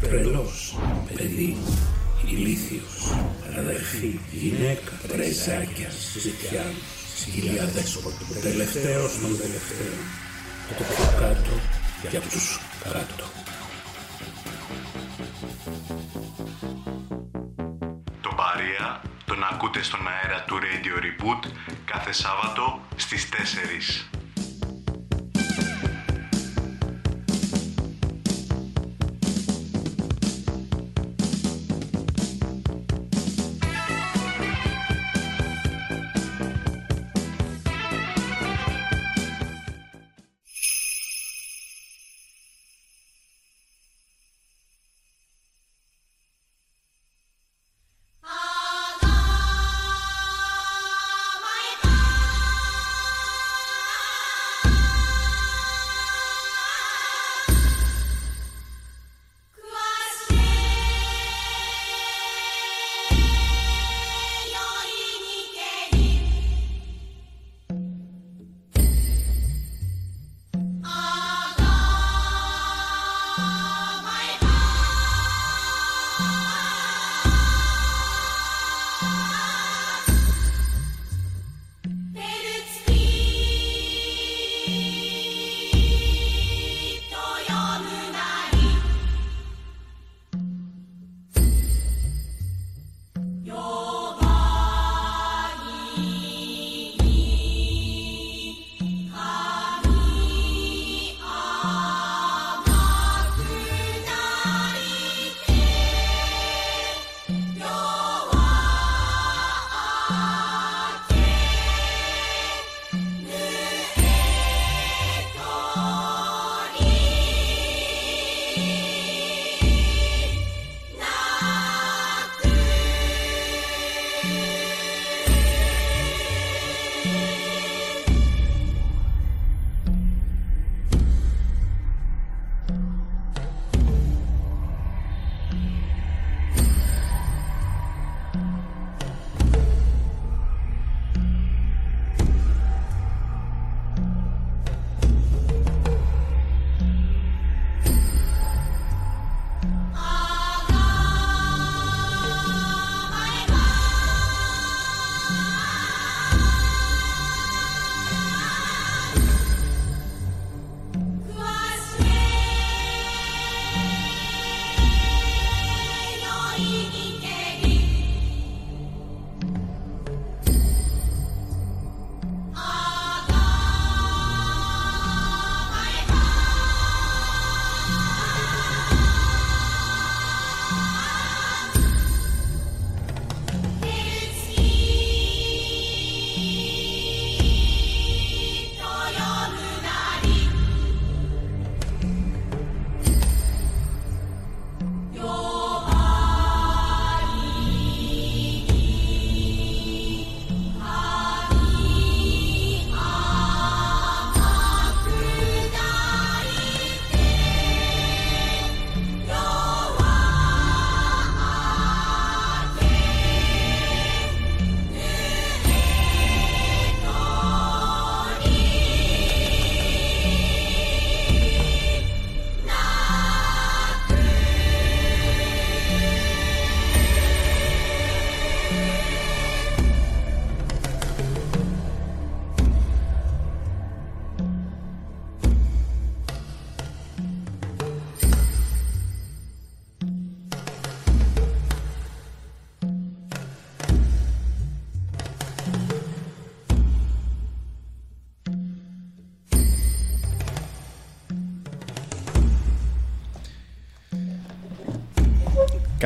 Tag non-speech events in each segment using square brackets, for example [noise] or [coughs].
τρελός, παιδί, ηλίθιος, αδερφή, γυναίκα, πρεζάκια, ζητιά, σκυλιά δέσποτο, τελευταίος των τελευταίων, από το πιο κάτω και από τους κάτω. Το Παρία τον ακούτε στον αέρα του Radio Reboot κάθε Σάββατο στις 4.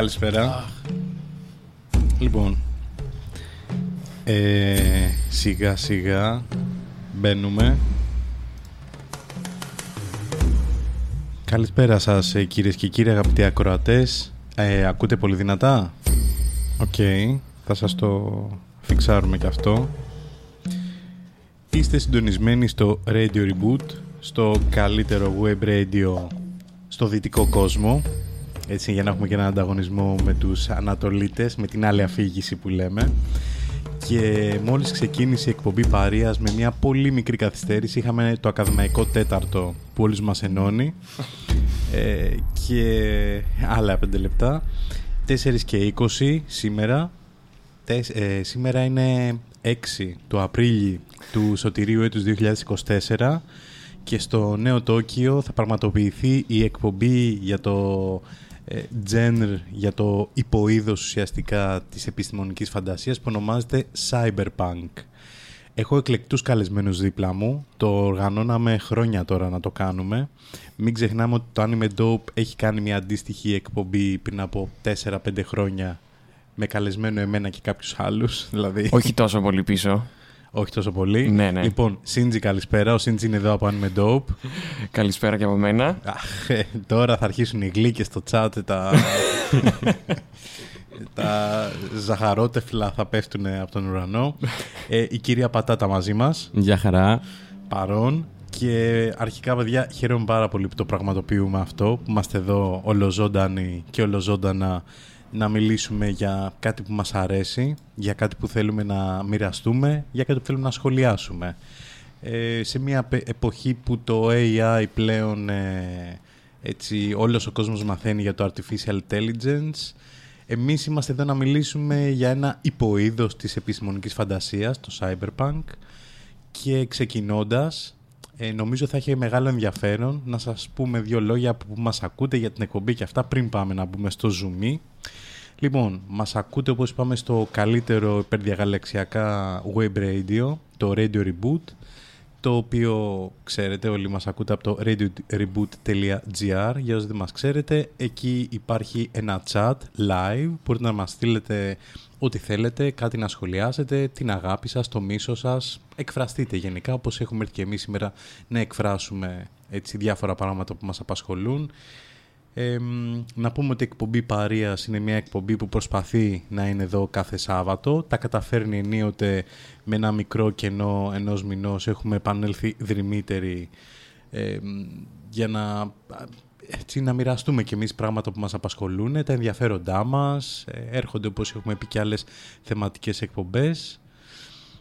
Καλησπέρα. Λοιπόν, ε, σιγά σιγά μπαίνουμε. Καλησπέρα σας ε, κυρίες και κύριοι αγαπητοί ακροατές. Ε, ακούτε πολύ δυνατά; Οκ, θα σας το φιξάρουμε και αυτό. Είστε συντονισμένοι στο Radio Reboot, στο καλύτερο web radio στο δυτικό κόσμο. Έτσι για να έχουμε και έναν ανταγωνισμό με τους Ανατολίτες, με την άλλη αφήγηση που λέμε. Και μόλις ξεκίνησε η εκπομπή Παρίας με μια πολύ μικρή καθυστέρηση, είχαμε το ακαδημαϊκό τέταρτο που όλους μας ενώνει ε, και άλλα 5 λεπτά. 4 και 20 σήμερα. Ε, σήμερα είναι 6 του Απρίλη του Σωτηρίου έτους 2024 και στο Νέο Τόκιο θα πραγματοποιηθεί η εκπομπή για το ε, genre, για το υποείδος ουσιαστικά της επιστημονικής φαντασίας που ονομάζεται Cyberpunk. Έχω εκλεκτούς καλεσμένους δίπλα μου, το οργανώναμε χρόνια τώρα να το κάνουμε. Μην ξεχνάμε ότι το Anime Dope έχει κάνει μια αντίστοιχη εκπομπή πριν από 4-5 χρόνια με καλεσμένο εμένα και κάποιους άλλους. [laughs] Δηλαδή... Όχι τόσο πολύ πίσω. Όχι τόσο πολύ. Ναι, ναι. Λοιπόν, Σίντζι, καλησπέρα. Ο Σίντζι είναι εδώ από Anime Dope. καλησπέρα και από μένα. Αχ, ε, τώρα θα αρχίσουν οι γλύκες στο chat, τα... [laughs] τα ζαχαρότεφλα θα πέφτουν από τον ουρανό. Ε, η κυρία Πατάτα μαζί μας. Γεια χαρά. Παρόν. Και αρχικά, παιδιά, χαίρομαι πάρα πολύ που το πραγματοποιούμε αυτό, που είμαστε εδώ ολοζώντανοι και ολοζώντανα να μιλήσουμε για κάτι που μας αρέσει, για κάτι που θέλουμε να μοιραστούμε, για κάτι που θέλουμε να σχολιάσουμε. Ε, σε μια εποχή που το AI πλέον ε, έτσι, όλος ο κόσμος μαθαίνει για το Artificial Intelligence, εμείς είμαστε εδώ να μιλήσουμε για ένα υποείδος της επιστημονικής φαντασίας, το Cyberpunk, και ξεκινώντας, ε, νομίζω θα έχει μεγάλο ενδιαφέρον να σας πούμε δύο λόγια που μας ακούτε για την εκπομπή και αυτά πριν πάμε να μπούμε στο Zoom. Λοιπόν, μας ακούτε όπως είπαμε στο καλύτερο υπερδιαγαλαξιακά web radio, το Radio Reboot, το οποίο ξέρετε όλοι μας ακούτε από το radioreboot.gr για όσοι δεν μας ξέρετε εκεί υπάρχει ένα chat live. Μπορείτε να μας στείλετε ό,τι θέλετε, κάτι να σχολιάσετε την αγάπη σας, το μίσο σας. Εκφραστείτε γενικά όπως έχουμε έρθει και εμείς σήμερα να εκφράσουμε έτσι, διάφορα πράγματα που μας απασχολούν να πούμε ότι η εκπομπή Παρίας είναι μια εκπομπή που προσπαθεί να είναι εδώ κάθε Σάββατο. Τα καταφέρνει ενίοτε με ένα μικρό κενό ενός μηνός. Έχουμε επανέλθει δρυμύτεροι για να, έτσι, να μοιραστούμε κι εμείς πράγματα που μας απασχολούν, τα ενδιαφέροντά μας. Ε, έρχονται όπως έχουμε πει και άλλες θεματικές εκπομπές.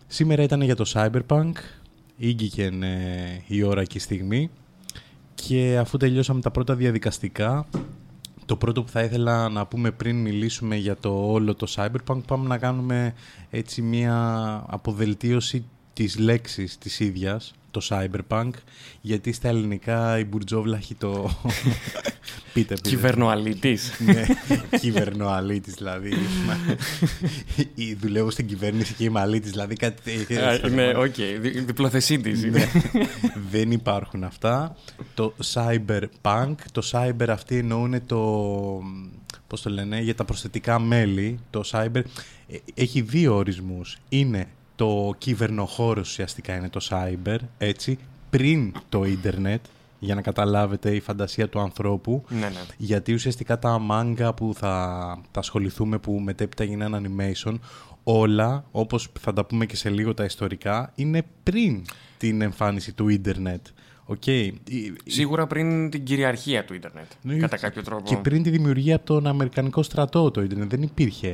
Σήμερα ήταν για το Cyberpunk. Ήγηκε η ώρα και η στιγμή. Και αφού τελειώσαμε τα πρώτα διαδικαστικά, το πρώτο που θα ήθελα να πούμε πριν μιλήσουμε για το όλο το Cyberpunk, πάμε να κάνουμε έτσι μία αποδελτίωση της λέξης της ίδιας, το Cyberpunk, γιατί στα ελληνικά η Μπουρτζόβλα έχει το... [laughs] πείτε, πείτε. Κυβερνοαλήτης. [laughs] ναι, κυβερνοαλήτης δηλαδή. Δουλεύω στην κυβέρνηση και είμαι αλήτης, δηλαδή κάτι... ναι, οκ, διπλοθεσίτης. Ναι. Δεν υπάρχουν αυτά. Το Cyberpunk, το Cyber αυτοί εννοούν το... Πώς το λένε, για τα προσθετικά μέλη, το Cyber ε, έχει δύο ορισμούς. Είναι το κυβερνοχώρος ουσιαστικά είναι το cyber, έτσι, πριν το ίντερνετ, για να καταλάβετε η φαντασία του ανθρώπου. Ναι, ναι. Γιατί ουσιαστικά τα μάγκα που θα τα ασχοληθούμε, που μετέπειτα γίνανε animation, όλα, όπως θα τα πούμε και σε λίγο τα ιστορικά, είναι πριν την εμφάνιση του ίντερνετ. Okay. Σίγουρα πριν την κυριαρχία του ίντερνετ, ναι, κατά κάποιο τρόπο. Και πριν τη δημιουργία από τον Αμερικανικό στρατό το ίντερνετ, δεν υπήρχε.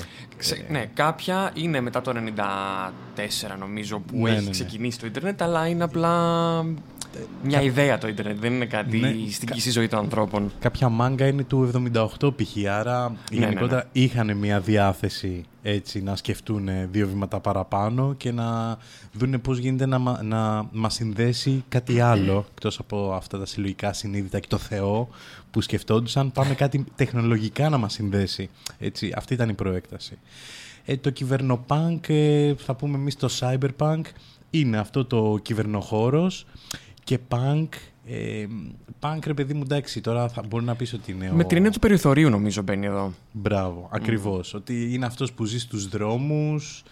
Ναι, κάποια είναι μετά το 1994 νομίζω που ναι, έχει ναι, ναι, ξεκινήσει το ίντερνετ, αλλά είναι απλά μια ιδέα το ίντερνετ, δεν είναι κάτι ναι, στην κοινή ζωή των ανθρώπων. Κάποια μάγκα είναι του 78 π.χ. Άρα ναι, γενικότερα ναι, είχαν μια διάθεση έτσι να σκεφτούν δύο βήματα παραπάνω και να δουν πώς γίνεται να, να μας συνδέσει κάτι άλλο εκτός από αυτά τα συλλογικά συνείδητα και το Θεό που σκεφτόντουσαν πάμε κάτι τεχνολογικά να μας συνδέσει. Έτσι, αυτή ήταν η προέκταση. Ε, το κυβερνοπάνκ, ε, θα πούμε εμείς το cyberpunk, είναι αυτό το κυβερνοχώρος και punk. Ε, punk, ρε παιδί μου, εντάξει, τώρα θα μπορεί να πεις ότι είναι. Με την έννοια του περιθωρίου, νομίζω, μπαίνει εδώ. Μπράβο, ακριβώς. Ότι είναι αυτός που ζει στους δρόμους,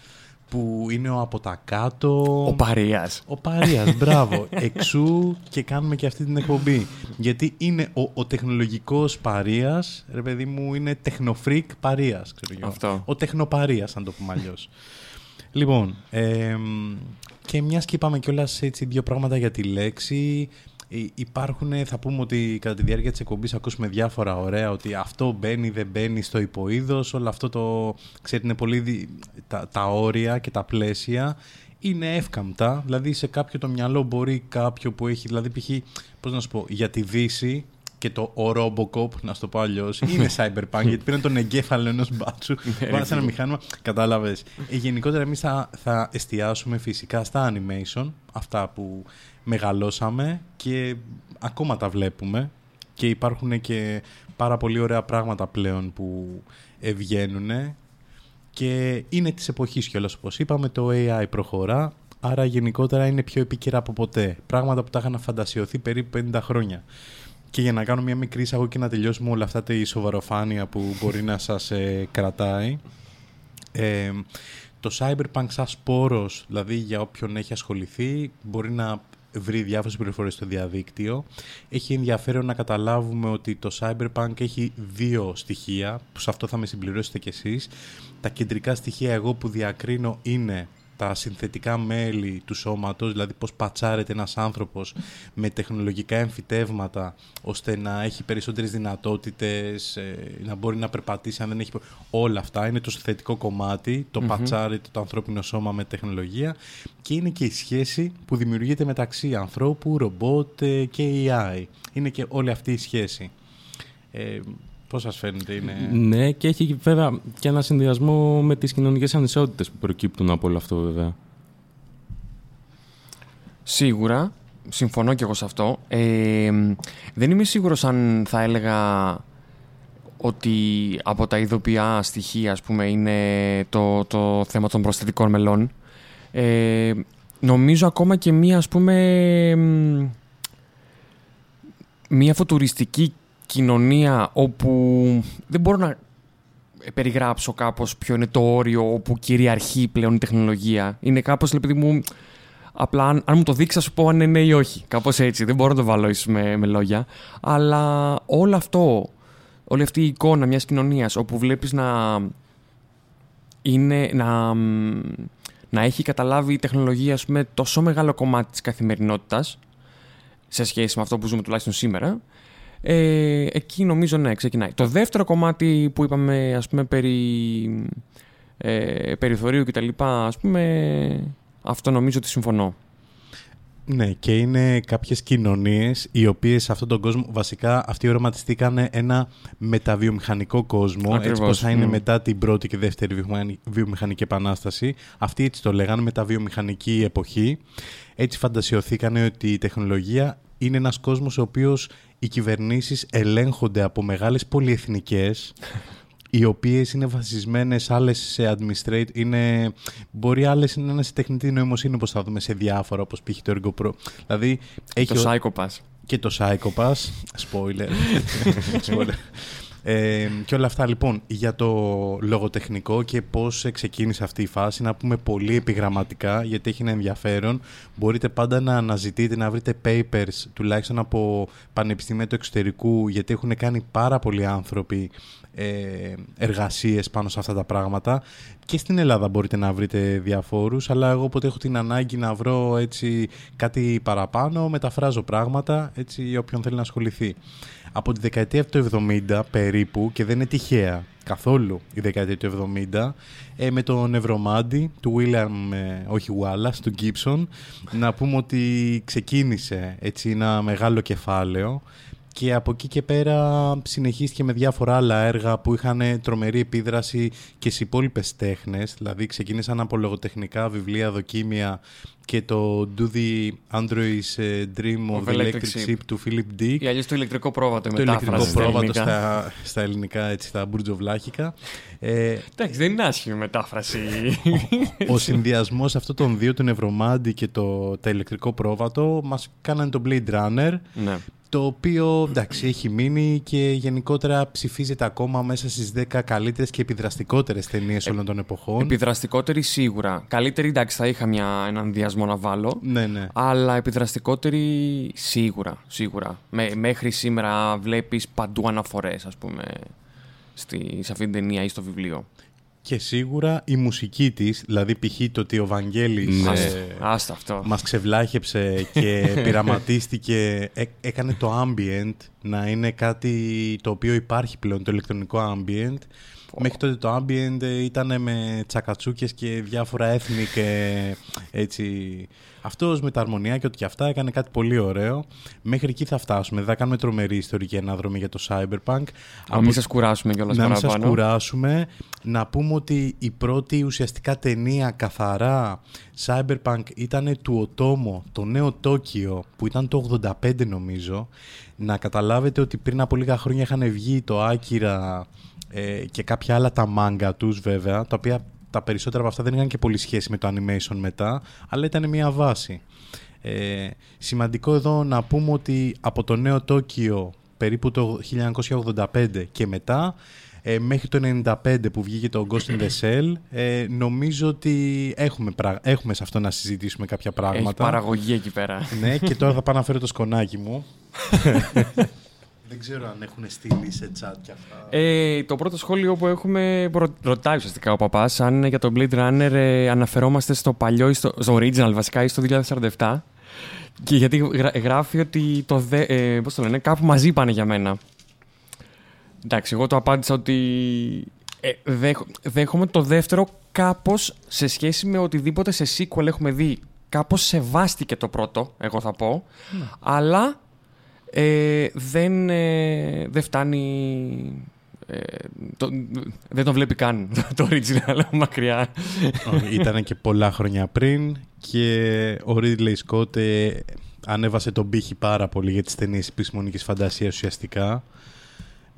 που είναι ο από τα κάτω. Ο Παρίας. Ο Παρίας, μπράβο. [laughs] Εξού και κάνουμε και αυτή την εκπομπή. Γιατί είναι ο, ο τεχνολογικός Παρίας, ρε παιδί μου, είναι τεχνοφρικ Παρίας, ξέρω Αυτό. Ο τεχνοπαρίας, αν το πούμε αλλιώς. [laughs] λοιπόν, ε, και μιας και είπαμε κιόλας έτσι δύο πράγματα για τη λέξη, ε, υπάρχουν, θα πούμε ότι κατά τη διάρκεια της εκπομπής ακούσουμε διάφορα ωραία, ότι αυτό μπαίνει, δεν μπαίνει στο υποείδος, όλο αυτό το, ξέρετε, είναι πολύ, τα, τα όρια και τα πλαίσια είναι εύκαμπτα, δηλαδή σε κάποιο το μυαλό μπορεί κάποιο που έχει, δηλαδή π.χ. πώς να σου πω, για τη Δύση και το ο Robocop, να σου το πω αλλιώς, [laughs] είναι cyberpunk, γιατί πήραν τον εγκέφαλο ενός μπάτσου, Ναι, βάλα σε ένα μηχάνημα. Κατάλαβες. Ε, γενικότερα, εμείς θα, θα εστιάσουμε φυσικά στα animation, αυτά που μεγαλώσαμε και ακόμα τα βλέπουμε. Και υπάρχουν και πάρα πολύ ωραία πράγματα πλέον που βγαίνουν. Και είναι της εποχής κιόλας, όπως είπαμε, το AI προχωρά, άρα γενικότερα είναι πιο επίκαιρα από ποτέ. Πράγματα που τα είχαν φαντασιωθεί περίπου 50 χρόνια. Και για να κάνω μια μικρή εισαγωγή και να τελειώσουμε όλα αυτά τη σοβαροφάνεια που μπορεί να σας ε, κρατάει. Ε, το Cyberpunk σαν σπόρος, δηλαδή για όποιον έχει ασχοληθεί, μπορεί να βρει διάφορες πληροφορίες στο διαδίκτυο. Έχει ενδιαφέρον να καταλάβουμε ότι το Cyberpunk έχει δύο στοιχεία, που σε αυτό θα με συμπληρώσετε κι εσείς. Τα κεντρικά στοιχεία εγώ που διακρίνω είναι τα συνθετικά μέλη του σώματος, δηλαδή πώς πατσάρεται ένας άνθρωπος με τεχνολογικά εμφυτεύματα ώστε να έχει περισσότερες δυνατότητες, ε, να μπορεί να περπατήσει αν δεν έχει... Όλα αυτά είναι το συνθετικό κομμάτι, το mm πατσάρεται το ανθρώπινο σώμα με τεχνολογία και είναι και η σχέση που δημιουργείται μεταξύ ανθρώπου, ρομπότ ε, και AI. Είναι και όλη αυτή η σχέση. Ε, Πώς σας φαίνεται, είναι... Ναι, και έχει βέβαια και ένα συνδυασμό με τις κοινωνικές ανισότητες που προκύπτουν από όλο αυτό βέβαια. Σίγουρα, συμφωνώ και εγώ σε αυτό. Ε, δεν είμαι σίγουρος αν θα έλεγα ότι από τα ειδοποιά στοιχεία, ας πούμε, είναι το, το θέμα των προσθετικών μελών. Ε, νομίζω ακόμα και μία, ας πούμε, μία φωτουριστική κοινωνία όπου δεν μπορώ να περιγράψω κάπως ποιο είναι το όριο όπου κυριαρχεί πλέον η τεχνολογία. Είναι κάπως, επειδή μου, απλά αν, αν μου το δείξεις, σου πω αν είναι ναι ή όχι. Κάπως έτσι, δεν μπορώ να το βάλω ίσως με, με λόγια. Αλλά όλο αυτό, όλη αυτή η εικόνα μιας κοινωνίας όπου βλέπεις να είναι, να, να έχει καταλάβει η τεχνολογία ας πούμε, τόσο μεγάλο κομμάτι της καθημερινότητας σε σχέση με αυτό που ζούμε τουλάχιστον σήμερα, ε, εκεί νομίζω ναι, ξεκινάει. Το δεύτερο κομμάτι που είπαμε, ας πούμε, περί ε, περιθωρίου και τα λοιπά, ας πούμε, αυτό νομίζω ότι συμφωνώ. Ναι, και είναι κάποιες κοινωνίες οι οποίες σε αυτόν τον κόσμο βασικά αυτοί οραματιστήκαν ένα μεταβιομηχανικό κόσμο, Ακριβώς. έτσι πως θα είναι μετά την πρώτη και δεύτερη βιομηχανική- βιομηχανική επανάσταση. Αυτοί έτσι το λέγανε, μεταβιομηχανική εποχή. Έτσι φαντασιωθήκανε ότι η τεχνολογία είναι ένας κόσμος ο οποίος οι κυβερνήσεις ελέγχονται από μεγάλες πολυεθνικές οι οποίες είναι βασισμένες άλλες σε administrate, είναι, μπορεί άλλες να είναι σε τεχνητή νοημοσύνη όπως θα δούμε σε διάφορα όπως π.χ. το Ergo Pro. Δηλαδή έχει το ο- Psycho Pass. και το Psycho Pass, spoiler. [laughs] spoiler. Ε, και όλα αυτά λοιπόν για το λογοτεχνικό και πώς ξεκίνησε αυτή η φάση να πούμε πολύ επιγραμματικά γιατί έχει ένα ενδιαφέρον. Μπορείτε πάντα να αναζητείτε να βρείτε papers τουλάχιστον από πανεπιστήμια του εξωτερικού γιατί έχουν κάνει πάρα πολλοί άνθρωποι ε, εργασίες πάνω σε αυτά τα πράγματα. Και στην Ελλάδα μπορείτε να βρείτε διαφόρους αλλά εγώ όποτε έχω την ανάγκη να βρω έτσι κάτι παραπάνω μεταφράζω πράγματα έτσι για όποιον θέλει να ασχοληθεί από τη δεκαετία του 70 περίπου και δεν είναι τυχαία καθόλου η δεκαετία του 70 ε, με τον Νευρομάντι του William, ε, όχι Wallace, του Gibson να πούμε ότι ξεκίνησε έτσι ένα μεγάλο κεφάλαιο και από εκεί και πέρα συνεχίστηκε με διάφορα άλλα έργα που είχαν τρομερή επίδραση και σε υπόλοιπες τέχνες. Δηλαδή ξεκίνησαν από λογοτεχνικά βιβλία, δοκίμια και το Do the Android's ε, Dream of Of the Electric Electric Ship. Ship του Philip Dick. Ή αλλιώς το ηλεκτρικό πρόβατο, η Το ηλεκτρικό μετάφραση στα πρόβατο ελληνικά. στα, στα ελληνικά, έτσι, στα μπουρτζοβλάχικα. Ε, Εντάξει, δεν είναι άσχημη η μετάφραση. ο συνδυασμός αυτών των δύο, του Νευρομάντι και το, τα ηλεκτρικό πρόβατο, μας κάνανε το Blade Runner. ναι. Το οποίο εντάξει έχει μείνει και γενικότερα ψηφίζεται ακόμα μέσα στις 10 καλύτερες και επιδραστικότερες ταινίες όλων των εποχών. Επιδραστικότερη σίγουρα. Καλύτερη, εντάξει, θα είχα μια, έναν διασμό να βάλω. Ναι, ναι. Αλλά επιδραστικότερη σίγουρα. σίγουρα. Με, μέχρι σήμερα βλέπεις παντού αναφορές, ας πούμε, στη, σε αυτήν την ταινία ή στο βιβλίο. Και σίγουρα η μουσική της, δηλαδή π.χ. το ότι ο Βαγγέλης Ναι. ε, Άστα αυτό. μας ξεβλάχεψε και [laughs] πειραματίστηκε, έ- έκανε το ambient να είναι κάτι το οποίο υπάρχει πλέον, το ηλεκτρονικό ambient. Μέχρι τότε το ambient ήταν με τσακατσούκες και διάφορα έθνη και έτσι. Αυτός με τα αρμονιάκια και αυτά έκανε κάτι πολύ ωραίο. Μέχρι εκεί θα φτάσουμε. Δεν θα κάνουμε τρομερή ιστορική αναδρομή για το Cyberpunk. Να μην σας κουράσουμε κιόλας Να μην σας παραπάνω. κουράσουμε. Να πούμε ότι η πρώτη ουσιαστικά ταινία καθαρά Cyberpunk ήταν του Οτόμο, το νέο Τόκιο, που ήταν το 85 νομίζω. Να καταλάβετε ότι πριν από λίγα χρόνια είχαν βγει το Άκυρα ε, και κάποια άλλα τα μάγκα τους βέβαια, τα οποία τα περισσότερα από αυτά δεν είχαν και πολύ σχέση με το animation μετά, αλλά ήταν μια βάση. Ε, σημαντικό εδώ να πούμε ότι από το νέο Τόκιο περίπου το 1985 και μετά ε, μέχρι το 95 που βγήκε το Ghost in the Shell ε, νομίζω ότι έχουμε, πρα- έχουμε σε αυτό να συζητήσουμε κάποια Έχει πράγματα. παραγωγή εκεί πέρα. Ναι και τώρα θα πάω να φέρω το σκονάκι μου. [laughs] Δεν ξέρω αν έχουν στείλει σε chat και αυτά. Ε, το πρώτο σχόλιο που έχουμε ρω- ρωτάει ουσιαστικά ο παπάς αν για το Blade Runner ε, αναφερόμαστε στο παλιό ή στο, στο original βασικά ή στο 2047. Και γιατί γρα- γράφει ότι το δε, ε, πώς το λένε, κάπου μαζί πάνε για μένα. Εντάξει, εγώ το απάντησα ότι ε, δέχ- δέχομαι το δεύτερο κάπως σε σχέση με οτιδήποτε σε sequel έχουμε δει. Κάπως σεβάστηκε το πρώτο, εγώ θα πω. Αλλά ε, δεν, ε, δεν φτάνει... ε, το, δεν τον βλέπει καν το original [laughs] μακριά. Ήταν και πολλά χρόνια πριν και ο Ridley Scott ε, ανέβασε τον πύχη πάρα πολύ για τις ταινίες επιστημονικής φαντασίας ουσιαστικά.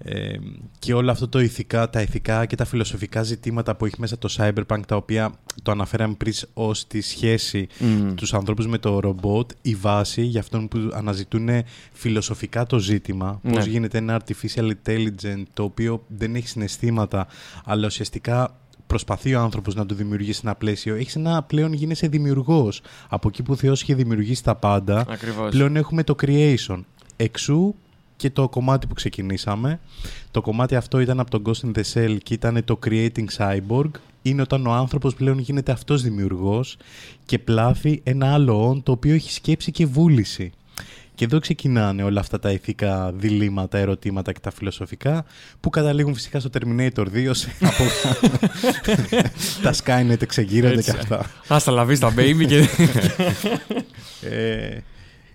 Ε, και όλο αυτό το ηθικά, τα ηθικά και τα φιλοσοφικά ζητήματα που έχει μέσα το Cyberpunk τα οποία το αναφέραμε πριν ως τη σχέση Μμμ. τους ανθρώπους με το ρομπότ η βάση για αυτόν που αναζητούν φιλοσοφικά το ζήτημα Ναι. πώς γίνεται ένα artificial intelligence το οποίο δεν έχει συναισθήματα αλλά ουσιαστικά προσπαθεί ο άνθρωπος να του δημιουργήσει ένα πλαίσιο έχεις ένα πλέον γίνεσαι δημιουργός από εκεί που ο Θεός είχε δημιουργήσει τα πάντα Ακριβώς. πλέον έχουμε το creation εξού και το κομμάτι που ξεκινήσαμε. Το κομμάτι αυτό ήταν από τον Ghost in the Shell και ήταν το Creating Cyborg. Είναι όταν ο άνθρωπος πλέον γίνεται αυτός δημιουργός και πλάθει ένα άλλο on το οποίο έχει σκέψη και βούληση. Και εδώ ξεκινάνε όλα αυτά τα ηθικά διλήμματα, ερωτήματα και τα φιλοσοφικά που καταλήγουν φυσικά στο Terminator 2 σε από... [laughs] τα Skynet εξεγείρονται Έτσι. και αυτά. Άστα λαβείς τα baby και... [laughs] Ε,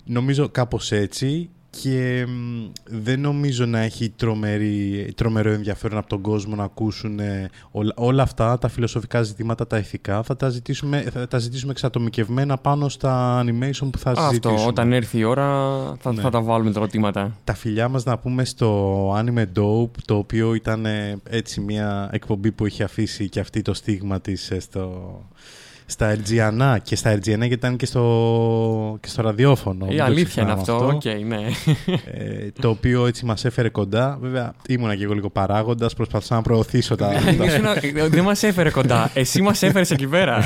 νομίζω κάπως έτσι και μ, δεν νομίζω να έχει τρομερή, τρομερό ενδιαφέρον από τον κόσμο να ακούσουν ε, όλα, όλα αυτά τα φιλοσοφικά ζητήματα, τα ηθικά. Θα τα ζητήσουμε, θα τα ζητήσουμε εξατομικευμένα πάνω στα animation που θα συζητήσουμε. Αυτό, όταν έρθει η ώρα θα, Ναι. θα τα βάλουμε τα ερωτήματα. Τα φιλιά μας να πούμε στο Anime Dope, το οποίο ήταν ε, έτσι μια εκπομπή που είχε αφήσει και αυτή το στίγμα της ε, στο, στα ερτζιανά και στα ερτζιανά γιατί ήταν και στο, και στο ραδιόφωνο. μην Η το αλήθεια είναι ξεχνάμε αυτό, οκ, ναι. ε, το οποίο έτσι μας έφερε κοντά. Βέβαια, ήμουνα και εγώ λίγο παράγοντας, προσπαθούσα να προωθήσω τα... τα- Ήσουν- Δεν μας έφερε κοντά. Εσύ μας έφερες εκεί πέρα.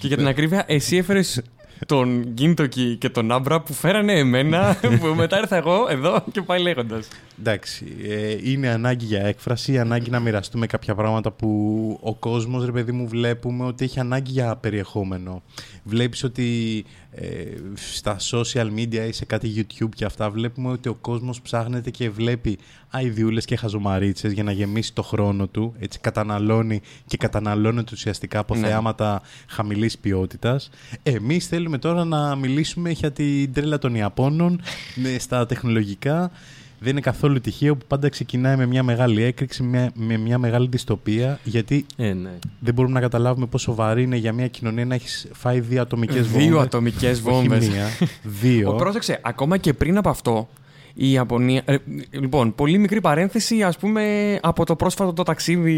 και για την ακρίβεια, εσύ έφερες τον Γκίντοκι και τον Άμπρα που φέρανε εμένα, [laughs] που μετά ήρθα εγώ εδώ και πάει λέγοντας. Εντάξει, ε, είναι ανάγκη για έκφραση, ανάγκη να μοιραστούμε κάποια πράγματα που ο κόσμος, ρε παιδί μου, βλέπουμε ότι έχει ανάγκη για περιεχόμενο. Βλέπεις ότι ε, στα social media ή σε κάτι YouTube και αυτά βλέπουμε ότι ο κόσμος ψάχνεται και βλέπει αηδιούλες και χαζομαρίτσες για να γεμίσει το χρόνο του, έτσι καταναλώνει και καταναλώνεται ουσιαστικά από Ναι. θεάματα χαμηλής ποιότητας. Εμείς θέλουμε τώρα να μιλήσουμε για την τρέλα των Ιαπώνων με- στα τεχνολογικά. Δεν είναι καθόλου τυχαίο που πάντα ξεκινάει με μια μεγάλη έκρηξη, με, με μια μεγάλη δυστοπία, γιατί Ε, ναι. δεν μπορούμε να καταλάβουμε πόσο βαρύ είναι για μια κοινωνία να έχεις φάει δύο ατομικές βόμβες. Δύο ατομικές Όχι βόμβες. μία, δύο. Ο πρόσεξε, ακόμα και πριν από αυτό, Η Ιαπωνία. ε, λοιπόν, πολύ μικρή παρένθεση, ας πούμε, από το πρόσφατο το ταξίδι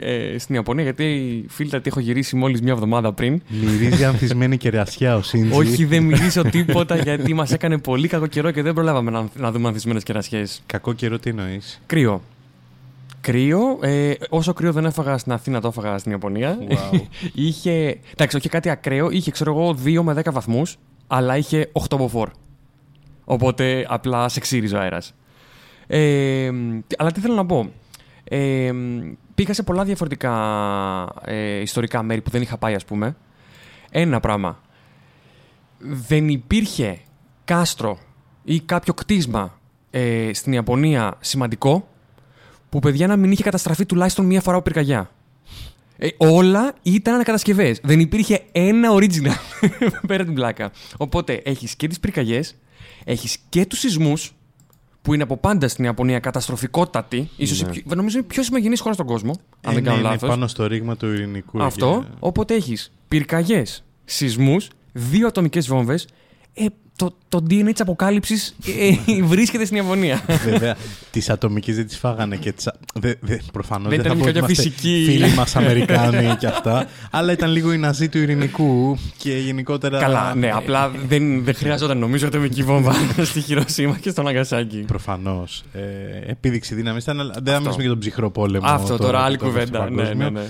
ε, στην Ιαπωνία. Γιατί φίλτα τι έχω γυρίσει μόλις μια εβδομάδα πριν. Μυρίζει ανθισμένη κερασιά ο Σίντζι. Όχι, δεν μιλήσω τίποτα γιατί μας έκανε πολύ κακό καιρό και δεν προλάβαμε να, να δούμε ανθισμένες κερασιές. Κακό καιρό τι εννοείς; Κρύο. Κρύο. Ε, όσο κρύο δεν έφαγα στην Αθήνα, το έφαγα στην Ιαπωνία. Wow. [laughs] είχε. Εντάξει, όχι κάτι ακραίο. Είχε, ξέρω εγώ, 2 με 10 βαθμούς, αλλά είχε 8 μποφόρ. Οπότε απλά σε ξύριζε ο αέρας. Ε, αλλά τι θέλω να πω. Ε, πήγα σε πολλά διαφορετικά ε, ιστορικά μέρη που δεν είχα πάει, ας πούμε. Ένα πράγμα. Δεν υπήρχε κάστρο ή κάποιο κτίσμα ε, στην Ιαπωνία σημαντικό που παιδιά να μην είχε καταστραφεί τουλάχιστον μία φορά από πυρκαγιά. Ε, όλα ήταν ανακατασκευές. Δεν υπήρχε ένα original [laughs] πέρα την πλάκα. Οπότε έχεις και τις πυρκαγιές, έχεις και τους σεισμούς που είναι από πάντα στην Ιαπωνία καταστροφικότατοι. Ίσως η πιο, νομίζω είναι η πιο σημαντική χώρα στον κόσμο. Αν δεν κάνω είναι λάθος. πάνω στο ρήγμα του ειρηνικού. Αυτό. εκεί. Οπότε έχεις πυρκαγιές, σεισμούς, δύο ατομικές βόμβες. Ε, το, το DNA της αποκάλυψης ε, βρίσκεται στην Ιαπωνία. Βέβαια, τις ατομικές δεν τις φάγανε και τις... Δε, δε, προφανώς Δεν δεν θα ήταν πω ότι κάποια είμαστε φυσική- Φίλοι μας Αμερικάνοι και αυτά. αλλά ήταν λίγο οι Ναζί του ειρηνικού και γενικότερα. Καλά, ναι, απλά δεν, δεν χρειαζόταν νομίζω ατομική βόμβα [laughs] στη Χειροσύμα και στο Ναγκασάκι. Προφανώς. Ε, επίδειξη δύναμης ήταν, αλλά δεν θα Αυτό. μιλήσουμε για τον ψυχρό πόλεμο. Αυτό τώρα, άλλη το δεύτερο κουβέντα. Ναι, παγκόσμιο. ναι, ναι.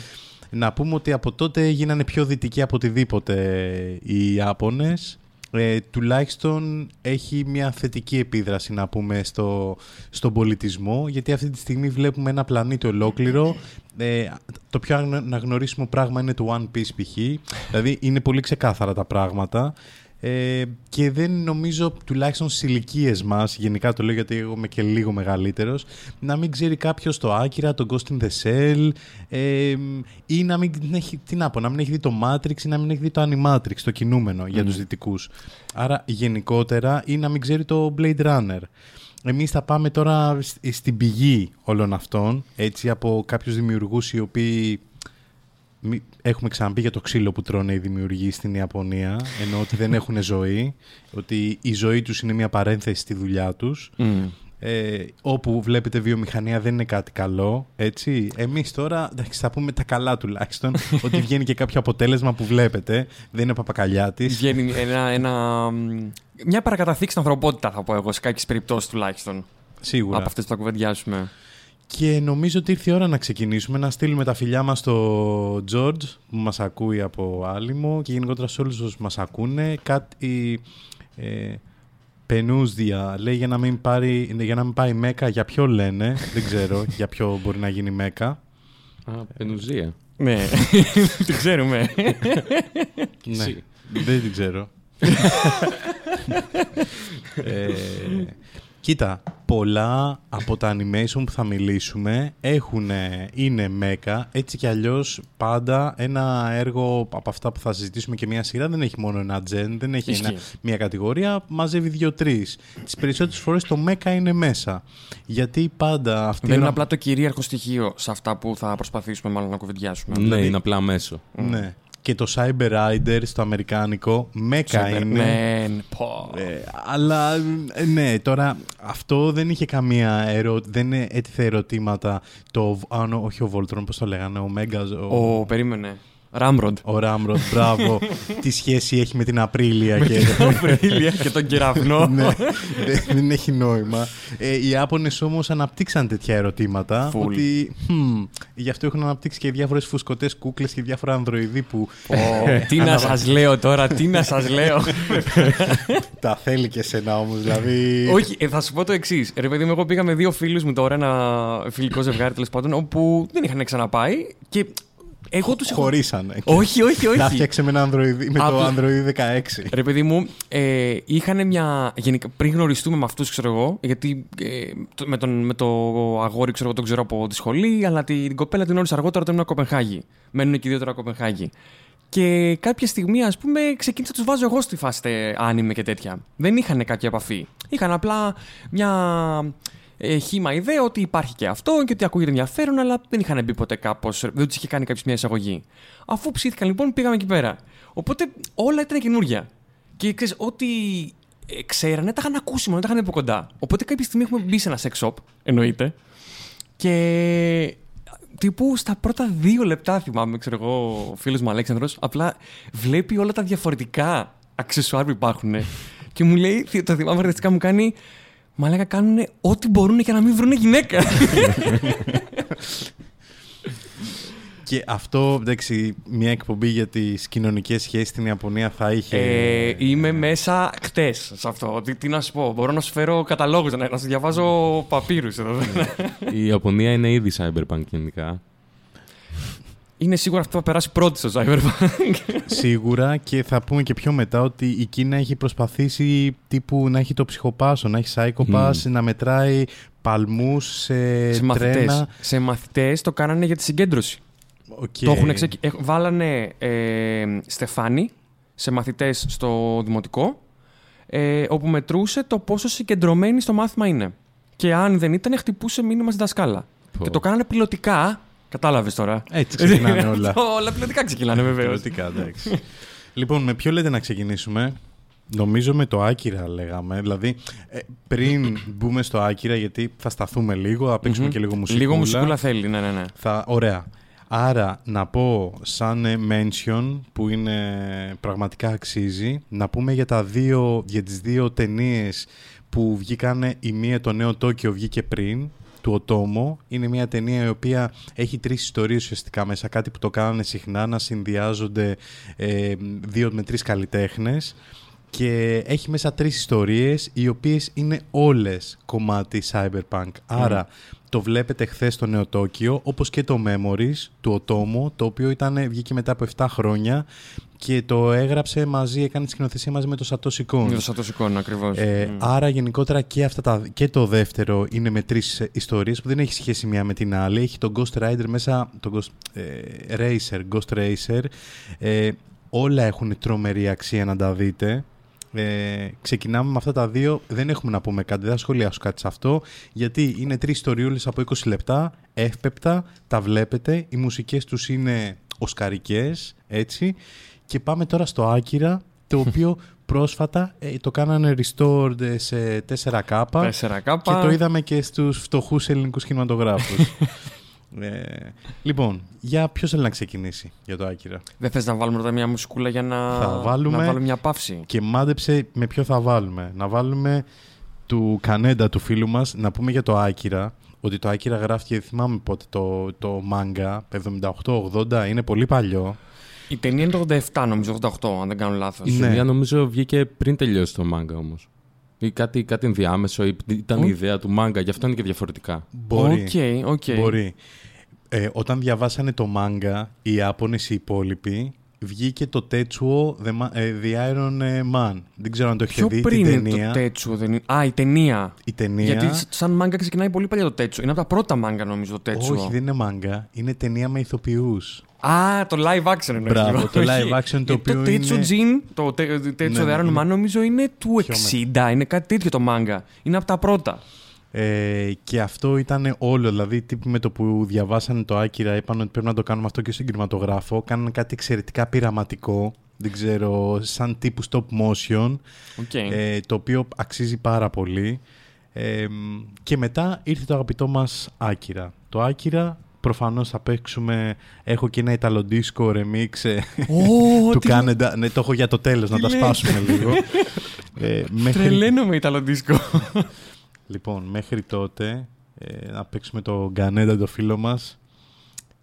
Να πούμε ότι από τότε γίνανε πιο δυτικοί από οτιδήποτε οι Ιάπωνες. Ε, τουλάχιστον έχει μια θετική επίδραση να πούμε στο, στον πολιτισμό γιατί αυτή τη στιγμή βλέπουμε ένα πλανήτη ολόκληρο ε, το πιο αγνω- αναγνωρίσιμο πράγμα είναι το One Piece π.χ. δηλαδή είναι πολύ ξεκάθαρα τα πράγματα ε, και δεν νομίζω τουλάχιστον στις ηλικίες μας, γενικά το λέω γιατί εγώ είμαι και λίγο μεγαλύτερος, να μην ξέρει κάποιος το Άκυρα, το Ghost in the Shell ε, ή να μην έχει, τι να πω, να μην έχει δει το Matrix ή να μην έχει δει το Animatrix, το κινούμενο για τους δυτικούς. Άρα γενικότερα ή να μην ξέρει το Blade Runner. Εμείς θα πάμε τώρα σ- στην πηγή όλων αυτών, έτσι, από κάποιους δημιουργούς οι οποίοι μη- Έχουμε ξαναπεί για το ξύλο που τρώνε οι δημιουργοί στην Ιαπωνία, ενώ ότι δεν έχουν ζωή, ότι η ζωή τους είναι μια παρένθεση στη δουλειά τους. Μμ. Ε, όπου βλέπετε βιομηχανία δεν είναι κάτι καλό, έτσι. Εμείς τώρα, εντάξει, θα πούμε τα καλά τουλάχιστον, [laughs] ότι βγαίνει και κάποιο αποτέλεσμα που βλέπετε, δεν είναι παπακαλιά της. Βγαίνει ένα, ένα, μ, μια παρακαταθήκη στην ανθρωπότητα, θα πω εγώ, σε κάποιες περιπτώσεις τουλάχιστον. Σίγουρα. Από αυτές που θα κουβεντιάσουμε. Και νομίζω ότι ήρθε η ώρα να ξεκινήσουμε, να στείλουμε τα φιλιά μας στο George που μας ακούει από Άλυμο και γενικότερα σε όλους όσους μας ακούνε. Κάτι ε, πενούζδια λέει για να, μην πάρει, για να μην πάει Μέκα. Για ποιο λένε, δεν ξέρω [laughs] για ποιο μπορεί να γίνει Μέκα. Α, πενουζία. Ναι, [laughs] την ξέρουμε. [laughs] Ναι, Εσύ. δεν την ξέρω. ε, κοίτα, πολλά από τα animation που θα μιλήσουμε έχουν, είναι μέκα. Έτσι κι αλλιώς πάντα ένα έργο από αυτά που θα συζητήσουμε και μια σειρά δεν έχει μόνο ένα gen, δεν έχει Ισχύει. ένα, μια κατηγορία, μαζεύει δύο-τρεις. Τις περισσότερες φορές το μέκα είναι μέσα. Γιατί πάντα αυτή Δεν η είναι ώρα- απλά το κυρίαρχο στοιχείο σε αυτά που θα προσπαθήσουμε μάλλον να κουβεντιάσουμε. Ναι, είναι απλά μέσο. Ναι. Και το Cyber Rider στο αμερικάνικο μέκα Super- είναι. Ναι, πω. Ε, αλλά ε, ναι, τώρα αυτό δεν είχε καμία ερω... δεν έτιθε ερωτήματα το, α, νο, όχι ο Voltron, πώς το λέγανε, ο Μέγκας, ο, Ο, περίμενε. Ράμροντ. ο Ramrod, μπράβο, [laughs] τι σχέση έχει με την Απρίλια και... Απρίλια και τον κεραυνό. [laughs] ναι, δεν, δεν έχει νόημα. Ε, οι Ιάπωνες όμως αναπτύξαν τέτοια ερωτήματα. Full. Ότι hm, γι' αυτό έχουν αναπτύξει και διάφορες φουσκωτές κούκλες και διάφορα ανδροειδή που Πω, τι να σας λέω τώρα, τι να σας λέω. [laughs] τα θέλει και σένα όμως. Δηλαδή... Όχι, ε, θα σου πω το εξής. Ρε παιδί μου, εγώ πήγα με δύο φίλους μου τώρα, ένα φιλικό ζευγάρι τέλος πάντων, όπου δεν είχαν ξαναπάει και εγώ τους έχω. Χωρίσανε. Όχι, όχι, Τα όχι. φτιάξε με, ένα Android, με το Απλά- Android 16. Ρε παιδί μου, ε, είχαν μια. Γενικά, πριν γνωριστούμε με αυτούς, ξέρω εγώ, γιατί ε, το- με, τον, με το αγόρι, ξέρω εγώ, τον ξέρω από τη σχολή, αλλά την, την κοπέλα την γνώρισα αργότερα όταν ήμουν Κοπενχάγη. Μένουν και οι δύο τώρα Κοπενχάγη. Και κάποια στιγμή, ας πούμε, ξεκίνησα να τους βάζω εγώ στη φάση τε, άνιμε και τέτοια. Δεν είχαν κάποια επαφή. Είχαν απλά μια ε, χήμα ιδέα ότι υπάρχει και αυτό και ότι ακούγεται ενδιαφέρον, αλλά δεν είχαν μπει ποτέ κάπως. Δεν τους είχε κάνει κάποιος μια εισαγωγή. Αφού ψήθηκαν λοιπόν, πήγαμε εκεί πέρα. Οπότε όλα ήταν καινούργια. Και ξέρεις, ό,τι ε, ξέρανε, τα είχαν ακούσει μόνο, τα είχαν από κοντά. Οπότε κάποια στιγμή έχουμε μπει σε ένα sex shop, εννοείται. Και τύπου στα πρώτα δύο λεπτά θυμάμαι, ξέρω εγώ, ο φίλος μου Αλέξανδρος, απλά βλέπει όλα τα διαφορετικά αξεσουάρ που υπάρχουν. και μου λέει, το θυμάμαι χαρακτηριστικά μου κάνει, Μα λέγα κάνουν ό,τι μπορούν για να μην βρουν γυναίκα. Και αυτό, εντάξει, μια εκπομπή για τις κοινωνικές σχέσεις στην Ιαπωνία θα είχε. Ε, είμαι μέσα χτες σε αυτό. Τι, τι να σου πω, μπορώ να σου φέρω καταλόγους, να, να σου διαβάζω παπύρους εδώ. Η Ιαπωνία είναι ήδη cyberpunk γενικά. Είναι σίγουρα αυτό που θα περάσει πρώτη στο Cyberpunk. Σίγουρα και θα πούμε και πιο μετά ότι η Κίνα έχει προσπαθήσει τύπου να έχει το ψυχοπάσο, να έχει psycho pass, να μετράει παλμούς σε, σε μαθητές. τρένα. Σε μαθητές το κάνανε για τη συγκέντρωση. Οκ. Το έχουν εξεκ... έχ- Βάλανε ε, στεφάνι σε μαθητές στο δημοτικό, ε, όπου μετρούσε το πόσο συγκεντρωμένοι στο μάθημα είναι. Και αν δεν ήταν, χτυπούσε μήνυμα στη δασκάλα. Πω. Και το κάνανε πιλωτικά. Κατάλαβες τώρα. Έτσι ξεκινάνε όλα. [laughs] όλα πιλωτικά ξεκινάνε, βεβαίως. Πιλωτικά, εντάξει. λοιπόν, με ποιο λέτε να ξεκινήσουμε; Νομίζω με το Άκυρα λέγαμε. Δηλαδή, ε, πριν μπούμε στο Άκυρα, γιατί θα σταθούμε λίγο, θα παίξουμε και λίγο μουσικούλα. Λίγο μουσικούλα θέλει, ναι, ναι, ναι. Θα, ωραία. Άρα, να πω σαν ε, mention που είναι πραγματικά αξίζει, να πούμε για, τα δύο, για τις δύο ταινίες που βγήκαν, η μία το νέο Τόκιο βγήκε πριν, του Οτόμο. Είναι μια ταινία η οποία έχει τρεις ιστορίες ουσιαστικά μέσα, κάτι που το κάνανε συχνά, να συνδυάζονται ε, δύο με τρεις καλλιτέχνες και έχει μέσα τρεις ιστορίες οι οποίες είναι όλες κομμάτι cyberpunk. Άρα το βλέπετε χθες στο Νέο Τόκιο, όπως και το Memories του Οτόμο, το οποίο ήταν, βγήκε μετά από 7 χρόνια και το έγραψε μαζί, έκανε τη σκηνοθεσία μαζί με το Satoshi Kon. Με το Σατοσικό, ακριβώς. Ε, Άρα γενικότερα και, αυτά τα, και το δεύτερο είναι με τρεις ε, ιστορίες που δεν έχει σχέση μία με την άλλη. Έχει τον Ghost Rider μέσα, τον Ghost ε, Racer, Ghost Racer. Ε, όλα έχουν τρομερή αξία να τα δείτε. Ε, ξεκινάμε με αυτά τα δύο. Δεν έχουμε να πούμε κάτι, δεν θα σχολιάσω κάτι σε αυτό. Γιατί είναι τρεις ιστοριούλες από 20 λεπτά, εύπεπτα, τα βλέπετε. Οι μουσικές τους είναι οσκαρικές, έτσι. Και πάμε τώρα στο Άκυρα, το οποίο πρόσφατα ε, το κάνανε restored σε 4K 4K. και το είδαμε και στους φτωχούς ελληνικούς κινηματογράφους. [laughs] ε, λοιπόν, για ποιος θέλει να ξεκινήσει για το Άκυρα; Δεν θες να βάλουμε πρώτα μια μουσικούλα για να, Θα βάλουμε- να βάλουμε μια παύση; Και μάντεψε με ποιο θα βάλουμε. Να βάλουμε του Κανέντα του φίλου μας, να πούμε για το Άκυρα, ότι το Άκυρα γράφτηκε, δεν θυμάμαι πότε, το, το μάγκα, 78-80, είναι πολύ παλιό. Η ταινία είναι το 87, νομίζω, 88, αν δεν κάνω λάθος. Η Ναι. ταινία νομίζω βγήκε πριν τελειώσει το μάγκα όμως. Ή κάτι, κάτι ενδιάμεσο, ή ήταν Ω. η ιδέα του μάγκα, γι' αυτό είναι και διαφορετικά. Μπορεί. OK, OK. Μπορεί. Ε, όταν διαβάσανε το μάγκα, οι Ιάπωνες οι υπόλοιποι, βγήκε το Tetsuo The, Ma- ε, The Iron ε, Man. Δεν ξέρω αν το έχετε Πιο δει πριν την είναι ταινία. το Τέτσου, δεν είναι. Α, η ταινία. Η ταινία. Γιατί σ- σαν μάγκα ξεκινάει πολύ παλιά το Τέτσου. Είναι από τα πρώτα μάγκα, νομίζω, το Τέτσου. Όχι, δεν είναι μάγκα. Είναι ταινία με ηθοποιούς. Α, το live action εννοείς. Μπράβο, λοιπόν. το Όχι. live action το Ε, οποίο Το Τέτσου είναι- Jin, το τε- Τέτσου Ναι, The Iron είναι Man, νομίζω είναι του πιο 60. Είναι κάτι τέτοιο το μάγκα. Είναι από τα πρώτα. Ε, και αυτό ήταν όλο. Δηλαδή, τύποι με το που διαβάσανε το Akira, είπαν ότι πρέπει να το κάνουμε αυτό και στον κινηματογράφο. Κάνανε κάτι εξαιρετικά πειραματικό. Δεν ξέρω, σαν τύπου stop motion. OK. ε, το οποίο αξίζει πάρα πολύ. Ε, και μετά ήρθε το αγαπητό μας Akira. Το Akira προφανώς θα παίξουμε, έχω και ένα Italo disco remix ε, Ω, [laughs] του τι- Κανέντα. Ναι, το έχω για το τέλος, να Τι τα λες; σπάσουμε λίγο. [laughs] ε, μέχρι, Τρελαίνομαι Ιταλο δίσκο. [laughs] λοιπόν, μέχρι τότε ε, να παίξουμε το Γκανέντα το φίλο μας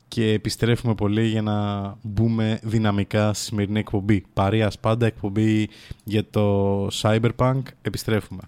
και επιστρέφουμε πολύ για να μπούμε δυναμικά στη σημερινή εκπομπή. Παρίας πάντα εκπομπή για το Cyberpunk. Επιστρέφουμε.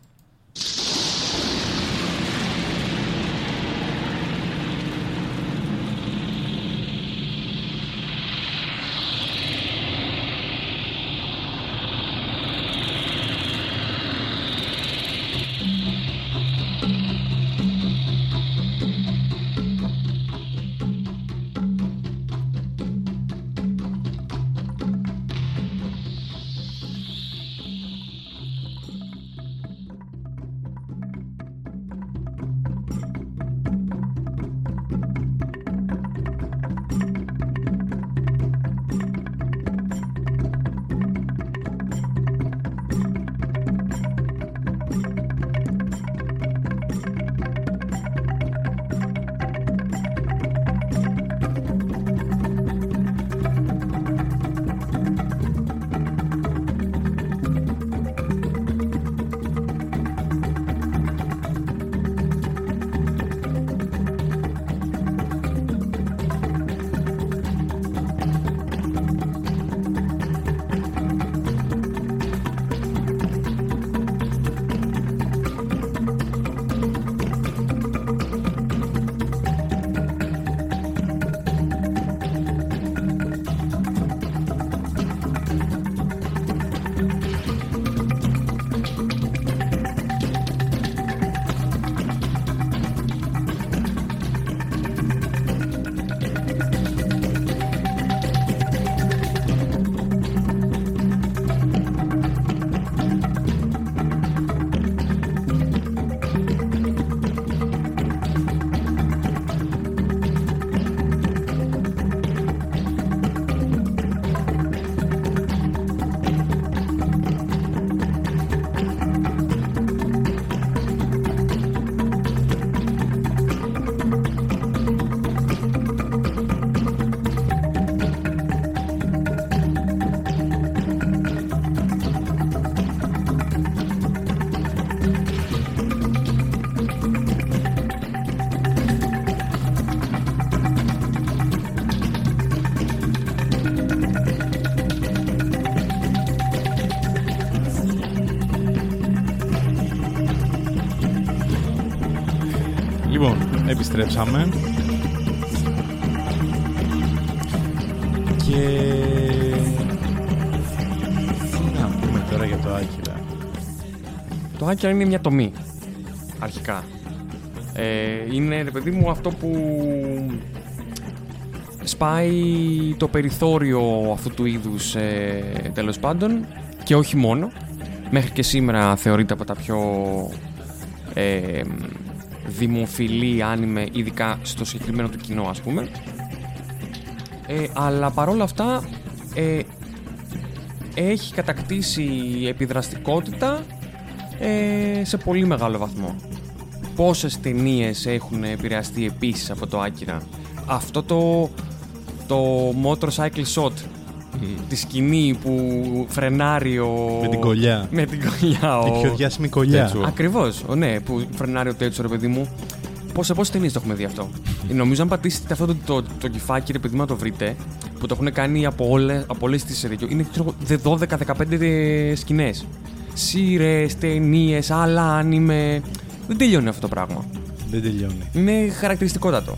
Επιστρέψαμε. Και... Τι να πούμε τώρα για το Άκυρα. Το Άκυρα είναι μια τομή, αρχικά. Ε, είναι, ρε παιδί μου, αυτό που σπάει το περιθώριο αυτού του είδους ε, τέλος πάντων και όχι μόνο. Μέχρι και σήμερα θεωρείται από τα πιο ε, δημοφιλή άνιμε, ειδικά στο συγκεκριμένο του κοινό ας πούμε. Ε, αλλά παρόλα αυτά ε, έχει κατακτήσει επιδραστικότητα ε, σε πολύ μεγάλο βαθμό. Πόσες ταινίες έχουν επηρεαστεί επίσης από το Άκυρα; Αυτό το, το motorcycle shot Τη σκηνή που φρενάρει ο. Με την κολλιά. Με την κολλιά. Η πιο διάσημη κολλιά. Ακριβώς. Ναι, που φρενάρει ο Τέτσο, ρε παιδί μου. Πόσε πόσες ταινίες το έχουμε δει αυτό; Νομίζω αν πατήσετε αυτό το, το, το κυφάκι, ρε παιδί μου, να το βρείτε, που το έχουν κάνει από, όλε από όλες τις Είναι 12-15 σκηνές. Σύρε, ταινίες, άλλα άνιμε. Δεν τελειώνει αυτό το πράγμα. Δεν τελειώνει. Είναι χαρακτηριστικότατο.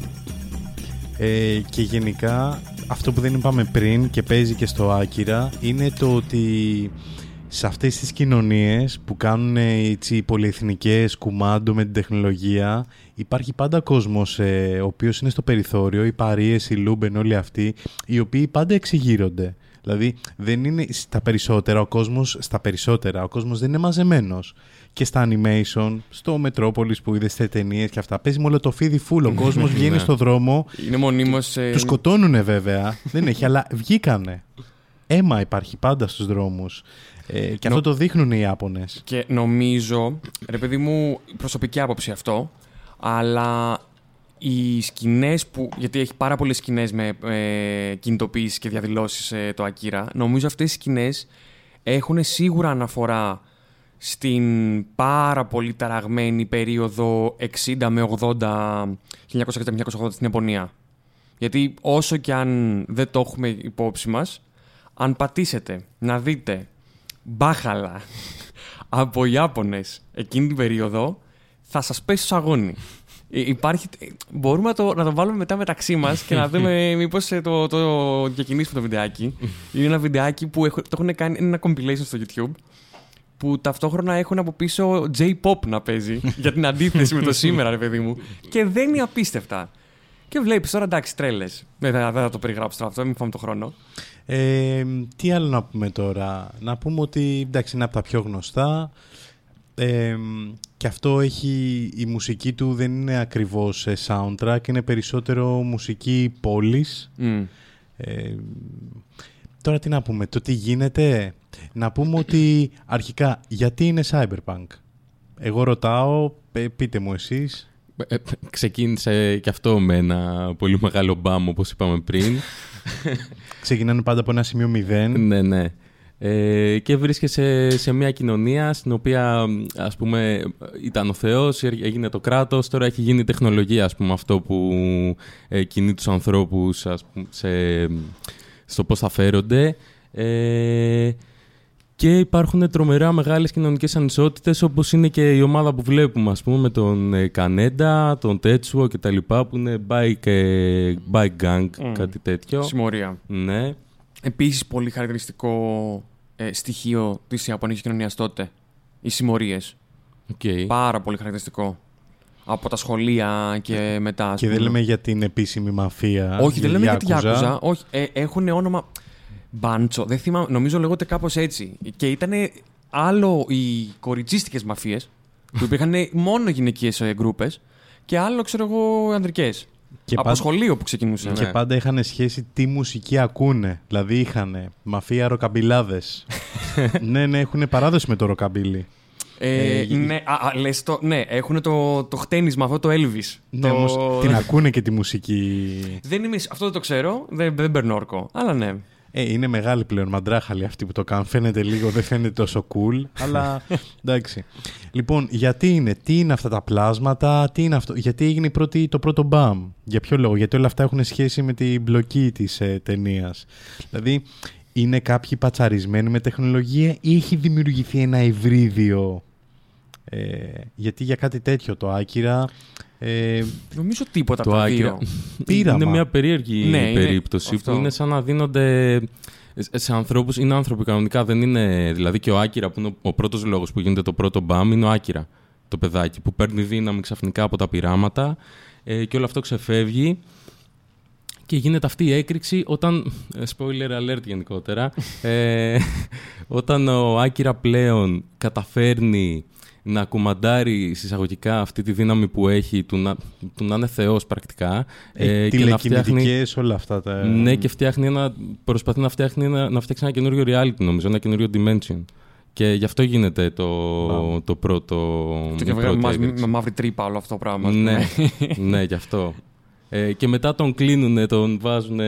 Ε, και γενικά αυτό που δεν είπαμε πριν και παίζει και στο Άκυρα είναι το ότι σε αυτές τις κοινωνίες που κάνουν έτσι, πολυεθνικές κουμάντο με την τεχνολογία υπάρχει πάντα κόσμος ε, ο οποίος είναι στο περιθώριο, οι Παρίες, οι Λούμπεν, όλοι αυτοί οι οποίοι πάντα εξεγείρονται. Δηλαδή δεν είναι στα περισσότερα ο κόσμος, στα περισσότερα ο κόσμος δεν είναι μαζεμένος και στα animation, στο Metropolis που είδες σε ταινίες και αυτά. Παίζει όλο το φίδι φούλο. Ο κόσμος βγαίνει Ναι. στο δρόμο. Είναι μονίμως. Του σκοτώνουνε βέβαια. [laughs] δεν έχει, αλλά βγήκανε. Αίμα υπάρχει πάντα στους δρόμους. Ε, και αυτό το δείχνουν οι Ιάπωνες. Και νομίζω, ρε παιδί μου, προσωπική άποψη αυτό, αλλά οι σκηνές που. Γιατί έχει πάρα πολλές σκηνές με ε, κινητοποίηση και διαδηλώσεις ε, το Ακύρα. Νομίζω αυτές οι σκηνές έχουν σίγουρα αναφορά στην πάρα πολύ ταραγμένη περίοδο 60 με 80, 1960-1980 στην Ιαπωνία. Γιατί όσο και αν δεν το έχουμε υπόψη μας, αν πατήσετε να δείτε μπάχαλα [laughs] από Ιάπωνες εκείνη την περίοδο, θα σας πέσει στο αγώνι. Ε, Υπάρχει, ε, μπορούμε να το, να το βάλουμε μετά μεταξύ μας και να δούμε μήπως ε, το, το διακινήσουμε το βιντεάκι. είναι ένα βιντεάκι που έχω, το έχουν κάνει, είναι ένα compilation στο YouTube που ταυτόχρονα έχουν από πίσω J-pop να παίζει [laughs] για την αντίθεση με το σήμερα, ρε παιδί μου. Και δεν είναι απίστευτα. Και βλέπεις τώρα εντάξει, τρέλες. Δεν, θα- δεν θα το περιγράψω τώρα αυτό, μην φάμε το χρόνο. Ε, τι άλλο να πούμε τώρα; Να πούμε ότι εντάξει είναι από τα πιο γνωστά. Ε, και αυτό έχει, η μουσική του δεν είναι ακριβώς ε, soundtrack, είναι περισσότερο μουσική πόλης. Μμ. Ε, τώρα τι να πούμε, το τι γίνεται; Να πούμε ότι αρχικά γιατί είναι cyberpunk; Εγώ ρωτάω, ε, πείτε μου εσείς. Ε, ξεκίνησε και αυτό με ένα πολύ μεγάλο μπαμ, όπως είπαμε πριν. Ξεκινάνε πάντα από ένα σημείο μηδέν. ναι, ναι. Ε, και βρίσκεσαι σε μια κοινωνία στην οποία ας πούμε ήταν ο Θεός, έγινε το κράτος, τώρα έχει γίνει η τεχνολογία ας πούμε αυτό που ε, κινεί τους ανθρώπους ας πούμε, σε, στο πώς θα φέρονται ε, και υπάρχουν τρομερά μεγάλες κοινωνικές ανισότητες όπως είναι και η ομάδα που βλέπουμε ας πούμε με τον ε, Κανέντα, τον Τέτσουο και τα λοιπά που είναι bike, ε, bike gang, Μμ. κάτι τέτοιο. Συμμορία. Ναι. Επίσης, πολύ χαρακτηριστικό ε, στοιχείο της Ιαπωνικής κοινωνίας τότε. Οι συμμορίες. Ε. οκ. Πάρα πολύ χαρακτηριστικό. Από τα σχολεία και μετά. ας Και δεν πούμε. λέμε για την επίσημη μαφία. Όχι, δεν λέμε για τη Γιάκουζα. Γιάκουζα. Όχι, ε, έχουν όνομα. Μπάντσο. Δεν θυμάμαι. Νομίζω λέγονται κάπως έτσι. Και ήταν άλλο οι κοριτσίστικες μαφίες [laughs] που υπήρχαν μόνο γυναικείες γκρούπες και άλλο, ξέρω εγώ, ανδρικές. Και Από πάντα- σχολείο που ξεκινούσαν. Και ναι. πάντα είχαν σχέση τι μουσική ακούνε. Δηλαδή είχαν μαφία ροκαμπιλάδες. [laughs] ναι, ναι, έχουν παράδοση με το ροκαμπίλι. Ε, Ε, ναι, α, α, λες το, ναι, έχουν το, το χτένισμα αυτό το Elvis. Ναι, το... όμως την ακούνε και τη μουσική. δεν είμαι, αυτό δεν το ξέρω, δεν, δεν παίρνω όρκο. Αλλά ναι. Ε, είναι μεγάλη πλέον μαντράχαλοι αυτοί που το κάνουν. Φαίνεται λίγο, δεν φαίνεται τόσο cool, αλλά εντάξει. Λοιπόν, γιατί είναι, τι είναι αυτά τα πλάσματα, τι είναι αυτό, γιατί έγινε η πρώτη, το πρώτο μπαμ, για ποιο λόγο, γιατί όλα αυτά έχουν σχέση με την μπλοκή της ε, ταινίας; Δηλαδή, είναι κάποιοι πατσαρισμένοι με τεχνολογία ή έχει δημιουργηθεί ένα υβρίδιο. Ε, γιατί για κάτι τέτοιο το Άκυρα Ε, Νομίζω τίποτα Το από τα Άκυρα. δύο. [laughs] Πείραμα. Είναι μια περίεργη Ναι, είναι περίπτωση αυτό. που είναι σαν να δίνονται σε- σε ανθρώπους, είναι άνθρωποι κανονικά, δεν είναι, δηλαδή και ο Άκυρα που είναι ο, ο πρώτος λόγος που γίνεται το πρώτο μπαμ είναι ο Άκυρα, το παιδάκι που παίρνει δύναμη ξαφνικά από τα πειράματα ε, και όλο αυτό ξεφεύγει και γίνεται αυτή η έκρηξη όταν, ε, spoiler alert γενικότερα, ε, [laughs] όταν ο Άκυρα πλέον καταφέρνει να κουμαντάρει συσσαγωγικά αυτή τη δύναμη που έχει του να, του να είναι θεός πρακτικά ε, και να φτιάχνει τηλεκινητικές, όλα αυτά τα... ναι, και φτιάχνει ένα, προσπαθεί να, φτιάχνει ένα, να φτιάξει ένα καινούριο reality, νομίζω, ένα καινούριο dimension. Και γι' αυτό γίνεται το, το πρώτο. Το η και πρώτη βγάζει έκρηξη. με μαύρη τρύπα όλο αυτό το πράγμα. ας Ναι, πούμε. [laughs] ναι, γι' αυτό. Ε, και μετά τον κλείνουν, τον βάζουν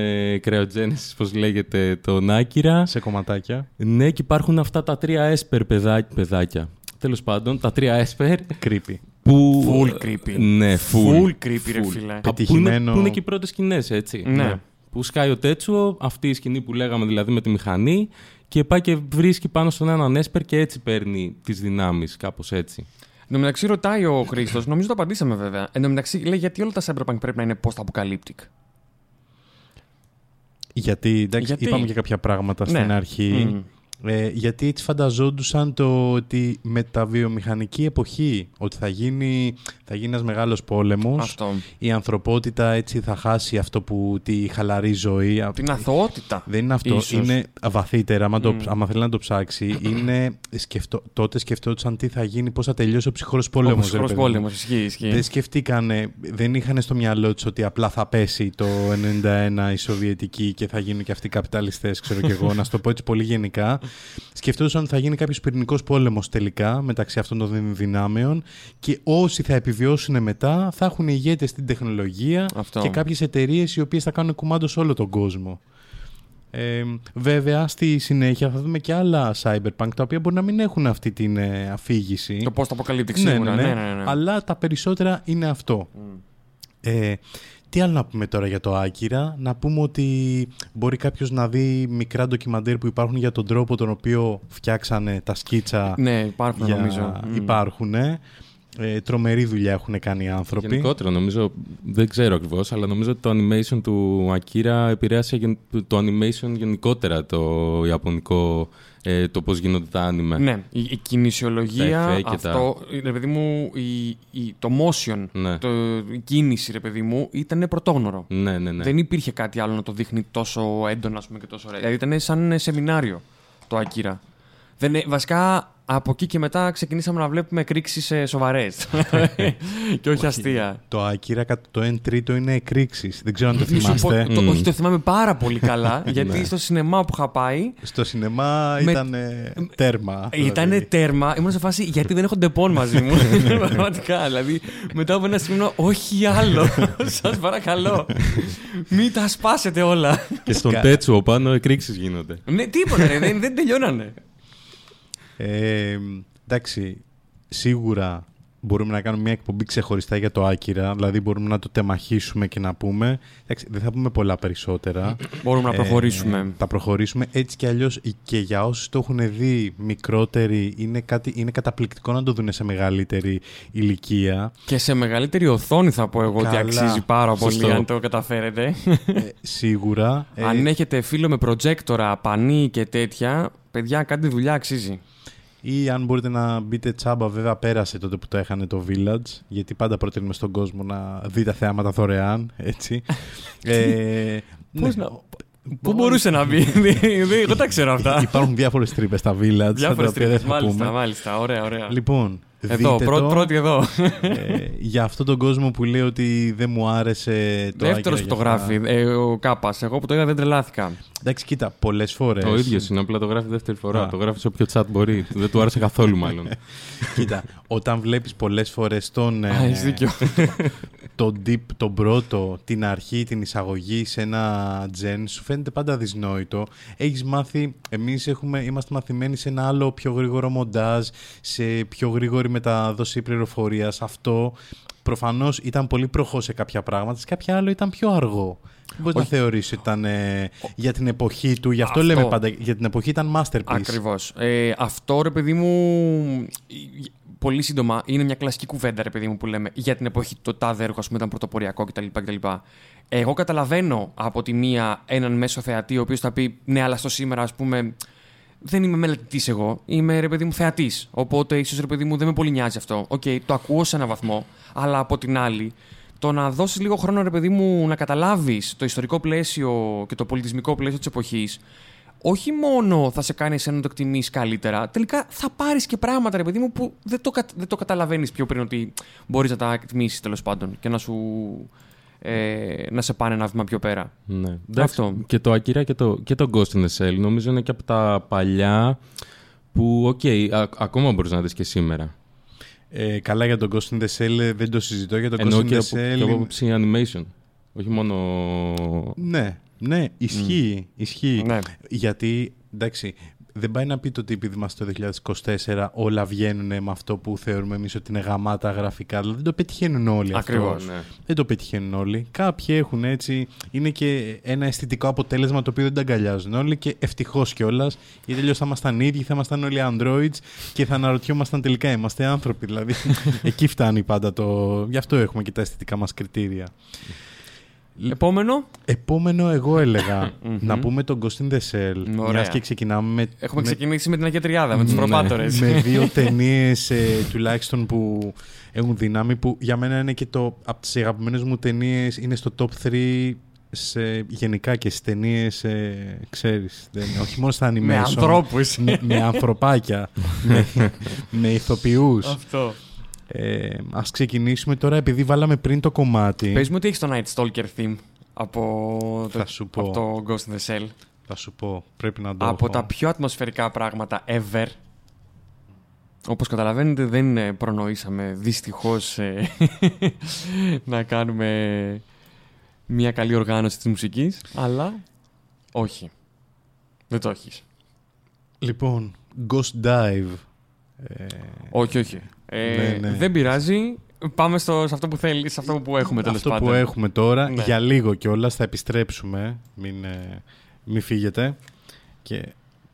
κρεοτζένεσης, πώς λέγεται, τον Άκυρα. σε κομματάκια. Ναι, και υπάρχουν αυτά τα τρία έσπερ παιδάκια. παιδάκια. Τέλος πάντων, τα τρία έσπερ Creepy. που... Full creepy. Ναι, full. Full creepy, ρε Full. φίλε. Α, Που είναι, Πετυχημένο. που είναι και οι πρώτες σκηνές, έτσι. Ναι. Που σκάει ο Τέτσουο, αυτή η σκηνή που λέγαμε δηλαδή με τη μηχανή και πάει και βρίσκει πάνω στον έναν έσπερ και έτσι παίρνει τις δυνάμεις, κάπως έτσι. Εν τω μεταξύ ρωτάει ο Χρήστος, νομίζω το απαντήσαμε βέβαια. Εν τω μεταξύ λέει γιατί όλα τα cyberpunk πρέπει να είναι post-apocalyptic; Γιατί, εντάξει, Γιατί; είπαμε και κάποια πράγματα Ναι. στην αρχή. Μμ. Ε, γιατί έτσι φανταζόντουσαν το ότι με τα βιομηχανική εποχή ότι θα γίνει, θα γίνει ένας μεγάλος πόλεμος Αυτό. η ανθρωπότητα έτσι θα χάσει αυτό που τη χαλαρή ζωή Την αθωότητα. δεν είναι αυτό, Ίσως. είναι βαθύτερα άμα, το, Μμ. άμα θέλει να το ψάξει είναι σκεφτό, τότε σκεφτόντουσαν τι θα γίνει, πώς θα τελειώσει ο ψυχρός πόλεμος Ο ρε ψυχρός παιδί μου. πόλεμος, ισχύει, ισχύει. Δεν σκεφτήκανε, δεν είχαν στο μυαλό τους ότι απλά θα πέσει το 91 η Σοβιετική και θα γίνουν και αυτοί οι καπιταλιστές, ξέρω και εγώ, να σου το πω έτσι πολύ γενικά. Σκεφτόντουσαν ότι θα γίνει κάποιος πυρηνικός πόλεμος τελικά μεταξύ αυτών των δυνάμεων και όσοι θα επιβιώσουν μετά θα έχουν ηγέτες στην τεχνολογία Αυτό. και κάποιες εταιρείες οι οποίες θα κάνουν κουμάντο σε όλο τον κόσμο. Ε, βέβαια, στη συνέχεια θα δούμε και άλλα cyberpunk τα οποία μπορεί να μην έχουν αυτή την ε, αφήγηση. Το post-apocalyptic σίγουρα. Ναι, ναι, ναι. ναι. Αλλά τα περισσότερα είναι αυτό. Ε, τι άλλο να πούμε τώρα για το Άκυρα; Να πούμε ότι μπορεί κάποιος να δει μικρά ντοκιμαντέρ που υπάρχουν για τον τρόπο τον οποίο φτιάξανε τα σκίτσα. Ναι, υπάρχουν για... νομίζω. Μμ. Υπάρχουν. Ε, τρομερή δουλειά έχουν κάνει οι άνθρωποι. Γενικότερα νομίζω, δεν ξέρω ακριβώς, αλλά νομίζω ότι το animation του Akira επηρέασε γεν- το animation γενικότερα το ιαπωνικό, ε, το πώς γίνονται τα anime. Ναι, η, η κινησιολογία, Τα εφέ και αυτό, ρε παιδί μου, η, η- το motion, Ναι. το, η κίνηση, ρε παιδί μου, ήταν πρωτόγνωρο. Ναι, ναι, ναι. Δεν υπήρχε κάτι άλλο να το δείχνει τόσο έντονα ας πούμε, και τόσο ωραία. Δηλαδή ήταν σαν σεμινάριο το Ακύρα. Δεν, ε, βασικά από εκεί και μετά ξεκινήσαμε να βλέπουμε εκρήξεις σοβαρές. [laughs] και όχι αστεία. Το Άκυρα κατά το 1 τρίτο είναι εκρήξεις. Δεν ξέρω αν το Μη σου πω, θυμάστε. το, Μμ. όχι, το θυμάμαι πάρα πολύ καλά, [laughs] γιατί Ναι. στο σινεμά που είχα πάει Στο σινεμά Με- ήταν ε, τέρμα. Ήταν δηλαδή. τέρμα, ήμουν σε φάση γιατί δεν έχω Ντεπόν μαζί μου; [laughs] Πραγματικά. Δηλαδή, μετά από ένα σημείο, όχι άλλο. Σας παρακαλώ. Μην τα σπάσετε όλα. Και στον Σκα- Τέτσουο πάνω εκρήξεις γίνονται. ναι, τίποτα, ρε, δεν, δεν τελειώνανε. Ε, εντάξει, σίγουρα μπορούμε να κάνουμε μια εκπομπή ξεχωριστά για το Akira, δηλαδή μπορούμε να το τεμαχίσουμε και να πούμε. Εντάξει, δεν θα πούμε πολλά περισσότερα. Μπορούμε να Ε, προχωρήσουμε. θα προχωρήσουμε. Έτσι κι αλλιώς και για όσους το έχουν δει μικρότεροι, είναι, κάτι, είναι καταπληκτικό να το δουν σε μεγαλύτερη ηλικία. Και σε μεγαλύτερη οθόνη θα πω εγώ ότι Καλά. αξίζει πάρα πολύ Σωστό. αν το καταφέρετε. Ε, σίγουρα. Ε, αν έχετε φίλο με προτζέκτορα, πανί και τέτοια, παιδιά, κάντε δουλειά, αξίζει. Ή αν μπορείτε να μπείτε τσάμπα, βέβαια πέρασε τότε που το έχανε το Village, γιατί πάντα προτείνουμε στον κόσμο να δει τα θέματα δωρεάν, έτσι. [laughs] ε, Πώς ναι. να- Πού μπορούσε να μπει, [laughs] Δεν- εγώ τα ξέρω αυτά. Υπάρχουν διάφορες τρύπες στα Village, Διάφορες τα οποία δεν τρύπες, θα μάλιστα, πούμε. μάλιστα, ωραία, ωραία. Λοιπόν, Εδώ, δείτε πρώτη, το, πρώτη εδώ. ε, για αυτόν τον κόσμο που λέει ότι δεν μου άρεσε το Δεύτερος Άκυρα που το για αυτά. γράφει, ε, ο Κάπας. Εγώ που το είδα δεν τρελάθηκα. Εντάξει, κοίτα, πολλές φορές. Ο ίδιο είναι, απλά το γράφει δεύτερη φορά. Α. Το γράφει σε όποιο chat μπορεί. Δεν του άρεσε καθόλου, μάλλον. [laughs] Κοίτα, όταν βλέπεις πολλές φορές τον. ε, Α, έχεις δίκιο. [laughs] τον deep, τον πρώτο, την αρχή, την εισαγωγή σε ένα gen, σου φαίνεται πάντα δυσνόητο. Έχεις μάθει, εμείς έχουμε, είμαστε μαθημένοι σε ένα άλλο πιο γρήγορο μοντάζ, σε πιο γρήγορη μεταδόση πληροφορίας. Αυτό προφανώς ήταν πολύ προχώ σε κάποια πράγματα, σε κάποια άλλο ήταν πιο αργό. Μπορείς να Όχι. θεωρήσει ότι ήταν ε, για την εποχή του, γι' αυτό, Αυτό. λέμε πάντα, για την εποχή ήταν masterpiece. Ακριβώς. Ε, αυτό ρε παιδί μου. πολύ σύντομα, είναι μια κλασική κουβέντα, ρε παιδί μου, που λέμε για την εποχή το τάδε έργο, ας πούμε, ήταν πρωτοποριακό κτλ. κτλ. Εγώ καταλαβαίνω από τη μία έναν μέσο θεατή, ο οποίος θα πει Ναι, αλλά στο σήμερα, ας πούμε, δεν είμαι μελετητής εγώ. Είμαι ρε παιδί μου θεατής. Οπότε ίσως ρε παιδί μου δεν με πολύ νοιάζει αυτό. Οκ, το ακούω σε έναν βαθμό. Αλλά από την άλλη, το να δώσεις λίγο χρόνο ρε παιδί μου να καταλάβεις το ιστορικό πλαίσιο και το πολιτισμικό πλαίσιο της εποχής, όχι μόνο θα σε κάνει εσένα να το εκτιμήσεις καλύτερα, τελικά θα πάρεις και πράγματα, ρε παιδί μου, που δεν το, κα- δεν το καταλαβαίνεις πιο πριν ότι μπορείς να τα εκτιμήσεις τέλος πάντων και να σου. Ε, να σε πάνε ένα βήμα πιο πέρα. Ναι. Αυτό. Και το Akira και το, και το Ghost in the Shell νομίζω είναι και από τα παλιά που, οκ, α- ακόμα μπορείς να δεις και σήμερα. Ε, καλά για τον Ghost in the Shell ε, δεν το συζητώ. Για τον Εννοώ Ghost in και the από, Shell. και από είναι- άποψη animation. Όχι μόνο... Ναι, ναι, ισχύει. ισχύει. Ναι. Γιατί, εντάξει, δεν πάει να πείτε ότι επειδή είμαστε το 2024 όλα βγαίνουν με αυτό που θεωρούμε εμείς ότι είναι γαμάτα γραφικά. Δηλαδή δεν το πετυχαίνουν όλοι Ακριβώς. αυτό. Ναι. Δεν το πετυχαίνουν όλοι. Κάποιοι έχουν έτσι. Είναι και ένα αισθητικό αποτέλεσμα το οποίο δεν τα αγκαλιάζουν όλοι και ευτυχώς κιόλας. Γιατί τελειώ θα ήμασταν ίδιοι, θα ήμασταν όλοι androids και θα αναρωτιόμασταν τελικά είμαστε άνθρωποι. Δηλαδή [laughs] εκεί φτάνει πάντα το. Γι' αυτό έχουμε και τα αισθητικά μας κριτήρια. Επόμενο. Επόμενο, εγώ έλεγα [laughs] να πούμε τον Ghost in the Shell. Ωραία. Μιας και ξεκινάμε με, Έχουμε με, ξεκινήσει με την Αγία Τριάδα, με τους Ναι. προπάτορε. με [laughs] δύο ταινίες τουλάχιστον που έχουν δύναμη που για μένα είναι και το από τις αγαπημένες μου ταινίες είναι στο top 3 σε, γενικά και στις ταινίες, ξέρεις, δεν, όχι μόνο στα animation. με ανθρώπους. με, με ανθρωπάκια, με, [laughs] με ηθοποιούς. Αυτό. Ε, ας ξεκινήσουμε τώρα επειδή βάλαμε πριν το κομμάτι. Πες μου ότι έχεις το Night Stalker theme από το, Θα σου πω. από το Ghost in the Shell. Θα σου πω, πρέπει να το από έχω. τα πιο ατμοσφαιρικά πράγματα ever. Όπως καταλαβαίνετε δεν ε, προνοήσαμε δυστυχώς ε, [laughs] να κάνουμε μια καλή οργάνωση της μουσικής, αλλά όχι. Δεν το έχεις. Λοιπόν, Ghost Dive. Ε, Όχι, όχι. Ε, Ναι, ναι. Δεν πειράζει. Πάμε στο, σε αυτό που θέλει, σε αυτό που έχουμε τέλος αυτό πάντων. που έχουμε τώρα, Ναι. για λίγο κιόλας θα επιστρέψουμε. Μην, ε, μην φύγετε. Και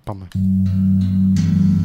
πάμε. Πάμε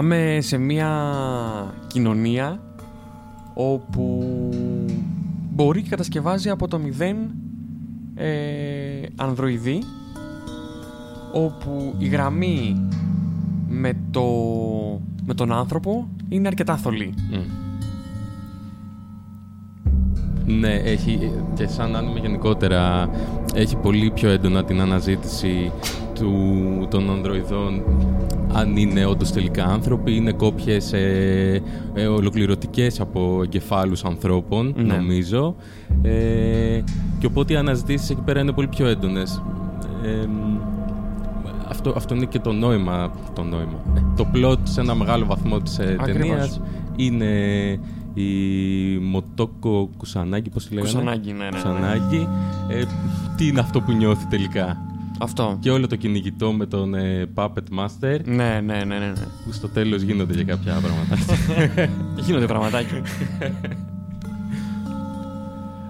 Πάμε σε μια κοινωνία όπου μπορεί και κατασκευάζει από το μηδέν ε, ανδροειδή όπου η γραμμή με, το, με τον άνθρωπο είναι αρκετά θολή. Μμ. Ναι, έχει, και σαν άνιμε γενικότερα έχει πολύ πιο έντονα την αναζήτηση του, των ανδροειδών αν είναι όντως τελικά άνθρωποι, είναι κόπιες ε, ε, ολοκληρωτικές από εγκεφάλους ανθρώπων, Ναι. νομίζω. Ε, και οπότε οι αναζητήσεις εκεί πέρα είναι πολύ πιο έντονες. Ε, αυτό, αυτό είναι και το νόημα, το νόημα. Ε, Το plot σε ένα μεγάλο βαθμό της ε, Ακριβώς. ταινίας είναι η Μοτόκο Κουσανάκη, πώς τη λέγανε; Κουσανάκη, ναι, ναι, ναι. Κουσανάκη. Ε, τι είναι αυτό που νιώθει τελικά; Αυτό. Και όλο το κυνηγητό με τον ε, Puppet Master Ναι, ναι, ναι, ναι. ναι. που στο τέλος γίνονται και κάποια πράγματα. [laughs] Γίνονται πραγματάκια.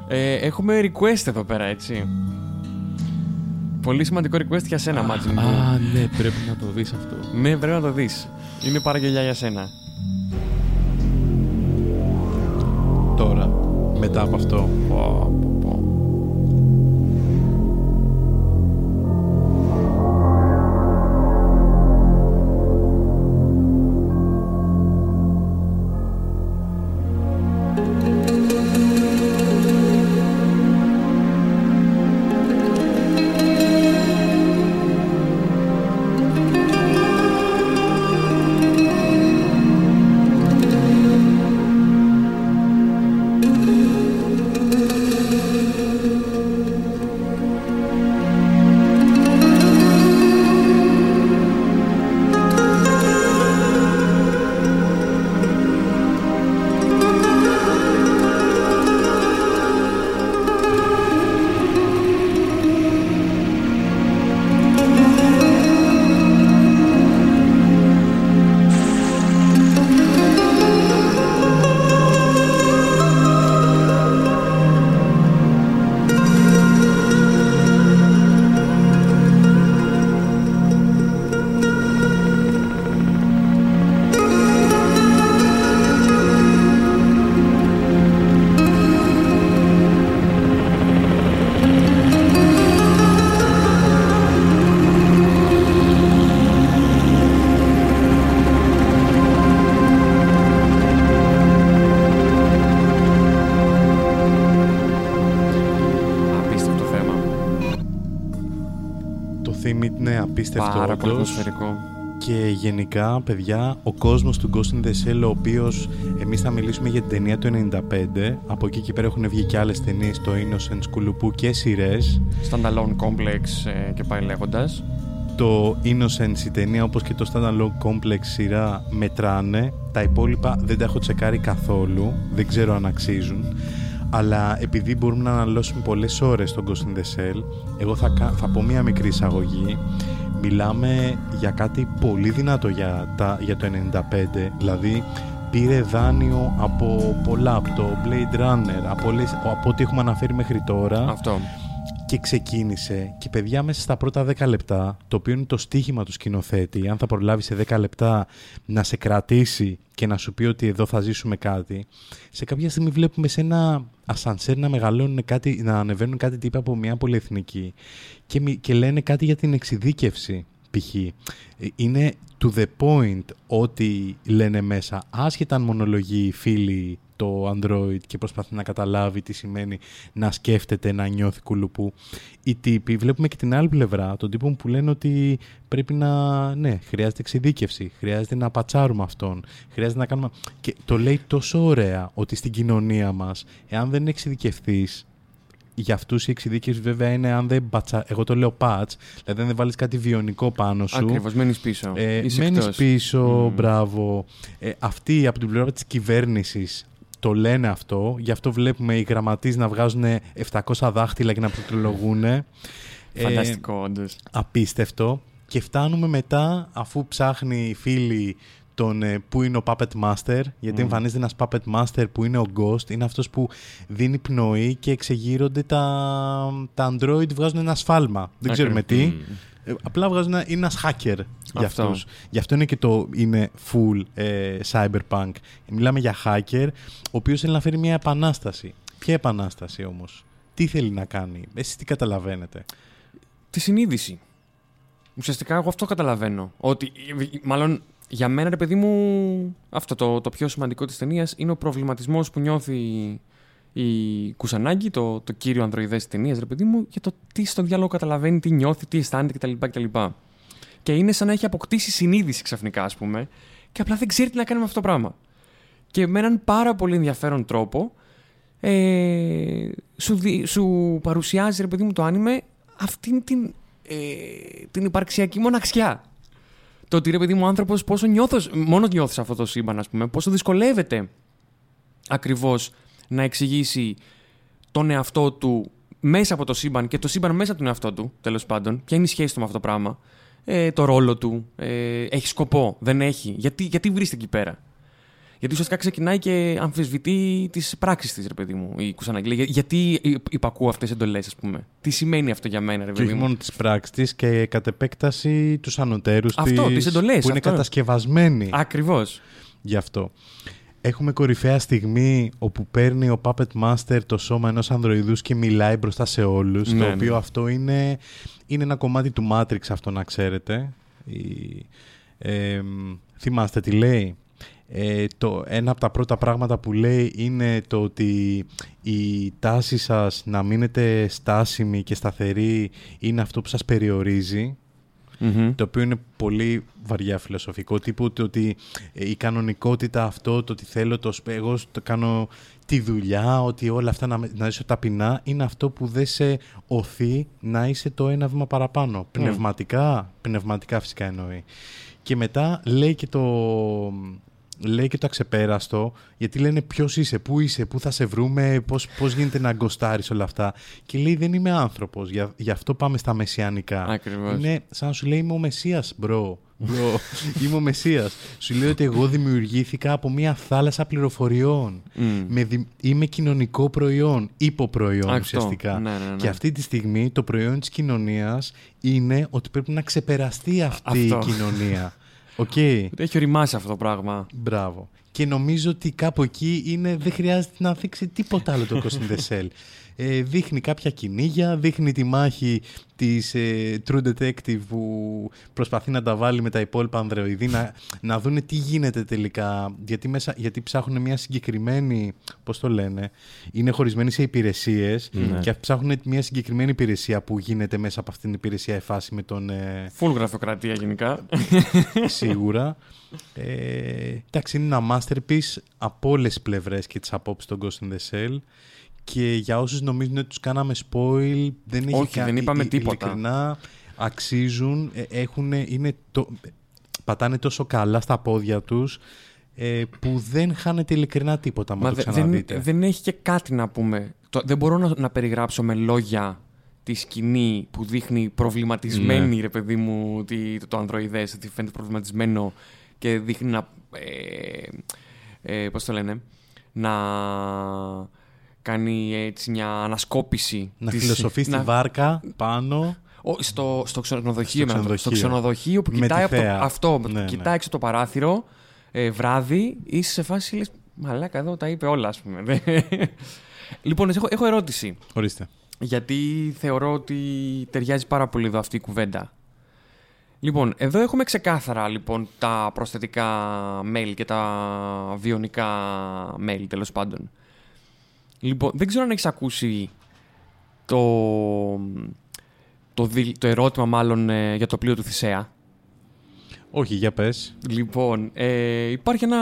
ε, έχουμε request εδώ πέρα, έτσι. Πολύ σημαντικό request για σένα, Μάτζιν. Α, ναι, πρέπει να το δεις αυτό. Ναι, πρέπει να το δεις. Είναι παραγγελιά για σένα. Τώρα, μετά από αυτό. Πω, απίστευτο Πάρα πολύ όντως. ατμοσφαιρικό. Και γενικά, παιδιά, ο κόσμος του Ghost in the Shell, ο οποίος εμείς θα μιλήσουμε για την ταινία του 95, από εκεί και πέρα έχουν βγει και άλλες ταινίες, το Innocent, Σκουλουπού και σειρές. Standalone Complex ε, και πάει λέγοντας. Το Innocence, η ταινία όπως και το Standalone Complex σειρά μετράνε. Τα υπόλοιπα δεν τα έχω τσεκάρει καθόλου, δεν ξέρω αν αξίζουν. Αλλά επειδή μπορούμε να αναλώσουμε πολλές ώρες τον Ghost in the Shell, εγώ θα, κα- θα πω μία μικρή εισαγωγή. Μιλάμε για κάτι πολύ δυνατό για, τα, για το 95, δηλαδή πήρε δάνειο από πολλά, από το Blade Runner, από, όλες, από ό,τι έχουμε αναφέρει μέχρι τώρα Αυτό. Και ξεκίνησε και παιδιά μέσα στα πρώτα 10 λεπτά, το οποίο είναι το στίχημα του σκηνοθέτη, αν θα προλάβει σε 10 λεπτά να σε κρατήσει και να σου πει ότι εδώ θα ζήσουμε κάτι, σε κάποια στιγμή βλέπουμε σε ένα ασανσέρ να μεγαλώνουν κάτι, να ανεβαίνουν κάτι τύπα από μια πολυεθνική και, μι- και λένε κάτι για την εξειδίκευση π.χ. Ε, Είναι to the point ότι λένε μέσα, άσχετα αν μονολογεί οι φίλοι το Android και προσπαθεί να καταλάβει τι σημαίνει να σκέφτεται, να νιώθει κουλουπού. Οι τύποι, βλέπουμε και την άλλη πλευρά των τύπων που λένε ότι πρέπει να, ναι, χρειάζεται εξειδίκευση, χρειάζεται να πατσάρουμε αυτόν, χρειάζεται να κάνουμε... Και το λέει τόσο ωραία ότι στην κοινωνία μας, εάν δεν εξειδικευθείς, για αυτούς η εξειδίκευση βέβαια είναι αν δεν πατσα... Εγώ το λέω patch, δηλαδή αν δεν βάλεις κάτι βιονικό πάνω σου. Ακριβώς, μένεις πίσω. Ε, Είσαι μένεις εκτός. πίσω, Μμμ. μπράβο. Ε, αυτοί από την πλευρά της κυβέρνησης το λένε αυτό. Γι' αυτό βλέπουμε οι γραμματείς να βγάζουν 700 δάχτυλα και να πληκτρολογούν. Ε, Φανταστικό, όντως. απίστευτο. Και φτάνουμε μετά, αφού ψάχνει η φίλη τον ε, που είναι ο Puppet Master, γιατί Μμ. εμφανίζεται ένας Puppet Master που είναι ο Ghost, είναι αυτός που δίνει πνοή και εξεγείρονται τα, τα Android βγάζουν ένα σφάλμα. Δεν ξέρουμε τι. Μμ. Ε, απλά βγάζουν ένα, είναι ένας hacker για Αυτό. αυτούς. Γι' αυτό είναι και το είναι full ε, cyberpunk. Μιλάμε για hacker, ο οποίος θέλει να φέρει μια επανάσταση. Ποια επανάσταση όμως; Τι θέλει να κάνει; Εσείς τι καταλαβαίνετε; Τη συνείδηση. Ουσιαστικά εγώ αυτό καταλαβαίνω. Ότι, μάλλον για μένα, ρε παιδί μου, αυτό το, το πιο σημαντικό της ταινίας είναι ο προβληματισμός που νιώθει η Κουσανάγκη, το, το κύριο ανδροειδές της ταινίας, ρε παιδί μου, για το τι στο διάλογο καταλαβαίνει, τι νιώθει, τι αισθάνεται κτλ. κτλ. Και είναι σαν να έχει αποκτήσει συνείδηση ξαφνικά, ας πούμε, και απλά δεν ξέρει τι να κάνει με αυτό το πράγμα. Και με έναν πάρα πολύ ενδιαφέρον τρόπο ε, σου, δι- σου παρουσιάζει, ρε παιδί μου, το άνιμε αυτήν την, ε, την υπαρξιακή μοναξιά. Το ότι ρε παιδί μου, ο άνθρωπος πόσο νιώθω, μόνο νιώθεις σε αυτό το σύμπαν, ας πούμε, πόσο δυσκολεύεται ακριβώς να εξηγήσει τον εαυτό του μέσα από το σύμπαν και το σύμπαν μέσα από τον εαυτό του, τέλος πάντων. Ποια είναι η σχέση του με αυτό το πράγμα. Ε, το ρόλο του. Ε, έχει σκοπό, δεν έχει. Γιατί, γιατί βρίσκεται εκεί πέρα. Γιατί ουσιαστικά ξεκινάει και αμφισβητεί τις πράξεις της, ρε παιδί μου, η Κουσαναγγλία. Για, γιατί υπακούω αυτές τι εντολές, ας πούμε. Τι σημαίνει αυτό για μένα, ρε Και παιδί όχι μου; μόνο τις πράξεις της και κατ' επέκταση τους ανωτέρους Αυτό, τις εντολές, Που είναι αυτό. κατασκευασμένοι Ακριβώς. γι' αυτό. Έχουμε κορυφαία στιγμή όπου παίρνει ο Puppet Master το σώμα ενός ανδροειδούς και μιλάει μπροστά σε όλους. Ναι, το ναι. οποίο αυτό είναι, είναι ένα κομμάτι του Matrix αυτό να ξέρετε. Η, ε, θυμάστε τι λέει; Ε, το, ένα από τα πρώτα πράγματα που λέει είναι το ότι η τάση σας να μείνετε στάσιμοι και σταθεροί είναι αυτό που σας περιορίζει το οποίο είναι πολύ βαριά φιλοσοφικό τύπου το ότι ε, η κανονικότητα αυτό, το ότι θέλω το, σπ- εγώ το κάνω τη δουλειά, ότι όλα αυτά να, με- να ζήσω ταπεινά είναι αυτό που δεν σε οθεί να είσαι το ένα βήμα παραπάνω. Πνευματικά, πνευματικά φυσικά εννοεί. Και μετά λέει και το, λέει και το αξεπέραστο, γιατί λένε ποιος είσαι, πού είσαι, πού θα σε βρούμε, πώς, πώς γίνεται να γκοστάρεις όλα αυτά. Και λέει δεν είμαι άνθρωπος, για, γι' αυτό πάμε στα μεσιανικά. Ακριβώς. Είναι σαν να σου λέει είμαι ο Μεσσίας, μπρο. [laughs] Μπρο, είμαι ο Μεσσίας. Σου λέει ότι εγώ δημιουργήθηκα από μια θάλασσα πληροφοριών. Με δι- Είμαι κοινωνικό προϊόν, υποπροϊόν Αυτό. ουσιαστικά. Ναι, ναι, ναι. Και αυτή τη στιγμή το προϊόν της κοινωνίας είναι ότι πρέπει να ξεπεραστεί αυτή Αυτό. η κοινωνία. Οκ. Έχει ωριμάσει αυτό το πράγμα. Μπράβο. Και νομίζω ότι κάπου εκεί είναι, δεν χρειάζεται να δείξει τίποτα άλλο το Ghost in the Shell. [laughs] Ε, δείχνει κάποια κυνήγια, δείχνει τη μάχη της ε, True Detective που προσπαθεί να τα βάλει με τα υπόλοιπα ανδρεοειδή, να, να δούνε τι γίνεται τελικά. Γιατί, μέσα, γιατί ψάχνουν μια συγκεκριμένη, πώς το λένε, είναι χωρισμένοι σε υπηρεσίες και ψάχνουν μια συγκεκριμένη υπηρεσία που γίνεται μέσα από αυτήν την υπηρεσία εφάση με τον... Ε, Φουλ γραφειοκρατία γενικά. σίγουρα. Ε, εντάξει, είναι ένα masterpiece από όλες τις πλευρές και τις απόψεις των Ghost in the Shell. Και για όσους νομίζουν ότι τους κάναμε spoil, δεν έχει Όχι, κα- δεν είπαμε ε, ε, τίποτα. Ειλικρινά αξίζουν, ε, έχουν, είναι το, πατάνε τόσο καλά στα πόδια τους ε, που δεν χάνεται ειλικρινά τίποτα μα το δε- δεν, ξαναδείτε. δεν έχει και κάτι να πούμε. Το, δεν μπορώ να, να περιγράψω με λόγια τη σκηνή που δείχνει προβληματισμένη, Ναι. ρε παιδί μου, τη, το, το ανδροειδές, ότι φαίνεται προβληματισμένο και δείχνει να... Ε, ε, πώς το λένε; Να κάνει έτσι μια ανασκόπηση. να της- φιλοσοφείς στη να- βάρκα πάνω. Ο, στο, στο ξενοδοχείο, Στο με- στο ξενοδοχείο. ξενοδοχείο που Με κοιτάει τη από το, θέα. αυτό, Ναι, ναι. κοιτάει έξω το παράθυρο, ε, βράδυ, είσαι σε φάση, λες, μαλάκα εδώ τα είπε όλα, ας πούμε. [laughs] λοιπόν, έχω, έχω ερώτηση, Ορίστε. γιατί θεωρώ ότι ταιριάζει πάρα πολύ εδώ αυτή η κουβέντα. Λοιπόν, εδώ έχουμε ξεκάθαρα λοιπόν τα προσθετικά mail και τα βιονικά mail τέλος πάντων. Λοιπόν, δεν ξέρω αν έχεις ακούσει το, το, δι- το ερώτημα μάλλον ε, για το πλοίο του Θησέα. Όχι, για πες. Λοιπόν, ε, υπάρχει ένα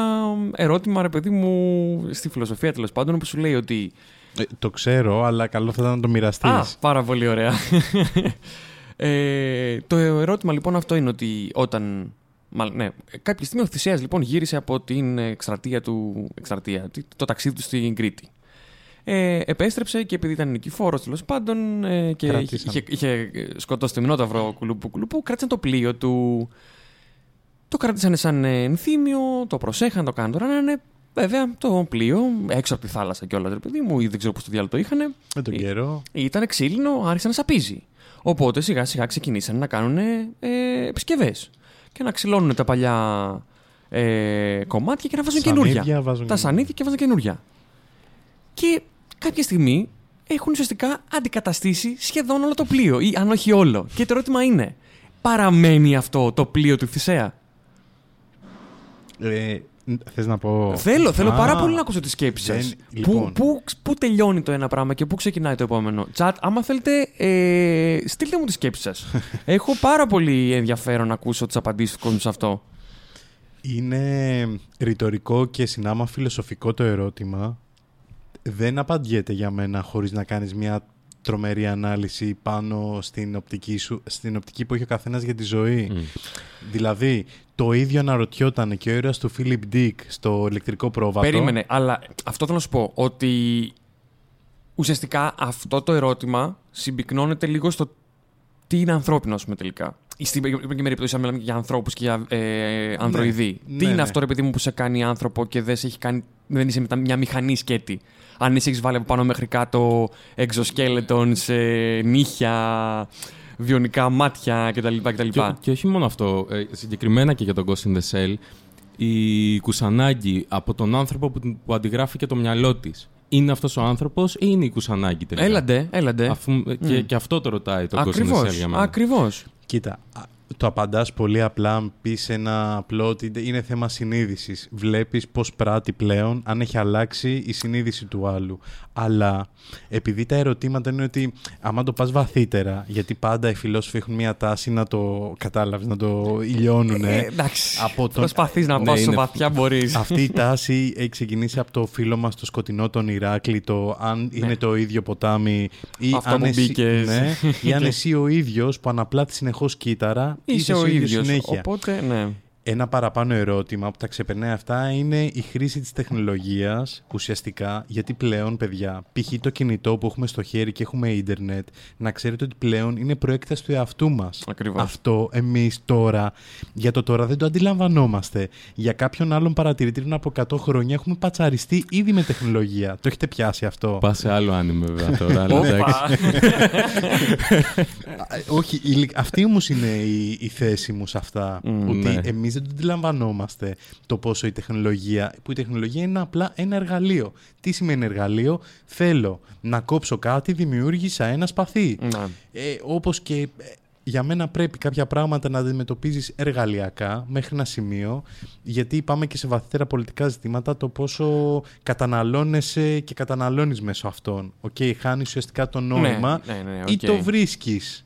ερώτημα, ρε παιδί μου, στη φιλοσοφία τέλος πάντων, που σου λέει ότι Ε, το ξέρω, αλλά καλό θα ήταν να το μοιραστείς. Α, πάρα πολύ ωραία. [laughs] ε, το ερώτημα λοιπόν αυτό είναι ότι όταν. Μάλλον, ναι, κάποια στιγμή ο Θησέας λοιπόν γύρισε από την εκστρατεία του. Εκστρατεία, τι- το ταξίδι του στην Κρήτη. Ε, επέστρεψε και επειδή ήταν νικηφόρο τέλος πάντων ε, και είχε, Κρατήσαν. είχε, είχε σκοτώσει το Μινόταυρο κουλουπού κουλουπού, κράτησαν το πλοίο του. Το κράτησαν σαν ε, ενθύμιο, το προσέχαν, το κάναν τώρα να είναι. Βέβαια, το πλοίο έξω από τη θάλασσα κιόλας, ρε παιδί μου, ή δεν ξέρω πώς το διάλογο το είχαν. Με τον Ε, καιρό. Ήταν ξύλινο, άρχισε να σαπίζει. Οπότε σιγά σιγά ξεκινήσαν να κάνουν ε, επισκευές. Και να ξυλώνουν τα παλιά ε, κομμάτια και να βάζουν Σανίδια καινούργια. βάζουν Τα καινούργια. σανίδια και βάζουν καινούργια. Και κάποια στιγμή έχουν ουσιαστικά αντικαταστήσει σχεδόν όλο το πλοίο, ή αν όχι όλο. Και το ερώτημα είναι, παραμένει αυτό το πλοίο του Θησέα. Ε, Θες να πω... Θέλω, θέλω Α, πάρα πολύ να ακούσω τη σκέψη σας. δεν- Πού, λοιπόν. πού, πού τελειώνει το ένα πράγμα και πού ξεκινάει το επόμενο; Τσάτ, άμα θέλετε, ε, στείλτε μου τη σκέψη σας. [laughs] Έχω πάρα πολύ ενδιαφέρον να ακούσω τις απαντήσεις του κόσμου σε αυτό. Είναι ρητορικό και συνάμα φιλοσοφικό το ερώτημα. Δεν απαντιέται για μένα χωρίς να κάνεις μια τρομερή ανάλυση πάνω στην οπτική, σου, στην οπτική που έχει ο καθένας για τη ζωή. Μμ. Δηλαδή, το ίδιο αναρωτιόταν και ο ήρωας του Φίλιπ Ντίκ στο ηλεκτρικό πρόβατο. Περίμενε, αλλά αυτό θέλω να σου πω ότι ουσιαστικά αυτό το ερώτημα συμπυκνώνεται λίγο στο τι είναι ανθρώπινο, ας πούμε τελικά. Στην προκειμένη περίπτωση, αν μιλάμε για ανθρώπους και για ε, ανδροειδή. Ναι, τι ναι, είναι ναι. αυτό, ρε παιδί μου, που σε κάνει άνθρωπο και δεν, σε έχει κάνει, δεν είσαι μετά μια μηχανή σκέτη; Αν εσύ έχεις βάλει από πάνω μέχρι κάτω exoskeletons, ε, νύχια, βιονικά μάτια κτλ. κτλ. Και, και όχι μόνο αυτό, ε, συγκεκριμένα και για τον Ghost in the Shell, η Κουσανάγκη από τον άνθρωπο που, που αντιγράφει και το μυαλό της. Είναι αυτός ο άνθρωπος ή είναι η Κουσανάγκη τελικά; Έλαντε, έλαντε. Αφού, ε, και, και αυτό το ρωτάει το Ghost in the Ακριβώς, Shell για μένα. ακριβώς. Κοίτα, α, το απαντάς πολύ απλά αν πεις ένα απλό ότι είναι θέμα συνείδησης. Βλέπεις πώς πράττει πλέον, αν έχει αλλάξει η συνείδηση του άλλου. Αλλά επειδή τα ερωτήματα είναι ότι άμα το πας βαθύτερα, γιατί πάντα οι φιλόσοφοι έχουν μια τάση να το κατάλαβες, να το ηλιώνουν. Ε, εντάξει. από τον- Προσπαθείς να Ναι, πας όσο είναι- βαθιά μπορείς. Αυτή η τάση έχει ξεκινήσει από το φίλο μας το σκοτεινό τον Ηράκλη, το αν είναι το ίδιο ποτάμι ή Ναι. Αυτό αν, που εσύ, μπήκες. ναι, ή αν [laughs] εσύ ο ίδιος που αναπλάθει συνεχώς κύτταρα Είσαι ο ίδιος. συνέχεια. Οπότε, ναι. Ένα παραπάνω ερώτημα που τα ξεπερνάει αυτά είναι η χρήση της τεχνολογίας ουσιαστικά γιατί πλέον παιδιά π.χ. το κινητό που έχουμε στο χέρι και έχουμε ίντερνετ να ξέρετε ότι πλέον είναι προέκταση του εαυτού μας. Ακριβώς. Αυτό εμείς τώρα για το τώρα δεν το αντιλαμβανόμαστε. Για κάποιον άλλον παρατηρητήριο από 100 χρόνια έχουμε πατσαριστεί ήδη με τεχνολογία. Το έχετε πιάσει αυτό; Πα σε άλλο άνιμε βέβαια τώρα. αλλά εντάξει. [laughs] Α, Όχι, η- αυτή όμως είναι η, η θέση μου σε αυτά. Μμ, ότι ναι. εμείς δεν το αντιλαμβανόμαστε το πόσο η τεχνολογία, που η τεχνολογία είναι απλά ένα εργαλείο. Τι σημαίνει εργαλείο; Θέλω να κόψω κάτι, δημιούργησα ένα σπαθί. Ναι. Ε, όπως και ε, για μένα πρέπει κάποια πράγματα να αντιμετωπίζεις εργαλειακά μέχρι ένα σημείο, γιατί πάμε και σε βαθύτερα πολιτικά ζητήματα το πόσο καταναλώνεσαι και καταναλώνεις μέσω αυτών. Οκ, χάνεις ουσιαστικά το νόημα ναι, ναι, ή οκ. το βρίσκεις.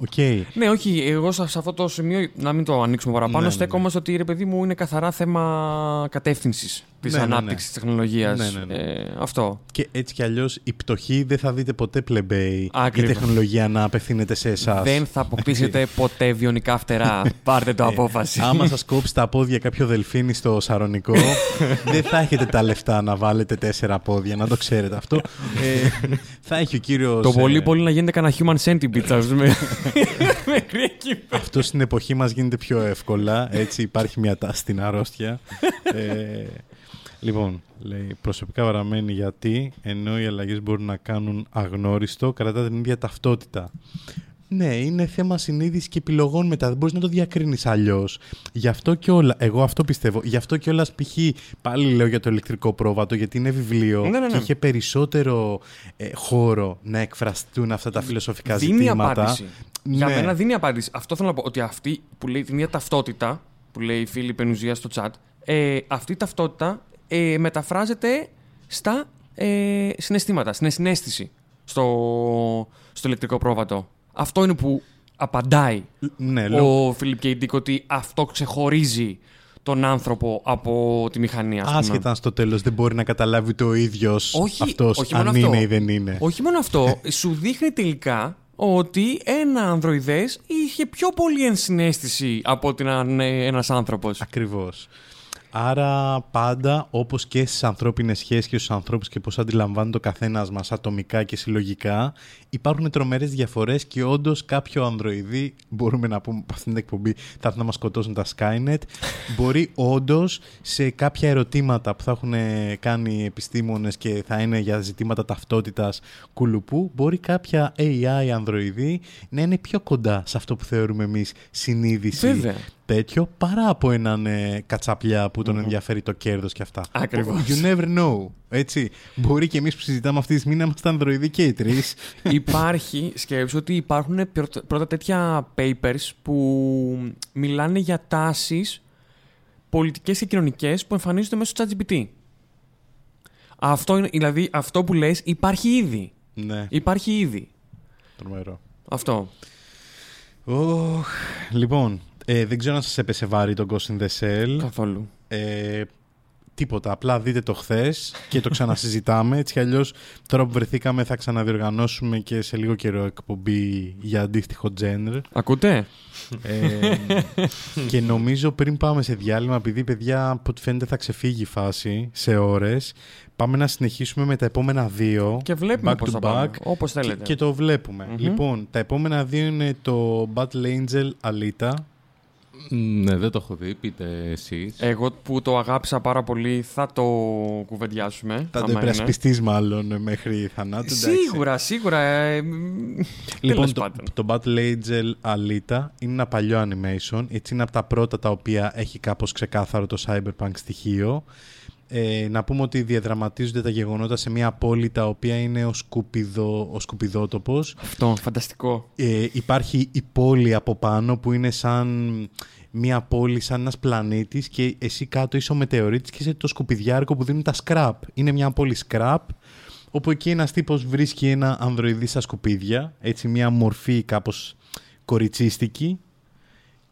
Οκ. Ναι, όχι, εγώ σε σε αυτό το σημείο, να μην το ανοίξουμε παραπάνω, Ναι, ναι, στέκομαι στο ότι ρε παιδί μου είναι καθαρά θέμα κατεύθυνσης της Ναι, ναι, ναι. ανάπτυξης της τεχνολογίας. Ναι, ναι, ναι. Ε, αυτό. Και έτσι κι αλλιώς οι φτωχοί δεν θα δείτε ποτέ πλεμπαίοι Ακριβώς. η τεχνολογία να απευθύνεται σε εσάς. Δεν θα αποκτήσετε ποτέ βιονικά φτερά. [laughs] Πάρτε το απόφαση. Ε, Άμα σας [laughs] κόψει τα πόδια κάποιο δελφίνι στο Σαρονικό, [laughs] δεν θα έχετε τα λεφτά να βάλετε τέσσερα πόδια, να το ξέρετε αυτό. Ε, θα έχει ο κύριος... το πολύ ε, πολύ να γίνεται κανένα human centipede, ας πούμε. Μέχρι εκεί. Αυτό στην εποχή μας γίνεται πιο εύκολα. Έτσι υπάρχει μια τάση στην αρρώστια. Ε, λοιπόν, λέει, προσωπικά βαραμένη γιατί, ενώ οι αλλαγές μπορούν να κάνουν αγνώριστο, κρατά την ίδια ταυτότητα. Ναι, είναι θέμα συνείδησης και επιλογών μετά. Δεν μπορείς να το διακρίνεις αλλιώς. Γι' αυτό και όλα. Εγώ αυτό πιστεύω. Γι' αυτό και όλας, π.χ. πάλι λέω για το ηλεκτρικό πρόβατο, γιατί είναι βιβλίο Ναι, ναι, ναι. και είχε περισσότερο ε, χώρο να εκφραστούν αυτά τα φιλοσοφικά Δίνει ζητήματα. απάντηση. Για Ναι. μένα δίνει απάντηση. Αυτό θέλω να πω. Ότι αυτή που λέει την ίδια ταυτότητα, που λέει η φίλη Πενουζία στο chat, ε, αυτή η ταυτότητα ε, μεταφράζεται στα ε, συναισθήματα, στην συνέστηση στο, στο ηλεκτρικό πρόβατο. Αυτό είναι που απαντάει Ναι, λέω, ο Φίλιπ Κέιντικ ότι αυτό ξεχωρίζει τον άνθρωπο από τη μηχανή, ας πούμε. Άσχετα αν στο τέλος δεν μπορεί να καταλάβει το ίδιος Όχι, αυτός όχι αν μόνο είναι αυτό. ή δεν είναι. Όχι μόνο αυτό, σου δείχνει τελικά ότι ένα ανδροειδές είχε πιο πολύ ενσυναίσθηση από ότι να είναι ένας άνθρωπος. Ακριβώς. Άρα πάντα όπως και στις ανθρώπινες σχέσεις και στους ανθρώπους και πώς αντιλαμβάνεται ο καθένας μας ατομικά και συλλογικά υπάρχουν τρομερές διαφορές και όντως κάποιο ανδροειδή, μπορούμε να πούμε από αυτήν την εκπομπή θα έρθουν να μας σκοτώσουν τα Skynet, μπορεί όντως σε κάποια ερωτήματα που θα έχουν κάνει επιστήμονες και θα είναι για ζητήματα ταυτότητας κουλουπού, μπορεί κάποια AI ανδροειδή να είναι πιο κοντά σε αυτό που θεωρούμε εμείς συνείδηση Βέβαια. Τέτοιο παρά από έναν ε, κατσαπλιά που τον ενδιαφέρει το κέρδος και αυτά. Ακριβώς. You never know. Έτσι. Μπορεί και εμείς που συζητάμε αυτή τη στιγμή να είμαστε ανδροειδοί και οι τρεις. [laughs] Υπάρχει, σκέψου ότι υπάρχουν πρώτα- πρώτα τέτοια papers που μιλάνε για τάσεις πολιτικές και κοινωνικές που εμφανίζονται μέσω του ChatGPT. Αυτό είναι, δηλαδή, αυτό που λες υπάρχει ήδη. Ναι, Υπάρχει ήδη. τρομερό. Αυτό. Οχ, λοιπόν, ε, δεν ξέρω αν σας έπεσε βάρη το Ghost in the Shell. Καθόλου. Ε, τίποτα. Απλά δείτε το χθες και το ξανασυζητάμε. Έτσι κι αλλιώς, τώρα που βρεθήκαμε, θα ξαναδιοργανώσουμε και σε λίγο καιρό εκπομπή για αντίστοιχο genre. Ακούτε; Ε, και νομίζω πριν πάμε σε διάλειμμα, επειδή παιδιά από ό,τι φαίνεται θα ξεφύγει η φάση σε ώρες, πάμε να συνεχίσουμε με τα επόμενα δύο. Και βλέπουμε back πώς to θα πάμε. back. Όπως Και, θέλετε. και το βλέπουμε. Μμμ. Λοιπόν, τα επόμενα δύο είναι το Battle Angel Alita. Ναι, δεν το έχω δει. Πείτε εσείς. Εγώ που το αγάπησα πάρα πολύ θα το κουβεντιάσουμε. Θα το άμα είναι. υπερασπιστείς μάλλον μέχρι θανάτου. εντάξει. Σίγουρα, σίγουρα. Ε, μ, Λοιπόν, τέλος το, πάντων. το Battle Angel Alita είναι ένα παλιό animation. Έτσι είναι από τα πρώτα τα οποία έχει κάπως ξεκάθαρο το cyberpunk στοιχείο. Ε, να πούμε ότι διαδραματίζονται τα γεγονότα σε μια πόλη τα οποία είναι ο, σκουπιδό, ο σκουπιδότοπος. Αυτό, φανταστικό. Ε, υπάρχει η πόλη από πάνω που είναι σαν μια πόλη, σαν ένας πλανήτης και εσύ κάτω είσαι ο μετεωρίτης και είσαι το σκουπιδιάρικο που δίνουν τα scrap. Είναι μια πόλη scrap όπου εκεί ένας τύπος βρίσκει ένα ανδροειδή στα σκουπίδια, έτσι μια μορφή κάπως κοριτσίστικη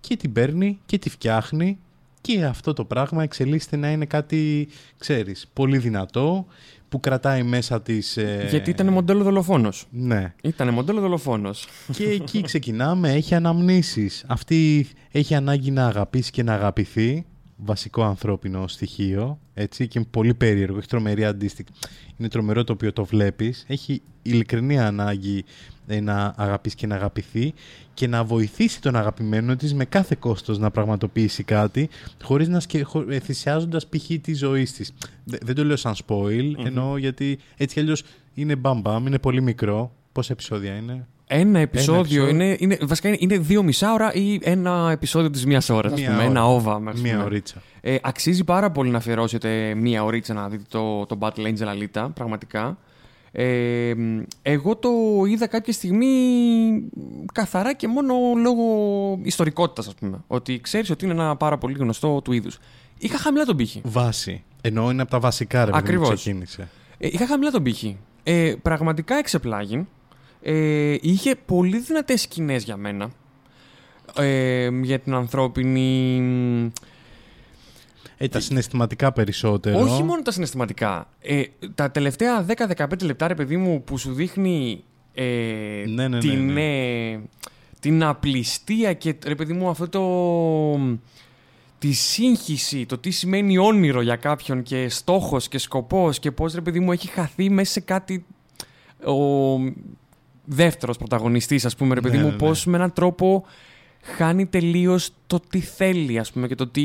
και την παίρνει και τη φτιάχνει και αυτό το πράγμα εξελίσσεται να είναι κάτι, ξέρεις, πολύ δυνατό που κρατάει μέσα της... ε, Γιατί ήταν μοντέλο δολοφόνος. Ναι. Ήταν μοντέλο δολοφόνος. Και εκεί ξεκινάμε, έχει αναμνήσεις. Αυτή έχει ανάγκη να αγαπήσει και να αγαπηθεί. Βασικό ανθρώπινο στοιχείο. Έτσι, και είναι πολύ περίεργο. Έχει τρομερή αντίστοιχη. Είναι τρομερό το οποίο το βλέπεις. Έχει ειλικρινή ανάγκη ε, να αγαπήσει και να αγαπηθεί και να βοηθήσει τον αγαπημένο της με κάθε κόστος να πραγματοποιήσει κάτι χωρίς να σκε... χω- ε, θυσιάζοντας π.χ. τη ζωή της. Δε- Δεν το λέω σαν spoil, εννοώ γιατί έτσι κι αλλιώς είναι μπαμπαμ, είναι πολύ μικρό. Πόσα επεισόδια είναι, Ένα επεισόδιο, επεισόδιο. είναι, είναι, βασικά είναι, είναι δύο μισά ώρα ή ένα επεισόδιο της μίας ώρας, ας Μία πούμε, ώρα. ένα όβα. ας Μία πούμε. ωρίτσα. Ε, αξίζει πάρα πολύ να αφιερώσετε μία ωρίτσα να δείτε το, το Battle Angel Alita, πραγματικά. Ε, μ, εγώ το είδα κάποια στιγμή καθαρά και μόνο λόγω ιστορικότητας, ας πούμε. Ότι ξέρεις ότι είναι ένα πάρα πολύ γνωστό του είδους. Είχα χαμηλά τον πύχη. Βάση. Ενώ είναι από τα βασικά ρε παιδί μου, που Ακριβώς. ξεκίνησε. Ε, είχα χαμηλά τον πύχη. Ε, πραγματικά εξεπλάγει. Ε, είχε πολύ δυνατές σκηνές για μένα. Ε, για την ανθρώπινη... Ε, τα συναισθηματικά περισσότερο. Όχι μόνο τα συναισθηματικά. Ε, τα τελευταία 10-15 λεπτά, ρε παιδί μου, που σου δείχνει ε, Ναι, ναι, ναι, την, ναι. ε, την απληστία και ρε παιδί μου αυτό το... Τη σύγχυση, το τι σημαίνει όνειρο για κάποιον και στόχος και σκοπός και πώς ρε παιδί μου έχει χαθεί μέσα σε κάτι ο δεύτερος πρωταγωνιστής ας πούμε ρε παιδί Ναι, μου ναι, ναι. πώς με έναν τρόπο χάνει τελείως το τι θέλει ας πούμε και το τι,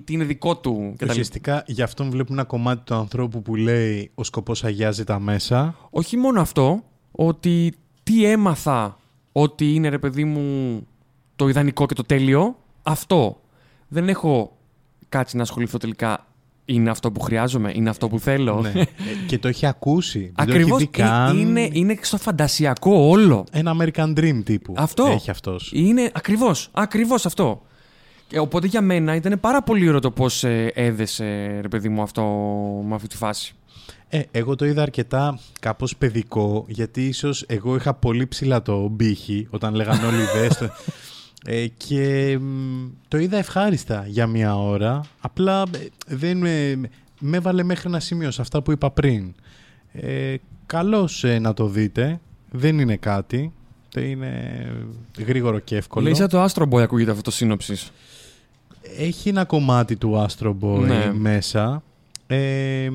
τι είναι δικό του. και τα λοιπά. Ουσιαστικά γι' αυτόν βλέπουμε ένα κομμάτι του ανθρώπου που λέει ο σκοπός αγιάζει τα μέσα. Όχι μόνο αυτό, ότι τι έμαθα ότι είναι ρε παιδί μου το ιδανικό και το τέλειο, αυτό. Δεν έχω κάτσει να ασχοληθώ τελικά. Είναι αυτό που χρειάζομαι, είναι αυτό που θέλω. ναι. Ε, και το έχει ακούσει. Δεν Ακριβώς, το έχει δει καν. είναι, είναι στο φαντασιακό όλο. Ένα American Dream τύπου. Αυτό. Έχει αυτός. Είναι ακριβώς, ακριβώς αυτό. Και οπότε για μένα ήταν πάρα πολύ ωραίο το πώς ε, έδεσε, ρε παιδί μου, αυτό με αυτή τη φάση. Ε, εγώ το είδα αρκετά κάπως παιδικό, γιατί ίσως εγώ είχα πολύ ψηλά το μπήχη όταν λέγανε όλοι δες το. Ε, και μ, το είδα ευχάριστα για μία ώρα. Απλά ε, δεν με, με έβαλε μέχρι ένα σημείο σε αυτά που είπα πριν. Ε, καλώς ε, να το δείτε. Δεν είναι κάτι. Το Είναι γρήγορο και εύκολο. Λέει σαν το Astro Boy ακούγεται αυτό το σύνοψης. Έχει ένα κομμάτι του Astro Boy Ναι. μέσα. Ε,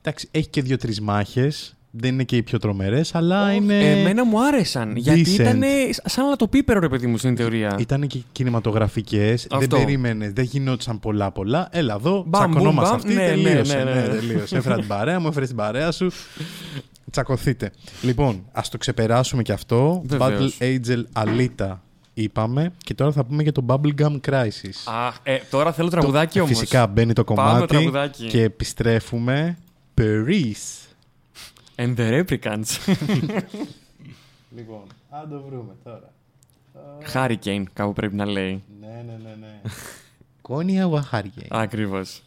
εντάξει, έχει και δύο-τρεις μάχες. Δεν είναι και οι πιο τρομερές, αλλά είναι... Εμένα μου άρεσαν. Γιατί decent. ήταν σαν να το πίπερο, ρε παιδί μου, στην θεωρία. Ήταν και κινηματογραφικές, δεν Αυτό. περίμενες, δεν γινόντουσαν πολλά πολλά. Έλα εδώ, Μπαμ, τσακωνόμαστε μπαμ, αυτοί, ναι, ναι, τελείωσε. ναι, ναι. τελείωσε. Έφερα την παρέα μου, έφερε την παρέα σου. Τσακωθείτε. Λοιπόν, ας το ξεπεράσουμε και αυτό. Βεβαίως. Battle Angel Alita είπαμε και τώρα θα πούμε για το Bubblegum Crisis. Α, ε, τώρα θέλω τραγουδάκι Το- όμως. Φυσικά μπαίνει το Πάμε κομμάτι τραγουδάκι. και επιστρέφουμε. Paris. And the replicants. [laughs] Λοιπόν, αν το βρούμε τώρα. Hurricane, κάπου πρέπει να λέει. Ναι, ναι, ναι, ναι. Κόνια Wahari Game. Ακριβώς.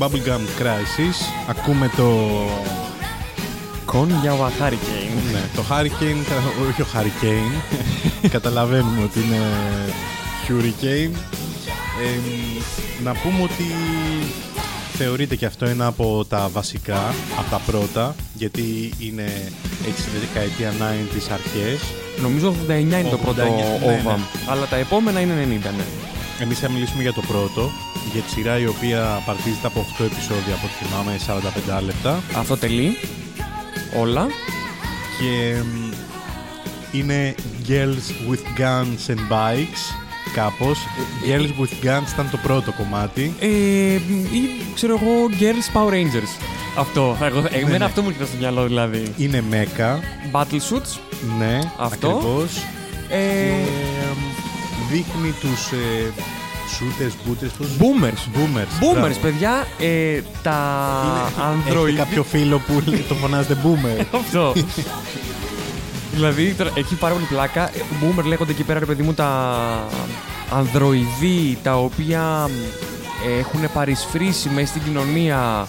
Bubblegum Crisis. Ακούμε το... Κόνια Hurricane. Ναι, το Hurricane, κα- όχι ο Hurricane. [laughs] Καταλαβαίνουμε ότι είναι Hurricane. Ε, να πούμε ότι θεωρείται και αυτό ένα από τα βασικά, από τα πρώτα, γιατί είναι έτσι στη δεκαετία 90 αρχές. Νομίζω 89 είναι το 89, πρώτο ναι, OVA. ναι. Αλλά τα επόμενα είναι 90, ναι. Εμείς θα μιλήσουμε για το πρώτο, για τη σειρά η οποία παρτίζεται από 8 επεισόδια, από ό,τι θυμάμαι, 45 λεπτά. Αυτό τελεί. Όλα. και μ, είναι Girls with Guns and Bikes κάπως. Girls with Guns ήταν το πρώτο κομμάτι. Ε, ή ξέρω εγώ, Girls Power Rangers. Αυτό. Εγώ, εμένα ναι. αυτό μου έρχεται στο μυαλό δηλαδή. Είναι Mecha, Battle Suits. ναι, Αυτό. ακριβώς. Ε, Και, μ, δείχνει τους ε, shooters, booters, πώς... boomers. Boomers. Boomers, μπράβο. παιδιά. Ε, τα Έχετε Android. κάποιο φίλο που το φωνάζετε Boomer. [laughs] Αυτό. δηλαδή τώρα, έχει πάρα πολύ πλάκα. Boomer λέγονται εκεί πέρα, ρε παιδί μου, τα ανδροειδή τα οποία ε, έχουν παρισφρήσει μέσα στην κοινωνία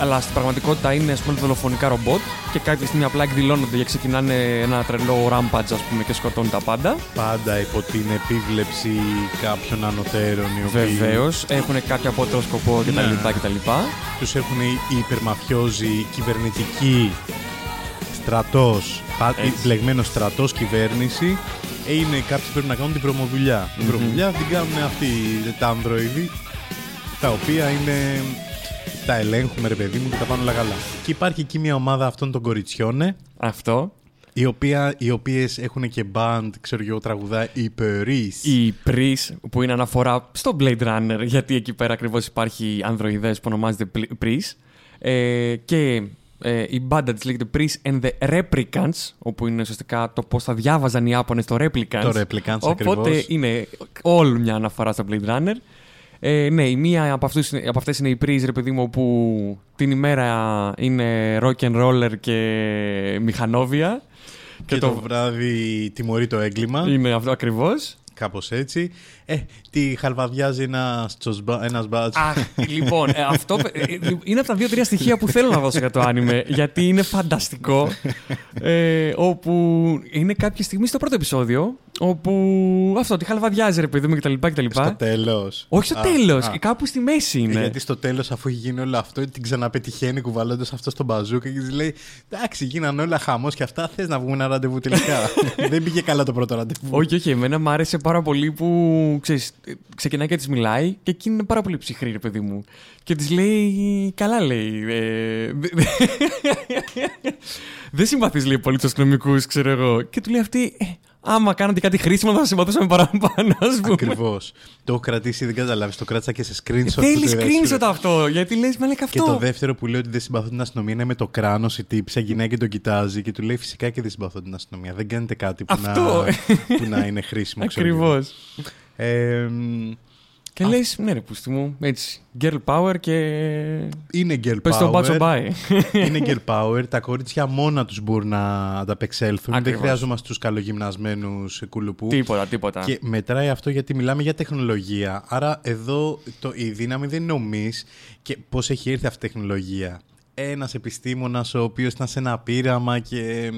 αλλά στην πραγματικότητα είναι ας πούμε δολοφονικά ρομπότ και κάποια στιγμή απλά εκδηλώνονται και ξεκινάνε ένα τρελό rampage ας πούμε και σκοτώνουν τα πάντα. Πάντα υπό την επίβλεψη κάποιων ανωτέρων οι οποίοι Βεβαίως, έχουν κάποιο απότερο σκοπό κτλ. Ναι. κτλ. τους έχουν οι υπερμαφιόζοι κυβερνητικοί στρατός, πα- Έτσι. μπλεγμένος στρατός, κυβέρνηση ε, είναι κάποιοι που πρέπει να κάνουν την προμοβουλιά. Την Μμμ. προμοβουλιά την κάνουν αυτοί τα ανδροειδή τα οποία είναι τα ελέγχουμε ρε παιδί μου και τα πάνε όλα καλά. Και υπάρχει εκεί μια ομάδα αυτών των κοριτσιών ε, Αυτό. οι, οποία, οι οποίες έχουν και band, ξέρω εγώ, τραγουδά υπερείς. Η Pris που είναι αναφορά στο Blade Runner γιατί εκεί πέρα ακριβώς υπάρχει ανδροειδές που ονομάζεται Pris ε, και Ε, η μπάντα της λέγεται Priest and the Replicants, όπου είναι ουσιαστικά το πώς θα διάβαζαν οι Ιάπωνες το Replicants. Το Replicants, Οπότε ακριβώς. είναι όλη μια αναφορά στο Blade Runner. Ε, ναι, η μία από, αυτούς, είναι- από αυτές είναι η Priest, ρε παιδί μου, που την ημέρα είναι rock and roller και μηχανόβια. Και, το... βράδυ τιμωρεί το έγκλημα. Είναι αυτό ακριβώς. Κάπως έτσι. Ε, τη χαλβαδιάζει ένας, τσοσμπα- ένας μπάτσος. Αχ, λοιπόν, ε, αυτό ε, ε, είναι από τα δύο-τρία στοιχεία που θέλω να δώσω για το άνιμε, γιατί είναι φανταστικό. Ε, όπου είναι κάποια στιγμή στο πρώτο επεισόδιο, όπου αυτό, τη χαλβαδιάζει ρε παιδί μου κτλ. κτλ. Στο τέλος. Όχι στο Α, τέλος, α. κάπου στη μέση είναι. Γιατί στο τέλος, αφού έχει γίνει όλο αυτό, την ξαναπετυχαίνει κουβαλώντας αυτό στον μπαζούκα και της λέει: Εντάξει, γίνανε όλα χαμός και αυτά. Θες να βγούμε ένα ραντεβού τελικά. [laughs] Δεν πήγε καλά το πρώτο ραντεβού. Όχι, όχι, εμένα μου άρεσε πάρα πολύ που ξέρεις, ε, ξεκινάει και της μιλάει και εκείνη είναι πάρα πολύ ψυχρή, ρε παιδί μου. Και της λέει, καλά λέει. Ε, δε- [laughs] δε- δεν συμπαθείς λέει πολύ τους αστυνομικούς, ξέρω εγώ. Και του λέει αυτή, ε, άμα κάνατε κάτι χρήσιμο θα συμπαθούσαμε παραπάνω, ας πούμε. Ακριβώς. το έχω κρατήσει, δεν καταλάβεις. Το κράτησα και σε screenshot. Θέλεις που το είδα, screenshot έτσι. αυτό, γιατί λες, με λέει Και αυτό. το δεύτερο που λέει ότι δεν συμπαθώ την αστυνομία είναι με το κράνος η τύψη. Γυναίκα και τον κοιτάζει και του λέει φυσικά και δεν συμπαθώ την αστυνομία. Δεν κάνετε κάτι που, να, Αυτό. που να είναι χρήσιμο. ξέρω εγώ. Ακριβώς. Ε, μ, Και λες, ναι, ρε πούστη μου, έτσι. Girl power και. είναι girl Πες τον μπάτσο power. μπάι. [laughs] είναι girl power. Τα κορίτσια μόνα τους μπορούν να ανταπεξέλθουν. Ακριβώς. Δεν χρειάζομαστε τους καλογυμνασμένους κουλουπού. τίποτα, τίποτα. Και μετράει αυτό γιατί μιλάμε για τεχνολογία. Άρα εδώ το, η δύναμη δεν είναι ομή και πώς έχει έρθει αυτή η τεχνολογία. Ένας επιστήμονας ο οποίος ήταν σε ένα πείραμα και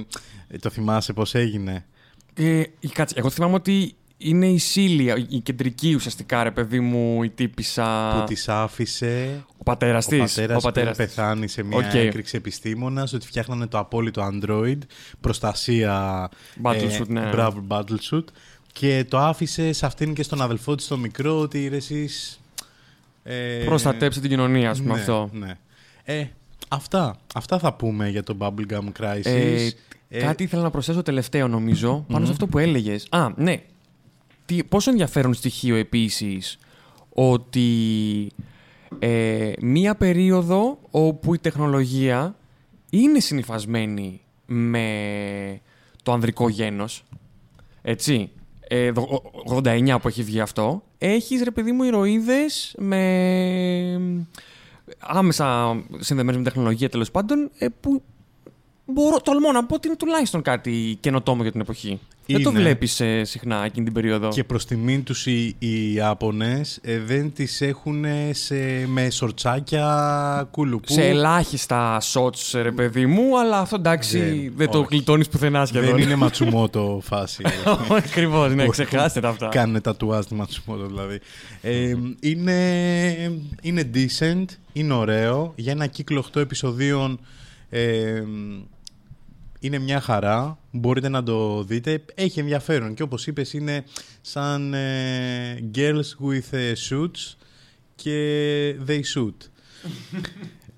ε, το θυμάσαι πώς έγινε; Ε, κάτσε, εγώ θυμάμαι ότι είναι η Σίλια, η κεντρική ουσιαστικά, ρε παιδί μου, η τύπησα. Που τις άφησε Ο πατέρας της. ο πατέρας, Ο πατέρας πριν της. πεθάνει σε μια Οκ. έκρηξη επιστήμονας ότι φτιάχνανε το απόλυτο Android, προστασία Battlesuit, ναι. Μπράβο, Battlesuit και το άφησε σε αυτήν και στον αδελφό της το μικρό ότι ρε εσείς ε, Προστατέψε την κοινωνία, ας πούμε ναι, αυτό. Ναι. Ε, αυτά. Αυτά θα πούμε για το Bubblegum Crisis. Ε, Ε, Κάτι ήθελα να προσθέσω τελευταίο νομίζω, πάνω σε αυτό που έλεγες. Α, ναι. Τι, πόσο ενδιαφέρον στοιχείο επίσης ότι ε, μία περίοδο όπου η τεχνολογία είναι συνυφασμένη με το ανδρικό γένος. Έτσι. Ε, το 89 που έχει βγει αυτό. Έχεις, ρε παιδί μου, ηρωίδες με άμεσα συνδεμένες με τεχνολογία τέλος πάντων ε, που μπορώ, τολμώ να πω ότι είναι τουλάχιστον κάτι καινοτόμο για την εποχή. Δεν το Είναι. βλέπεις ε, συχνά εκείνη την περίοδο. Και προς τιμήν τους οι, οι Ιάπωνες ε, δεν τις έχουν σε, με σορτσάκια κουλουπού. Σε ελάχιστα shots, ρε παιδί μου, αλλά αυτό εντάξει δεν, Δεν- το όχι. γλιτώνεις πουθενά σχεδόν. δεν είναι ματσουμότο φάση. [laughs] Ακριβώς, ναι, Όχι. ξεχάστε τα αυτά. Κάνουν τατουάζ τη ματσουμότο δηλαδή. Ε, είναι, είναι decent, είναι ωραίο. Για ένα κύκλο 8 επεισοδίων ε, είναι μια χαρά. Μπορείτε να το δείτε. Έχει ενδιαφέρον. Και όπως είπες είναι σαν ε, girls with ε, suits και they shoot. [laughs]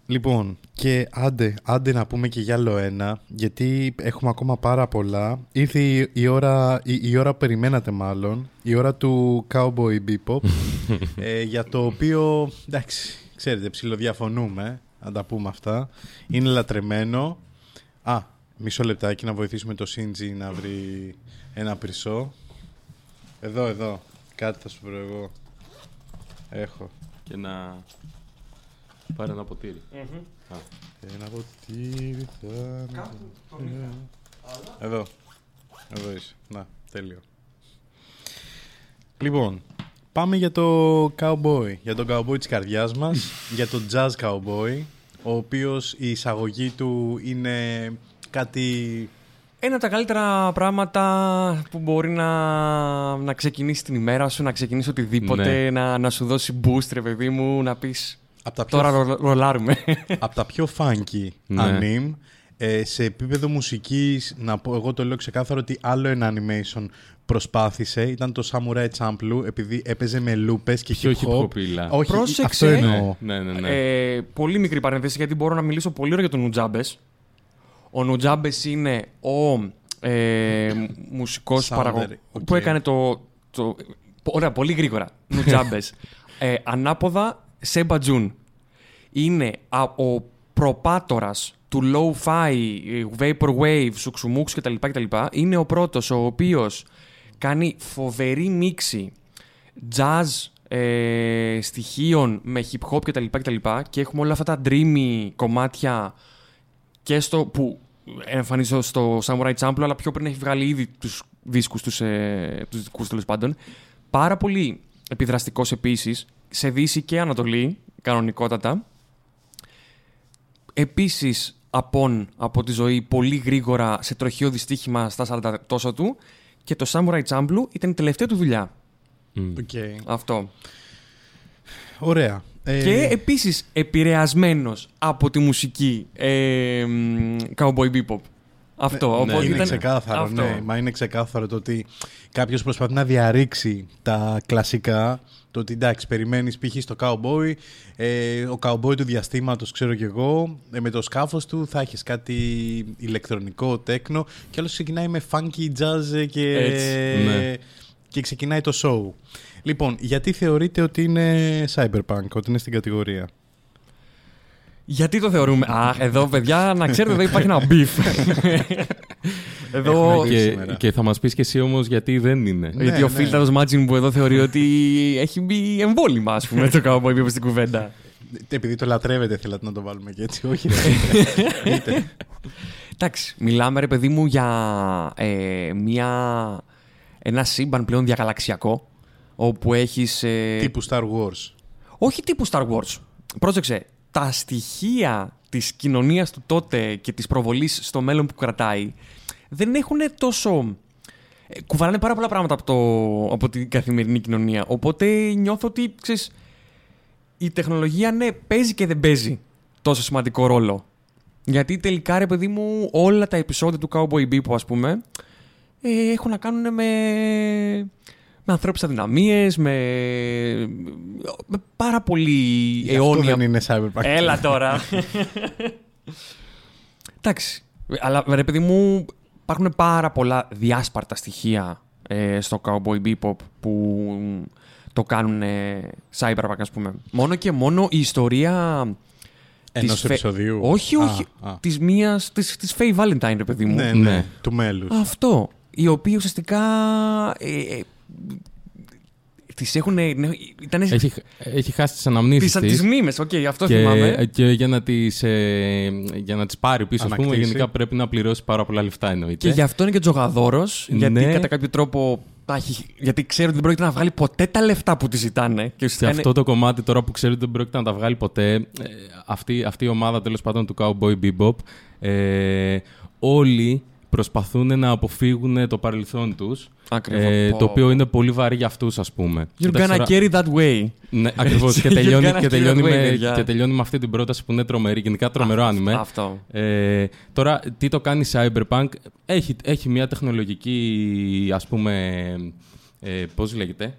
Λοιπόν, και άντε, άντε να πούμε και για άλλο ένα, γιατί έχουμε ακόμα πάρα πολλά. Ήρθε η, η ώρα, η, η ώρα που περιμένατε μάλλον, η ώρα του Cowboy Bebop, [laughs] ε, για το οποίο, εντάξει, ξέρετε, ψιλοδιαφωνούμε, να τα πούμε αυτά. Είναι λατρεμένο. Α, μισό λεπτάκι να βοηθήσουμε το Σίντζι να βρει ένα πρισό. Εδώ, εδώ, κάτι θα σου βρω εγώ. Έχω. Και να πάρει ένα ποτήρι. Α, Ένα ποτήρι θα... Εδώ. Εδώ είσαι. Να, τέλειο. Λοιπόν, πάμε για το cowboy. Για τον cowboy της καρδιάς μας. [laughs] για τον jazz cowboy. Ο οποίος η εισαγωγή του είναι κάτι... Ένα από τα καλύτερα πράγματα που μπορεί να, να ξεκινήσει την ημέρα σου, να ξεκινήσει οτιδήποτε, Ναι. να, να σου δώσει boost, ρε παιδί μου, να πεις Από τα πιο, τώρα ρολ- ρολάρουμε. [laughs] απ' τα πιο funky Ναι. anime. Ε, σε επίπεδο μουσικής, να πω, εγώ το λέω ξεκάθαρο ότι άλλο ένα animation προσπάθησε. Ήταν το Samurai Champloo, επειδή έπαιζε με λούπες και Πιο hip hop. hip-hopίλα. Όχι, Πρόσεξε. αυτό εννοώ. ναι, ναι, ναι. Ε, πολύ μικρή παρένθεση γιατί μπορώ να μιλήσω πολύ ώρα για τον Nujabes. Ο Nujabes είναι ο ε, μουσικός sounder, παραγωγός οκ. που έκανε το. το ωραία, πολύ γρήγορα. [laughs] Nujabes. ε, ανάποδα σε Seba Jun. Είναι α, ο προπάτορας του lo-fi, vaporwave, σουξουμούξ κτλ, κτλ. Είναι ο πρώτος ο οποίος κάνει φοβερή μίξη jazz ε, στοιχείων με hip hop κτλ. κτλ. Και έχουμε όλα αυτά τα dreamy κομμάτια και στο, που εμφανίζω στο Samurai Champloo, αλλά πιο πριν έχει βγάλει ήδη τους δίσκους τους, ε, τους δικούς τέλος πάντων. Πάρα πολύ επιδραστικός επίσης, σε Δύση και Ανατολή, κανονικότατα. Επίσης, απόν από τη ζωή πολύ γρήγορα σε τροχείο δυστύχημα στα 40 τόσο του. Και το Samurai Champloo ήταν η τελευταία του δουλειά. Okay. Αυτό. Ωραία. Ε, Και επίσης επηρεασμένος από τη μουσική ε, μ, Cowboy Bebop. Αυτό. Ναι, οπότε είναι ήταν... ξεκάθαρο, αυτό. ναι. Μα είναι ξεκάθαρο το ότι κάποιος προσπαθεί να διαρρήξει τα κλασικά. Το ότι εντάξει, περιμένεις π.χ. στο cowboy, ε, ο cowboy του διαστήματος, ξέρω κι εγώ, ε, με το σκάφος του θα έχεις κάτι ηλεκτρονικό, τέκνο και άλλος ξεκινάει με funky jazz και, Έτσι, ναι. και ξεκινάει το show. Λοιπόν, γιατί θεωρείτε ότι είναι cyberpunk, ότι είναι στην κατηγορία; Γιατί το θεωρούμε; Αχ, εδώ παιδιά, να ξέρετε, εδώ υπάρχει ένα beef. εδώ. Έχουμε Και, σήμερα. και θα μας πεις και εσύ όμως γιατί δεν είναι. Ναι, Γιατί ο ναι. φίλταρος Μάτζιν που εδώ θεωρεί ότι έχει μπει εμβόλυμα, ας πούμε, το Cowboy Bebop στην κουβέντα. Επειδή το λατρεύετε, θέλατε να το βάλουμε και έτσι. Όχι, ρε. Είτε. Εντάξει, μιλάμε ρε παιδί μου για ε, μια, ένα σύμπαν πλέον διαγαλαξιακό όπου έχεις... ε, Τύπου Star Wars. Όχι τύπου Star Wars. Πρόσεξε, τα στοιχεία της κοινωνίας του τότε και της προβολής στο μέλλον που κρατάει δεν έχουν τόσο... ε, Κουβαλάνε πάρα πολλά πράγματα από, το, από την καθημερινή κοινωνία. Οπότε νιώθω ότι, ξέρεις, η τεχνολογία ναι, παίζει και δεν παίζει τόσο σημαντικό ρόλο. Γιατί τελικά, ρε παιδί μου, όλα τα επεισόδια του Cowboy Bebop, ας πούμε, ε, έχουν να κάνουν με, με ανθρώπινες αδυναμίες, με, με πάρα πολύ Γι' αυτό αιώνια... δεν είναι cyberpunk. Έλα τώρα. Εντάξει. Αλλά ρε παιδί μου, υπάρχουν πάρα πολλά διάσπαρτα στοιχεία ε, στο Cowboy Bebop που το κάνουν ε, cyberpunk, ας πούμε. Μόνο και μόνο η ιστορία... Ενός της Φε- επεισοδίου. Όχι, Α, όχι. α. Της μίας, της, της Faye Valentine, ρε παιδί μου. Ναι, ναι, Ναι. του μέλους. Αυτό. Η οποία ουσιαστικά. Ε, ε, τις έχουν. ναι, Ήταν. Έχει, έχει χάσει τις αναμνήσεις Τις, της. τις μνήμες, οκ, αυτό και, θυμάμαι. και για, να τις, ε, για να τις πάρει πίσω, ας πούμε, Ανακτήσει. γενικά πρέπει να πληρώσει πάρα πολλά λεφτά εννοείται. Και γι' αυτό είναι και τζογαδόρος. Γιατί Ναι. κατά κάποιο τρόπο. τα έχει- Γιατί ξέρει ότι δεν πρόκειται να βγάλει ποτέ τα λεφτά που τη ζητάνε. Και Και ουσιαστικά αυτό το κομμάτι τώρα που ξέρετε δεν πρόκειται να τα βγάλει ποτέ, ε, αυτή, αυτή η ομάδα τέλος πάντων του Cowboy Bebop, ε, όλοι προσπαθούν να αποφύγουν το παρελθόν τους, Ακριβώς. ε, Πω, το οποίο πω. είναι πολύ βαρύ για αυτούς ας πούμε. You're Εντάξει, gonna τώρα- carry that way. Ναι, ακριβώς. και, [laughs] You're τελειώνει, gonna και, carry τελειώνει that way, με, παιδιά. και τελειώνει με αυτή την πρόταση που είναι τρομερή, γενικά τρομερό άνιμε. Αυτό. Ε, τώρα, τι το κάνει Cyberpunk, έχει, έχει μια τεχνολογική, ας πούμε, ε, πώς λέγεται,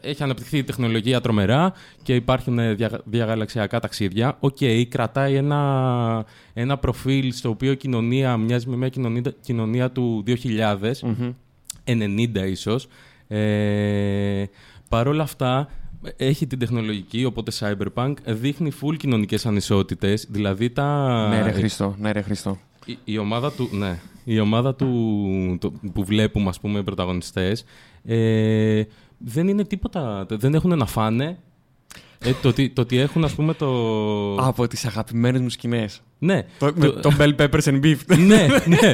έχει αναπτυχθεί η τεχνολογία τρομερά και υπάρχουν ε, δια, διαγαλαξιακά ταξίδια. Οκ, κρατάει ένα, ένα προφίλ στο οποίο η κοινωνία μοιάζει με μια κοινωνία, κοινωνία του 2000, Μμμ. 90 ίσως. Ε, Παρ' όλα αυτά, έχει την τεχνολογική, οπότε Cyberpunk δείχνει full κοινωνικές ανισότητες, δηλαδή τα... Ναι, ρε Χρήστο. Ναι, ρε Χρήστο. Η, η ομάδα του, ναι, η ομάδα του το- που βλέπουμε, ας πούμε, οι πρωταγωνιστές, ε, δεν είναι τίποτα, δεν έχουν να φάνε. Ε, το, ότι, το ότι έχουν, ας πούμε, το... Από τις αγαπημένες μου σκηνές. ναι, Το, με το Bell Peppers and Beef. [laughs] ναι, ναι.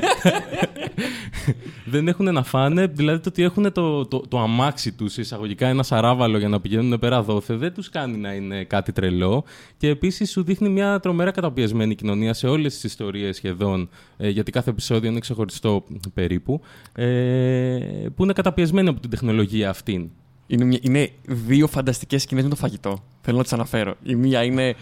[laughs] δεν έχουν να φάνε, δηλαδή το ότι έχουν το, το, το αμάξι τους εισαγωγικά ένα σαράβαλο για να πηγαίνουν πέρα δόθε, δεν τους κάνει να είναι κάτι τρελό. Και επίσης σου δείχνει μια τρομερά καταπιεσμένη κοινωνία σε όλες τις ιστορίες σχεδόν, ε, γιατί κάθε επεισόδιο είναι ξεχωριστό περίπου, ε, που είναι καταπιεσμένη από την τεχνολογία αυτήν. Είναι, μια- είναι δύο φανταστικές σκηνές με το φαγητό. Θέλω να τις αναφέρω. Η μία είναι...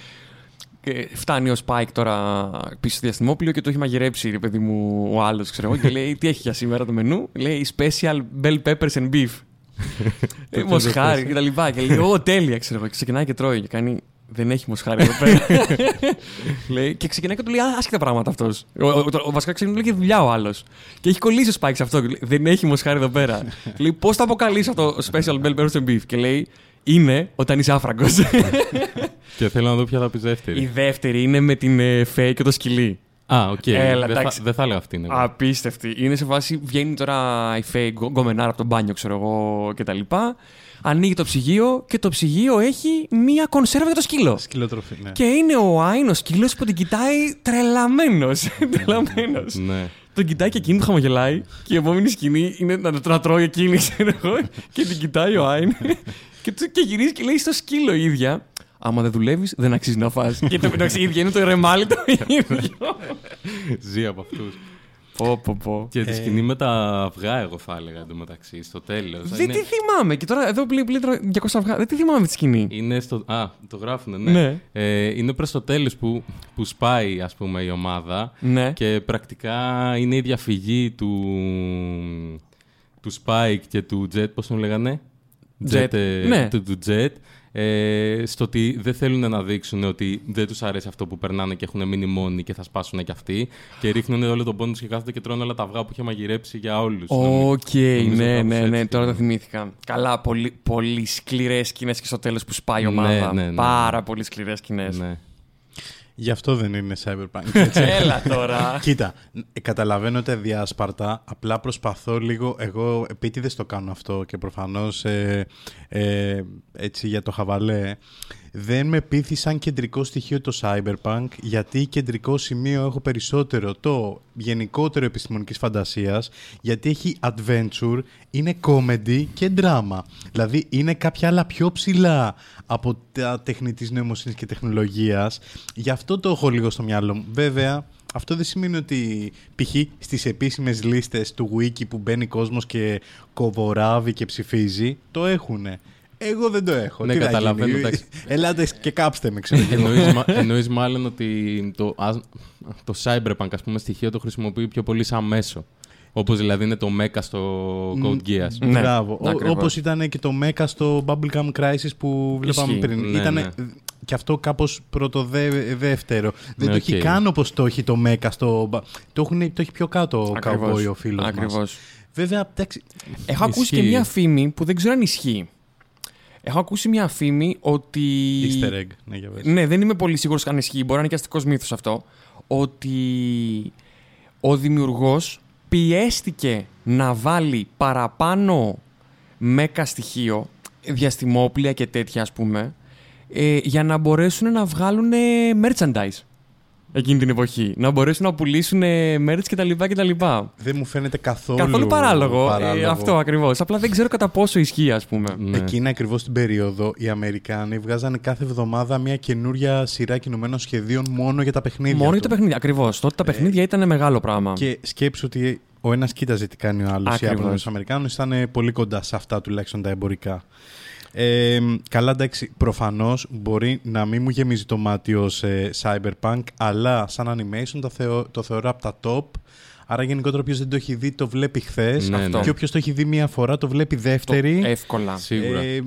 ε, Φτάνει ο Σπάικ τώρα πίσω στο διαστημόπλιο και το έχει μαγειρέψει, ρε παιδί μου, ο άλλος, ξέρω εγώ, και [laughs] λέει: Τι έχει για σήμερα το μενού; Λέει Special Bell Peppers and Beef. [laughs] ε, μοσχάρι και τα λοιπά. Και λέει: Ω, τέλεια, ξέρω εγώ. Και ξεκινάει και τρώει. Και κάνει: Δεν έχει μοσχάρι εδώ πέρα. [laughs] λέει, και ξεκινάει και του λέει: «Α, Άσχετα πράγματα αυτός. Ο, ο, ο, ο βασικά ξεκινάει και δουλειά ο άλλος. Και έχει κολλήσει ο Spike σε αυτό. Και λέει, Δεν έχει μοσχάρι εδώ πέρα. [laughs] λέει: Πώς θα αποκαλείς αυτό το Special Bell Peppers and Beef; Και λέει: είναι όταν είσαι άφραγκος. [laughs] Και θέλω να δω ποια θα πεις δεύτερη. Η δεύτερη είναι με την ε, Faye και το σκυλί. Α, οκ. Έλα, δεν, θα, εντάξει. δεν θα έλεγα αυτή. Ναι. Απίστευτη. Είναι σε φάση, βγαίνει τώρα η Faye γκο- γκομενάρα από τον μπάνιο, ξέρω εγώ κτλ. Ανοίγει το ψυγείο και το ψυγείο έχει μία κονσέρβα για το σκύλο. Σκυλοτροφή, ναι. Και είναι ο Ein, ο σκύλος που την κοιτάει τρελαμένος. τρελαμένος. ναι. Τον κοιτάει και εκείνη του χαμογελάει. Και η επόμενη σκηνή είναι να, να τρώει εκείνη, ξέρω εγώ. Και την κοιτάει ο Άιν. και, του- και γυρίζει και λέει στο σκύλο η ίδια. Άμα δεν δουλεύεις, δεν αξίζει να φας. και το μεταξύ η ίδια είναι το ρεμάλι το ίδιο. Ζει από αυτούς. Πω, πω, πω. Και τη Ε. σκηνή με τα αυγά, εγώ θα έλεγα εντωμεταξύ, στο τέλος. Δεν τη θυμάμαι. Και τώρα εδώ πλήρω 200 αυγά. Δεν τη θυμάμαι τη σκηνή. Είναι στο. Α, το γράφουνε, ναι. Ναι. Ε, είναι προς το τέλος που, που σπάει, ας πούμε, η ομάδα. Ναι. Και πρακτικά είναι η διαφυγή του. του Spike και του Jet, πώς τον λέγανε; Jet. ε, Ναι. Του, του Jet. Ε, στο ότι δεν θέλουν να δείξουν ότι δεν τους αρέσει αυτό που περνάνε και έχουν μείνει μόνοι και θα σπάσουν και αυτοί. Και ρίχνουν όλο τον πόνο τους και κάθονται και τρώνε όλα τα αυγά που είχε μαγειρέψει για όλους. Οκ, Νομίζω ναι, κάπως ναι, έτσι ναι, τώρα το ήταν. θυμήθηκα. Καλά, πολύ, πολύ σκληρές σκηνές και στο τέλος που σπάει η Ναι, ομάδα. ναι, ναι. Πάρα πολύ σκληρές σκηνές. Ναι. Γι' αυτό δεν είναι cyberpunk. [laughs] έτσι. Έλα τώρα. Κοίτα, ε, καταλαβαίνω τα διάσπαρτα, απλά προσπαθώ λίγο, εγώ επίτηδες το κάνω αυτό και προφανώς ε, ε, έτσι για το χαβαλέ, δεν με πείθει σαν κεντρικό στοιχείο το cyberpunk, γιατί κεντρικό σημείο έχω περισσότερο το γενικότερο επιστημονικής φαντασίας, γιατί έχει adventure, είναι comedy και drama. Δηλαδή είναι κάποια άλλα πιο ψηλά από τα τεχνητής νοημοσύνης και τεχνολογίας. Γι' αυτό το έχω λίγο στο μυαλό μου. Βέβαια, αυτό δεν σημαίνει ότι π.χ. στις επίσημες λίστες του Wiki που μπαίνει κόσμος και κοβοράβει και ψηφίζει, το έχουνε. Εγώ δεν το έχω. Ναι, Τι θα καταλαβαίνω, γίνει; εντάξει. Ελάτε και κάψτε με, ξέρω εγώ. εννοείς, μα- εννοείς μάλλον ότι το, ας- το cyberpunk, ας πούμε, στοιχείο το χρησιμοποιεί πιο πολύ σαν μέσο. Όπως δηλαδή είναι το mecha στο Code Geass. Ναι, Μπράβο. Ο- ακριβώς. όπως ήταν και το Mecha στο Bubblegum Crisis που βλέπαμε Ισχύει. πριν. Ναι, ήταν ναι. και αυτό κάπως πρώτο-δεύτερο. Δεν Ναι, το έχει οκ. καν όπως το έχει το Mecha στο... ba- Το, έχουν, το έχει πιο κάτω ο Ακριβώς. cowboy ο φίλος μας. Ακριβώς. Βέβαια, εντάξει, Έχω ακούσει και Ισχύει. μία φήμη που δεν ξέρω αν ισχύει. Έχω ακούσει μία φήμη ότι. easter egg. Ναι, για πες. Ναι, δεν είμαι πολύ σίγουρος αν ισχύει. Μπορεί να είναι και αστικός μύθος αυτό. Ότι ο δημιουργός πιέστηκε να βάλει παραπάνω μέκα στοιχείο, διαστημόπλια και τέτοια ας πούμε, ε, για να μπορέσουν να βγάλουν merchandise εκείνη την εποχή. Να μπορέσουν να πουλήσουν merch κτλ. κτλ. Δεν μου φαίνεται καθόλου, Καθόλου παράλογο. παράλογο. Ε, αυτό ακριβώς. Απλά δεν ξέρω κατά πόσο ισχύει, ας πούμε. Ναι. Εκείνα ακριβώς την περίοδο οι Αμερικάνοι βγάζανε κάθε εβδομάδα μια καινούρια σειρά κινουμένων σχεδίων μόνο για τα παιχνίδια. Μόνο για τους. τα παιχνίδια. Ακριβώς. Τότε τα παιχνίδια ήταν μεγάλο πράγμα. Και σκέψου ότι ο ένας κοίταζε τι κάνει ο άλλος. Οι Ακριβώς. Ιάπωνες Αμερικάνους ήταν πολύ κοντά σε αυτά τουλάχιστον τα εμπορικά. Ε, καλά, εντάξει, προφανώς μπορεί να μην μου γεμίζει το μάτι ως cyberpunk, αλλά σαν animation το, θεω, το θεωρώ από τα top. Άρα, γενικότερα, όποιος δεν το έχει δει, το βλέπει χθες. Ναι, ναι. Και όποιος το έχει δει μία φορά, το βλέπει δεύτερη. Το εύκολα. Σίγουρα. Ε,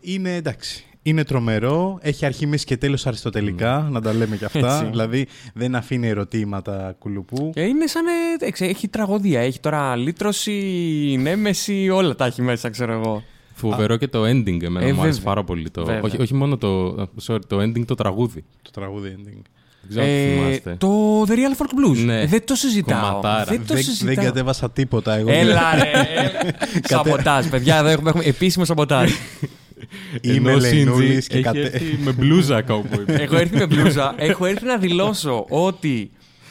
είναι εντάξει. Είναι τρομερό. Έχει αρχή, μέση και τέλος αριστοτελικά, να τα λέμε κι αυτά. Έτσι. δηλαδή δεν αφήνει ερωτήματα κουλουπού. Και είναι σαν. ε, εξ- Έχει τραγωδία. Έχει τώρα λύτρωση, νέμεση, όλα τα έχει μέσα, ξέρω εγώ. Φοβερό και το ending εμένα Ε, μου άρεσε βέβαια. πάρα πολύ. Το, Βέβαια. όχι, όχι μόνο το, sorry, το ending, το τραγούδι. Το τραγούδι ending. Δεν ξέρω αν το Ε, θυμάστε. το The Real Folk Blues. Ναι. Δεν το συζητάω. Κομματάρα. Δεν το Δεν, συζητάω. δεν κατέβασα τίποτα εγώ. Έλα ρε. [laughs] έλα. Σαμποτάζ, παιδιά. Εδώ έχουμε, έχουμε επίσημο σαμποτάζ. [laughs] Είμαι Ενώ ο Shinji Λενούλης και έχει κατε... έρθει με μπλούζα cowboy. [laughs] Έχω έρθει με μπλούζα. Έχω έρθει να δηλώσω ότι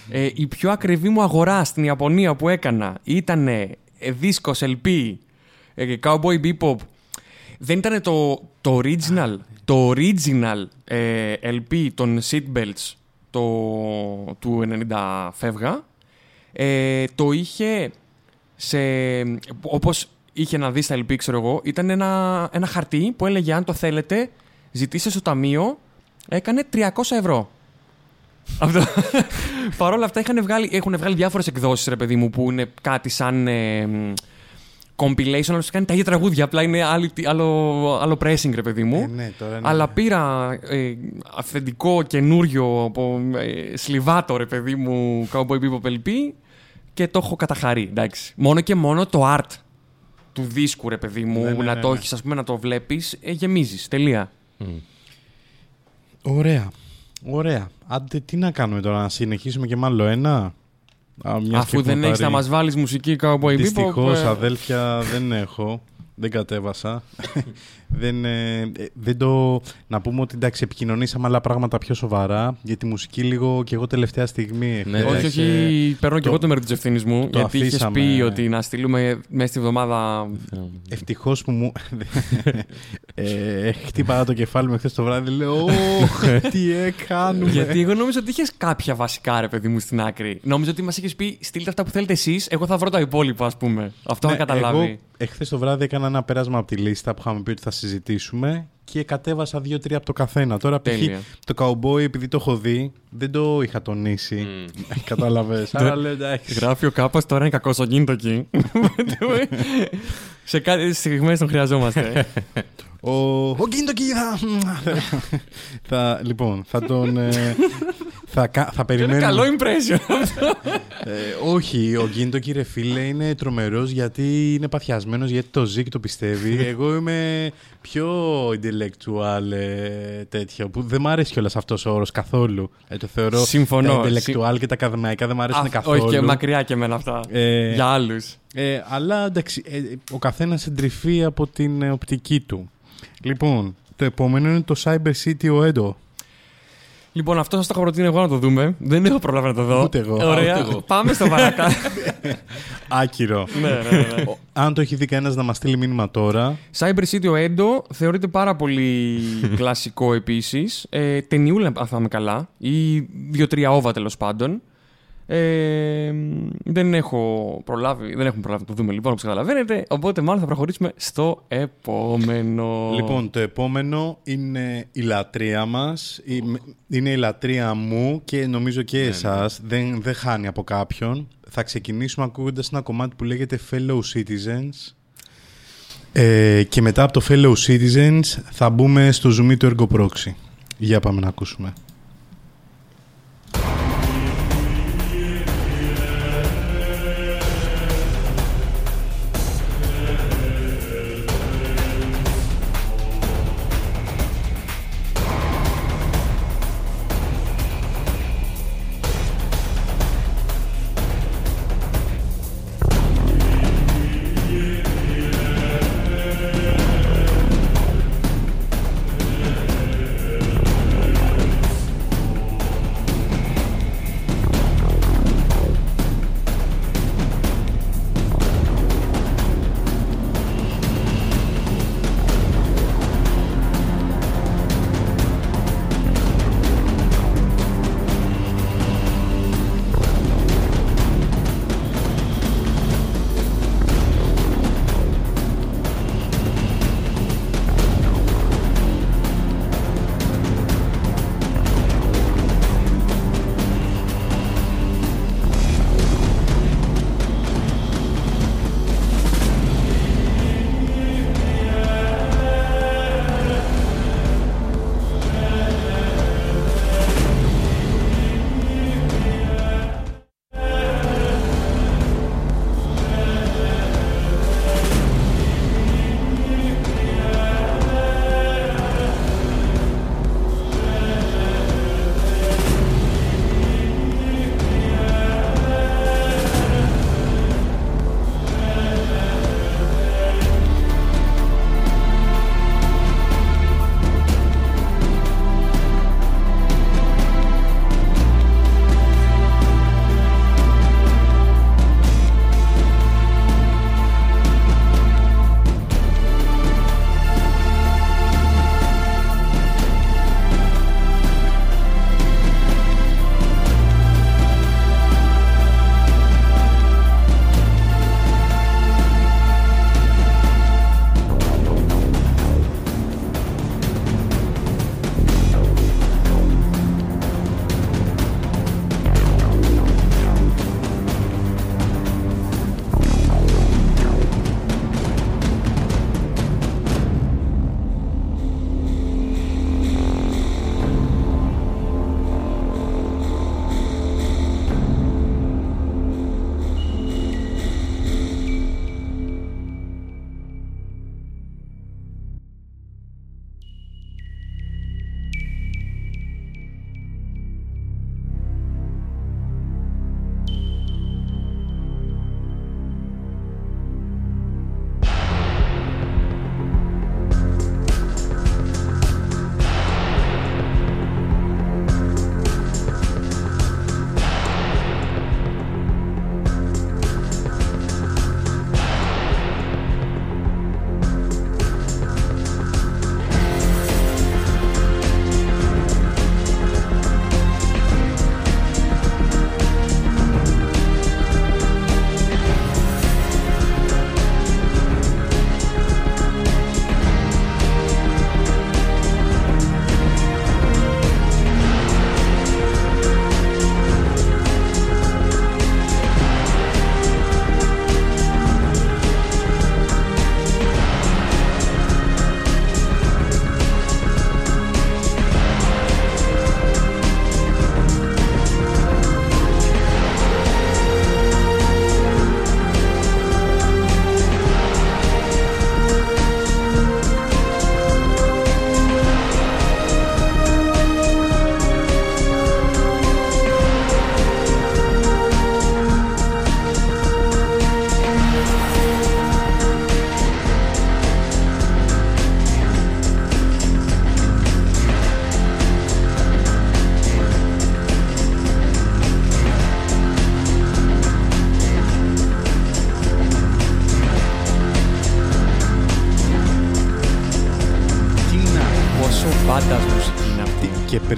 ε, η πιο ακριβή μου αγορά στην Ιαπωνία που έκανα ήταν ε, δίσκος LP ε, και Cowboy Bebop. Δεν ήταν το, το original, το original ε, LP των Seatbelts το, του 90 φεύγα. Ε, το είχε σε, όπως είχε να δει στα LP, ξέρω εγώ, ήταν ένα, ένα χαρτί που έλεγε αν το θέλετε, ζητήστε στο ταμείο, έκανε 300 ευρώ. Αυτό. [laughs] Παρ' όλα αυτά είχαν βγάλει, έχουν βγάλει διάφορες εκδόσεις, ρε παιδί μου, που είναι κάτι σαν ε, μ, compilation, αλλά σου κάνει τα ίδια τραγούδια, απλά είναι άλλη- άλλο, άλλο pressing, ρε παιδί μου. Ε, ναι, τώρα είναι- Αλλά πήρα ε, αυθεντικό καινούριο από ε, σλιβάτο, ρε παιδί μου, Cowboy Bebop LP και το έχω καταχαρεί, εντάξει. Μόνο και μόνο το art. του δίσκου, ρε παιδί μου, Ναι, ναι, να ναι, το ναι. έχεις, ας πούμε, να το βλέπεις, ε, γεμίζεις. Τελεία. Μμ. Ωραία. Ωραία. Άντε, τι να κάνουμε τώρα, να συνεχίσουμε και με άλλο ένα; Α, μιας και Αφού δεν έχουμε έχεις να πάρει- μας βάλεις μουσική Cowboy Bebop. Δυστυχώς, ε, αδέλφια, δεν έχω. Δεν κατέβασα. Δεν, ε, ε, δεν το... Να πούμε ότι εντάξει, επικοινωνήσαμε άλλα πράγματα πιο σοβαρά. Για τη μουσική λίγο και εγώ τελευταία στιγμή. Ναι, εχθές, Όχι, εντάξει, όχι, παίρνω και το- εγώ το μέρος της ευθύνης μου. το γιατί είχες αφήσαμε. πει ότι να στείλουμε μέσα στη εβδομάδα. Ευτυχώς που μου. [laughs] ε, χτύπαγα το κεφάλι μου χθες το βράδυ. Λέω, «Ωχ, [laughs] τι έκανουμε. γιατί εγώ νόμιζα ότι είχες κάποια βασικά, ρε παιδί μου, στην άκρη. Νόμιζα ότι μας είχες πει στείλτε αυτά που θέλετε εσείς, εγώ θα βρω τα υπόλοιπα, ας πούμε. Αυτό Ναι, είχα καταλάβει. Εγώ εχθές το βράδυ έκανα ένα πέρασμα από τη λίστα που είχαμε πει ότι θα συζητήσουμε και κατέβασα δύο-τρία από το καθένα. Τώρα π.χ. Τέλεια. το cowboy, επειδή το έχω δει, δεν το είχα τονίσει. [laughs] Κατάλαβες. Άρα λέω εντάξει. Γράφει ο Κάπας τώρα είναι κακός ο εκεί. [laughs] Σε κάτι στιγμές τον χρειαζόμαστε. Ο, ο Γκίντοκι θα... [laughs] θα... Λοιπόν, θα τον... ε, θα, κα- θα Είναι περιμένουμε... καλό impression. Ε, όχι, ο Γκίντοκι ρε φίλε είναι τρομερός γιατί είναι παθιασμένος, γιατί το ζει και το πιστεύει. [laughs] Εγώ είμαι πιο intellectual ε, τέτοιο, που δεν μ' αρέσει κιόλας αυτός ο όρος καθόλου. Ε, το θεωρώ Συμφωνώ. τα intellectual και τα ακαδημαϊκά δεν μ' αρέσουν Α, καθόλου. Όχι και μακριά και εμένα αυτά. Ε, Για άλλους. Ε, αλλά εντάξει, ε, ο καθένας εντρυφεί από την ε, οπτική του. Λοιπόν, το επόμενο είναι το Cyber City ο Έντο. Λοιπόν, αυτό σας το έχω προτείνει εγώ να το δούμε. Δεν έχω προλάβει να το δω. Ούτε εγώ. Ωραία. Ούτε εγώ. Πάμε στο παρακάτω. [laughs] Άκυρο. ναι, ναι, ναι. Ο- Αν το έχει δει κανένας να μας στείλει μήνυμα τώρα. Cyber City ο Έντο θεωρείται πάρα πολύ [laughs] κλασικό επίσης. Ε, ταινιούλα, αν θυμάμαι καλά, ή δύο-τρία όβα τέλος πάντων. Ε, δεν έχω προλάβει, δεν έχουμε προλάβει να το δούμε λοιπόν όπως καταλαβαίνετε οπότε μάλλον θα προχωρήσουμε στο επόμενο Λοιπόν, το επόμενο είναι η λατρεία μας. Η- Είναι η λατρεία μου και νομίζω και εσάς. Δεν, δεν χάνει από κάποιον. Θα ξεκινήσουμε ακούγοντας ένα κομμάτι που λέγεται Fellow Citizens. Ε, και μετά από το Fellow Citizens θα μπούμε στο zoom του Ergo Proxy. Για πάμε να ακούσουμε.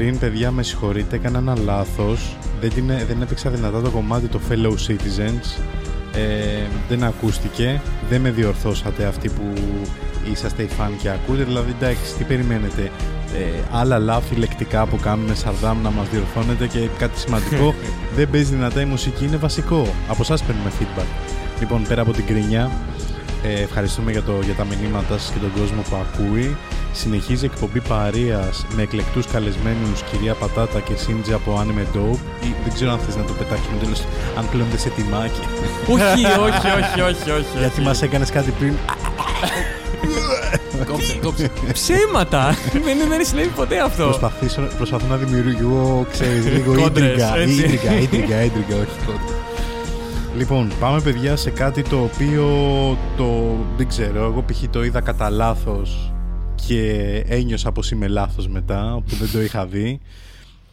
Πριν, παιδιά, με συγχωρείτε, έκανα ένα λάθος. Δεν, την, δεν έπαιξα δυνατά το κομμάτι το Fellow Citizens. Ε, δεν ακούστηκε. Δεν με διορθώσατε αυτοί που είσαστε οι φαν και ακούτε. Δηλαδή, εντάξει, τι περιμένετε; Ε, άλλα λάθη λεκτικά που κάνουμε Σαρδάμ να μας διορθώνετε και κάτι σημαντικό. [laughs] δεν παίζει δυνατά η μουσική, είναι βασικό. Από εσάς παίρνουμε feedback. Λοιπόν, πέρα από την κρίνια, ε, ευχαριστούμε για, το, για τα μηνύματα σας και τον κόσμο που ακούει. Συνεχίζει εκπομπή παρείας με εκλεκτούς καλεσμένους κυρία Πατάτα και Σίντζι από Anime Dope. Ή, δεν ξέρω αν θες να το πετάξουμε τέλος, αν πλέον δεν σε τιμάκι. όχι, όχι, όχι, όχι, όχι. Γιατί μας έκανες κάτι πριν. κόψε, κόψε. Ψέματα! δεν, δεν συνέβη ποτέ αυτό. Προσπαθήσω, προσπαθώ να δημιουργώ, ξέρεις, λίγο Κόντρες, ίντριγκα. έτσι. Ίντριγκα, ίντριγκα, ίντριγκα, όχι κόντρα. Λοιπόν, πάμε παιδιά σε κάτι το οποίο το δεν ξέρω, εγώ π.χ. το είδα κατά λάθος και ένιωσα πως είμαι λάθος μετά, που δεν το είχα δει.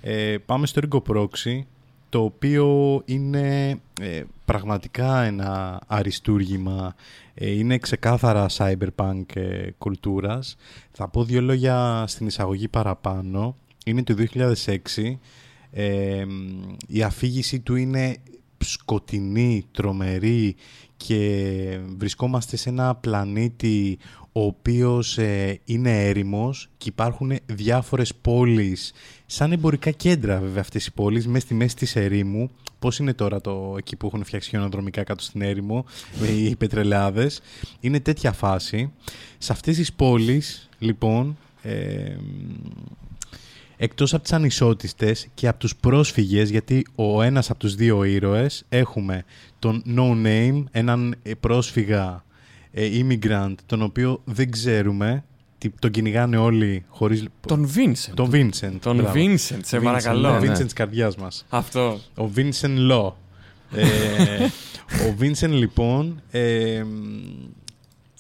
Ε, πάμε στο Ergo Proxy, το οποίο είναι ε, πραγματικά ένα αριστούργημα, ε, είναι ξεκάθαρα cyberpunk ε, κουλτούρας. Θα πω δύο λόγια στην εισαγωγή παραπάνω. Είναι το 2006, ε, η αφήγηση του είναι σκοτεινή, τρομερή και βρισκόμαστε σε ένα πλανήτη ο οποίος ε, είναι έρημος και υπάρχουν διάφορες πόλεις. Σαν εμπορικά κέντρα βέβαια αυτές οι πόλεις μέσα στη μέση της ερήμου. Πώς είναι τώρα το, εκεί που έχουν φτιάξει χιονοδρομικά κάτω στην έρημο με οι πετρελάδες. Είναι τέτοια φάση. Σε αυτές τις πόλεις λοιπόν ε, εκτός από τις ανισότητες και από τους πρόσφυγες, γιατί ο ένας από τους δύο ήρωες έχουμε τον No Name, έναν ε, πρόσφυγα ε, immigrant, τον οποίο δεν ξέρουμε, τι- τον κυνηγάνε όλοι χωρίς... Τον Vincent. Τον Vincent. Τον μπράβο. Vincent, σε Vincent, παρακαλώ. Ο Ναι, ναι. Vincent της καρδιάς μας. Αυτό. Ο Vincent Law. Ε, ο Vincent λοιπόν ε,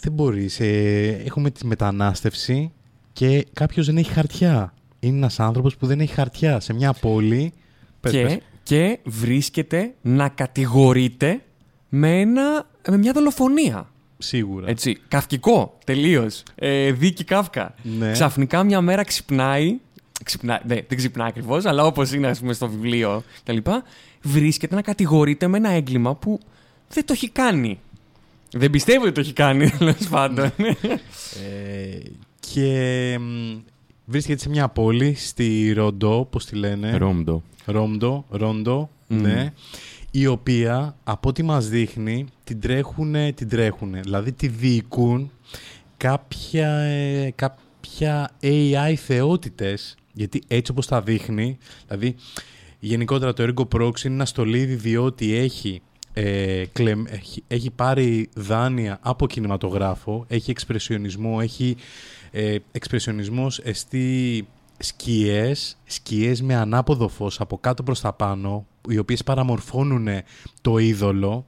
δεν μπορείς. Ε, έχουμε τη μετανάστευση και κάποιος δεν έχει χαρτιά. Είναι ένας άνθρωπος που δεν έχει χαρτιά σε μια πόλη. Πες, και, πες. Και βρίσκεται να κατηγορείται με, ένα, με μια δολοφονία. Σίγουρα. Έτσι, καυκικό, τελείως. Ε, δίκη Κάφκα. Ναι. Ξαφνικά μια μέρα ξυπνάει. ξυπνάει ναι, δεν ξυπνάει ακριβώς, αλλά όπως είναι ας πούμε, στο βιβλίο κτλ. Βρίσκεται να κατηγορείται με ένα έγκλημα που δεν το έχει κάνει. Δεν πιστεύω ότι το έχει κάνει, [laughs] τέλος πάντων. Ε, και μ, βρίσκεται σε μια πόλη στη Ροντό, πώς τη λένε; Ρόμντο. Ρόντο, Ρόντο, Μμμ. ναι. Η οποία, από ό,τι μας δείχνει, την τρέχουνε, την τρέχουνε. Δηλαδή, τη διοικούν κάποια, ε, κάποια AI θεότητες. Γιατί έτσι όπως τα δείχνει, δηλαδή, γενικότερα το Ergo Proxy είναι ένα στολίδι διότι έχει, ε, κλεμ- έχει, έχει πάρει δάνεια από κινηματογράφο, έχει εξπρεσιονισμό, έχει ε, εξπρεσιονισμός εστί σκιές, σκιές με ανάποδο φως από κάτω προς τα πάνω, οι οποίες παραμορφώνουν το είδωλο.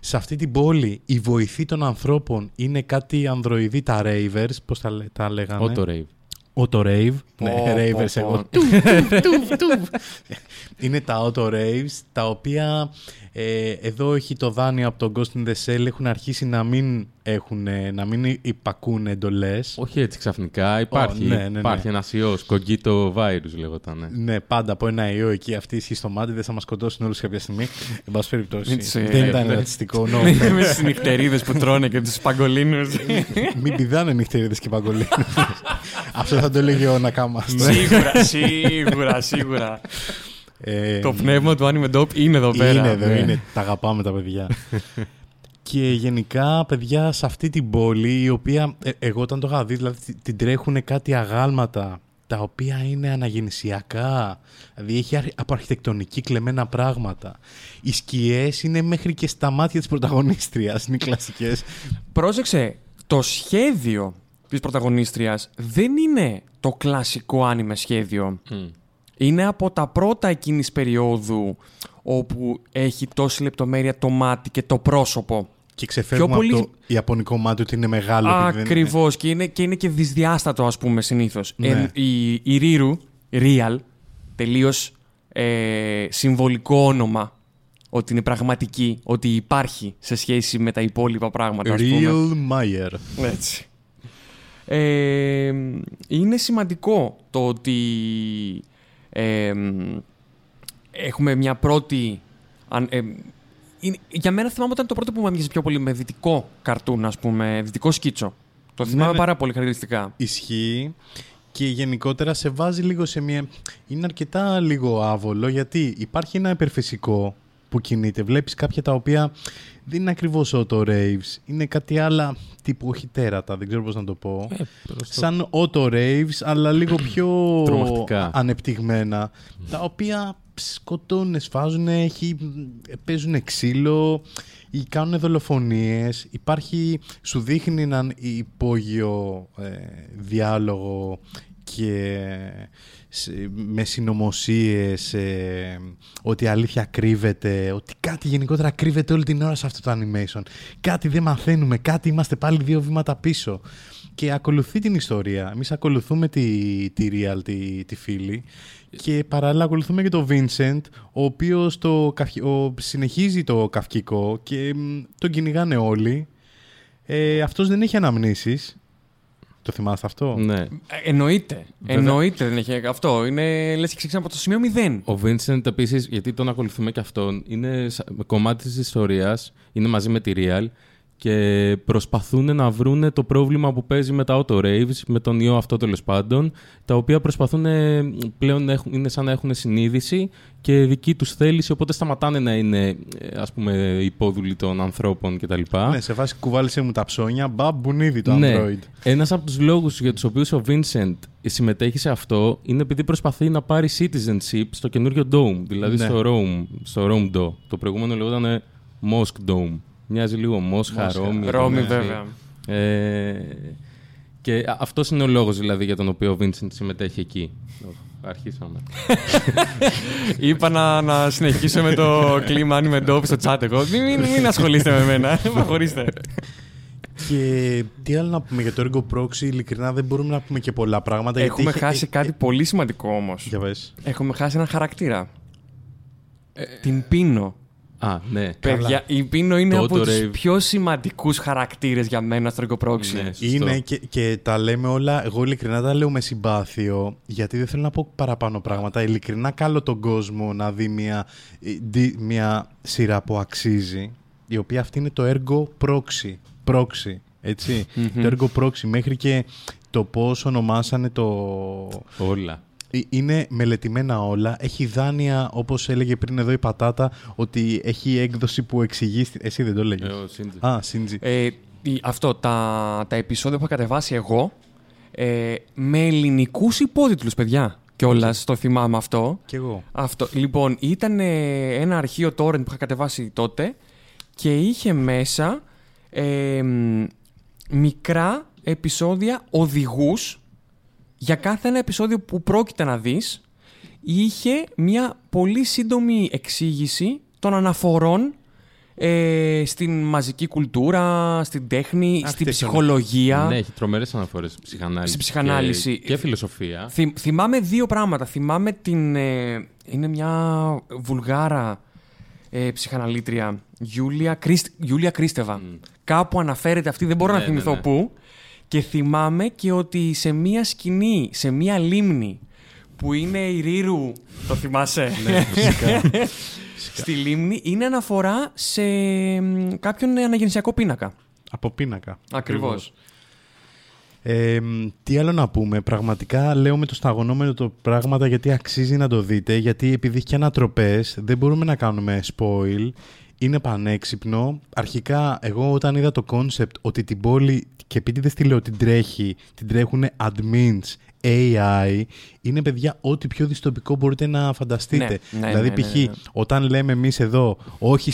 Σε αυτή την πόλη η βοηθή των ανθρώπων είναι κάτι ανδροειδή, τα ravers, πώς τα, λέ- τα λέγανε; Auto Rave. Auto rave. Ναι, Πω, ravers πω, εγώ. πω. Τουφ, τουφ, τουφ, τουφ. [laughs] Είναι τα auto raves, τα οποία ε, εδώ έχει το δάνειο από τον Ghost in the Shell, έχουν αρχίσει να μην, έχουν, ε, να μην υπακούν εντολές. Όχι έτσι ξαφνικά. Υπάρχει, ναι, ναι, ναι. υπάρχει ένας ιός. Κογκίτο virus λέγονταν. Ναι, πάντα από ένα ιό εκεί αυτή ισχύει στο μάτι, δεν θα μας σκοτώσουν όλους κάποια στιγμή. Εν πάση περιπτώσει. Μην τους, ε, δεν ήταν ε, ρατσιστικό. no Με offense. τι νυχτερίδες που τρώνε και τους παγκολίνους. Μην πηδάνε νυχτερίδες και παγκολίνους. Αυτό θα το έλεγε ο Νακάμα. σίγουρα, σίγουρα, σίγουρα. Ε, Το πνεύμα του Anime Dope είναι εδώ πέρα. Είναι εδώ, ναι. είναι. Τα αγαπάμε τα παιδιά. Και γενικά, παιδιά, σε αυτή την πόλη, η οποία ε, εγώ όταν το είχα δει, δηλαδή τη- την τρέχουν κάτι αγάλματα τα οποία είναι αναγεννησιακά. Δηλαδή έχει αρχ- από αρχιτεκτονική κλεμμένα πράγματα. Οι σκιές είναι μέχρι και στα μάτια της πρωταγωνίστριας, είναι οι κλασικές. Πρόσεξε, το σχέδιο της πρωταγωνίστριας δεν είναι το κλασικό άνιμε σχέδιο. Μμ. Είναι από τα πρώτα εκείνης περίοδου όπου έχει τόση λεπτομέρεια το μάτι και το πρόσωπο. Και ξεφεύγουμε Πιο πολύ- από το ιαπωνικό μάτι ότι είναι μεγάλο. επειδή δεν είναι- Ακριβώς. Και, είναι, και είναι και δυσδιάστατο, ας πούμε, συνήθως. Ναι. η, η Ρίρου, real, τελείως ε, συμβολικό όνομα. Ότι είναι πραγματική, ότι υπάρχει σε σχέση με τα υπόλοιπα πράγματα, ας πούμε. Real Meyer. Έτσι. Ε, είναι σημαντικό το ότι ε, έχουμε μια πρώτη... αν- ε, είναι- για μένα θυμάμαι όταν το πρώτο που μου έμοιαζε πιο πολύ με δυτικό καρτούν, ας πούμε, δυτικό σκίτσο. Το Ναι, θυμάμαι ναι. πάρα πολύ χαρακτηριστικά. Ισχύει και γενικότερα σε βάζει λίγο σε μια... Είναι αρκετά λίγο άβολο γιατί υπάρχει ένα υπερφυσικό που κινείται. Βλέπεις κάποια τα οποία δεν είναι ακριβώς auto raves. Είναι κάτι άλλα τύπου όχι τέρατα, δεν ξέρω πώς να το πω. Ε, προς το- Σαν auto raves, αλλά λίγο πιο Τρομακτικά. ανεπτυγμένα. Τα οποία σκοτώνουν, σφάζουν, έχει, παίζουν ξύλο ή κάνουν δολοφονίες. Υπάρχει, σου δείχνει έναν υπόγειο ε, διάλογο και σε- με συνωμοσίες ότι η αλήθεια κρύβεται, ότι κάτι γενικότερα κρύβεται όλη την ώρα σε αυτό το animation. Κάτι δεν μαθαίνουμε, κάτι είμαστε πάλι δύο βήματα πίσω. Και ακολουθεί την ιστορία. Εμείς ακολουθούμε τη, τη Real, τη, τη φίλη. Και παράλληλα ακολουθούμε και τον Vincent, ο οποίος το, καυκι- ο, συνεχίζει το καυκικό και μ, τον κυνηγάνε όλοι. Ε, αυτός δεν έχει αναμνήσεις. Το θυμάστε αυτό; Ναι. Ε, Εννοείται. Βέβαια. Εννοείται δεν έχει αυτό. Είναι λες και ξεκινάμε από το σημείο 0. Ο Vincent επίσης, γιατί τον ακολουθούμε και αυτόν, είναι σα- κομμάτι της ιστορίας, είναι μαζί με τη Real και προσπαθούν να βρούνε το πρόβλημα που παίζει με τα auto raves, με τον ιό αυτό τέλος πάντων, τα οποία προσπαθούν ε, πλέον να έχουν, είναι σαν να έχουν συνείδηση και δική τους θέληση, οπότε σταματάνε να είναι ε, ας πούμε υπόδουλοι των ανθρώπων κτλ. Ναι, σε βάση κουβάλισε μου τα ψώνια, μπαμ, μπουνίδι το Ναι. Android. Ένας από τους λόγους για τους οποίους ο Vincent συμμετέχει σε αυτό είναι επειδή προσπαθεί να πάρει citizenship στο καινούριο Dome, δηλαδή Ναι. στο Rome, στο Rome Do. Το προηγούμενο λεγόταν Mosque Dome. Μοιάζει λίγο Μόσχα, Μόσχα. Ρώμη. Ρώμη, ναι. βέβαια. Ε, και αυτός είναι ο λόγος δηλαδή για τον οποίο ο Vincent συμμετέχει εκεί. Αρχίσαμε. [laughs] Είπα να, να συνεχίσω με το κλίμα αν είμαι ντόπι στο chat εγώ. Μην, μην, μην ασχολείστε με εμένα. [laughs] Προχωρήστε. Και τι άλλο να πούμε για το Ergo Proxy, ειλικρινά δεν μπορούμε να πούμε και πολλά πράγματα. γιατί Έχουμε έχει- χάσει ε, κάτι πολύ σημαντικό όμως. Για πες. Έχουμε χάσει έναν χαρακτήρα. Την Πίνο. Α, ναι. Παιδιά, η Πίνο είναι Το από Auto τους Rave. πιο σημαντικούς χαρακτήρες για μένα στο Ergo Proxy. Ναι, σωστό. Είναι και, και τα λέμε όλα, εγώ ειλικρινά τα λέω με συμπάθειο, γιατί δεν θέλω να πω παραπάνω πράγματα. Ειλικρινά καλώ τον κόσμο να δει μια, ε, δι- μια σειρά που αξίζει, η οποία αυτή είναι το Ergo Proxy. Proxy, ετσι Το Ergo Proxy, μέχρι και το πώς ονομάσανε το... Όλα. Ε, Είναι μελετημένα όλα. Έχει δάνεια, όπως έλεγε πριν εδώ η Πατάτα, ότι έχει έκδοση που εξηγεί... στην- Εσύ δεν το Ε, λέγεις. ο Shinji. Α, Σίντζι. Ε, η- αυτό, τα, τα επεισόδια που έχω κατεβάσει εγώ ε, με ελληνικούς υπότιτλους, παιδιά. Κιόλας το θυμάμαι αυτό. Κι εγώ. αυτό. Λοιπόν, ήταν ε, ένα αρχείο torrent που είχα κατεβάσει τότε και είχε μέσα ε, μ, μικρά επεισόδια οδηγούς για κάθε ένα επεισόδιο που πρόκειται να δεις είχε μια πολύ σύντομη εξήγηση των αναφορών ε, στην μαζική κουλτούρα, στην τέχνη, στην Αρχιτεκτονική. ψυχολογία. Ναι, έχει τρομερές αναφορές στη ψυχανάλυση. Στη ψυχανάλυση. Και, και φιλοσοφία. Θυμ- θυμάμαι δύο πράγματα. Θυμάμαι την. ε, είναι μια βουλγάρα ε, ψυχαναλήτρια. Γιούλια, Κρίστ, Γιούλια Κρίστεβα. Κάπου αναφέρεται αυτή, δεν μπορώ Ναι, να θυμηθώ ναι, ναι. πού. Και θυμάμαι και ότι σε μια σκηνή, σε μια λίμνη που είναι η Ρήρου. Το θυμάσαι; Ναι, [laughs] Στη λίμνη είναι αναφορά σε μ, κάποιον αναγεννησιακό πίνακα. Από πίνακα. Ακριβώς. Ε, μ, τι άλλο να πούμε; Πραγματικά λέω με το σταγονόμενο το πράγματα γιατί αξίζει να το δείτε. Γιατί επειδή έχει και ανατροπές δεν μπορούμε να κάνουμε spoil. Είναι πανέξυπνο. Αρχικά, εγώ όταν είδα το concept ότι την πόλη και επειδή δεν στη λέω την τρέχει, την τρέχουν admins, AI, είναι παιδιά ό,τι πιο δυστοπικό μπορείτε να φανταστείτε. Ναι, ναι, δηλαδή, ναι, ναι, π.χ. ναι. όταν λέμε εμείς εδώ όχι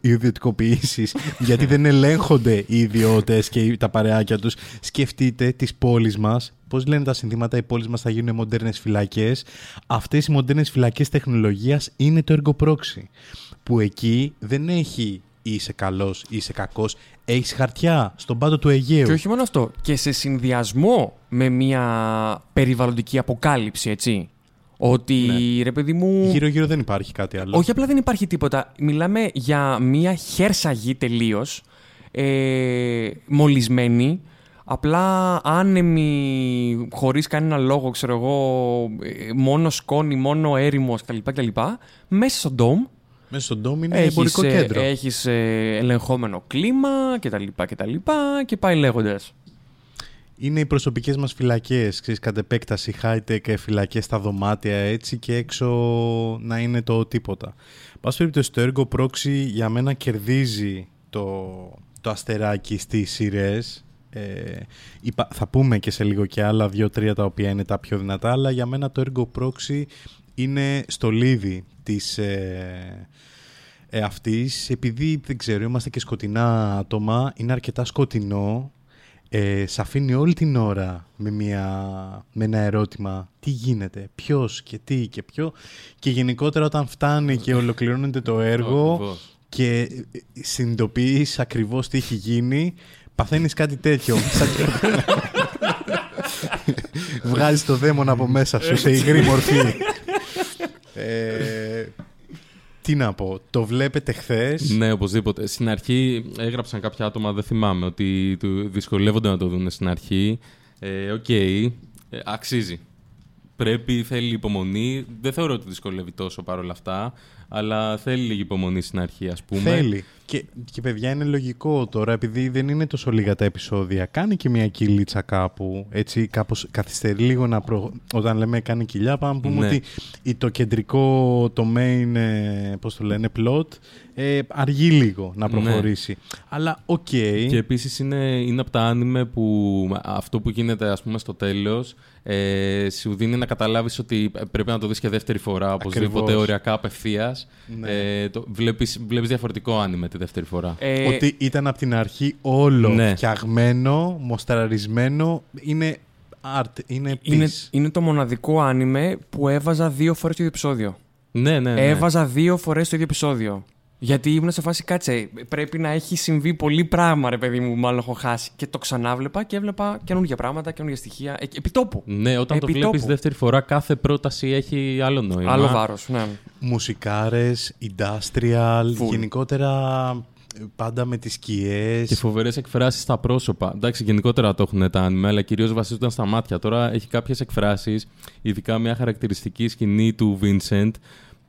ιδιωτικοποιήσεις, [laughs] γιατί δεν ελέγχονται οι ιδιώτες και οι- τα παρεάκια τους, σκεφτείτε τις πόλεις μας. Πώς λένε τα συνθήματα, οι πόλεις μας θα γίνουν μοντέρνες φυλακές. Αυτές οι μοντέρνες φυλακές τεχνολογίας είναι το Ergo Proxy. Που εκεί δεν έχει είσαι καλός ή είσαι κακός. Έχεις χαρτιά στον πάτο του Αιγαίου. Και όχι μόνο αυτό. Και σε συνδυασμό με μια περιβαλλοντική αποκάλυψη, έτσι. Ότι ρε παιδί μου. Γύρω-γύρω δεν υπάρχει κάτι άλλο. Όχι απλά δεν υπάρχει τίποτα. Μιλάμε για μια χέρσα γη τελείως. Ε, μολυσμένη απλά άνεμη, χωρίς κανένα λόγο, ξέρω εγώ, ε, μόνο σκόνη, μόνο έρημος κτλ. κτλ. Μέσα στο Dome Μέσα στο Dome είναι εμπορικό έχεις, ε, κέντρο. έχεις ε, ελεγχόμενο κλίμα κτλ. κτλ. Και πάει λέγοντας. Είναι οι προσωπικές μας φυλακές, ξέρεις, κατ' επέκταση high-tech φυλακές στα δωμάτια έτσι και έξω να είναι το τίποτα. Πας περιπτώσει το Ergo Proxy για μένα κερδίζει το, το αστεράκι στις σειρές. Ε, είπα- θα πούμε και σε λίγο και άλλα δύο-τρία τα οποία είναι τα πιο δυνατά, αλλά για μένα το Ergo Proxy είναι στο λίδι της, ε, ε, αυτής, επειδή δεν ξέρω, είμαστε και σκοτεινά άτομα, είναι αρκετά σκοτεινό, ε, σε αφήνει όλη την ώρα με, μια, με ένα ερώτημα τι γίνεται, ποιος και τι και ποιο και γενικότερα όταν φτάνει και ολοκληρώνεται το έργο Ακριβώς. και ε, συνειδητοποιείς ακριβώς τι έχει γίνει παθαίνεις κάτι τέτοιο Σαν και- [laughs] βγάζεις το δαίμονα από μέσα σου σε υγρή μορφή ε, τι να πω, το βλέπατε χθες; Ναι, οπωσδήποτε. Στην αρχή έγραψαν κάποια άτομα, δεν θυμάμαι, ότι δυσκολεύονται να το δουν στην αρχή. Ε, Οκ, ε, αξίζει. Πρέπει, θέλει υπομονή. Δεν θεωρώ ότι δυσκολεύει τόσο παρόλα αυτά, αλλά θέλει λίγη υπομονή στην αρχή, ας πούμε. Θέλει. Και, και παιδιά είναι λογικό τώρα, επειδή δεν είναι τόσο λίγα τα επεισόδια. Κάνει και μια κοιλίτσα κάπου, έτσι κάπως καθυστερεί λίγο να προ... Όταν λέμε κάνει κοιλιά, πάμε να πούμε Ναι. ότι η- το κεντρικό, το main, ε, πώς το λένε, plot, ε, αργεί λίγο να Ναι. προχωρήσει. Αλλά οκ. Και επίσης είναι, είναι από τα άνιμε που αυτό που γίνεται ας πούμε στο τέλος ε, σου δίνει να καταλάβεις ότι πρέπει να το δεις και δεύτερη φορά οπωσδήποτε Ακριβώς. οριακά απευθείας. Ναι. Ε, το, βλέπεις, βλέπεις διαφορετικό άνιμε τη δεύτερη φορά. Ε, Ότι ήταν από την αρχή όλο Ναι. φτιαγμένο, μοστραρισμένο, είναι art, είναι piece. είναι, είναι το μοναδικό άνιμε που έβαζα δύο φορές το ίδιο επεισόδιο. Ναι, ναι, ναι. Έβαζα δύο φορές το ίδιο επεισόδιο. Γιατί ήμουν σε φάση, κάτσε, πρέπει να έχει συμβεί πολύ πράγμα, ρε παιδί μου, μάλλον έχω χάσει. Και το ξανάβλεπα και έβλεπα καινούργια πράγματα, καινούργια στοιχεία. Ε, επί τόπου. Ναι, όταν το Επιτόπου. βλέπεις δεύτερη φορά κάθε πρόταση έχει άλλο νόημα. Άλλο βάρος, ναι. μουσικάρες, industrial, Full. γενικότερα ε, πάντα με τις σκιές. Και φοβερές εκφράσεις στα πρόσωπα. Εντάξει, γενικότερα το έχουν τα άνιμε, αλλά κυρίως βασίζονταν στα μάτια. Τώρα έχει κάποιες εκφράσεις, ειδικά μια χαρακτηριστική σκηνή του Vincent,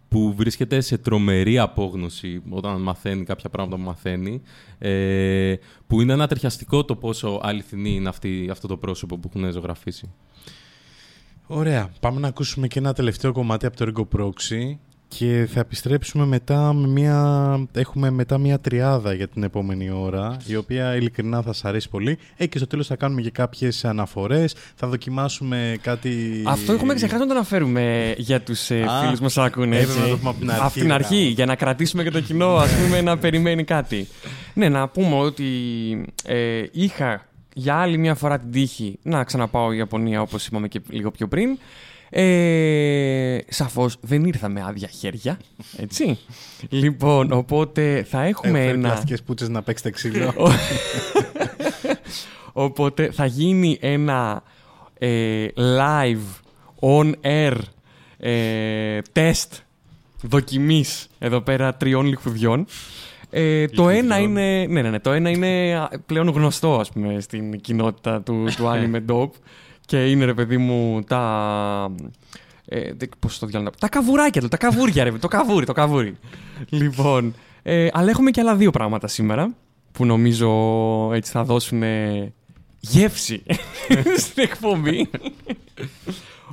που βρίσκεται σε τρομερή απόγνωση όταν μαθαίνει κάποια πράγματα που μαθαίνει. Ε, που είναι ένα ταιριαστικό το πόσο αληθινή είναι αυτή, αυτό το πρόσωπο που έχουν ζωγραφίσει. Ωραία, πάμε να ακούσουμε και ένα τελευταίο κομμάτι από το Ergo Proxy και θα επιστρέψουμε μετά με μια... Έχουμε μετά μια τριάδα για την επόμενη ώρα, η οποία ειλικρινά θα σας αρέσει πολύ. Ε, και στο τέλος θα κάνουμε και κάποιες αναφορές, θα δοκιμάσουμε κάτι... Αυτό έχουμε ξεχάσει να το αναφέρουμε για τους ε, Α, φίλους μας ακούνε. έπρεπε έτσι. να το πούμε από την αρχή, Από την ρε αρχή, γάμο. για να κρατήσουμε και το κοινό, ας πούμε, να περιμένει κάτι. Ναι, να πούμε ότι ε, είχα για άλλη μια φορά την τύχη να ξαναπάω η Ιαπωνία, όπως είπαμε και λίγο πιο πριν. Ε, σαφώς δεν ήρθα με άδεια χέρια, έτσι. [laughs] λοιπόν, οπότε θα έχουμε Έφερε ένα... πλαστικές πούτσες να παίξετε ξύλο. [laughs] Οπότε θα γίνει ένα ε, live on air ε, τεστ δοκιμής εδώ πέρα τριών λιχουδιών. Ε, το ένα είναι, ναι, ναι, ναι, το ένα είναι α, πλέον γνωστό ας πούμε στην κοινότητα του, του [laughs] anime dope και είναι ρε παιδί μου τα... Ε, δεν- πώς το διάλογο. Τα καβουράκια του, τα καβούρια ρε, το καβούρι, το καβούρι. λοιπόν, ε, αλλά έχουμε και άλλα δύο πράγματα σήμερα που νομίζω έτσι θα δώσουν ε, γεύση [laughs] στην εκπομπή.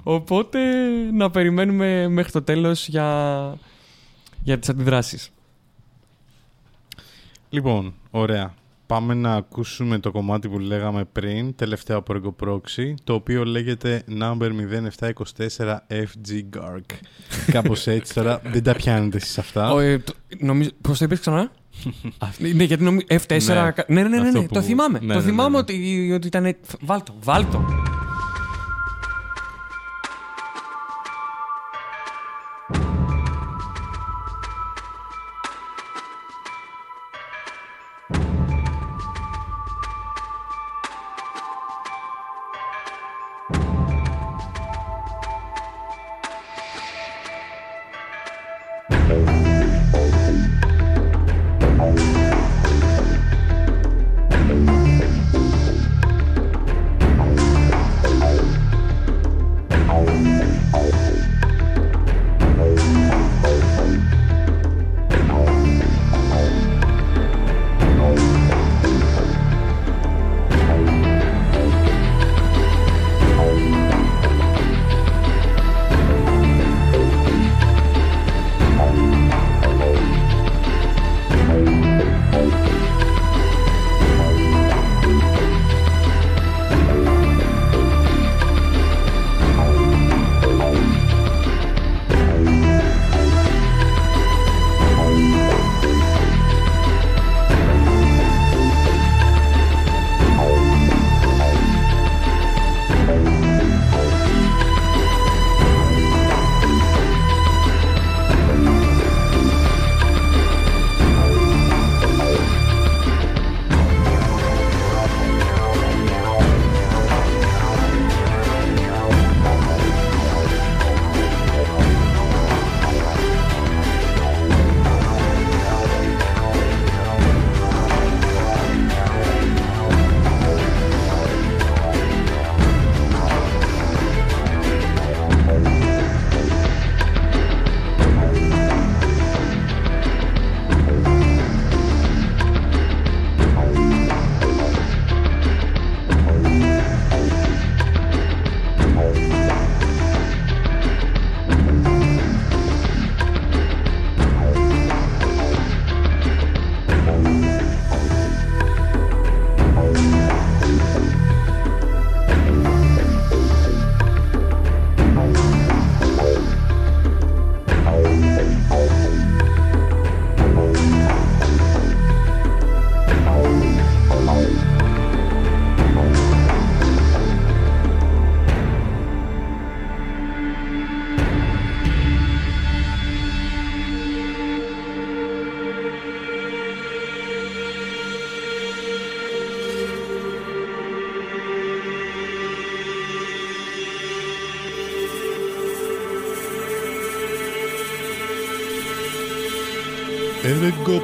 Οπότε να περιμένουμε μέχρι το τέλος για, για τις αντιδράσεις. Λοιπόν, ωραία. Πάμε να ακούσουμε το κομμάτι που λέγαμε πριν, τελευταίο από Ergo Proxy, το οποίο λέγεται Number 0724 FG Garg. [laughs] Κάπως έτσι τώρα, δεν τα πιάνετε εσείς αυτά. Ο, ε, το- νομίζω, πώς το είπες ξανά; [laughs] ναι, γιατί νομίζω F4... Ναι. κα- Ναι, ναι, ναι, ναι, Αυτό ναι, που- το θυμάμαι. ναι, το ναι, ναι, θυμάμαι ναι. Ότι, ότι ήταν... Βάλτο,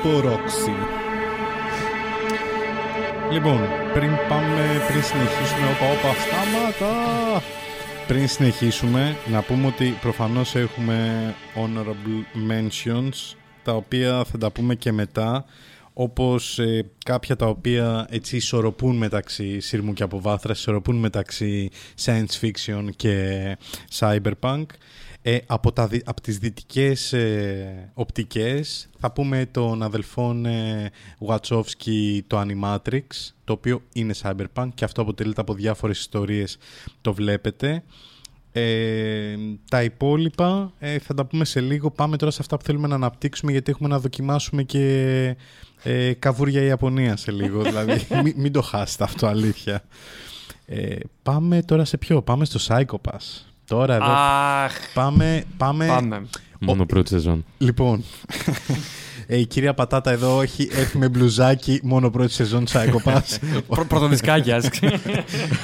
βάλτο. Εργοπορόξη. Λοιπόν, πριν πάμε, πριν συνεχίσουμε, όπα, όπα, στάματα! Πριν συνεχίσουμε, να πούμε ότι προφανώς έχουμε honorable mentions, τα οποία θα τα πούμε και μετά, όπως ε, κάποια τα οποία έτσι ισορροπούν μεταξύ σύρμου και αποβάθρας, ισορροπούν μεταξύ science fiction και cyberpunk. Ε, από, τα, δι- από τις δυτικές ε, οπτικές θα πούμε των αδελφών ε, Wachowski το Animatrix, το οποίο είναι cyberpunk και αυτό αποτελείται από διάφορες ιστορίες, το βλέπετε. Ε, τα υπόλοιπα ε, θα τα πούμε σε λίγο. Πάμε τώρα σε αυτά που θέλουμε να αναπτύξουμε γιατί έχουμε να δοκιμάσουμε και ε, καβούρια Ιαπωνία σε λίγο. [laughs] δηλαδή μην, μην το χάσετε αυτό αλήθεια. Ε, πάμε τώρα σε ποιο; Πάμε στο Psychopass. Τώρα εδώ Αχ, πάμε, πάμε, πάμε. Μόνο πρώτη σεζόν. Λοιπόν, ε, [laughs] η κυρία Πατάτα εδώ έχει έρθει με μπλουζάκι μόνο πρώτη σεζόν Psychopass. Πρω- Πρωτοδισκάκιας.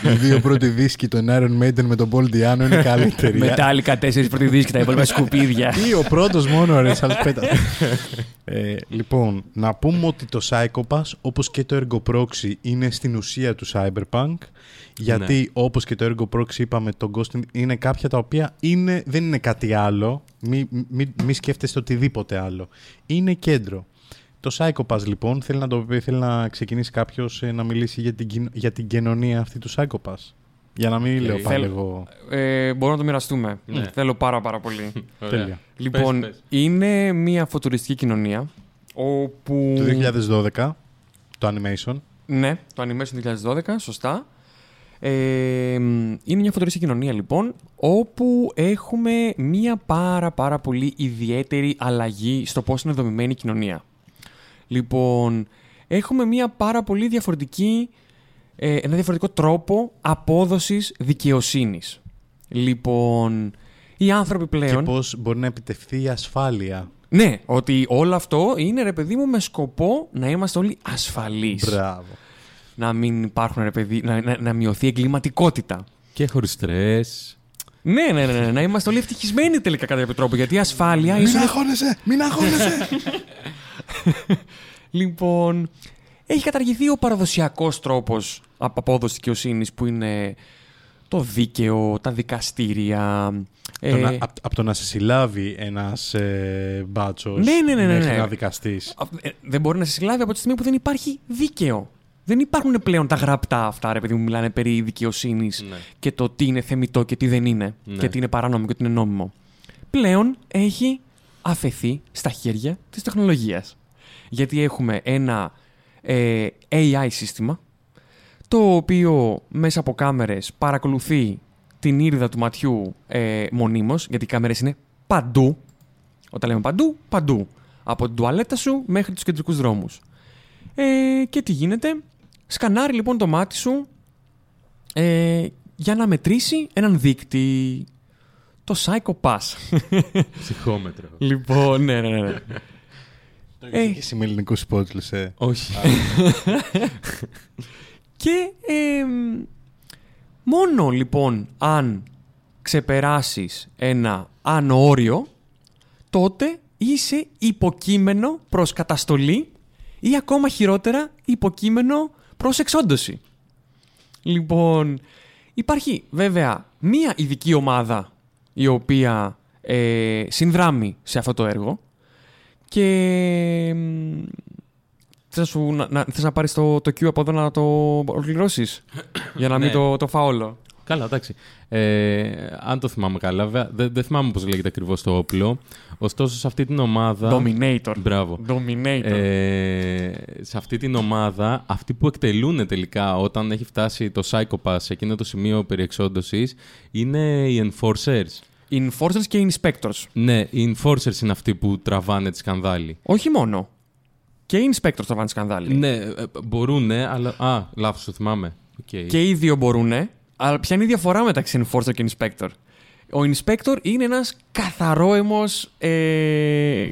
Οι δύο πρώτοι δίσκοι, τον Iron Maiden με τον Paul Diano είναι καλύτεροι. Μετάλλικα τέσσερις πρώτοι δίσκοι, τα υπόλοιπα σκουπίδια. Ή ο πρώτος μόνο, ρε, σαλπέτα. ε, λοιπόν, να πούμε ότι το Psychopass, όπως και το Ergo Proxy, είναι στην ουσία του Cyberpunk. Γιατί, όπως και το Ergo Proxy είπαμε, το Ghost είναι κάποια τα οποία είναι, δεν είναι κάτι άλλο. Μη, μη, μη σκέφτεστε οτιδήποτε άλλο. Είναι κέντρο. Το Psychopass, λοιπόν, θέλει να, το, πει- θέλει να ξεκινήσει κάποιος να μιλήσει για την, κοινο- για την κοινωνία αυτή του Psychopass. Για να μην λέω πάλι Θέλω- εγώ. Ε, μπορούμε να το μοιραστούμε. Ναι. Θέλω πάρα πάρα πολύ. Ωραία. Τέλεια. λοιπόν, Πες, πες. είναι μια φωτουριστική κοινωνία όπου... Το 2012, το animation. Ναι, το Animation 2012, σωστά. Ε, είναι μια φωτοριστική κοινωνία λοιπόν, όπου έχουμε μια πάρα πάρα πολύ ιδιαίτερη αλλαγή στο πώς είναι δομημένη η κοινωνία. Λοιπόν, έχουμε μια πάρα πολύ διαφορετική, ε, ένα διαφορετικό τρόπο απόδοσης δικαιοσύνης. Λοιπόν, οι άνθρωποι πλέον... Και πώς μπορεί να επιτευχθεί η ασφάλεια. Ναι, ότι όλο αυτό είναι ρε παιδί μου με σκοπό να είμαστε όλοι ασφαλείς Μπράβο. Να μην υπάρχουν, ρε παιδί, να, να, να μειωθεί η εγκληματικότητα. Και χωρίς στρες. Ναι, ναι, ναι, ναι, να είμαστε όλοι ευτυχισμένοι τελικά κατά κάποιο τρόπο. Γιατί η ασφάλεια ίσως... αγχώνεσαι! Μην αγχώνεσαι! [laughs] Λοιπόν, έχει καταργηθεί ο παραδοσιακός τρόπος απ- απόδοσης δικαιοσύνης που είναι το δίκαιο, τα δικαστήρια. ε, Το να- απ' απ' το να σε συλλάβει ένας ε, μπάτσος Ναι, ναι, ναι, ναι, μέχρι ναι. να δικαστείς. α- ε, δεν μπορεί να σε συλλάβει από τη στιγμή που δεν υπάρχει δίκαιο. Δεν υπάρχουν πλέον τα γραπτά αυτά, ρε παιδί μου, μιλάνε περί δικαιοσύνης Ναι. και το τι είναι θεμητό και τι δεν είναι. Ναι. Και τι είναι παράνομο και τι είναι νόμιμο. Πλέον έχει αφαιθεί στα χέρια της τεχνολογίας. Γιατί έχουμε ένα ε, AI σύστημα το οποίο μέσα από κάμερες παρακολουθεί την ήρυδα του ματιού ε, μονίμως, γιατί οι κάμερες είναι παντού. Όταν λέμε παντού, παντού. Από την τουαλέτα σου μέχρι τους κεντρικούς δρόμους. Ε, και τι γίνεται, σκανάρει λοιπόν το μάτι σου ε, για να μετρήσει έναν δείκτη. Το Psycho Pass. Ψυχόμετρο. [laughs] λοιπόν, ναι, ναι, ναι. Ε. Έχεις με ελληνικού σπότ, ε. Όχι. [laughs] Και εμ, μόνο λοιπόν αν ξεπεράσεις ένα άνω όριο, τότε είσαι υποκείμενο προς καταστολή ή ακόμα χειρότερα υποκείμενο προς εξόντωση. Λοιπόν, υπάρχει βέβαια μία ειδική ομάδα η οποία ε, συνδράμει σε αυτό το έργο και εμ, θες να, σου, να, να, θες να πάρεις το, το Q από εδώ να το ολοκληρώσεις για να μην Ναι. το, το φάω όλο. Καλά, εντάξει. Ε, αν το θυμάμαι καλά, βέβαια, δεν, δεν θυμάμαι πώς λέγεται ακριβώς το όπλο. Ωστόσο, σε αυτή την ομάδα... Dominator. Μπράβο. Dominator. Ε, σε αυτή την ομάδα, αυτοί που εκτελούν τελικά όταν έχει φτάσει το Psychopass σε εκείνο το σημείο περιεξόντωσης, είναι οι Enforcers. Enforcers και Inspectors. Ναι, οι Enforcers είναι αυτοί που τραβάνε τη σκανδάλη. Όχι μόνο. Και οι Inspectors θα πάνε σκανδάλι. Ναι, ε, μπορούν, αλλά... Α, λάθος, το θυμάμαι. Οκ. Και οι δύο μπορούν, αλλά ποια είναι η διαφορά μεταξύ Enforcer και Inspector; Ο Inspector είναι ένας καθαρόαιμος ε,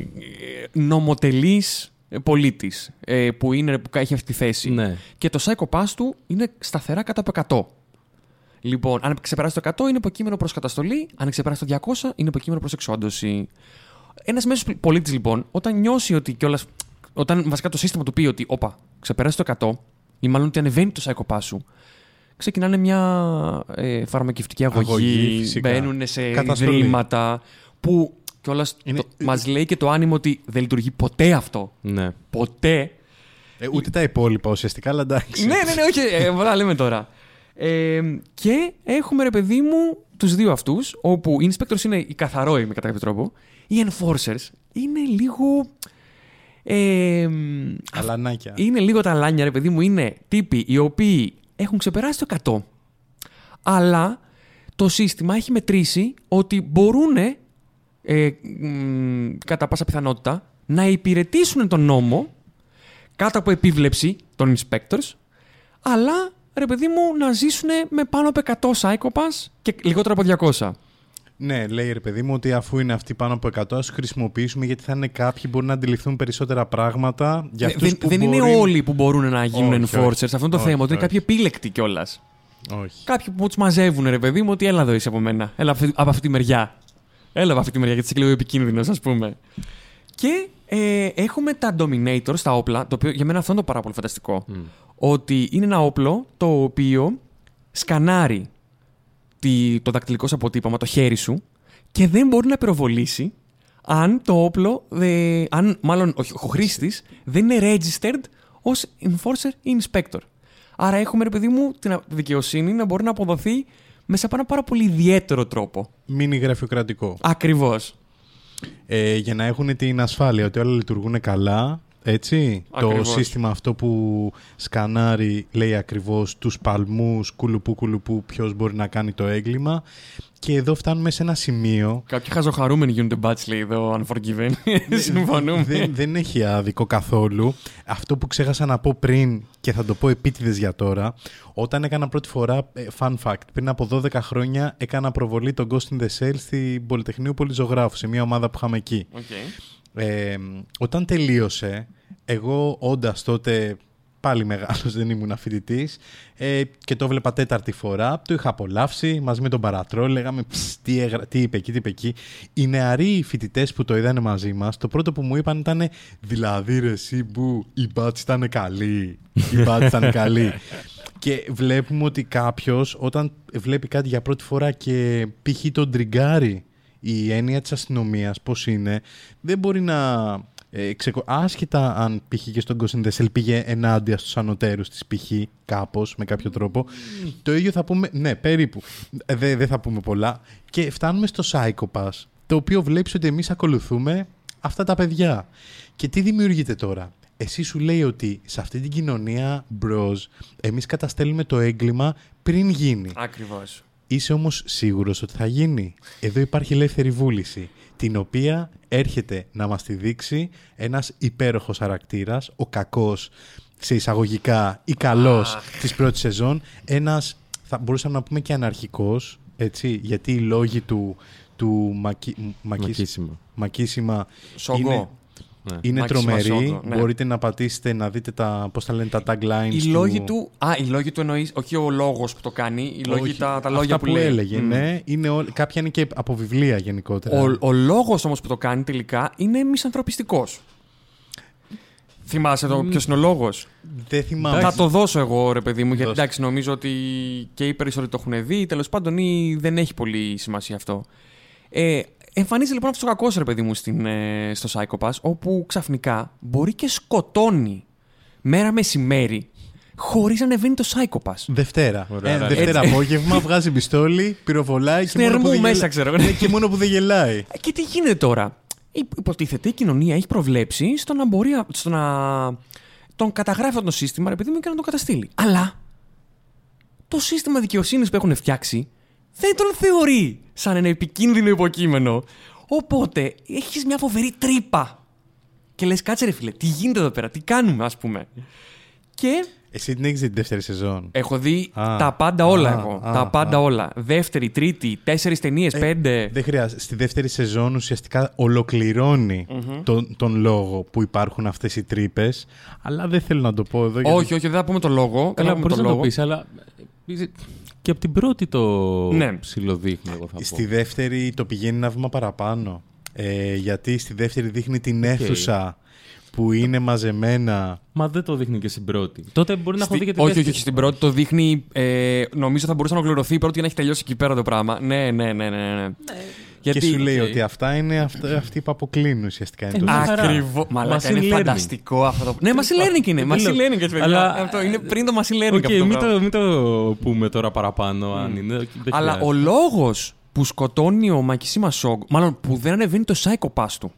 νομοτελής πολίτης ε, που, είναι, που έχει αυτή τη θέση. Ναι. Και το Psycho Pass του είναι σταθερά κάτω από 100. Λοιπόν, αν ξεπεράσει το 100 είναι υποκείμενο προς καταστολή, αν ξεπεράσει το 200 είναι υποκείμενο προς εξόντωση. Ένας μέσος πολίτης, λοιπόν, όταν νιώσει ότι κιόλας. Όταν βασικά το σύστημα του πει ότι, όπα, ξεπεράσει το 100, ή μάλλον ότι ανεβαίνει το σάικοπά σου, ξεκινάνε μια ε, φαρμακευτική αγωγή, Αγωγή, φυσικά. μπαίνουν σε Καταστολή. ιδρύματα που κιόλας Είναι- το, μας λέει και το άνοιγμα ότι δεν λειτουργεί ποτέ αυτό. Ναι. Ποτέ. Ε, ούτε τα υπόλοιπα ουσιαστικά, αλλά εντάξει. ναι, ναι, ναι, όχι, ε, voilà, λέμε τώρα. Ε, και έχουμε ρε παιδί μου τους δύο αυτούς, όπου οι inspectors είναι οι καθαρόοι με κατά κάποιο τρόπο, οι enforcers είναι λίγο... Ε, Αλανάκια. είναι λίγο τα λάνια, ρε παιδί μου, είναι τύποι οι οποίοι έχουν ξεπεράσει το 100, αλλά το σύστημα έχει μετρήσει ότι μπορούν ε, μ, κατά πάσα πιθανότητα να υπηρετήσουν τον νόμο κάτω από επίβλεψη των inspectors, αλλά ρε παιδί μου να ζήσουν με πάνω από 100 psychopaths και λιγότερο από 200. Ναι, λέει ρε παιδί μου ότι αφού είναι αυτοί πάνω από 100, ας χρησιμοποιήσουμε γιατί θα είναι κάποιοι που μπορούν να αντιληφθούν περισσότερα πράγματα για Ε, αυτούς δεν που δεν μπορεί... είναι όλοι που μπορούν να γίνουν Όχι, enforcers. όχι. Αυτό είναι το Όχι, θέμα. Ότι είναι όχι. κάποιοι επίλεκτοι κιόλας. Όχι. Κάποιοι που τους μαζεύουν, ρε παιδί μου, ότι έλα εδώ είσαι από μένα. Έλα από αυτή- από αυτή τη μεριά. Έλα από αυτή τη μεριά, γιατί είσαι και λίγο επικίνδυνος, ας πούμε. Και ε, έχουμε τα Dominator στα όπλα, το οποίο για μένα αυτό είναι το πάρα πολύ φανταστικό. Ότι είναι ένα όπλο το οποίο σκανάρει τη, το δακτυλικό σου αποτύπωμα, το χέρι σου, και δεν μπορεί να πυροβολήσει αν το όπλο, δε, αν μάλλον ο, ο χρήστης δεν είναι registered ως enforcer ή inspector. Άρα έχουμε, ρε παιδί μου, την δικαιοσύνη να μπορεί να αποδοθεί μέσα από ένα πάρα πολύ ιδιαίτερο τρόπο. Μίνι γραφειοκρατικό. Ακριβώς. Ε, για να έχουν την ασφάλεια ότι όλα λειτουργούν καλά, έτσι. Ακριβώς. Το σύστημα αυτό που σκανάρει λέει ακριβώς τους παλμούς, κουλουπού κουλουπού, ποιος μπορεί να κάνει το έγκλημα. Και εδώ φτάνουμε σε ένα σημείο Κάποιοι χαζοχαρούμενοι γίνονται bachelor εδώ, unforgiven. [laughs] [laughs] Συμφωνούμε. δεν, δεν έχει άδικο καθόλου. Αυτό που ξέχασα να πω πριν και θα το πω επίτηδες για τώρα, όταν έκανα πρώτη φορά, ε, fun fact, πριν από 12 χρόνια έκανα προβολή το Ghost in the Shell στην Πολυτεχνείο Πολυζωγράφου, σε μια ομάδα που είχαμε εκεί. Okay. Ε, όταν τελείωσε, εγώ όντας τότε πάλι μεγάλος, δεν ήμουν φοιτητή ε, και το βλέπα τέταρτη φορά, το είχα απολαύσει μαζί με τον παρατρό, λέγαμε «Ψ, τι, έγρα, τι είπε εκεί, τι είπε εκεί. Οι νεαροί φοιτητές που το είδανε μαζί μας, το πρώτο που μου είπαν ήταν δηλαδή ρε εσύ που η μπάτση ήταν καλή, η μπάτση ήταν καλή. [laughs] Και βλέπουμε ότι κάποιος όταν βλέπει κάτι για πρώτη φορά και π.χ. τον τριγκάρει η έννοια της αστυνομίας πώς είναι, δεν μπορεί να... Ε, ξεκο... Άσχετα αν π.χ. και στον Κωνσταντεσέλ πήγε ενάντια στους ανωτέρους της π.χ. κάπως, με κάποιο τρόπο. Το ίδιο θα πούμε, ναι, περίπου. Ε, Δεν δεν θα πούμε πολλά. Και φτάνουμε στο Psychopass, το οποίο βλέπεις ότι εμείς ακολουθούμε αυτά τα παιδιά. Και τι δημιουργείται τώρα; Εσύ σου λέει ότι σε αυτή την κοινωνία, bros, εμείς καταστέλνουμε το έγκλημα πριν γίνει. Ακριβώς. Είσαι όμως σίγουρος ότι θα γίνει; Εδώ υπάρχει ελεύθερη βούληση, την οποία έρχεται να μας τη δείξει ένας υπέροχος χαρακτήρας, ο κακός σε εισαγωγικά ή καλός της πρώτης σεζόν, ένας, θα μπορούσαμε να πούμε και αναρχικός, έτσι, γιατί οι λόγοι του, του μακι, μακίσ- Μακίσιμα. μακίσιμα Σόγκο. είναι, Ναι. είναι Μάκισμα τρομεροί. Σόγκο, ναι. Μπορείτε να πατήσετε, να δείτε τα, πώς τα λένε, τα taglines Οι του... λόγοι του. Α, οι λόγοι του εννοείς, όχι ο λόγος που το κάνει, οι λόγοι, Όχι, τα, τα αυτά λόγια που, λέει. έλεγε, Μμ. ναι. Είναι ό, κάποια είναι και από βιβλία γενικότερα. Ο, ο λόγος όμως που το κάνει τελικά είναι μισανθρωπιστικός. Θυμάσαι εδώ ποιος είναι ο λόγος; Δεν θυμάμαι. Θα το δώσω εγώ, ρε παιδί μου, γιατί Δώσε. εντάξει, νομίζω ότι και οι περισσότεροι το έχουν δει. Τέλος πάντων, ή δεν έχει πολύ σημασία αυτό. Ε, εμφανίζεται λοιπόν αυτός ο κακός, ρε παιδί μου, στην, ε, στο Psychopass, όπου ξαφνικά μπορεί και σκοτώνει μέρα μεσημέρι χωρίς να ανεβαίνει το Psychopass. Δευτέρα. Ωραία, Ε, ωραία. Δευτέρα Έτσι. απόγευμα [laughs] βγάζει πιστόλι, πυροβολάει και Στην μόνο, που Ερμού δεν μέσα, γελά- ξέρω. Ναι, και μόνο που δεν γελάει. Ε, Και τι γίνεται τώρα; Υ- Υποτίθεται η κοινωνία έχει προβλέψει στο να μπορεί α- στο να τον καταγράφει αυτό το σύστημα, ρε παιδί μου, και να τον καταστήλει. Αλλά το σύστημα δικαιοσύνης που έχουν φτιάξει δεν τον θεωρεί σαν ένα επικίνδυνο υποκείμενο. Οπότε έχεις μια φοβερή τρύπα. Και λες, κάτσε ρε φίλε, τι γίνεται εδώ πέρα, τι κάνουμε, ας πούμε. Και Εσύ την έχεις δει την δεύτερη σεζόν; έχω δει Α, τα πάντα όλα α, εγώ. α, τα πάντα α. όλα. Δεύτερη, τρίτη, τέσσερις ταινίες, Ε, πέντε. Δεν χρειάζεται. Στη δεύτερη σεζόν ουσιαστικά ολοκληρώνει τον, τον λόγο που υπάρχουν αυτές οι τρύπες. Αλλά δεν θέλω να το πω εδώ. γιατί- Όχι, όχι, δεν θα πούμε το λόγο. Δεν θα Καλά, πούμε μπορείς το να το λόγο. πεις, αλλά ε, και από την πρώτη το Ναι. ψιλοδείχνει, εγώ θα Στη πω. δεύτερη το πηγαίνει ένα βήμα παραπάνω. Ε, γιατί στη δεύτερη δείχνει την αίθουσα που είναι μαζεμένα. Μα δεν το δείχνει και στην πρώτη. Τότε μπορεί να έχω Στη- δει και τη όχι, όχι, δεύτερη. όχι, στην πρώτη το δείχνει. Ε, νομίζω θα μπορούσε να ολοκληρωθεί η πρώτη για να έχει τελειώσει εκεί πέρα το πράγμα. Ναι, ναι, ναι, ναι. ναι. Και σου λέει οκ. ότι αυτά είναι αυτά, αυτοί που αποκλίνουν ουσιαστικά. Είναι Ε, το μια σύστημα. χαρά. Ακριβώς. Μαλάκα, Machine είναι learning. φανταστικό αυτό το. Ναι, machine learning είναι. Δεν Machine λέω. learning, έτσι, παιδιά. Αλλά- Αυτό είναι πριν το machine learning. Οκ, αυτό το μην, πράγμα. το, μην το πούμε τώρα παραπάνω, αν είναι. δεν Αλλά χρειάζεται. ο λόγος που σκοτώνει ο Μακισίμα Σόγκ, μάλλον που δεν ανεβαίνει το psychopath του,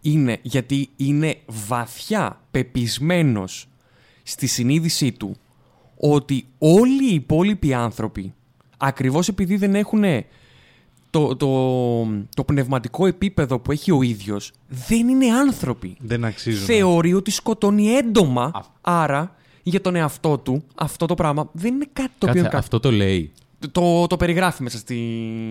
είναι γιατί είναι βαθιά πεπισμένος στη συνείδησή του ότι όλοι οι υπόλοιποι άνθρωποι, ακριβώς επειδή δεν έχουν το, το, το πνευματικό επίπεδο που έχει ο ίδιος, δεν είναι άνθρωποι. Δεν αξίζουν. Θεωρεί ότι σκοτώνει έντομα, άρα για τον εαυτό του αυτό το πράγμα δεν είναι κάτι το Κάτσε, οποίο... κα- αυτό το λέει το, το περιγράφει μέσα στη...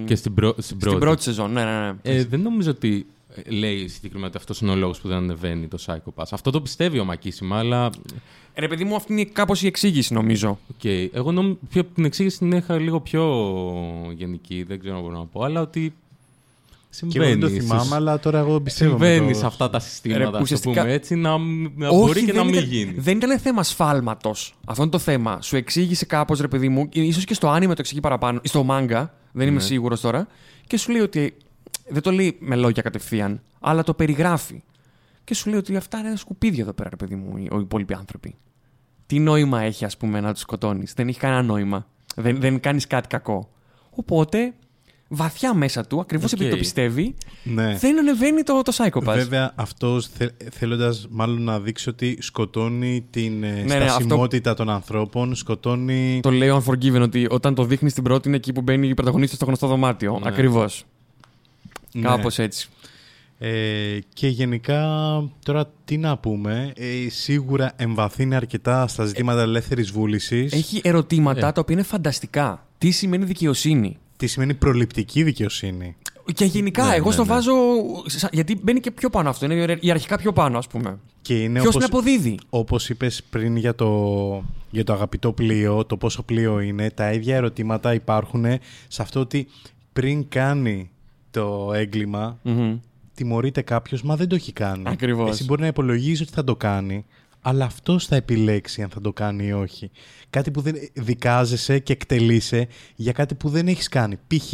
και στην, πρω... στην στην πρώτη. πρώτη σεζόν. Ναι, ναι, ναι. Ε, δεν νομίζω ότι ε, λέει συγκεκριμένα ότι αυτός είναι ο λόγος που δεν ανεβαίνει το Psycho Pass. Αυτό το πιστεύει ο Μακίσιμα, αλλά. Ρε παιδί μου, αυτή είναι κάπως η εξήγηση νομίζω. οκ. Εγώ νομίζω πιο, την εξήγηση την είχα λίγο πιο γενική, δεν ξέρω αν μπορώ να πω, αλλά ότι. Και εγώ δεν Συμβαίνει. το στις- θυμάμαι, αλλά τώρα εγώ πιστεύω. με Συμβαίνει το- σε αυτά τα συστήματα, Ρε, ας το ουσιαστικά- πούμε έτσι, να, να μπορεί και δεν να μην ήταν, γίνει. Δεν ήταν θέμα σφάλματος. Αυτό είναι το θέμα. Σου εξήγησε κάπως, ρε παιδί μου, ίσως και στο άνιμε το εξηγεί παραπάνω, ή στο μάνγκα, δεν είμαι Ναι. σίγουρος τώρα, και σου λέει ότι. Δεν το λέει με λόγια κατευθείαν, αλλά το περιγράφει. Και σου λέει ότι αυτά είναι σκουπίδια εδώ πέρα, ρε παιδί μου, οι οι υπόλοιποι άνθρωποι. Τι νόημα έχει, ας πούμε, να τους σκοτώνεις; Δεν έχει κανένα νόημα. Δεν, δεν κάνεις κάτι κακό. Οπότε, βαθιά μέσα του, ακριβώς Οκ. επειδή το πιστεύει, Ναι. δεν ανεβαίνει το, το psychopath. Βέβαια, αυτός θέλοντας μάλλον να δείξει ότι σκοτώνει την ε, ναι, αυτό- στασιμότητα των ανθρώπων, σκοτώνει. Το λέει ο Unforgiven ότι όταν το δείχνεις στην πρώτη είναι εκεί που μπαίνει η πρωταγωνίστρια στο γνωστό δωμάτιο. Ναι. Ακριβώς. Ναι. Κάπως έτσι. Ε, και γενικά, τώρα τι να πούμε, ε, σίγουρα εμβαθύνει αρκετά στα ζητήματα ελεύθερης βούλησης. Έχει ερωτήματα Ε. τα οποία είναι φανταστικά. Τι σημαίνει δικαιοσύνη; Τι σημαίνει προληπτική δικαιοσύνη; Και γενικά, Ναι, εγώ ναι, στο ναι. βάζω. σα- Γιατί μπαίνει και πιο πάνω αυτό. Είναι ιεραρχικά πιο πάνω, ας πούμε. Και είναι Ποιος όπως, την αποδίδει; όπως είπες πριν για το, για το αγαπητό πλοίο, το πόσο πλοίο είναι, τα ίδια ερωτήματα υπάρχουν σε αυτό ότι πριν κάνει το έγκλημα, Μμμ. τιμωρείται κάποιος, μα δεν το έχει κάνει. Ακριβώς. Εσύ μπορεί να υπολογίζεις ότι θα το κάνει, αλλά αυτός θα επιλέξει αν θα το κάνει ή όχι. Κάτι που δεν δικάζεσαι και εκτελείσαι για κάτι που δεν έχεις κάνει. Π.χ.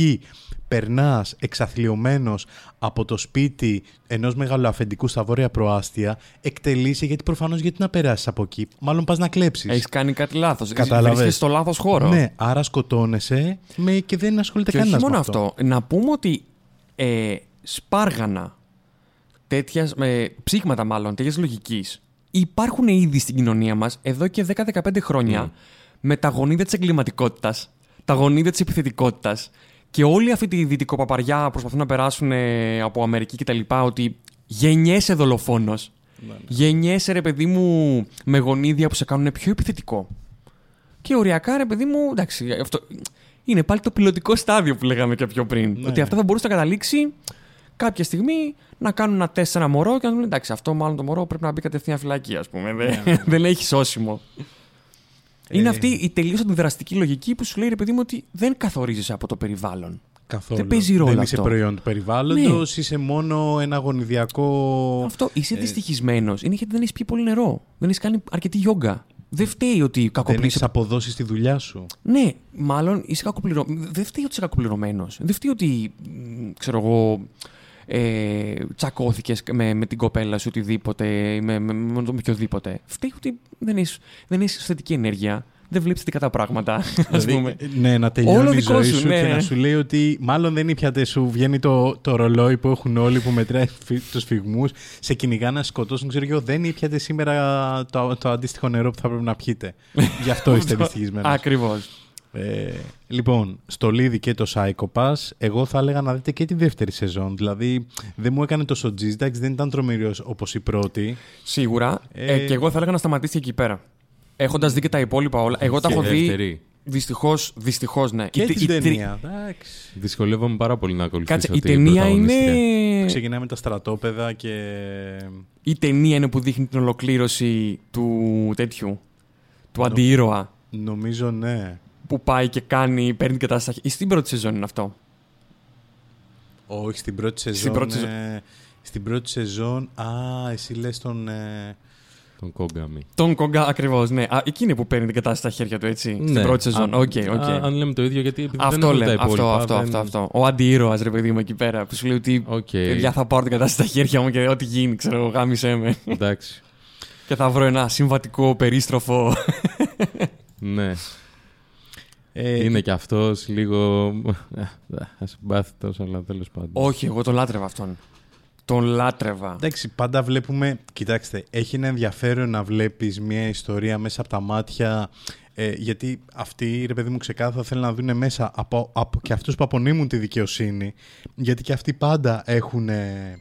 περνάς εξαθλειωμένος από το σπίτι ενός μεγάλου αφεντικού στα βόρεια προάστια, εκτελείσαι γιατί προφανώς γιατί να περάσεις από εκεί. Μάλλον πας να κλέψεις. Έχεις κάνει κάτι λάθος. Κατάλαβες. Βρίσκεσαι στο λάθος χώρο. Ναι, άρα σκοτώνεσαι με, και δεν ασχολείται Και όχι κανένας. μόνο αυτό. Να πούμε ότι ε, σπάργανα τέτοιας, με ψήγματα μάλλον τέτοιας λογικής υπάρχουν ήδη στην κοινωνία μας εδώ και 10-15 χρόνια με τα γονίδια της εγκληματικότητας, τα γονίδια της επιθετικότητας και όλη αυτή τη δυτικοπαπαριά προσπαθούν να περάσουν ε, από Αμερική κτλ. Ότι γεννιέσαι δολοφόνος. Γεννιέσαι ρε παιδί μου με γονίδια που σε κάνουν πιο επιθετικό. Και οριακά, ρε παιδί μου, εντάξει, αυτό είναι πάλι το πιλωτικό στάδιο που λέγαμε και πιο πριν. Ναι, ότι ναι. αυτό θα μπορούσε να καταλήξει κάποια στιγμή να κάνουν ένα τεστ σε ένα μωρό και να του λένε εντάξει, αυτό μάλλον το μωρό πρέπει να μπει κατευθείαν φυλακή, ας πούμε. Δεν, [laughs] δεν έχει σώσιμο. Είναι Ε. αυτή η τελείως αντιδραστική λογική που σου λέει ρε παιδί μου ότι δεν καθορίζεσαι από το περιβάλλον. Καθόλου. Δεν παίζει ρόλο Δεν αυτό. είσαι προϊόν του περιβάλλοντος, είσαι μόνο ένα γονιδιακό. Αυτό είσαι Ε. δυστυχισμένος. Είναι γιατί δεν έχεις πιει πολύ νερό. Δεν έχεις κάνει αρκετή γιόγκα. Δεν φταίει ότι Δεν κακοπλήσει έχεις αποδώσει τη δουλειά σου. Ναι, μάλλον είσαι κακοπληρωμένο. Δεν φταίει ότι είσαι κακοπληρωμένος. Δεν φταίει ότι, μ, ξέρω εγώ, ε, τσακώθηκες με, με την κοπέλα σου οτιδήποτε, ή με, με, με, με οποιοδήποτε. Φταίει ότι δεν έχει δεν έχεις θετική ενέργεια. Δεν βλέπεις θετικά τα πράγματα, ας Δηλαδή, πούμε. ναι, να τελειώνει Όλο η δικό ζωή σου, σου, ναι, και ναι. να σου λέει ότι μάλλον δεν ήπιατε, σου βγαίνει το, το ρολόι που έχουν όλοι που μετράει τους φυγμούς, σε κυνηγά να σκοτώσουν. Ξέρω εγώ, δεν ήπιατε σήμερα το, το αντίστοιχο νερό που θα πρέπει να πιείτε. [laughs] Γι' αυτό είστε δυστυχισμένοι. Ακριβώς. Ε, λοιπόν, στο Λίδι και το Psycho Pass, εγώ θα έλεγα να δείτε και τη δεύτερη σεζόν. Δηλαδή, δεν μου έκανε τόσο τζιζ, εντάξει, δεν ήταν τρομερός όπως η πρώτη. Σίγουρα. Ε, Ε, και εγώ θα έλεγα να σταματήσει εκεί πέρα. Έχοντας δει και τα υπόλοιπα όλα. Εγώ τα Και έχω δει. δεύτερη. Δυστυχώς, δυστυχώς, ναι. Και Η- την η τρι- ταινία. Εντάξει. Δυσκολεύομαι πάρα πολύ να ακολουθήσω Κάτσε, η την ταινία πρωταγωνίστρια. είναι. Ξεκινάμε τα στρατόπεδα και. Η ταινία είναι που δείχνει την ολοκλήρωση του τέτοιου. Του αντιήρωα. Νομίζω ναι. Που πάει και κάνει, παίρνει την κατάσταση. Ή στην πρώτη σεζόν είναι αυτό. Όχι, στην πρώτη σεζόν. Στην πρώτη σεζόν. ε, στην πρώτη σεζόν. Α, εσύ λες τον. ε, Τον Κόγκαμι. Τον Κόγκα, ακριβώς, ναι. Α, εκείνη που παίρνει την κατάσταση στα χέρια του, έτσι. Στην Ναι. πρώτη σεζόν. Αν- Οκ, οκ. α- Αν λέμε το ίδιο, γιατί επειδή δεν Αυτό έχουμε τα λέμε. Αυτό, υπόλοιπα, αυτό, δεν- αυτό, αυτό. Ο αντιήρωας, ρε παιδί μου, εκεί πέρα. Που σου λέει ότι. Οκ. Παιδιά, θα πάρω την κατάσταση στα χέρια μου και ό,τι γίνει, ξέρω, γάμισέ με. Εντάξει. και θα βρω ένα συμβατικό περίστροφο. Ναι. ε, Είναι και αυτός λίγο. Ασυμπάθητο, αλλά τέλος πάντων. Όχι, εγώ τον λάτρευα αυτόν. Τον λάτρευα. Εντάξει, πάντα βλέπουμε. Κοιτάξτε, έχει ένα ενδιαφέρον να βλέπεις μια ιστορία μέσα από τα μάτια. Ε, γιατί αυτοί, ρε παιδί μου, ξεκάθαρα θέλουν να δουν μέσα από, από και αυτούς που απονείμουν τη δικαιοσύνη. Γιατί και αυτοί πάντα έχουν. ε,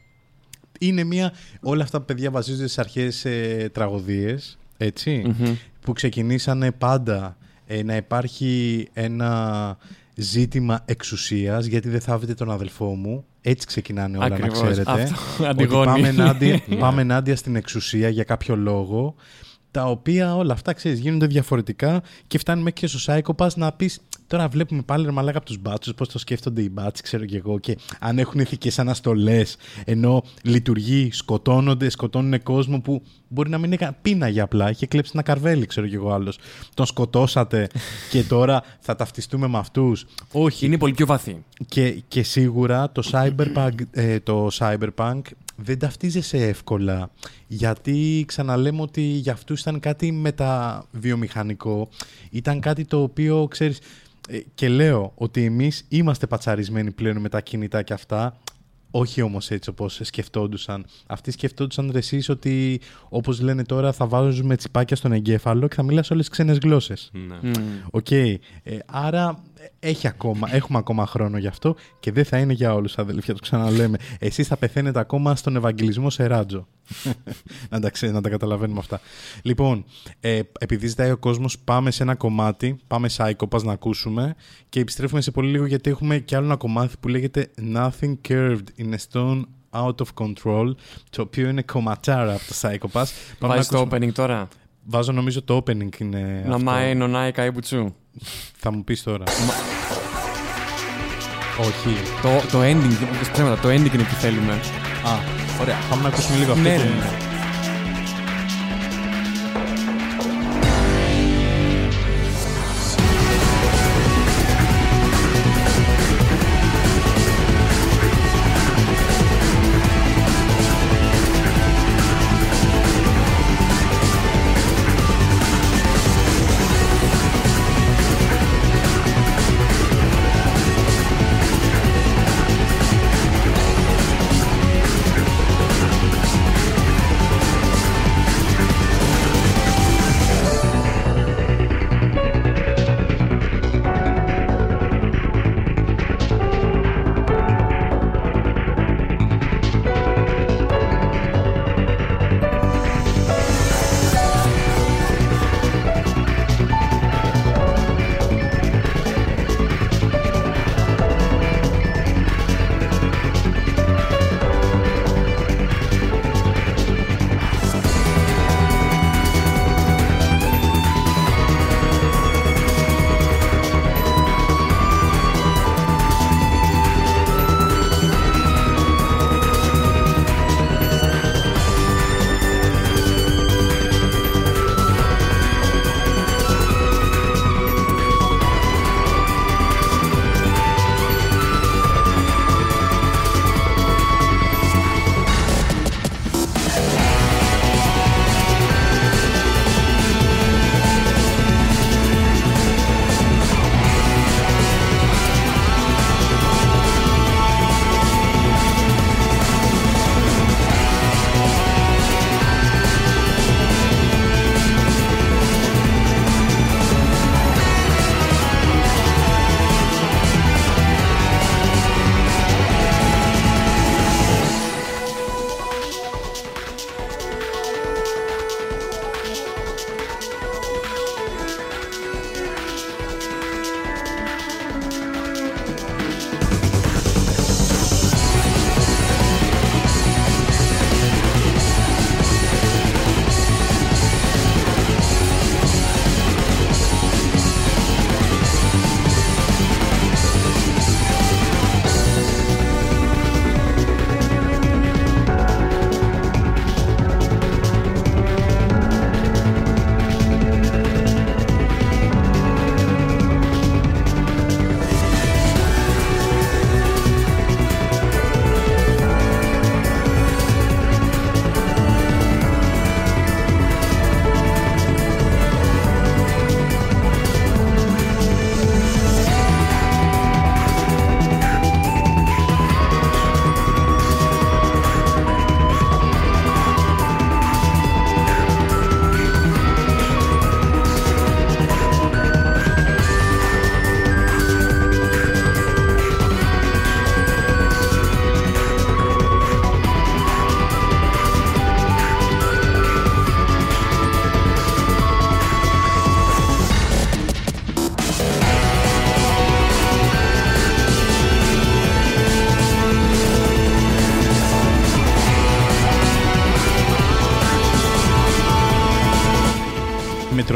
είναι μια. Όλα αυτά, παιδιά, βασίζονται στις αρχαίες ε, τραγωδίες. Έτσι. Μμμ. που ξεκινήσανε πάντα ε, να υπάρχει ένα ζήτημα εξουσίας γιατί δεν θάβετε τον αδελφό μου. Έτσι ξεκινάνε όλα Ακριβώς. να ξέρετε. Αυτό, Ότι Αντιγόνη. πάμε ενάντια, πάμε ενάντια στην εξουσία για κάποιο λόγο τα οποία όλα αυτά ξέρεις, γίνονται διαφορετικά και φτάνουμε και στο Psychopass να πεις τώρα βλέπουμε πάλι ρε μαλάκα από τους μπάτσους πώς το σκέφτονται οι μπάτσοι ξέρω και εγώ και αν έχουν ηθικές αναστολές ενώ λειτουργεί, σκοτώνονται, σκοτώνουν κόσμο που μπορεί να μην είναι πίναγε απλά, είχε κλέψει ένα καρβέλι ξέρω και εγώ άλλος. Τον σκοτώσατε και τώρα θα ταυτιστούμε με αυτούς όχι, Είναι πολύ πιο βαθύ. και, και σίγουρα το cyberpunk, ε, το cyberpunk δεν ταυτίζεσαι εύκολα γιατί ξαναλέμε ότι για αυτούς ήταν κάτι μεταβιομηχανικό ήταν κάτι το οποίο ξέρεις ε, και λέω ότι εμείς είμαστε πατσαρισμένοι πλέον με τα κινητά και αυτά όχι όμως έτσι όπως σκεφτόντουσαν. Αυτοί σκεφτόντουσαν ρε εσείς ότι όπως λένε τώρα θα βάζουμε τσιπάκια στον εγκέφαλο και θα μιλάς όλες τις ξένες γλώσσες. Ναι. Μμ. Οκ. Ε, άρα ε, έχει ακόμα, έχουμε ακόμα χρόνο γι' αυτό και δεν θα είναι για όλους αδέλφια, το ξαναλέμε. Εσείς θα πεθαίνετε ακόμα στον Ευαγγελισμό σε ράντζο. [laughs] να, τα ξέ, να τα καταλαβαίνουμε αυτά. Λοιπόν, ε, επειδή ζητάει ο κόσμος, πάμε σε ένα κομμάτι, πάμε Psycho Pass να ακούσουμε και επιστρέφουμε σε πολύ λίγο γιατί έχουμε και άλλο ένα κομμάτι που λέγεται Nothing Curved in a Stone Out of Control, το οποίο είναι κομματάρα από το Psychopass. Πάμε να Βάζεις το ακούσουμε- opening τώρα. Βάζω νομίζω το opening είναι Να αυτό. μάει νονάει καΐμπουτσου. Θα μου πεις τώρα. Όχι. Το, το ending, δεν μου πεις ψέματα, το ending είναι που θέλουμε. Α, ωραία. Πάμε να ακούσουμε λίγο αυτό. Ναι, που ναι,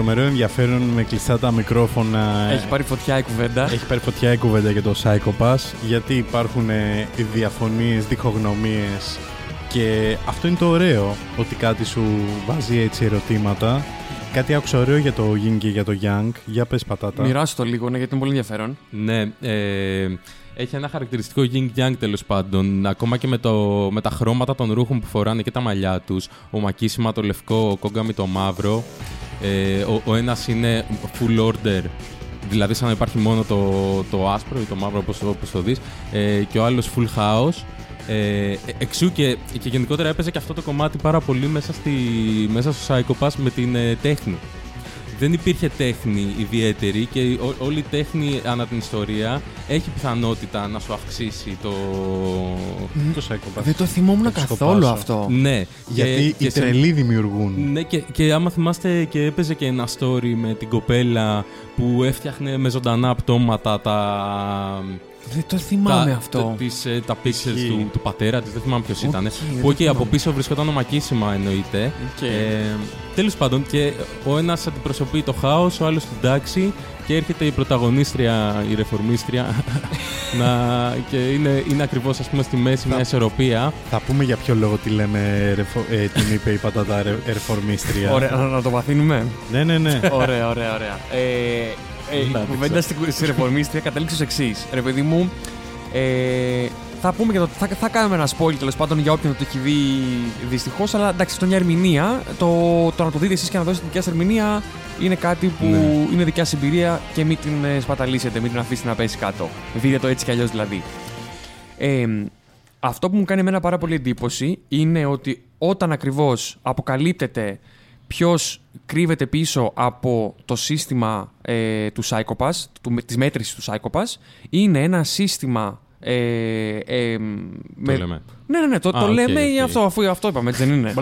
τρομερό ενδιαφέρον με κλειστά τα μικρόφωνα. Έχει πάρει φωτιά η κουβέντα. Έχει πάρει φωτιά η κουβέντα για το Psycho Pass, γιατί υπάρχουν ε, διαφωνίες, διχογνωμίες και αυτό είναι το ωραίο, ότι κάτι σου βάζει έτσι ερωτήματα. Κάτι άκουσα ωραίο για το Yin και για το Yang. Για πες πατάτα. Μοιράσου το λίγο, ναι, γιατί είναι πολύ ενδιαφέρον. Ναι, ε, έχει ένα χαρακτηριστικό yin yang τέλος πάντων. Ακόμα και με, το, με τα χρώματα των ρούχων που φοράνε και τα μαλλιά τους. Ο Μακίσιμα το λευκό, ο Κόγκαμι το μαύρο. Ε, ο ο ένας είναι full order. Δηλαδή, σαν να υπάρχει μόνο το, το άσπρο ή το μαύρο, όπως, το- όπως το δεις, ε, και ο άλλος full house. Ε, εξού και, και γενικότερα έπαιζε και αυτό το κομμάτι πάρα πολύ μέσα, στη, μέσα στο Psycho Pass με την ε, τέχνη. Δεν υπήρχε τέχνη ιδιαίτερη και ό- όλη η τέχνη ανά την ιστορία έχει πιθανότητα να σου αυξήσει το... Το Psycho Pass. Δεν το θυμόμουν Θα το καθόλου σκοπάσω. αυτό. Ναι, Γιατί και οι σε- τρελοί δημιουργούν. Ναι, και, και άμα θυμάστε και έπαιζε και ένα story με την κοπέλα που έφτιαχνε με ζωντανά πτώματα τα, Δεν το θυμάμαι τα, αυτό. τα, τις, ε, τα pictures Ισχύει. του, του πατέρα της, δεν θυμάμαι ποιος Οκ, ήταν. δεν Που το εκεί από θυμάμαι. πίσω βρισκόταν ο Μακίσιμα εννοείται. Οκ. Ε, τέλος πάντων, και ο ένας αντιπροσωπεί το χάος, ο άλλος την τάξη και έρχεται η πρωταγωνίστρια, η ρεφορμίστρια [laughs] να, και είναι, είναι ακριβώς ας πούμε στη μέση μια ισορροπία. Θα πούμε για ποιο λόγο τη λέμε, ρεφο- ε, την είπε η πατάτα ρε- ρεφορμίστρια. Ωραία, να, να το βαθύνουμε. Ναι, ναι, ναι. ωραία, ωραία, ωραία. Ε, ε, η Να κουβέντα δείξω. στην στη ρεφορμίστρια κατέληξε ως εξής. Ρε παιδί μου, ε, θα πούμε για το. Θα, θα κάνουμε ένα spoil τέλος πάντων για όποιον το έχει δει δυστυχώς. Αλλά εντάξει, αυτό είναι μια ερμηνεία. Το, το να το δείτε εσείς και να δώσετε δικιά σας ερμηνεία είναι κάτι που Ναι. είναι δικιά σας εμπειρία και μην την ε, σπαταλίσετε, μην την αφήσετε να πέσει κάτω. Δείτε το έτσι κι αλλιώς δηλαδή. Ε, αυτό που μου κάνει εμένα πάρα πολύ εντύπωση είναι ότι όταν ακριβώς αποκαλύπτεται ποιος κρύβεται πίσω από το σύστημα ε, του Psycho Pass, του, της μέτρησης του Psycho Pass, είναι ένα σύστημα... Ε, ε, με- λέμε. Ναι, ναι, ναι, το, Α, το οκ, λέμε ή οκ. αυτό, αφού αυτό είπαμε, έτσι δεν είναι.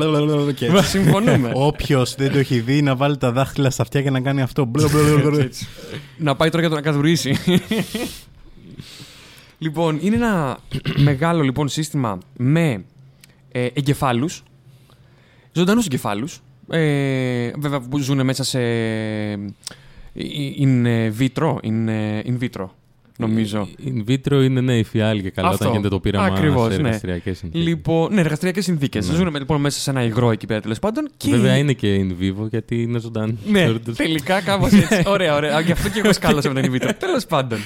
Και Συμφωνούμε. [laughs] Όποιος δεν το έχει δει να βάλει τα δάχτυλα στα αυτιά και να κάνει αυτό. Μπλε, μπλε, μπλε, μπλε. να πάει τώρα για το να κατουρήσει. [laughs] λοιπόν, είναι ένα μεγάλο λοιπόν σύστημα με ε, εγκεφάλους, ζωντανούς εγκεφάλους, ε, βέβαια που ζουν μέσα σε ε, in vitro, in, in vitro, νομίζω. In vitro είναι ναι, η φιάλη και καλά Αυτό. όταν γίνεται το πείραμα Ακριβώς, σε ναι. εργαστηριακές συνθήκες. Λοιπόν, ναι, εργαστηριακές συνθήκες. Ναι. Ζουν με- λοιπόν μέσα σε ένα υγρό εκεί πέρα τέλος πάντων. Και... Βέβαια είναι και in vivo γιατί είναι ζωντανή. Ναι, τελικά κάπως έτσι. [laughs] ωραία, ωραία. Α, Γι' αυτό και εγώ σκάλωσα με τον in vitro. [laughs] Τέλος πάντων.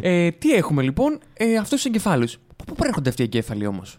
Ε, τι έχουμε λοιπόν, ε, αυτού τους εγκεφάλους. Πού προέρχονται αυτοί οι εγκέφαλοι όμως;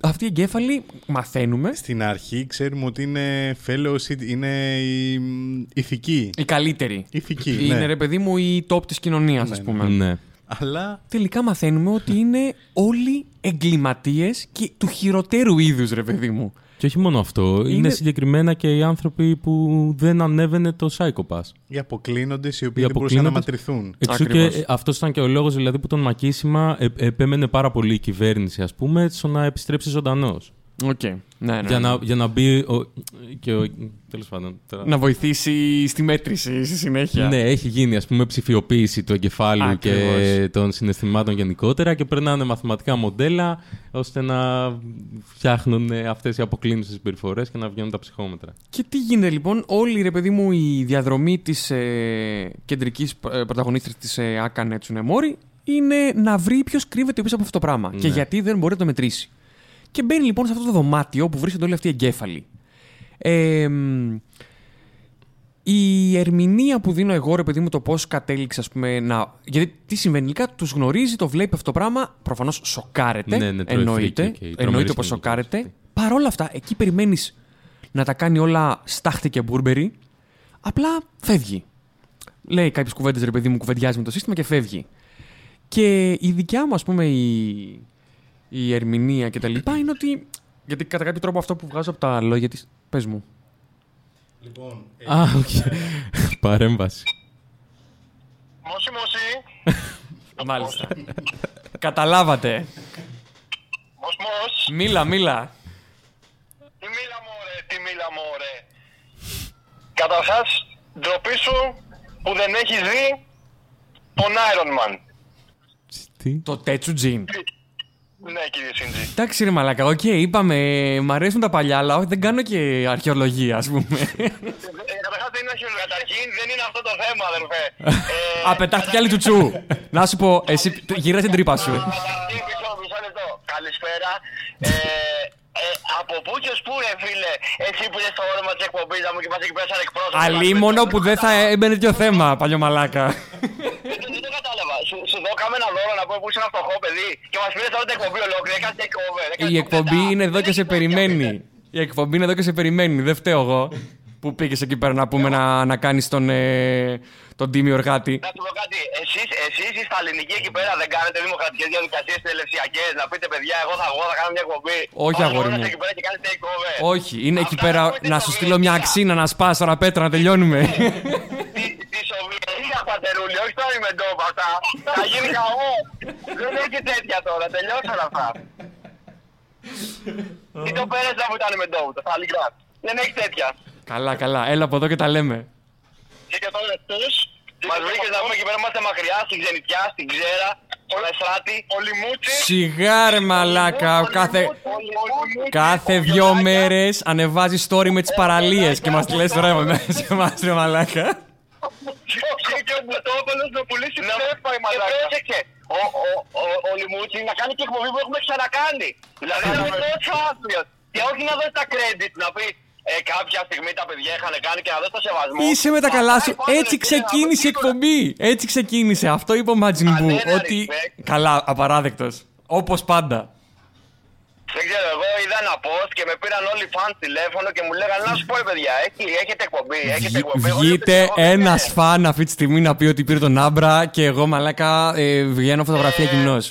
Αυτοί οι εγκέφαλοι μαθαίνουμε. Στην αρχή ξέρουμε ότι είναι fellowship, είναι η μ, ηθική. Οι καλύτεροι. Ηθική, Είναι ναι. ρε παιδί μου οι top της κοινωνίας, Ναι, ας ναι. πούμε. Ναι. Αλλά Τελικά μαθαίνουμε ότι είναι όλοι εγκληματίες και του χειροτέρου είδους, ρε παιδί μου. Και όχι μόνο αυτό, είναι, Είναι- συγκεκριμένα και οι άνθρωποι που δεν ανέβαινε το Psycho Pass. οι αποκλίνοντες οι οποίοι Οι δεν μπορούσαν να αποκλίνοντες- μετρηθούν. Εξού Ακριβώς. και αυτός ήταν και ο λόγος δηλαδή, που τον Μακίσιμα ε, επέμενε πάρα πολύ η κυβέρνηση, ας πούμε, στο να επιστρέψει ζωντανός. Οκ. Ναι, ναι. Για, ναι. να, για να μπει. Ο, και ο, Τέλος πάντων. Τώρα. Να βοηθήσει στη μέτρηση στη συνέχεια. Ναι, έχει γίνει ας πούμε ψηφιοποίηση του εγκεφάλου και Ακριβώς. των συναισθημάτων γενικότερα και περνάνε μαθηματικά μοντέλα ώστε να φτιάχνουν αυτές οι αποκλίνουσες συμπεριφορές και να βγαίνουν τα ψυχόμετρα. Και τι γίνεται λοιπόν, όλη ρε παιδί μου η διαδρομή της ε, κεντρικής ε, πρωταγωνίστρια της ε, Άκανε Τσουνεμόρι είναι να βρει ποιος κρύβεται πίσω από αυτό το πράγμα και Ναι. γιατί δεν μπορεί να το μετρήσει. Και μπαίνει λοιπόν σε αυτό το δωμάτιο που βρίσκονται όλοι αυτοί οι εγκέφαλοι. Ε, μ, η ερμηνεία που δίνω εγώ, ρε παιδί μου, το πώς κατέληξε, ας πούμε, να. Γιατί τι συμβαίνει, τελικά τους γνωρίζει, το βλέπει αυτό το πράγμα. Προφανώς σοκάρεται. Ναι, ναι, τρώει εννοείται. φρίκη, οκ. Τρομερή εννοείται πως σκηνή σοκάρεται. αυτή. Παρ' όλα αυτά, εκεί περιμένεις να τα κάνει όλα στάχτη και μπούρμπερη. Απλά φεύγει. Λέει κάποιες κουβέντες, ρε παιδί μου, κουβεντιάζει με το σύστημα και φεύγει. Και η δικιά μου, ας πούμε, η, η ερμηνεία και τα λοιπά είναι ότι. Γιατί κατά κάποιο τρόπο αυτό που βγάζω από τα λόγια της. Πες μου. Λοιπόν, Α, οκ. [laughs] Παρέμβαση. Moshi, moshi. [laughs] Μάλιστα. Καταλάβατε. Μως, μως. Μίλα, μίλα. Τι μίλα μωρέ, τι μίλα μωρέ. Καταρχάς, ντροπή σου που δεν έχεις δει τον Iron Man. Τι; Το Tetsujin. Ναι, κύριε Σίντζη. Εντάξει ρε μαλάκα, οκ, είπαμε, μ' αρέσουν τα παλιά, αλλά όχι, δεν κάνω και αρχαιολογία, ας πούμε. Ε, Καταρχάς δεν είναι αρχαιολογία. Καταρχήν δεν είναι αυτό το θέμα, αδερφέ. [laughs] Α, πετάχτηκε άλλη τσουτσού. Να σου πω, εσύ γύρω την τρύπα σου. Καταρχήν, μισό, μισό λεπτό. Καλησπέρα. Ε, ε, από πού και ως πού ρε φίλε, εσύ που είσαι στο όνομα της εκπομπής να μου και μας εκεί πέρα σαν εκπρόσωπος. Αλίμονο που δεν θα έμπαινε τέτοιο θέμα, παλιό μαλάκα. Σου, σου δώκαμε ένα δώρο να πούμε που είσαι ένα φτωχό παιδί και μας πήρες όλη την εκπομπή ολόκληρη. Έκανες take over. έκανες Η το εκπομπή μετά. είναι εδώ και σε περιμένει. Η εκπομπή είναι εδώ και σε περιμένει. Δεν φταίω εγώ που πήγες εκεί πέρα να πούμε να, να κάνεις τον, ε, τον τίμιο εργάτη; Να σου πω κάτι, εσείς, εσείς οι σταλινικοί εκεί πέρα δεν κάνετε δημοκρατικές διαδικασίες τελευσιακές, να πείτε παιδιά εγώ θα, εγώ θα κάνω μια εκπομπή. Όχι, Όλος αγόρι μόνος μου. εκεί πέρα και κάνεις take over. Όχι, είναι εκεί Αυτά πέρα ακούτε να στο σου στείλω μια βιβλίο. αξίνα να σπάσει τώρα πέτρα να τελειώνουμε. Τη, τη Σοβιετία πατερούλη, όχι τώρα με ντόπ αυτά. Θα γίνει χαμό. Δεν έχει τέτοια τώρα, τελειώσαν αυτά. Τι το πέρασμα που ήταν με ντόπ, το Σταλιγκράτ. Δεν έχει τέτοια. καλά, καλά, έλα από εδώ και τα λέμε. Και και τώρα αυτούς μας βρήκες να πούμε εκεί πέρα είμαστε μακριά, στην Ξενιτιά, στην Ξέρα, στο Μεσράτη, ο Λιμούτσι. Σιγά ρε μαλάκα, κάθε, κάθε δυο μέρες ανεβάζει story με τις παραλίες και μας λες ρε σε εμάς ρε μαλάκα. Και ο Μπουτόπολος να πουλήσει ψεύμα η μαλάκα. Και πρόσεξε, ο, ο, ο, ο Λιμούτσι να κάνει και εκπομπή που έχουμε ξανακάνει. Δηλαδή να είναι τόσο άθλιος. Και όχι να δώσει τα credit, να πει ε, κάποια στιγμή τα παιδιά είχαν κάνει και να δώσει το σεβασμό. Είσαι με τα καλά σου. Πάει πάνω, Έτσι ρε, ξεκίνησε η κύριε, να μην εκπομπή. Έτσι ξεκίνησε. Αυτό είπε ο Majin Buu. Κανένα Ότι. respect. Καλά, απαράδεκτος. Όπως πάντα. Δεν ξέρω, εγώ είδα ένα post και με πήραν όλοι οι fans τηλέφωνο και μου λέγανε να σου πω, «Ε, παιδιά, έχει, έχετε εκπομπή, έχετε Βγει- εκπομπή. Εγώ Βγείτε λέω, «Εγώ, ένας ναι». φαν αυτή τη στιγμή να πει ότι πήρε τον Άμπρα και εγώ μαλάκα ε, βγαίνω φωτογραφία Ε, γυμνός.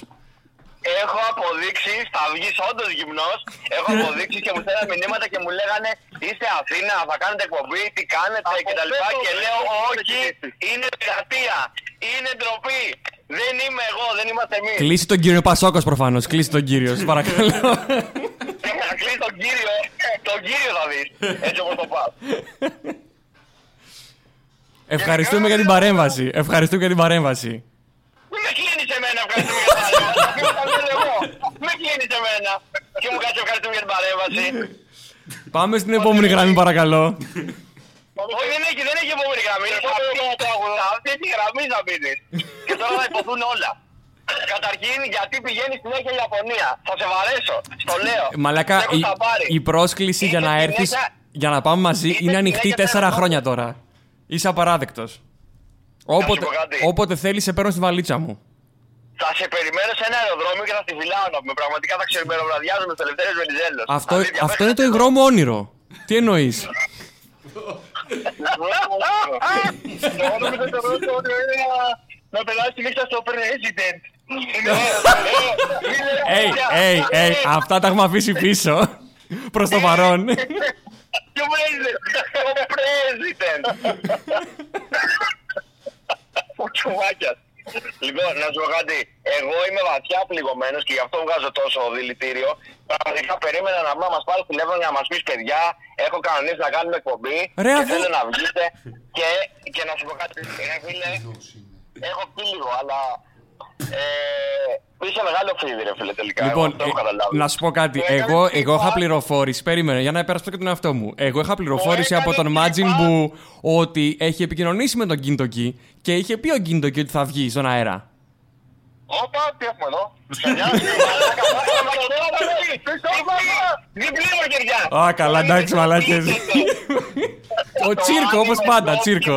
Έχω αποδείξει, θα βγεις όντως γυμνός. Έχω αποδείξει και μου στέλναν μηνύματα και μου λέγανε Είστε Αθήνα, θα κάνετε εκπομπή, τι κάνετε κτλ. Και λέω Όχι, είναι πειρατεία. Είναι ντροπή. Δεν είμαι εγώ, δεν είμαστε εμείς. Κλείσει τον κύριο Πασόκος προφανώς. Κλείσει τον κύριο, σα παρακαλώ. Να κλείσει τον κύριο, τον κύριο θα δεις. Έτσι όπως το πα. Ευχαριστούμε για την παρέμβαση. Ευχαριστούμε για την παρέμβαση. Μην με κλείνεις εμένα, ευχαριστούμε για την παρέμβαση. Θα μιλήσω εγώ. Με κλείνεις εμένα. Και μου κάτσε ευχαριστούμε για την παρέμβαση. Πάμε στην επόμενη γραμμή, παρακαλώ. Όχι, δεν έχει, δεν έχει επόμενη γραμμή. Αυτή τη γραμμή θα μείνεις. Και τώρα θα υποθούν όλα. Καταρχήν, γιατί πηγαίνει συνέχεια η Ιαπωνία. Θα σε βαρέσω. Στο λέω. Μαλάκα, Έχω η, στα πάρει. η πρόσκληση για Είσαι να έρθει συνέχεια- για να πάμε μαζί Είσαι είναι ανοιχτή συνέχεια τέσσερα θέλω- χρόνια τώρα. Είσαι απαράδεκτος. Όποτε, πω κάτι. όποτε θέλεις, σε παίρνω στη βαλίτσα μου. Θα σε περιμένω σε ένα αεροδρόμιο και θα στη φυλάω να πούμε. Πραγματικά θα ξεμεροβραδιάζουμε στο Ελευθέρω Βενιζέλο. Αυτό, αυτό είναι το υγρό μου όνειρο. Τι εννοείς; Εγώ νόμιζα το πρώτο όνειρο είναι να- να περάσει τη νύχτα στο president. Ει, ει, ει, αυτά τα έχουμε αφήσει πίσω. Προς το παρόν. Ποιο president? Ο president. Ο τσουβάκιας. Λοιπόν, να σου πω κάτι. Εγώ είμαι βαθιά πληγωμένος και γι' αυτό βγάζω τόσο δηλητήριο. Πραγματικά περίμενα να μας πάρει τηλέφωνο για να μας πεις παιδιά, έχω κανονίσει να κάνουμε εκπομπή. Ρε, και αφού- θέλω να βγείτε. Και, και να σου πω κάτι. Ρε, φίλε, έχω πει λίγο, αλλά. Ε, είσαι μεγάλο φίδι, ρε φίλε, τελικά. Εγώ Λοιπόν, αυτό έχω ε, καταλάβει. να σου πω κάτι. Του έκανες Εγώ, εγώ είχα FIFA, πληροφόρηση. Περίμενε, για να υπερασπιστώ και τον εαυτό μου. Εγώ είχα πληροφόρηση έκανες από τον FIFA. Majin Buu ότι έχει επικοινωνήσει με τον Gintoki και είχε πει ο Gintoki ότι θα βγει στον αέρα. Όπα, τι έχουμε εδώ. Λουσκανιά. Μαλάκα, μαλάκα, μαλάκα. Διπλή μαχαιριά. Α, καλά, εντάξει, μαλάκες. Ο τσίρκο, όπως πάντα, τσίρκο.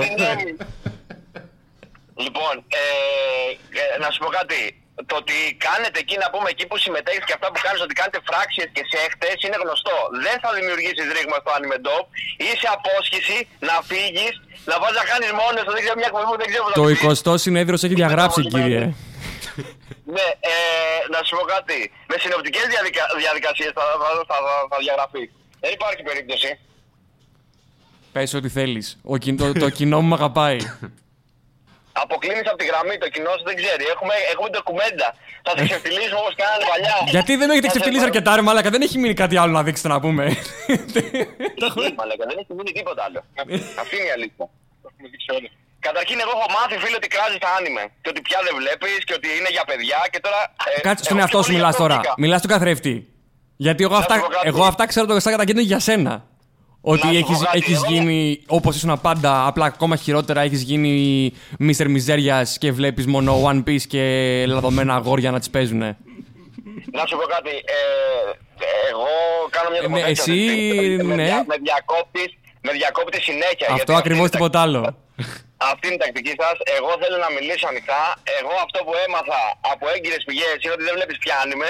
Λοιπόν, ε, ε, να σου πω κάτι. Το ότι κάνετε εκεί να πούμε εκεί που συμμετέχεις και αυτά που κάνεις ότι κάνετε φράξεις και σέχτες είναι γνωστό. Δεν θα δημιουργήσεις ρήγμα στο Anime Dop. Είσαι απόσχηση να φύγεις, να πας να κάνεις μόνος σου, δεν ξέρω μια εκπομπή που δεν ξέρω που θα Το πεις. 20ο συνέδριο σε έχει διαγράψει, κύριε. Ναι, ε, να σου πω κάτι. Με συνοπτικές διαδικα... διαδικασίες θα, θα, θα, θα, θα διαγραφεί. Δεν υπάρχει περίπτωση. Πες ό,τι θέλεις. Ο, κοι- το, το κοινό μου μ' αγαπάει. [laughs] Αποκλίνεις από τη γραμμή, το κοινό σου δεν ξέρει. Έχουμε, έχουμε ντοκουμέντα. Θα σε ξεφτυλίσουμε όπως κάνανε παλιά. Γιατί δεν με έχετε Θα σε ξεφτυλίσει πάρω- αρκετά, ρε Μάλακα. Δεν έχει μείνει κάτι άλλο να δείξετε να πούμε. Τι, μαλάκα, δεν έχει μείνει τίποτα άλλο. [laughs] Αυτή είναι η αλήθεια. Το έχουμε δείξει όλοι. Καταρχήν, εγώ έχω μάθει, φίλε, ότι κράζεις τα άνιμε. Και ότι πια δεν βλέπεις και ότι είναι για παιδιά και τώρα. ε, Κάτσε στον εγώ εαυτό σου πιο πολύ μιλάς γι' αυτό τώρα. βγήκα. Μιλάς στον καθρέφτη. Γιατί εγώ Να αυτά, σου πω κάτι. εγώ αυτά ξέρω το στα καταγγέλνω για σένα. Ότι Να σου πω έχεις, κάτι, έχεις εγώ- γίνει όπως ήσουν πάντα, απλά ακόμα χειρότερα έχεις γίνει Mr. Μιζέριας και βλέπεις μόνο One Piece και λαδωμένα αγόρια να τις παίζουνε. Να σου πω κάτι. Ε, εγώ κάνω μια Ε, ναι, τοποθέτηση. εσύ, αυτή. Με ναι. δια- Με διακόπτεις, με διακόπτεις συνέχεια. Αυτό γιατί αυτή ακριβώς είναι η τίποτα τακτική άλλο. σας. Αυτή είναι η τακτική σας. Εγώ θέλω να μιλήσω ανοιχτά. Εγώ αυτό που έμαθα από έγκυρες πηγές είναι ότι δεν βλέπεις πια άνιμε.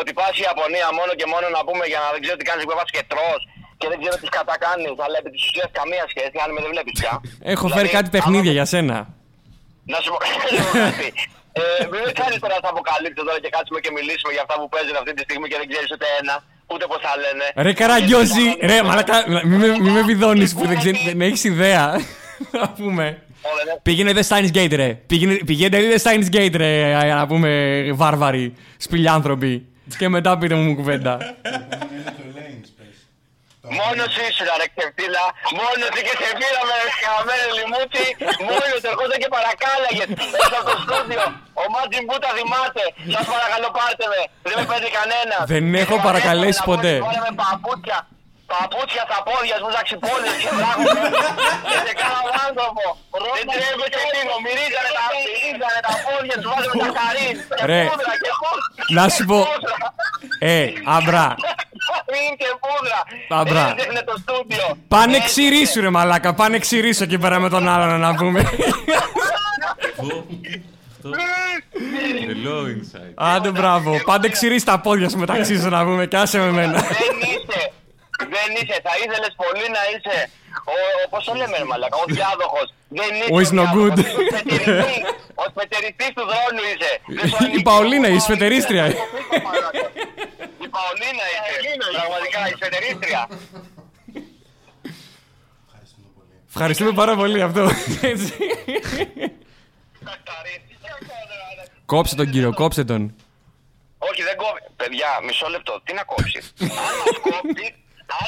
Ότι πας η Ιαπωνία μόνο και μόνο να πούμε για να δεν ξέρω τι κάνεις, που πα και τρως και δεν ξέρω τις κατά κάνει, αλλά επί της ουσίας καμία σχέση. Άνιμε δεν βλέπεις πια. Έχω Δηλαδή, φέρει κάτι άμα- παιχνίδια για σένα. να σου πω [laughs] να σου πω κάτι. Ε, μην με κάνεις τώρα να τα αποκαλύψω τώρα και κάτσουμε και μιλήσουμε για αυτά που παίζουν αυτή τη στιγμή και δεν ξέρεις ούτε ένα, ούτε πώς θα λένε. Ρε καραγκιόζη, ρε μαλακα, μη με, μη με βιδώνεις που δεν, ξέρει, δεν έχεις ιδέα. [laughs] Να πούμε. Όλα, ναι. Πήγαινε δε Steins Gate ρε. Πήγαινε, πηγαίνετε δε Steins Gate ρε, για να πούμε βάρβαροι, σπηλιάνθρωποι. Και μετά πείτε μου κουβέντα. [laughs] Μόνος σου ήσουν ρε ξεφτύλα, μόνος σου και σε πήραμε ρε χαμένο λιμούτσι, μόνο σου ερχόταν και παρακάλαγες έξω από το στούντιο. Ο Μάτζιν Μπού τα θυμάται, σας παρακαλώ πάρτε με, δεν με παίζει κανένας. Δεν έχω παρακαλέσει ποτέ. Βάλαμε παπούτσια, παπούτσια στα πόδια σου, τα ξυπόλες και πράγματα. Και σε κάνω άνθρωπο. Δεν τρέπεσαι λίγο, μυρίζανε τα, μυρίζανε τα πόδια σου, βάλαμε τα καρύν. Και Ρε, πούδρα και πούδρα. να σου πω. Πούδρα. Ε, άμπρα, Μην και πούδρα. Αμπρά. Έδειχνε το στούντιο. πάνε Έδειχνε. ξηρίσου ρε μαλάκα, πάνε ξηρίσου εκεί πέρα με τον άλλον να πούμε. Hello inside. Άντε μπράβο, πάντε ξηρίσου τα πόδια σου μεταξύ σου να πούμε και άσε με μένα. Δεν είσαι. Δεν είσαι. Θα ήθελες πολύ να είσαι. Ο, ο, πώς το λέμε ρε μαλάκα, ο διάδοχος. Δεν είσαι. Ο is no διάδοχος, good. είσαι ο σπετεριστής. Ο σπετεριστής του δρόμου είσαι. Δεν σου [laughs] Η ανήκει. Παολίνα, η σφετερίστρια. Η Παολίνα είσαι. Πραγματικά, η σπετερίστρια. Ευχαριστούμε πάρα πολύ αυτό. Έτσι. Κόψε τον κύριο, κόψε τον. Όχι, δεν κόβει. Παιδιά, μισό λεπτό. Τι να κόψεις; αν μας κόψεις,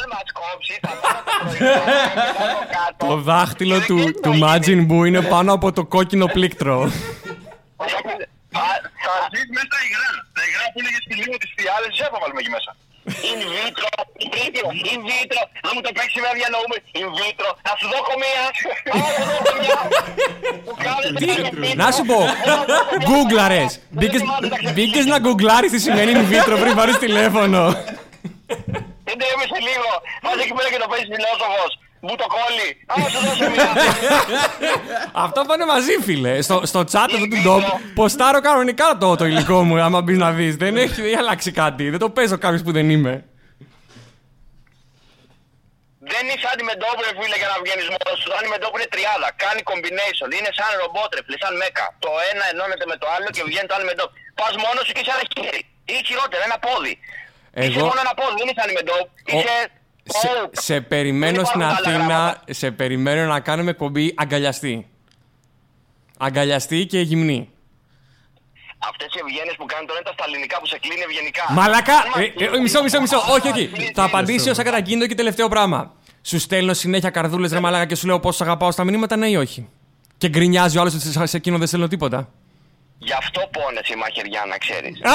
αν μας κόψει, θα πάω το πρωί. θα πάω κάτω. Το δάχτυλο Και του, δεν του ξέρω, Majin Buu είναι πάνω από το κόκκινο πλήκτρο. Θα θα ζεις μέσα στα υγρά. Τα υγρά που είναι για σπηλίγο της φιάλες, δεν θα βάλουμε εκεί μέσα. In vitro, in vitro, in vitro. Να μου το παίξεις με διανοούμε. In vitro. Να σου δώκω μία. [laughs] Να σου δώκω μία. Που κάνετε Τι, in vitro. να σου πω, γκούγκλαρες. Μπήκες, μπήκες να γκουγκλάρεις τι σημαίνει in vitro πριν πάρεις τηλέφωνο. [laughs] Δεν τρέμεσαι λίγο. Πας εκεί πέρα και το παίζεις φιλόσοφος. Μου το κόλλει. Α, σου δώσω μία. Αυτά πάνε μαζί, φίλε. Στο, στο chat εδώ του ντόπ, ποστάρω κανονικά το, το υλικό μου, άμα μπεις να δεις. Δεν έχει δεν έχει αλλάξει κάτι. Δεν το παίζω κάποιος που δεν είμαι. Δεν είσαι αντιμετώπου ρε φίλε για να βγαίνεις μόνος σου. Αντιμετώπου είναι τριάδα. Κάνει combination. Είναι σαν ρομπότ ρε φίλε, σαν μέκα. Το ένα ενώνεται με το άλλο και βγαίνει το άλλο με το. Πας μόνος σου και είσαι ένα χέρι. Ή χειρότερα, ένα πόδι. Είσαι Εγώ- μόνο ένα πόδι, δεν είσαι αντιμετώπου. Είσαι... Σε, Hulk. σε περιμένω Δεν στην υπάρχουν άλλα Αθήνα, γράμματα. σε περιμένω να κάνουμε εκπομπή αγκαλιαστή. Αγκαλιαστή και γυμνή. Αυτές οι ευγένειες που κάνουν τώρα είναι τα στα ελληνικά που σε κλείνει ευγενικά. Μαλακά! Αν μας Ε, ε, κλείνει, μισό, μισό, μισό. Όχι, όχι. κλείνει, Θα απαντήσει όσα κατακίνητο και τελευταίο πράγμα. Σου στέλνω συνέχεια καρδούλες ρε μαλάκα και σου λέω πόσο αγαπάω στα μηνύματα, ναι ή όχι. Και γκρινιάζει ο άλλος ότι σε- σε εκείνο δεν στέλνω τίποτα. Γι' αυτό πόνεσαι η μαχαιριά να ξέρεις. Α,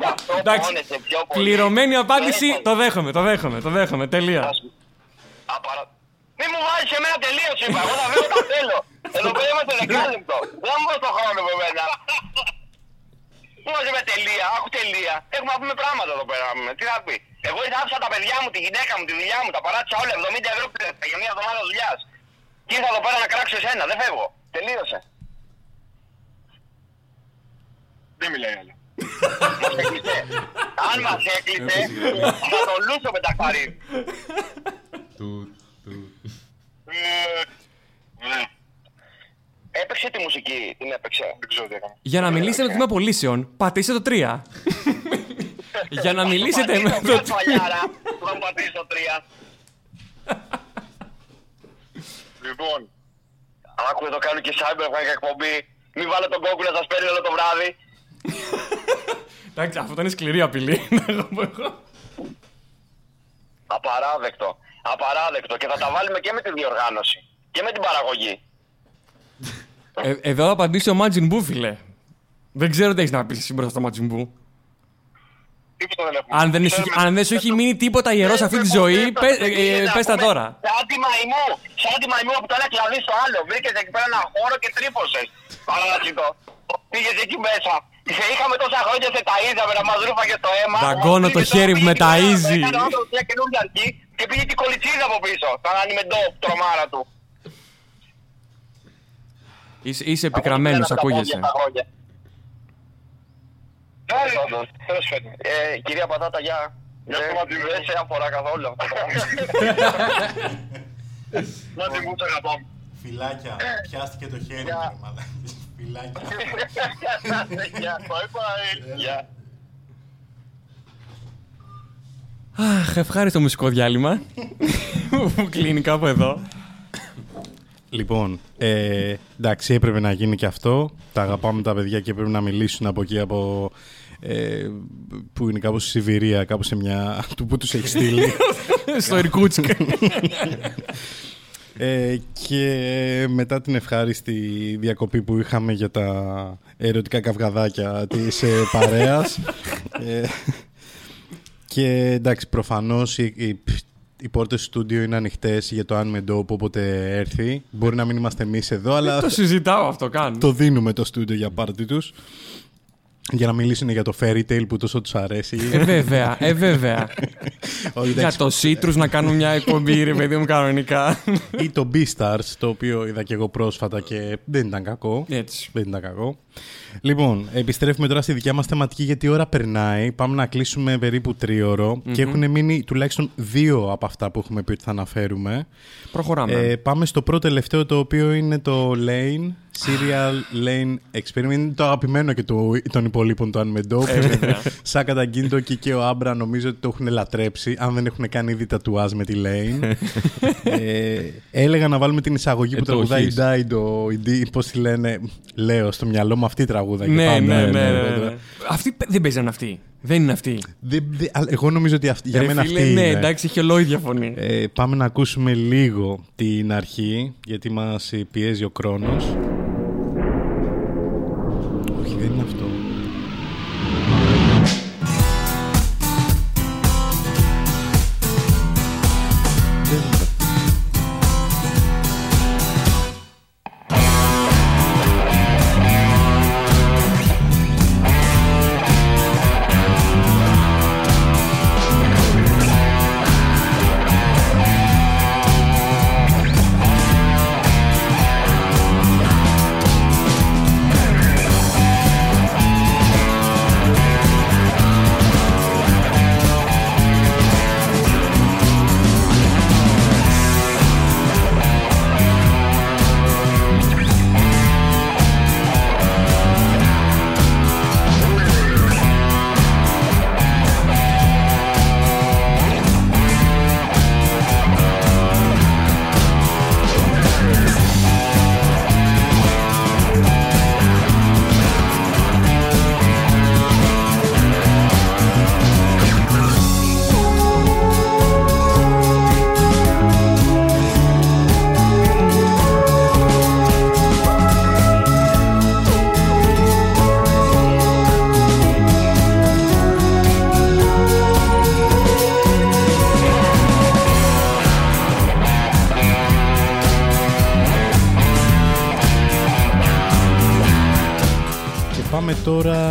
Γι' αυτό Εντάξει. πόνεσαι πιο πολύ. Πληρωμένη απάντηση, Έχω- το δέχομαι, το δέχομαι, το δέχομαι. Τελεία. Απαρα... Μη μου βάζεις εμένα τελείως είπα, εγώ θα βγάλω τα θέλω. Εδώ πέρα είμαστε [laughs] δεκάλεπτο. Δεν μου δώσει το χρόνο με εμένα. Μου βάζει με τελεία, άκου τελεία. Έχουμε να πούμε πράγματα εδώ πέρα. να πούμε. Τι θα πει. Εγώ ήρθα άφησα τα παιδιά μου, τη γυναίκα μου, τη δουλειά μου, τα παράτησα όλα 70 ευρώ πήρα για μια εβδομάδα δουλειάς. Και ήρθα εδώ πέρα να κράξω εσένα, δεν φεύγω. Τελείωσε. Δεν μιλάει άλλο. Μας έκλεισε. Αν μας έκλεισε, θα το λούσω με τα χαρί. Του, του. Ναι. Έπαιξε τη μουσική, την έπαιξε. Δεν ξέρω τι έκανε. Για να μιλήσετε με το τμήμα πωλήσεων, πατήστε το 3. Για να μιλήσετε με το Μια φαλιάρα που θα μου πατήσει το 3. Λοιπόν, άκου εδώ κάνω και cyber και εκπομπή. Μην βάλω τον κόκκου να σας παίρνει όλο το βράδυ. Εντάξει, αυτό είναι σκληρή απειλή. να πω εγώ. Απαράδεκτο. Απαράδεκτο. Και θα τα βάλουμε και με τη διοργάνωση. και με την παραγωγή. Ε, εδώ θα απαντήσει ο Μάτζιν Μπού, φίλε. Δεν ξέρω τι έχεις να πεις μπροστά στο Μάτζιν Μπού. Τίποτα δεν έχουμε. Αν δεν, σου, Ξέρουμε- αν δεν σου έχει μείνει τίποτα ιερός σε αυτή τη ζωή, πε ε, πες τα τώρα. Σαν τη μαϊμού, σαν τη μαϊμού που το ένα κλαδί στο άλλο. Βρήκες εκεί πέρα ένα χώρο και τρύπωσες. Παράδειγμα. Πήγες εκεί μέσα. Σε είχαμε τόσα χρόνια, σε ταΐζαμε να μας ρούφαγε το αίμα. Δαγκώνω το Πήγε χέρι τώρα, που με πήγε εκεί πέρα, ταΐζει. Έκανε ο άνθρωπος μια καινούργια αρχή και πήγε και η κολυτσίδα από πίσω. Τον ανιμεντό, τρομάρα του. Είσαι, είσαι επικραμμένος, Από εκεί πέρα τα ακούγεσαι. πόδια, τα χρόνια. Τέλος, τέλος πάντων. Ε, Κυρία Πατάτα, γεια. Δεν δεν σε αφορά καθόλου αυτό. [laughs] Να την μου αγαπάμε. Φιλάκια, πιάστηκε το χέρι Γεια. μου, μαλάκες. Φιλάκια. Γεια, bye bye. Γεια. Αχ, ευχάριστο μουσικό διάλειμμα. που κλείνει κάπου εδώ. Λοιπόν, ε, εντάξει, έπρεπε να γίνει και αυτό. Τα αγαπάμε τα παιδιά και πρέπει να μιλήσουν από εκεί, από. Ε, που είναι κάπου στη Σιβηρία, κάπου σε μια. του που τους έχει στείλει. [laughs] Στο Ιρκούτσικ. [laughs] ε, και μετά την ευχάριστη διακοπή που είχαμε για τα ερωτικά καυγαδάκια της ε, παρέας. ε, και εντάξει, προφανώς οι, οι, οι πόρτες του στούντιο είναι ανοιχτές για το αν με ντόπ όποτε έρθει. Μπορεί να μην είμαστε εμείς εδώ, αλλά το συζητάω αυτό καν. το δίνουμε το στούντιο για πάρτι τους. Για να μιλήσουν για το fairy tale που τόσο τους αρέσει. Ε, βέβαια, ε, βέβαια. [laughs] Όχι, Για εντάξει, το Citrus να κάνουν μια εκπομπή, ρε παιδί μου, κανονικά. Ή το Beastars, το οποίο είδα και εγώ πρόσφατα και δεν ήταν κακό. Έτσι. Δεν ήταν κακό. Λοιπόν, επιστρέφουμε τώρα στη δικιά μας θεματική γιατί η ώρα περνάει. Πάμε να κλείσουμε περίπου τρίωρο και έχουν μείνει τουλάχιστον δύο από αυτά που έχουμε πει ότι θα αναφέρουμε. Προχωράμε. Ε, πάμε στο πρώτο τελευταίο το οποίο είναι το Lane, Serial Lane Experiment. Είναι το αγαπημένο και του, των υπολείπων του Anime Dog. Ε, βέβαια. [laughs] Σάκα τα Γκίντοκι και ο Άμπρα νομίζω ότι το έχουν λατρέψει, αν δεν έχουν κάνει ήδη τατουάζ με τη Lane. [laughs] ε, έλεγα να βάλουμε την εισαγωγή Ε, που το τραγουδάει η έχεις. Ντάιντο, η Ντί, πώς τη λένε, λέω στο μυαλό μου αυτή η τραγούδα. και ναι, πάμε, ναι, ναι, ναι, ναι, ναι. Αυτή παι- δεν παίζαν αυτή. Δεν είναι αυτή. Δεν- δεν- αλλά εγώ νομίζω ότι αυτή, για Ρε μένα φίλε, αυτή ναι, είναι. εντάξει, έχει ολόιδια φωνή. Ε, πάμε να ακούσουμε λίγο την αρχή, γιατί μας ε, πιέζει ο χρόνος.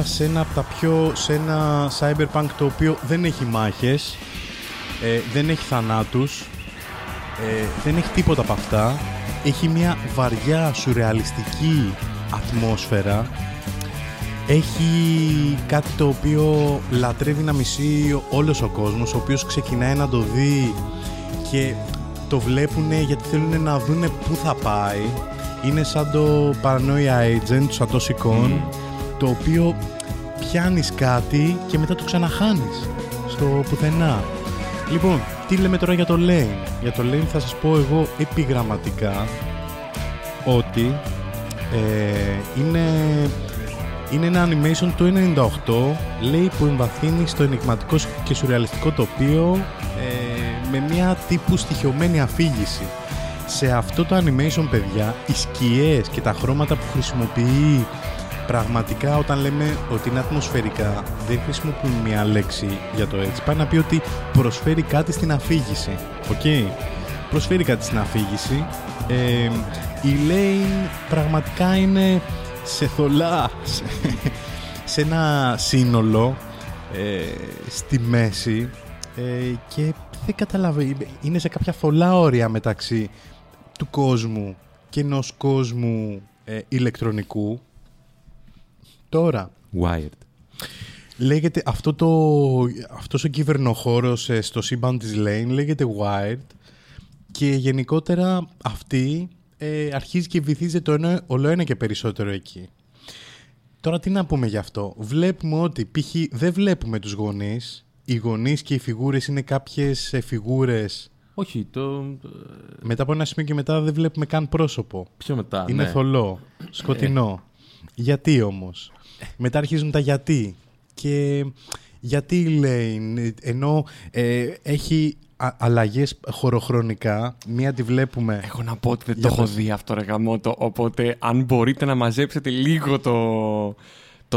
Σε ένα από τα πιο... σε ένα cyberpunk το οποίο δεν έχει μάχες, ε, δεν έχει θανάτους, ε, δεν έχει τίποτα από αυτά. Έχει μια βαριά σουρεαλιστική ατμόσφαιρα. Έχει κάτι το οποίο λατρεύει να μισεί όλος ο κόσμος, ο οποίος ξεκινάει να το δει και το βλέπουν γιατί θέλουν να δούνε πού θα πάει. Είναι σαν το Paranoia Agent του Satoshi Kon, το οποίο πιάνεις κάτι και μετά το ξαναχάνεις στο πουθενά. Λοιπόν, τι λέμε τώρα για το Lane; Για το Lane θα σας πω εγώ επιγραμματικά ότι ε, είναι, είναι ένα animation του 98 λέει που εμβαθύνει στο ενηγματικό και σουρεαλιστικό τοπίο ε, με μια τύπου στοιχειωμένη αφήγηση. Σε αυτό το animation, παιδιά, οι σκιές και τα χρώματα που χρησιμοποιεί πραγματικά όταν λέμε ότι είναι ατμοσφαιρικά δεν χρησιμοποιούν μία λέξη για το έτσι. Πάει να πει ότι προσφέρει κάτι στην αφήγηση. Οκ. Προσφέρει κάτι στην αφήγηση. Ε, η Lane πραγματικά είναι σε θολά, σε, σε ένα σύνολο ε, στη μέση ε, και δεν καταλαβαίνω, είναι σε κάποια θολά όρια μεταξύ του κόσμου και ενός κόσμου ε, ηλεκτρονικού. Τώρα, Wired. λέγεται αυτό το, αυτός ο κυβερνοχώρος ε, στο σύμπαν της Lane λέγεται Wired και γενικότερα αυτή ε, αρχίζει και βυθίζεται το ένα, όλο ένα και περισσότερο εκεί. Τώρα τι να πούμε γι' αυτό. Βλέπουμε ότι π.χ. δεν βλέπουμε τους γονείς. Οι γονείς και οι φιγούρες είναι κάποιες ε, φιγούρες Όχι, το. μετά από ένα σημείο και μετά δεν βλέπουμε καν πρόσωπο. Πιο μετά. Είναι ναι. θολό, σκοτεινό. Γιατί όμως; Μετά αρχίζουν τα γιατί. Και γιατί λέει, ενώ ε, έχει α, αλλαγές χωροχρονικά, μία τη βλέπουμε... Έχω να πω ότι δεν Για το έχω πες. δει αυτό ρε γαμώτο, οπότε αν μπορείτε να μαζέψετε λίγο το,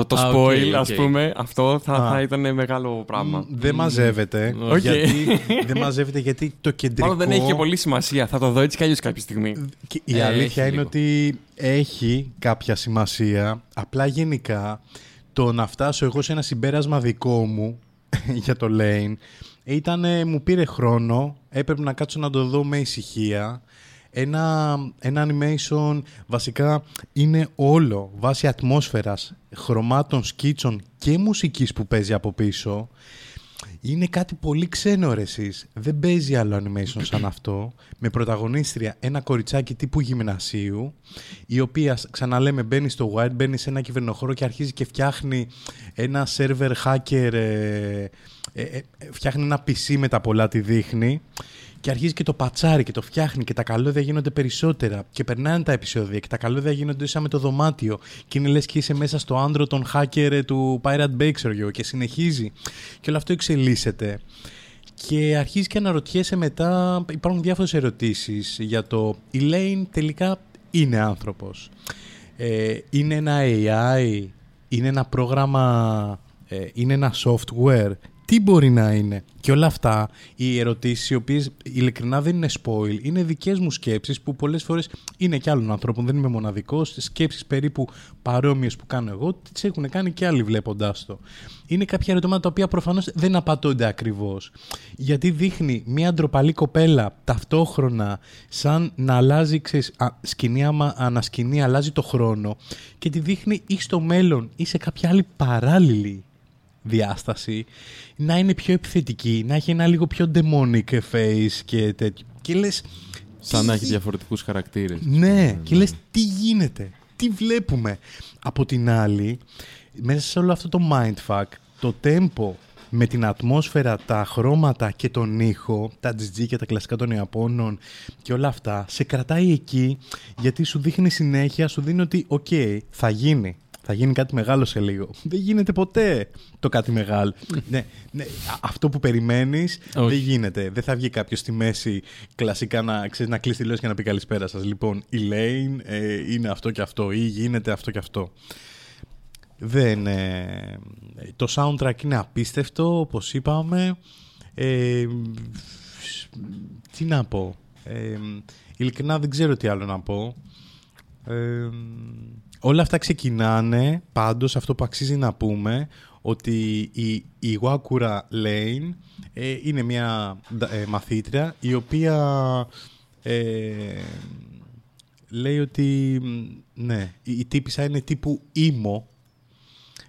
το, το Α, οκ, spoil, οκ. ας πούμε, αυτό θα, Α. θα ήταν μεγάλο πράγμα. Μ, Δεν μαζεύεται. Οκ. Γιατί, [laughs] δεν μαζεύεται γιατί το κεντρικό... Μάλλον δεν έχει και πολύ σημασία, θα το δω έτσι κι αλλιώς κάποια στιγμή. Και η Ε, αλήθεια έχει είναι λίγο. ότι έχει κάποια σημασία. Απλά γενικά το να φτάσω εγώ σε ένα συμπέρασμα δικό μου [laughs] για το Lane ήταν, ε, μου πήρε χρόνο, έπρεπε να κάτσω να το δω με ησυχία. Ένα, ένα animation βασικά είναι όλο βάσει ατμόσφαιρας, χρωμάτων, σκίτσων και μουσικής που παίζει από πίσω. Είναι κάτι πολύ ξένο ρε εσείς. Δεν παίζει άλλο animation σαν αυτό. Με πρωταγωνίστρια ένα κοριτσάκι τύπου γυμνασίου, η οποία, ξαναλέμε, μπαίνει στο Wild, μπαίνει σε ένα κυβερνοχώρο και αρχίζει και φτιάχνει ένα server hacker, ε, ε, ε, φτιάχνει ένα PC με τα πολλά τη δείχνει και αρχίζει και το πατσάρει και το φτιάχνει και τα καλώδια γίνονται περισσότερα. Και περνάνε τα επεισόδια και τα καλώδια γίνονται σαν με το δωμάτιο. Και είναι λες και είσαι μέσα στο άντρο των hacker ε, του Pirate Bay ξέρω εγώ, και συνεχίζει. Και όλο αυτό εξελίσσεται. Και αρχίζει και αναρωτιέσαι μετά υπάρχουν διάφορες ερωτήσεις για το η Lane τελικά είναι άνθρωπος. Ε, είναι ένα AI είναι ένα πρόγραμμα ε, είναι ένα software τι μπορεί να είναι. Και όλα αυτά οι ερωτήσεις οι οποίες ειλικρινά δεν είναι spoil. Είναι δικές μου σκέψεις που πολλές φορές είναι και άλλων ανθρώπων. Δεν είμαι μοναδικός. Σκέψεις περίπου παρόμοιες που κάνω εγώ τις έχουν κάνει και άλλοι βλέποντάς το. Είναι κάποια ερωτήματα τα οποία προφανώς δεν απατώνται ακριβώς. Γιατί δείχνει μια ντροπαλή κοπέλα ταυτόχρονα σαν να αλλάζει ξέρεις, α, σκηνή άμα ανασκηνή αλλάζει το χρόνο και τη δείχνει ή στο μέλλον ή σε κάποια άλλη παράλληλη διάσταση να είναι πιο επιθετική, να έχει ένα λίγο πιο demonic face και τέτοιο. Και λες, Σαν τι να έχει γι- διαφορετικούς χαρακτήρες. ναι, και λες τι γίνεται, τι βλέπουμε. Από την άλλη, μέσα σε όλο αυτό το mindfuck, το tempo με την ατμόσφαιρα, τα χρώματα και τον ήχο, τα CG και τα κλασικά των Ιαπώνων και όλα αυτά, σε κρατάει εκεί γιατί σου δείχνει συνέχεια, σου δίνει ότι οκ, θα γίνει. Θα γίνει κάτι μεγάλο σε λίγο. Δεν γίνεται ποτέ το κάτι μεγάλο. [laughs] ναι, ναι, α- αυτό που περιμένεις δεν Όχι. γίνεται. Δεν θα βγει κάποιος στη μέση κλασικά να, ξέρεις, να κλείσει τηλεόραση και να πει καλησπέρα σας. Λοιπόν, η Lane ε, είναι αυτό και αυτό ή γίνεται αυτό και αυτό. Δεν, ε, το soundtrack είναι απίστευτο, όπως είπαμε. Ε, τι να πω. Ε, ειλικρινά δεν ξέρω τι άλλο να πω. Ε, όλα αυτά ξεκινάνε πάντως αυτό που αξίζει να πούμε ότι η, η Wakura Lane ε, είναι μια ντα- ε, μαθήτρια η οποία ε, λέει ότι μ, ναι, η, η τύπησα είναι τύπου ήμο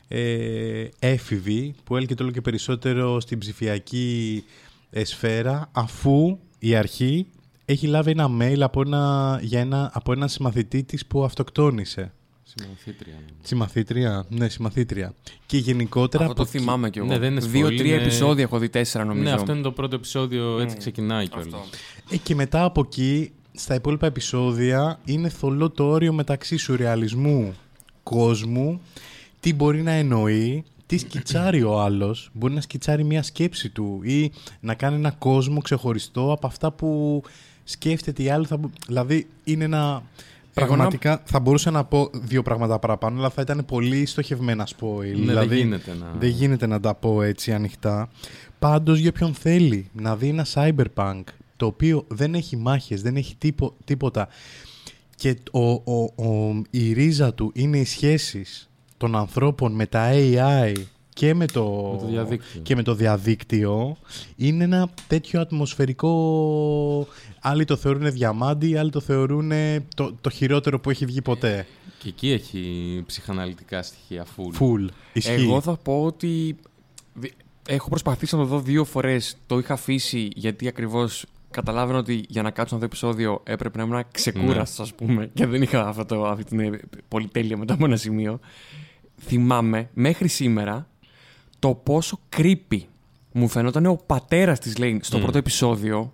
ε, έφηβη που έλκεται όλο και περισσότερο στην ψηφιακή ε, σφαίρα αφού η αρχή έχει λάβει ένα mail από, ένα, για ένα, από έναν συμμαθητή της που αυτοκτόνησε. Συμμαθήτρια. ναι. Συμμαθήτρια, ναι, συμμαθήτρια. Και γενικότερα. Αυτό το από εκεί- θυμάμαι κι εγώ. Ναι, δεν είναι spoil, Δύο-τρία είναι- επεισόδια έχω δει, τέσσερα νομίζω. Ναι, αυτό είναι το πρώτο επεισόδιο, έτσι Mm. ξεκινάει κιόλας. Αυτό. Ε, και μετά από εκεί, στα υπόλοιπα επεισόδια, είναι θολό το όριο μεταξύ σουρεαλισμού κόσμου, τι μπορεί να εννοεί, τι σκιτσάρει ο άλλος, μπορεί να σκιτσάρει μια σκέψη του ή να κάνει ένα κόσμο ξεχωριστό από αυτά που σκέφτεται η άλλη. Θα... μπο- Δηλαδή είναι ένα. Εγώ Πραγματικά θα μπορούσα να πω δύο πράγματα παραπάνω, αλλά θα ήταν πολύ στοχευμένα spoil. Ναι, δηλαδή, δεν γίνεται να... δεν γίνεται να τα πω έτσι ανοιχτά. Πάντως για ποιον θέλει να δει ένα cyberpunk το οποίο δεν έχει μάχες, δεν έχει τίπο- τίποτα και ο, ο, ο- η ρίζα του είναι οι σχέσεις των ανθρώπων με τα AI και με το, Με το διαδίκτυο. και με το διαδίκτυο είναι ένα τέτοιο ατμοσφαιρικό άλλοι το θεωρούν διαμάντι, άλλοι το θεωρούν το, το χειρότερο που έχει βγει ποτέ. Και εκεί έχει ψυχαναλυτικά στοιχεία full. Full. Ισχύει. Εγώ θα πω ότι δι- έχω προσπαθήσει να το δω δύο φορές. Το είχα αφήσει γιατί ακριβώς καταλάβαινα ότι για να κάτσω να δω επεισόδιο έπρεπε να ήμουν ξεκούραστος, ας πούμε. Και δεν είχα αυτό το, αυτή την ε, πολυτέλεια μετά από ένα σημείο. Θυμάμαι μέχρι σήμερα το πόσο creepy μου φαινόταν ο πατέρας της Λέιν στο Μμ. πρώτο επεισόδιο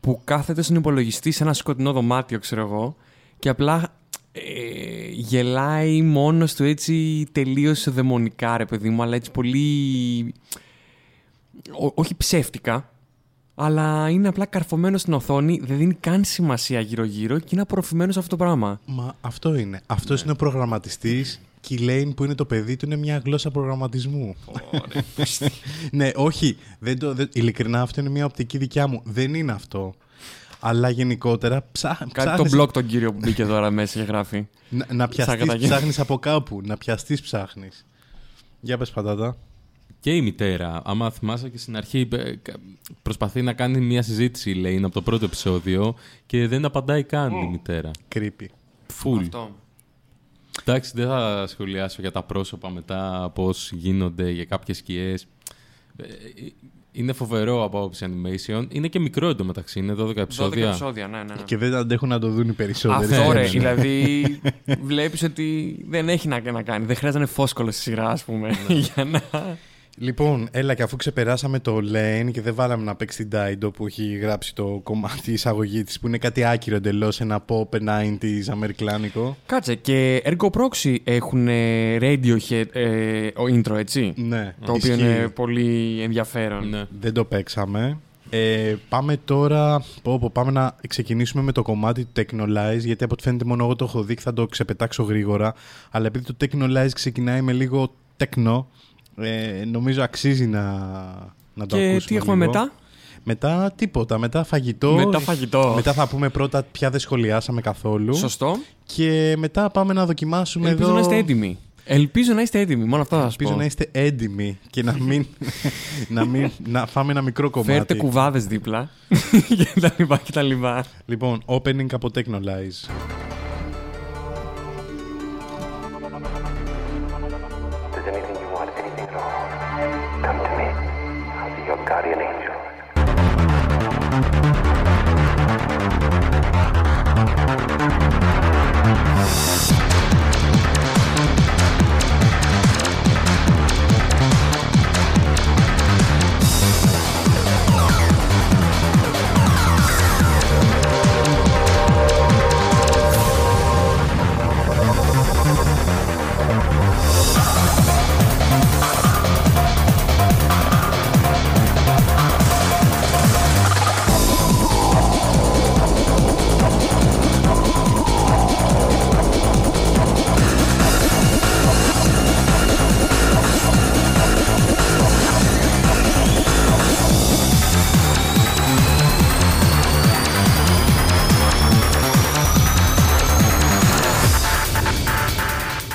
που κάθεται στον υπολογιστή σε ένα σκοτεινό δωμάτιο, ξέρω εγώ, και απλά ε, γελάει μόνος του έτσι τελείως δαιμονικά, ρε παιδί μου, αλλά έτσι πολύ... Ό- όχι ψεύτικα, αλλά είναι απλά καρφωμένος στην οθόνη, δεν δίνει καν σημασία γύρω-γύρω και είναι απορροφημένος σε αυτό το πράγμα. Μα αυτό είναι. Αυτός είναι ο προγραμματιστής και η Lane που είναι το παιδί του είναι μια γλώσσα προγραμματισμού. [laughs] ναι, όχι. Δεν το, δεν, ειλικρινά αυτό είναι μια οπτική δικιά μου. Δεν είναι αυτό. Αλλά γενικότερα ψά, Κάτι ψάχνεις, τον μπλοκ τον κύριο που μπήκε τώρα μέσα και γράφει. να, να πιαστείς καταγγέλ. ψάχνεις από κάπου. Να πιαστείς ψάχνεις. Για πες πατάτα. Και η μητέρα, άμα θυμάσαι και στην αρχή, ε, κα- προσπαθεί να κάνει μια συζήτηση, λέει, από το πρώτο επεισόδιο και δεν απαντάει καν η μητέρα. Creepy. Full. Αυτό. Εντάξει, δεν θα σχολιάσω για τα πρόσωπα μετά, πώς γίνονται, για κάποιες σκιές. Ε, Είναι φοβερό από άποψη animation. Είναι και μικρό εντωμεταξύ, είναι 12 12 επεισόδια. επεισόδια, ναι, ναι. ναι. Και δεν αντέχουν να το δουν οι περισσότεροι. Αυτό ρε, Ναι. δηλαδή βλέπεις ότι δεν έχει να, να κάνει. Δεν χρειάζεται να είναι φόσκολο στη σειρά, ας πούμε, [laughs] για να... Λοιπόν, έλα και αφού ξεπεράσαμε το Lane και δεν βάλαμε να παίξει την Daido που έχει γράψει το κομμάτι εισαγωγή της, που είναι κάτι άκυρο εντελώς, ένα pop 90s αμερικλάνικο. Κάτσε, και Ergo Proxy έχουν ε, Radiohead ε, ο intro, έτσι; Ναι, Το οποίο ισχύει. είναι πολύ ενδιαφέρον. Ναι. Δεν το παίξαμε. Ε, πάμε τώρα, πω, πω, πάμε να ξεκινήσουμε με το κομμάτι του Technolize, γιατί από ό,τι φαίνεται μόνο εγώ το έχω δει και θα το ξεπετάξω γρήγορα. Αλλά επειδή το Technolize ξεκινάει με λίγο τεκνό, ε, νομίζω αξίζει να, να το Και ακούσουμε τι έχουμε λίγο. μετά; Μετά τίποτα, μετά φαγητό. Μετά φαγητό. Μετά θα πούμε πρώτα ποια δεν σχολιάσαμε καθόλου. Σωστό. Και μετά πάμε να δοκιμάσουμε Ελπίζω εδώ. να είστε έτοιμοι. Ελπίζω να είστε έτοιμοι, μόνο αυτό θα σας Ελπίζω πω. να είστε έντιμοι και να μην. [laughs] να, μην να φάμε ένα μικρό κομμάτι. Φέρτε κουβάδες δίπλα [laughs] [laughs] και τα λοιπά και τα λοιπά. Λοιπόν, opening από Technolize.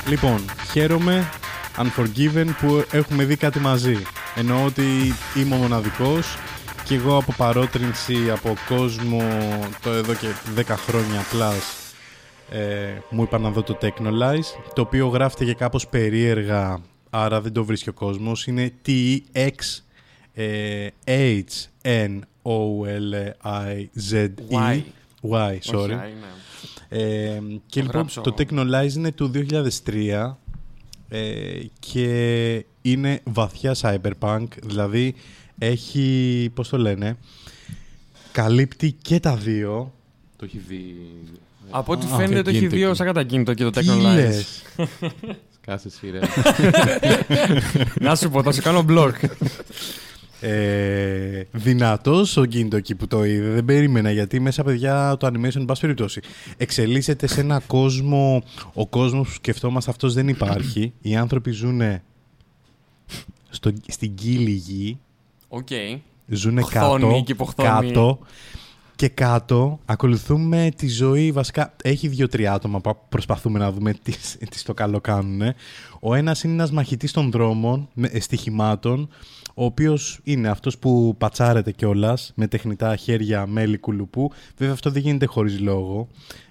Λοιπόν, χαίρομαι Unforgiven που έχουμε δει κάτι μαζί. Εννοώ ότι είμαι ο μοναδικός και εγώ από παρότρινση από κόσμο το εδώ και 10 χρόνια plus ε, μου είπα να δω το Technolize το οποίο γράφεται και κάπως περίεργα άρα δεν το βρίσκει ο κόσμος είναι T-X ε, H-N-O-L-I-Z-E Y. Y, sorry. Όχι, α, είναι. Ε, και Το λοιπόν γράψω. το Technolize είναι του 2003 ε, και είναι βαθιά cyberpunk, δηλαδή έχει, πώς το λένε, καλύπτει και τα δύο. Το έχει δει. Από ό,τι Α, φαίνεται το έχει ακίνητο δει εκεί. ως ακατακίνητο και το Τι Technolize. λες; Κάσε σειρά. [laughs] Να σου πω, θα σου κάνω blog. [laughs] ε, δυνατός ο Γκίντο εκεί που το είδε. Δεν περίμενα γιατί μέσα παιδιά το animation, εν πάση περιπτώσει, εξελίσσεται σε ένα κόσμο. Ο κόσμος που σκεφτόμαστε αυτός δεν υπάρχει. Οι άνθρωποι ζουν στο, στην κύλη γη. Οκ. Ζουν Ποχθόνη κάτω, και ποχθόνη. κάτω και κάτω ακολουθούμε τη ζωή βασικά. Έχει δύο-τρία άτομα που προσπαθούμε να δούμε τι, τι στο καλό κάνουν. Ο ένας είναι ένας μαχητής των δρόμων, με, ε, στοιχημάτων, ο οποίος είναι αυτός που πατσάρεται κιόλας με τεχνητά χέρια μέλη κουλουπού. Βέβαια αυτό δεν γίνεται χωρίς λόγο,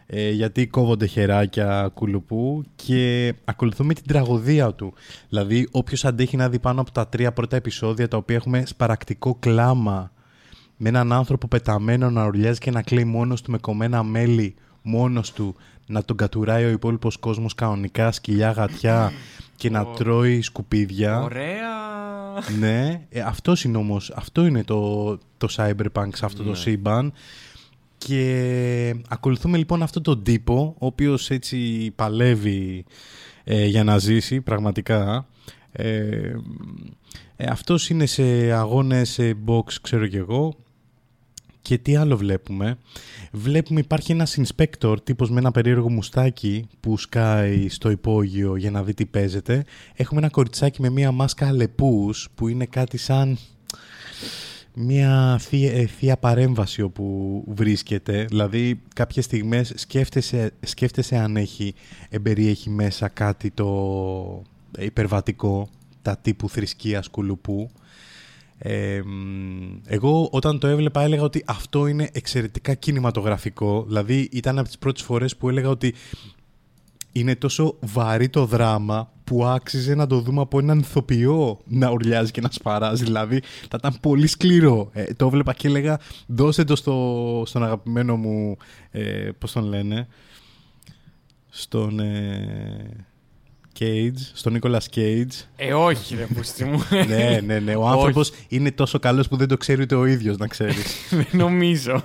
ε, γιατί κόβονται χεράκια κουλουπού και ακολουθούμε την τραγωδία του. Δηλαδή όποιος αντέχει να δει πάνω από τα τρία πρώτα επεισόδια τα οποία έχουμε σπαρακτικό κλάμα με έναν άνθρωπο πεταμένο να ουρλιάζει και να κλαίει μόνος του με κομμένα μέλη μόνος του να τον κατουράει ο υπόλοιπος κόσμος κανονικά σκυλιά γατιά και να τρώει σκουπίδια. Ωραία. Ναι, ε, αυτός είναι όμως, αυτό είναι το, το cyberpunk σε αυτό το σύμπαν. Και ακολουθούμε λοιπόν αυτόν τον τύπο, ο οποίος έτσι παλεύει ε, για να ζήσει πραγματικά. Ε, ε, αυτός είναι σε αγώνες σε box, ξέρω κι εγώ. Και τι άλλο βλέπουμε; Βλέπουμε υπάρχει ένας inspector τύπος με ένα περίεργο μουστάκι που σκάει στο υπόγειο για να δει τι παίζεται. Έχουμε ένα κοριτσάκι με μία μάσκα αλεπούς που είναι κάτι σαν μια θεία, ε, θεία παρέμβαση όπου βρίσκεται. Δηλαδή κάποιες στιγμές σκέφτεσαι, σκέφτεσαι αν έχει, εμπεριέχει μέσα κάτι το υπερβατικό, τα τύπου θρησκείας κουλουπού. Ε, μ, εγώ όταν το έβλεπα έλεγα ότι αυτό είναι εξαιρετικά κινηματογραφικό. Δηλαδή ήταν από τις πρώτες φορές που έλεγα ότι είναι τόσο βαρύ το δράμα που άξιζε να το δούμε από έναν ηθοποιό να ουρλιάζει και να σπαράζει. Δηλαδή θα ήταν πολύ σκληρό. Ε, το έβλεπα και έλεγα δώσε το στο, στον αγαπημένο μου, ε, πώς τον λένε, στον ε, Cage, στον Νίκολας Cage. Ε, όχι ρε πούστη μου. [laughs] ναι, ναι, ναι. Ο Όχι. άνθρωπος είναι τόσο καλός που δεν το ξέρει ούτε ο ίδιος, να ξέρεις. [laughs] Δεν νομίζω.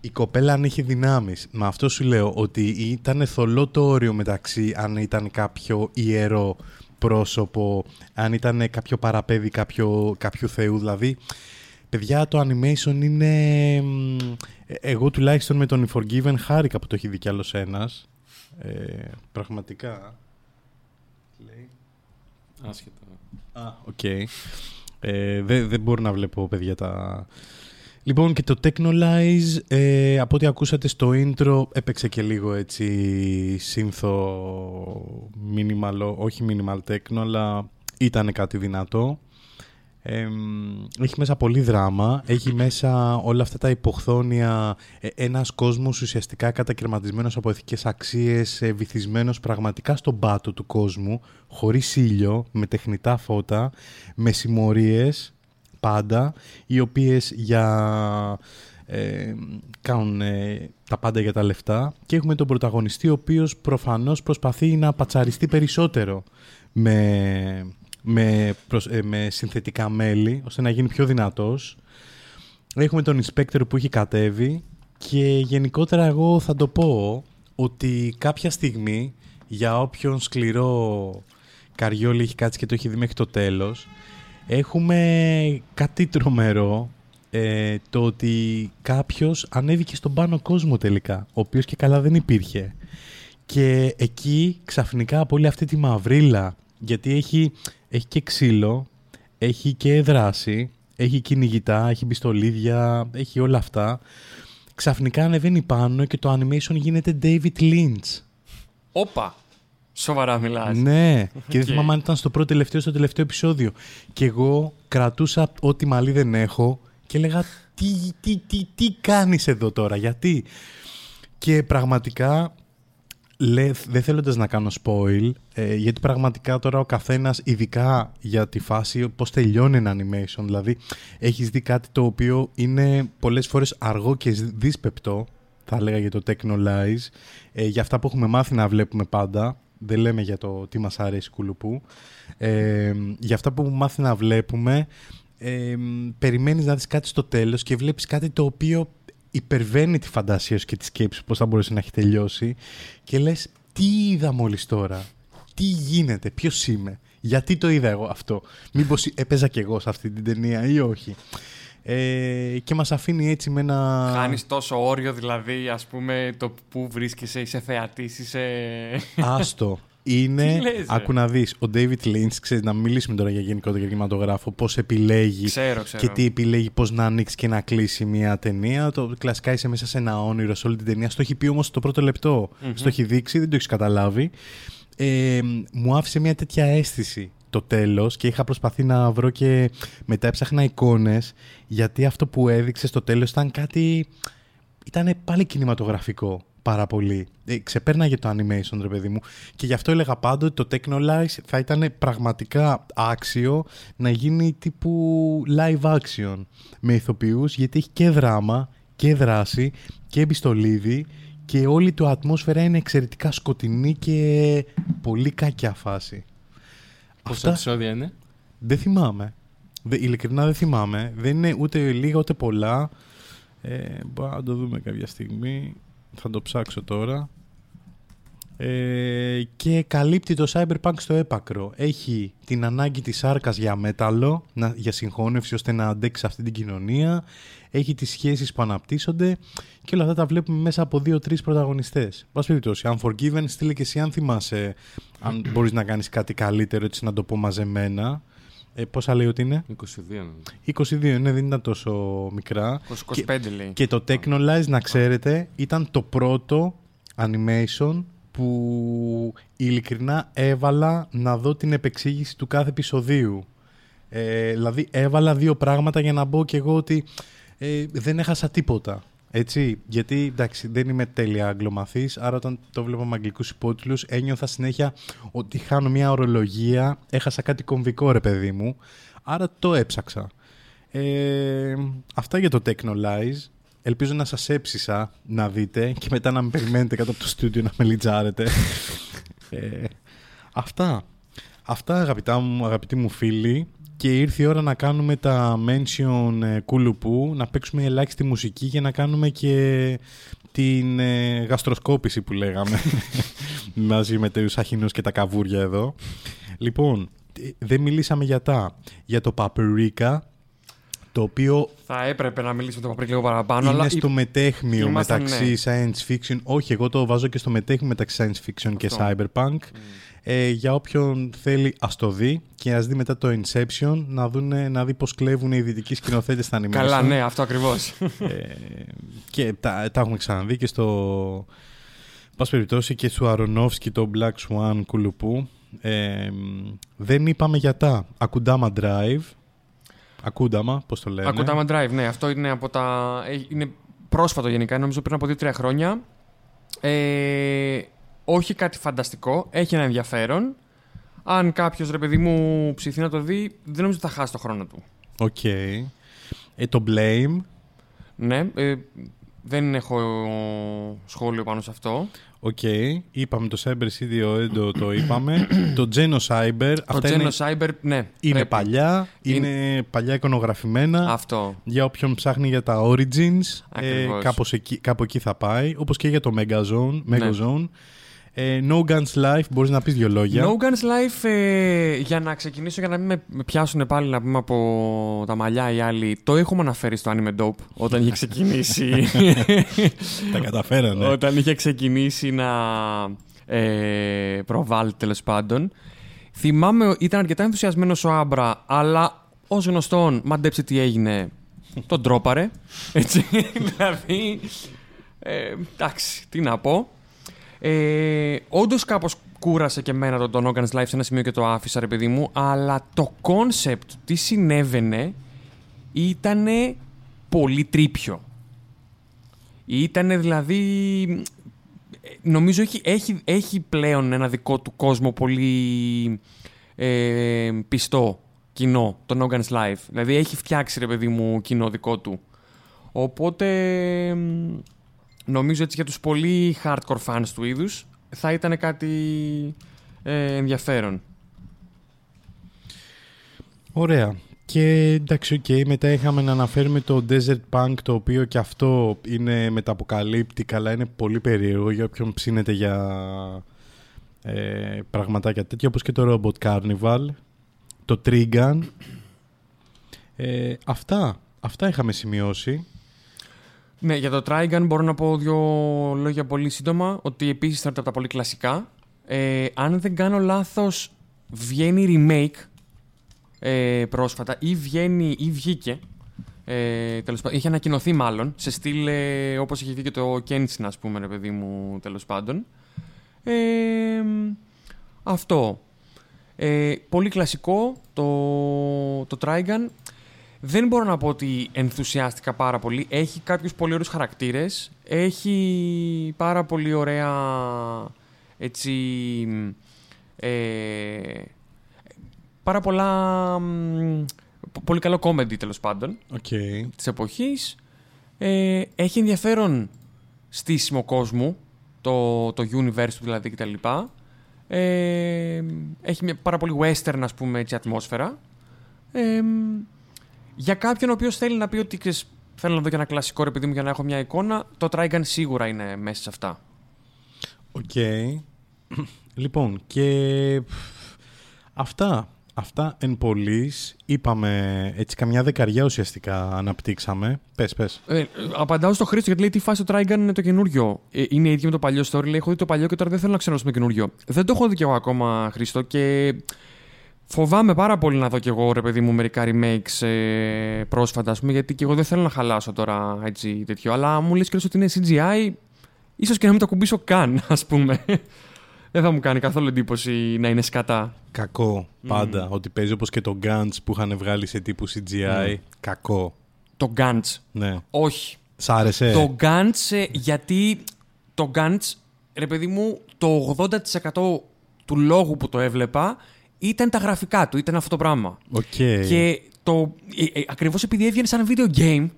Η κοπέλα αν είχε δυνάμεις. Με αυτό σου λέω ότι ήταν θολό το όριο μεταξύ αν ήταν κάποιο ιερό πρόσωπο, αν ήταν κάποιο παραπέδι κάποιο, κάποιου θεού. Δηλαδή, παιδιά, το animation είναι... μ, ε, Εγώ τουλάχιστον με τον Forgiven χάρηκα που το έχει δει κι άλλος ένας. Ε, πραγματικά. Λέει. Άσχετα. Α, οκ. Ε, δεν, δεν μπορώ να βλέπω, παιδιά, τα... Λοιπόν, και το Texhnolyze, ε, από ό,τι ακούσατε στο intro, έπαιξε και λίγο έτσι synth-ο minimal, όχι minimal techno, αλλά ήταν κάτι δυνατό. Ε, μ, έχει μέσα πολύ δράμα, έχει μέσα όλα αυτά τα υποχθόνια, ε, ένας κόσμος ουσιαστικά κατακαιρματισμένος από ηθικές αξίες, ε, βυθισμένος πραγματικά στον πάτο του κόσμου, χωρίς ήλιο, με τεχνητά φώτα, με συμμορίες πάντα, οι οποίες για... Ε, κάνουν ε, τα πάντα για τα λεφτά. Και έχουμε τον πρωταγωνιστή ο οποίος προφανώς προσπαθεί να πατσαριστεί περισσότερο με, με, προσ- ε, με συνθετικά μέλη ώστε να γίνει πιο δυνατός. Έχουμε τον inspector που έχει κατέβει και γενικότερα εγώ θα το πω ότι κάποια στιγμή για όποιον σκληρό καριόλι έχει κάτσει και το έχει δει μέχρι το τέλος έχουμε κάτι τρομερό ε, το ότι κάποιος ανέβηκε στον πάνω κόσμο τελικά ο οποίος και καλά δεν υπήρχε. Και εκεί ξαφνικά από όλη αυτή τη μαυρίλα γιατί έχει, έχει και ξύλο έχει και δράση έχει κυνηγητά, έχει πιστολίδια έχει όλα αυτά ξαφνικά ανεβαίνει πάνω και το animation γίνεται David Lynch Όπα. Σοβαρά μιλάς. ναι, και δεν Οκ. θυμάμαι αν ήταν στο πρώτο τελευταίο στο τελευταίο επεισόδιο. Και εγώ κρατούσα ό,τι μαλλί δεν έχω και έλεγα τι, τι, τι, τι κάνεις εδώ τώρα, γιατί; Και πραγματικά, λέ, δεν θέλοντας να κάνω spoil, ε, γιατί πραγματικά τώρα ο καθένας, ειδικά για τη φάση πώς τελειώνει ένα animation, δηλαδή έχεις δει κάτι το οποίο είναι πολλές φορές αργό και δύσπεπτο, θα έλεγα για το Technolize, ε, για αυτά που έχουμε μάθει να βλέπουμε πάντα, δεν λέμε για το τι μας αρέσει κουλουπού, ε, για αυτά που έχουμε μάθει να βλέπουμε, ε, περιμένεις να δεις κάτι στο τέλος και βλέπεις κάτι το οποίο υπερβαίνει τη φαντασία σου και τη σκέψη σου πώς θα μπορούσε να έχει τελειώσει και λες τι είδα μόλις τώρα, τι γίνεται, ποιος είμαι, γιατί το είδα εγώ αυτό, μήπως έπαιζα κι εγώ σε αυτή την ταινία ή όχι; Ε, και μας αφήνει έτσι με ένα... Χάνεις τόσο όριο δηλαδή, ας πούμε, το που βρίσκεσαι, είσαι θεατής, είσαι... Άστο. Είναι, Τι λες, ρε; άκου να δεις, ο David Lynch, ξέρεις, να μιλήσουμε τώρα για γενικότερο κινηματογράφο, πώς επιλέγει Ξέρω, ξέρω. και τι επιλέγει, πώς να ανοίξει και να κλείσει μια ταινία. Το κλασικά είσαι μέσα σε ένα όνειρο σε όλη την ταινία. Στο έχει πει όμως το πρώτο λεπτό. Στο έχει δείξει, δεν το έχεις καταλάβει. Ε, μου άφησε μια τέτοια αίσθηση το τέλος και είχα προσπαθεί να βρω και μετά έψαχνα εικόνες γιατί αυτό που έδειξε στο τέλος ήταν κάτι ήταν πάλι κινηματογραφικό πάρα πολύ. Ε, ξεπέρναγε το animation, ρε παιδί μου. Και γι' αυτό έλεγα πάντοτε το Technolize θα ήταν πραγματικά άξιο να γίνει τύπου live action με ηθοποιούς, γιατί έχει και δράμα και δράση και επιστολίδι και όλη του ατμόσφαιρα είναι εξαιρετικά σκοτεινή και πολύ κακιά φάση. Πόσα επεισόδια είναι; Δεν θυμάμαι. Δε, ειλικρινά δεν θυμάμαι. Δεν είναι ούτε λίγα ούτε πολλά. Ε, μπορούμε να το δούμε κάποια στιγμή. Θα το ψάξω τώρα. Ε, και καλύπτει το Cyberpunk στο έπακρο. Έχει την ανάγκη της σάρκας για μέταλλο, να, για συγχώνευση ώστε να αντέξει αυτή την κοινωνία. Έχει τις σχέσεις που αναπτύσσονται και όλα αυτά τα βλέπουμε μέσα από δύο-τρεις πρωταγωνιστές. Πας περιπτώσει, Unforgiven, στείλε και εσύ αν θυμάσαι, αν μπορείς να κάνεις κάτι καλύτερο έτσι να το πω μαζεμένα. Ε, πόσα λέει ότι είναι; 22 νομίζω. 22, ναι, δεν ήταν τόσο μικρά. 25 λέει. Και το Technolize, να ξέρετε, ήταν το πρώτο animation που ειλικρινά έβαλα να δω την επεξήγηση του κάθε επεισοδίου. Ε, δηλαδή έβαλα δύο πράγματα για να μπω και εγώ ότι ε, δεν έχασα τίποτα. Έτσι, γιατί εντάξει, δεν είμαι τέλεια αγγλομαθής, άρα όταν το βλέπω με αγγλικούς υπότιτλους ένιωθα συνέχεια ότι χάνω μια ορολογία, έχασα κάτι κομβικό ρε παιδί μου, άρα το έψαξα. Ε, αυτά για το Technolize. Ελπίζω να σας έψησα να δείτε και μετά να με περιμένετε κάτω από το στούντιο να με λιτζάρετε. ε, αυτά. Αυτά αγαπητά μου, αγαπητοί μου φίλοι. Και ήρθε η ώρα να κάνουμε τα mention ε, κουλουπού, να παίξουμε ελάχιστη μουσική για να κάνουμε και την ε, γαστροσκόπηση που λέγαμε [laughs] μαζί με τους αχινούς και τα καβούρια εδώ. Λοιπόν, ε, δεν μιλήσαμε για τα. Για το Paprika, το οποίο Θα έπρεπε να μιλήσουμε το παπρίκ λίγο παραπάνω, είναι αλλά στο μετέχμιο ήμασταν, μεταξύ science fiction. Όχι, εγώ το βάζω και στο μετέχμιο μεταξύ science fiction και Αυτό. cyberpunk. Ε, για όποιον θέλει ας το δει και ας δει μετά το Inception να, δούνε, να δει πως κλέβουν οι δυτικοί σκηνοθέτες στα animation. Καλά, ναι, αυτό ακριβώς. Ε, και τα, τα έχουμε ξαναδεί και στο πας περιπτώσει και στο Αρονόφσκι το Black Swan κουλουπού. Ε, δεν είπαμε για τα Ακουντάμα Drive. Ακούνταμα, πώς το λένε. Ακουτάμα Drive, ναι, αυτό είναι από τα. ε, Είναι πρόσφατο γενικά, νομίζω πριν από 2-3 χρόνια. Ε, όχι κάτι φανταστικό, έχει ένα ενδιαφέρον. Αν κάποιος ρε παιδί μου ψηθεί να το δει, δεν νομίζω ότι θα χάσει το χρόνο του. Οκ. Ε, το Blame. Ναι, ε, δεν έχω σχόλιο πάνω σε αυτό. Οκ. Είπαμε το Cyber City Oedo, το είπαμε. [coughs] το Genocyber. Το Αυτά Genocyber είναι, ναι. είναι πρέπει. παλιά. Είναι, παλιά εικονογραφημένα. Αυτό. Για όποιον ψάχνει για τα Origins, ε, Ακριβώς. κάπως εκεί, κάπου εκεί θα πάει. Όπως και για το Megazone. Ναι. Megazone. Ε, no Guns Life, μπορείς να πεις δύο λόγια. No Guns Life, ε, για να ξεκινήσω, για να μην με, με πιάσουν πάλι να πούμε από τα μαλλιά οι άλλοι, το έχουμε αναφέρει στο Anime Dope όταν είχε ξεκινήσει. Τα καταφέρανε. όταν είχε ξεκινήσει να ε, προβάλλει τέλος πάντων. Θυμάμαι ότι ήταν αρκετά ενθουσιασμένος ο Άμπρα, αλλά ως γνωστόν, μαντέψε τι έγινε. Τον τρόπαρε. Έτσι. [laughs] δηλαδή. Ε, εντάξει, τι να πω. Ε, Όντως κάπως κούρασε και εμένα το, το No Guns Life σε ένα σημείο και το άφησα, ρε παιδί μου, αλλά το concept τι συνέβαινε ήταν πολύ τρίπι. Ήταν δηλαδή. Νομίζω έχει, έχει, έχει πλέον ένα δικό του κόσμο πολύ ε, πιστό κοινό, το No Guns Life. Δηλαδή έχει φτιάξει ρε παιδί μου κοινό δικό του. Οπότε μ, νομίζω έτσι για τους πολύ hardcore fans του είδους θα ήταν κάτι ε, ενδιαφέρον. Ωραία. Και εντάξει, οκ, μετά είχαμε να αναφέρουμε το Desert Punk, το οποίο και αυτό είναι μεταποκαλυπτικό, αλλά είναι πολύ περίεργο για όποιον ψήνεται για ε, πραγματάκια τέτοια όπως και το Robot Carnival, το Trigun. Ε, αυτά, αυτά είχαμε σημειώσει. Ναι, για το Trigun μπορώ να πω δύο λόγια πολύ σύντομα. Ότι επίσης θα από τα πολύ κλασικά. Ε, αν δεν κάνω λάθος, βγαίνει remake ε, πρόσφατα ή βγαίνει ή βγήκε. Ε, τέλος πάντων, είχε ανακοινωθεί μάλλον σε στυλ ε, όπως είχε βγει και το Kenshin ας πούμε ρε παιδί μου τέλος πάντων ε, αυτό ε, πολύ κλασικό το, το Trigun δεν μπορώ να πω ότι ενθουσιάστηκα πάρα πολύ. Έχει κάποιους πολύ ωραίους χαρακτήρες. Έχει πάρα πολύ ωραία έτσι... Ε, πάρα πολλά... μ, Πολύ καλό comedy τέλος πάντων Okay. της εποχής. Ε, έχει ενδιαφέρον στήσιμο κόσμου, το, το universe του δηλαδή κτλ. Ε, έχει μια πάρα πολύ western ας πούμε έτσι ατμόσφαιρα. Ε, για κάποιον ο οποίος θέλει να πει ότι ξέρεις, θέλω να δω και ένα κλασικό ρε παιδί μου για να έχω μια εικόνα, το Trigun σίγουρα είναι μέσα σε αυτά. Οκ. [clears throat] λοιπόν, και αυτά. Αυτά εν πολλοίς. Είπαμε έτσι καμιά δεκαριά ουσιαστικά αναπτύξαμε. Πες, πες. Ε, απαντάω στο Χρήστο γιατί λέει τι φάση το Trigun είναι το καινούριο. Ε, είναι ίδιο με το παλιό story. Λέει, έχω δει το παλιό και τώρα δεν θέλω να ξέρω το καινούριο. Δεν το έχω δει κι εγώ ακόμα, Χρήστο, και φοβάμαι πάρα πολύ να δω κι εγώ, ρε παιδί μου, μερικά remakes ε, πρόσφατα, ας πούμε, γιατί και εγώ δεν θέλω να χαλάσω τώρα έτσι τέτοιο. Αλλά μου λες και ότι είναι CGI, ίσως και να μην το ακουμπήσω καν, [laughs] ας πούμε. δεν θα μου κάνει καθόλου εντύπωση να είναι σκατά. Κακό πάντα. Ότι παίζει όπως και το Guns που είχαν βγάλει σε τύπου CGI. Κακό. Το Gantz. Ναι. Όχι. Σ' άρεσε; Το Gantz, ε, γιατί το Gantz, ρε παιδί μου, το 80% του λόγου που το έβλεπα ήταν τα γραφικά του, ήταν αυτό το πράγμα. Οκ. Και το, ε, ε, ακριβώς επειδή έβγαινε σαν video game,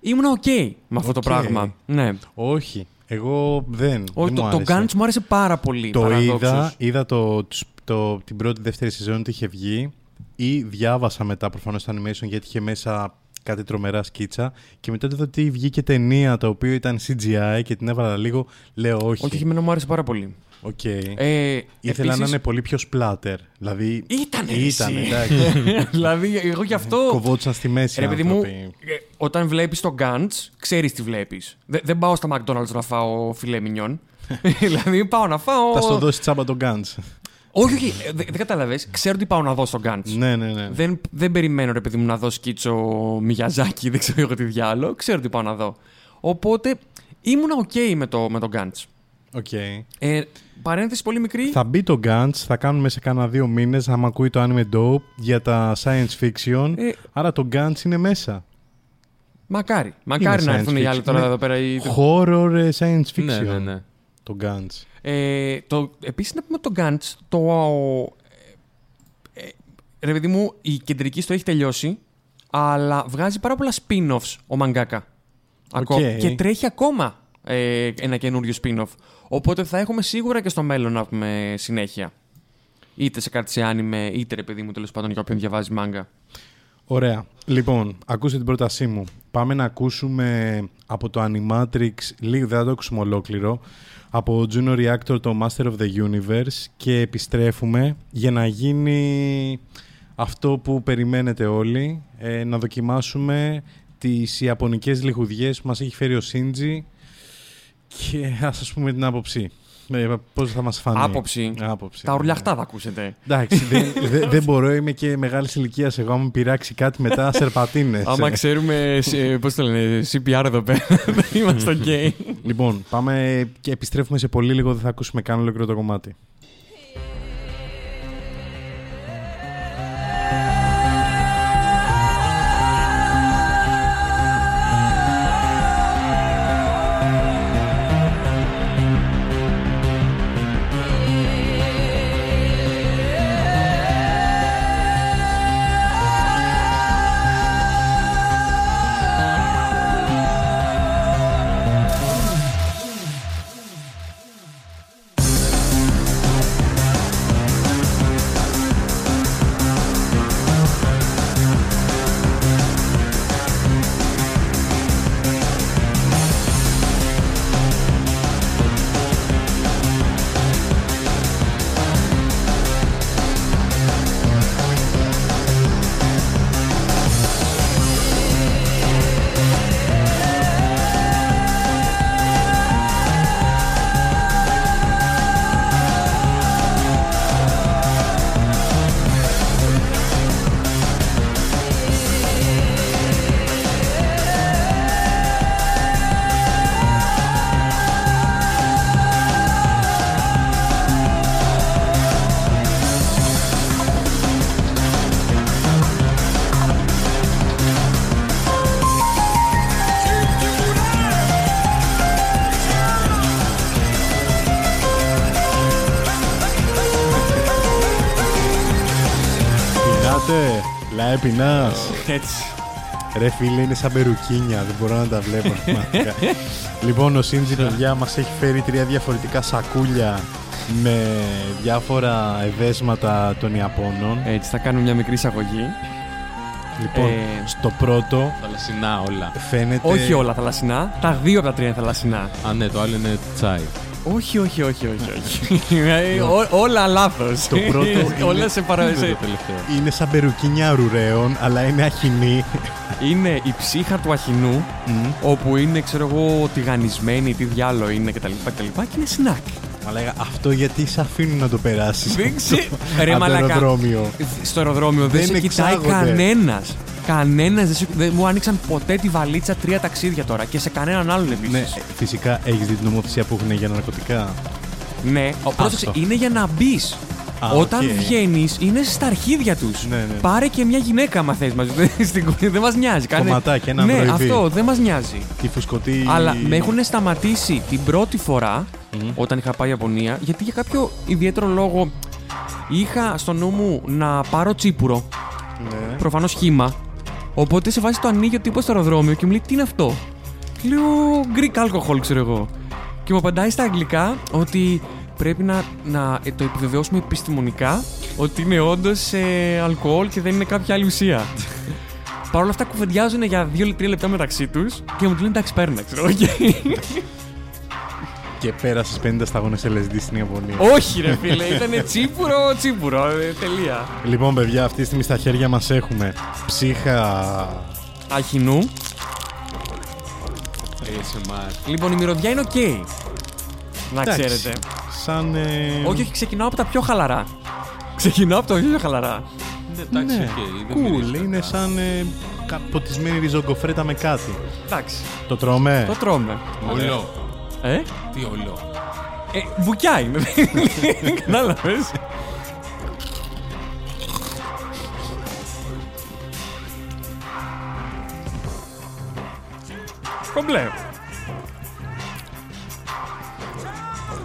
ήμουν ok με αυτό Οκ. το πράγμα. Ναι. Όχι. Εγώ δεν. Όχι, δεν το, μου το άρεσε. Gantz μου άρεσε πάρα πολύ. Το παραδόξως. είδα, είδα το, το, την πρώτη δεύτερη σεζόν ότι είχε βγει ή διάβασα μετά προφανώς το animation γιατί είχε μέσα κάτι τρομερά σκίτσα και μετά είδα ότι βγήκε ταινία το οποίο ήταν CGI και την έβαλα λίγο, λέω όχι. Όχι, εμένα μου άρεσε πάρα πολύ. Οκ. Ε, Ήθελα να επίσης- είναι πολύ πιο splatter. Δηλαδή. Ήτανε, Ήταν, εσύ. εντάξει. [laughs] δηλαδή, εγώ γι' αυτό. Κοβόντουσαν στη μέση. Ρε οι παιδί μου, άνθρωποι. ε, όταν βλέπεις το Gantz, ξέρεις τι βλέπεις. δεν πάω στα McDonald's να φάω φιλέ μινιόν. [laughs] [laughs] δηλαδή πάω να φάω. Θα στο δώσεις τσάμπα τον Guns. Όχι, όχι, ε, δεν κατάλαβε. Ξέρω τι πάω να δω στο Gantz. ναι, ναι, ναι. Δεν, δεν περιμένω, ρε παιδί μου, να δω σκίτσο Μιγιαζάκι, δεν ξέρω εγώ τι διάλογο. Ξέρω τι πάω να δω. Οπότε ήμουν OK με το, με το Gantz. OK. Ε, παρένθεση πολύ μικρή. Θα μπει το Guns, θα κάνουμε σε κάνα δύο μήνες, άμα ακούει το anime dope, για τα science fiction. Ε, Άρα το Guns είναι μέσα. μακάρι. Μακάρι να science έρθουν οι άλλοι fiction. τώρα Είναι εδώ πέρα. οι- Horror ε, science fiction. Ναι, ναι, ναι. Το Guns. Ε, το, επίσης να πούμε το Gantz, το... Ε, ρε παιδί μου, η κεντρική στο έχει τελειώσει, αλλά βγάζει πάρα πολλά spin-offs ο μαγκάκα. Ακό- Οκ. Και τρέχει ακόμα ε, ένα καινούριο spin-off. Οπότε θα έχουμε σίγουρα και στο μέλλον να πούμε συνέχεια. Είτε σε κάτι σε άνιμε, είτε ρε παιδί μου τέλος πάντων για όποιον διαβάζει μάγκα. Ωραία. Λοιπόν, ακούστε την πρότασή μου. Πάμε να ακούσουμε από το Animatrix, λίγο δεν θα το ακούσουμε ολόκληρο, από Juno Reactor το Master of the Universe και επιστρέφουμε για να γίνει αυτό που περιμένετε όλοι, ε, να δοκιμάσουμε τις ιαπωνικές λιχουδιές που μας έχει φέρει ο Σίντζι και ας σας πούμε την άποψη. Ε, πώς θα μας φανεί. Άποψη. άποψη. Τα ουρλιαχτά θα ακούσετε. Εντάξει, δεν, δεν- [laughs] δεν μπορώ, είμαι και μεγάλης ηλικίας. Εγώ, άμα πειράξει κάτι μετά, [laughs] σερπατίνες. Άμα ξέρουμε, πώς το λένε, CPR εδώ πέρα, [laughs] δεν είμαστε OK. Λοιπόν, πάμε και επιστρέφουμε σε πολύ λίγο. Δεν θα ακούσουμε καν ολόκληρο το κομμάτι.「Έτσι. Ρε φίλε, είναι σαν περουκίνια, δεν μπορώ να τα βλέπω. πραγματικά. [laughs] λοιπόν, ο Σίντζι, παιδιά, μας έχει φέρει τρία διαφορετικά σακούλια με διάφορα εδέσματα των Ιαπώνων. Έτσι, θα κάνουμε μια μικρή εισαγωγή. Λοιπόν, Ε, στο πρώτο Θαλασσινά όλα. φαίνεται... Όχι όλα θαλασσινά. Τα δύο από τα τρία είναι θαλασσινά. Α, ναι, το άλλο είναι τσάι. Όχι, όχι, όχι, όχι. όχι. Ε, ό- όλα λάθος. Το πρώτο [laughs] είναι- όλα σε παρα... Είναι σε- το τελευταίο. Είναι σαν περουκίνια αρουραίων, αλλά είναι αχινή. Είναι η ψύχα του αχινού, όπου είναι, ξέρω εγώ, τηγανισμένη, τι διάλογο είναι κτλ. κτλ. Και είναι σνακ. Μα λέγα, αυτό γιατί σε αφήνουν να το περάσεις. Δεν [laughs] ξέρω. Ρε Από το μαλακά. αεροδρόμιο. Στο αεροδρόμιο δεν, Δεν σε κοιτάει εξάγονται. κανένας. Κανένας δεν, σε- δεν μου άνοιξαν ποτέ τη βαλίτσα τρία ταξίδια τώρα και σε κανέναν άλλον επίσης. Ναι, φυσικά έχεις δει την νομοθεσία που έχουν για ναρκωτικά; Ναι, ο, πρόσεξε, Άστο. είναι για να μπεις. Α, Όταν οκ. βγαίνεις, είναι στα αρχίδια τους. Ναι, ναι. Πάρε και μια γυναίκα, άμα θες μαζί. [laughs] Στην κο- δεν μας νοιάζει. Κάνε... Κομματάκι, ένα Ναι, βροϊδί. αυτό δεν μας νοιάζει. Τη φουσκωτή... Αλλά με έχουν σταματήσει την πρώτη φορά όταν είχα πάει Ιαπωνία, γιατί για κάποιο ιδιαίτερο λόγο είχα στο νου μου να πάρω τσίπουρο. Ναι. Προφανώς χύμα. Οπότε σε βάζει το ανοίγει ο τύπος στο αεροδρόμιο και μου λέει τι είναι αυτό; Λέω Greek alcohol, ξέρω εγώ. Και μου απαντάει στα αγγλικά ότι πρέπει να, να ε, το επιβεβαιώσουμε επιστημονικά ότι είναι όντως ε, αλκοόλ και δεν είναι κάποια άλλη ουσία. Παρ' όλα αυτά κουβεντιάζουν για 2-3 λεπτά μεταξύ τους και μου λένε εντάξει, παίρνει, ξέρω εγώ. Και- Και πέρασες 50 σταγόνες LSD στην Ιαπωνία. Όχι, ρε φίλε, ήταν τσίπουρο, τσίπουρο. ε, τελεία. Λοιπόν, παιδιά, αυτή τη στιγμή στα χέρια μας έχουμε ψύχα... Αχινού. ASMR. Λοιπόν, η μυρωδιά είναι οκ. Να Εντάξει, ξέρετε. Σαν... ε, Όχι, όχι, ξεκινάω από τα πιο χαλαρά. Ξεκινάω από τα πιο χαλαρά. Ναι, εντάξει, Ναι, οκ. δεν cool. μυρίζεις Είναι κακά. σαν ε, κα- ποτισμένη ρυζογκοφρέτα με κάτι. Εντάξει. Το τρώμε; Το τρώμε. Όλο. Ε, Τι όλο. ε μπουκιά είναι. Κατάλαβες. Κομπλέ.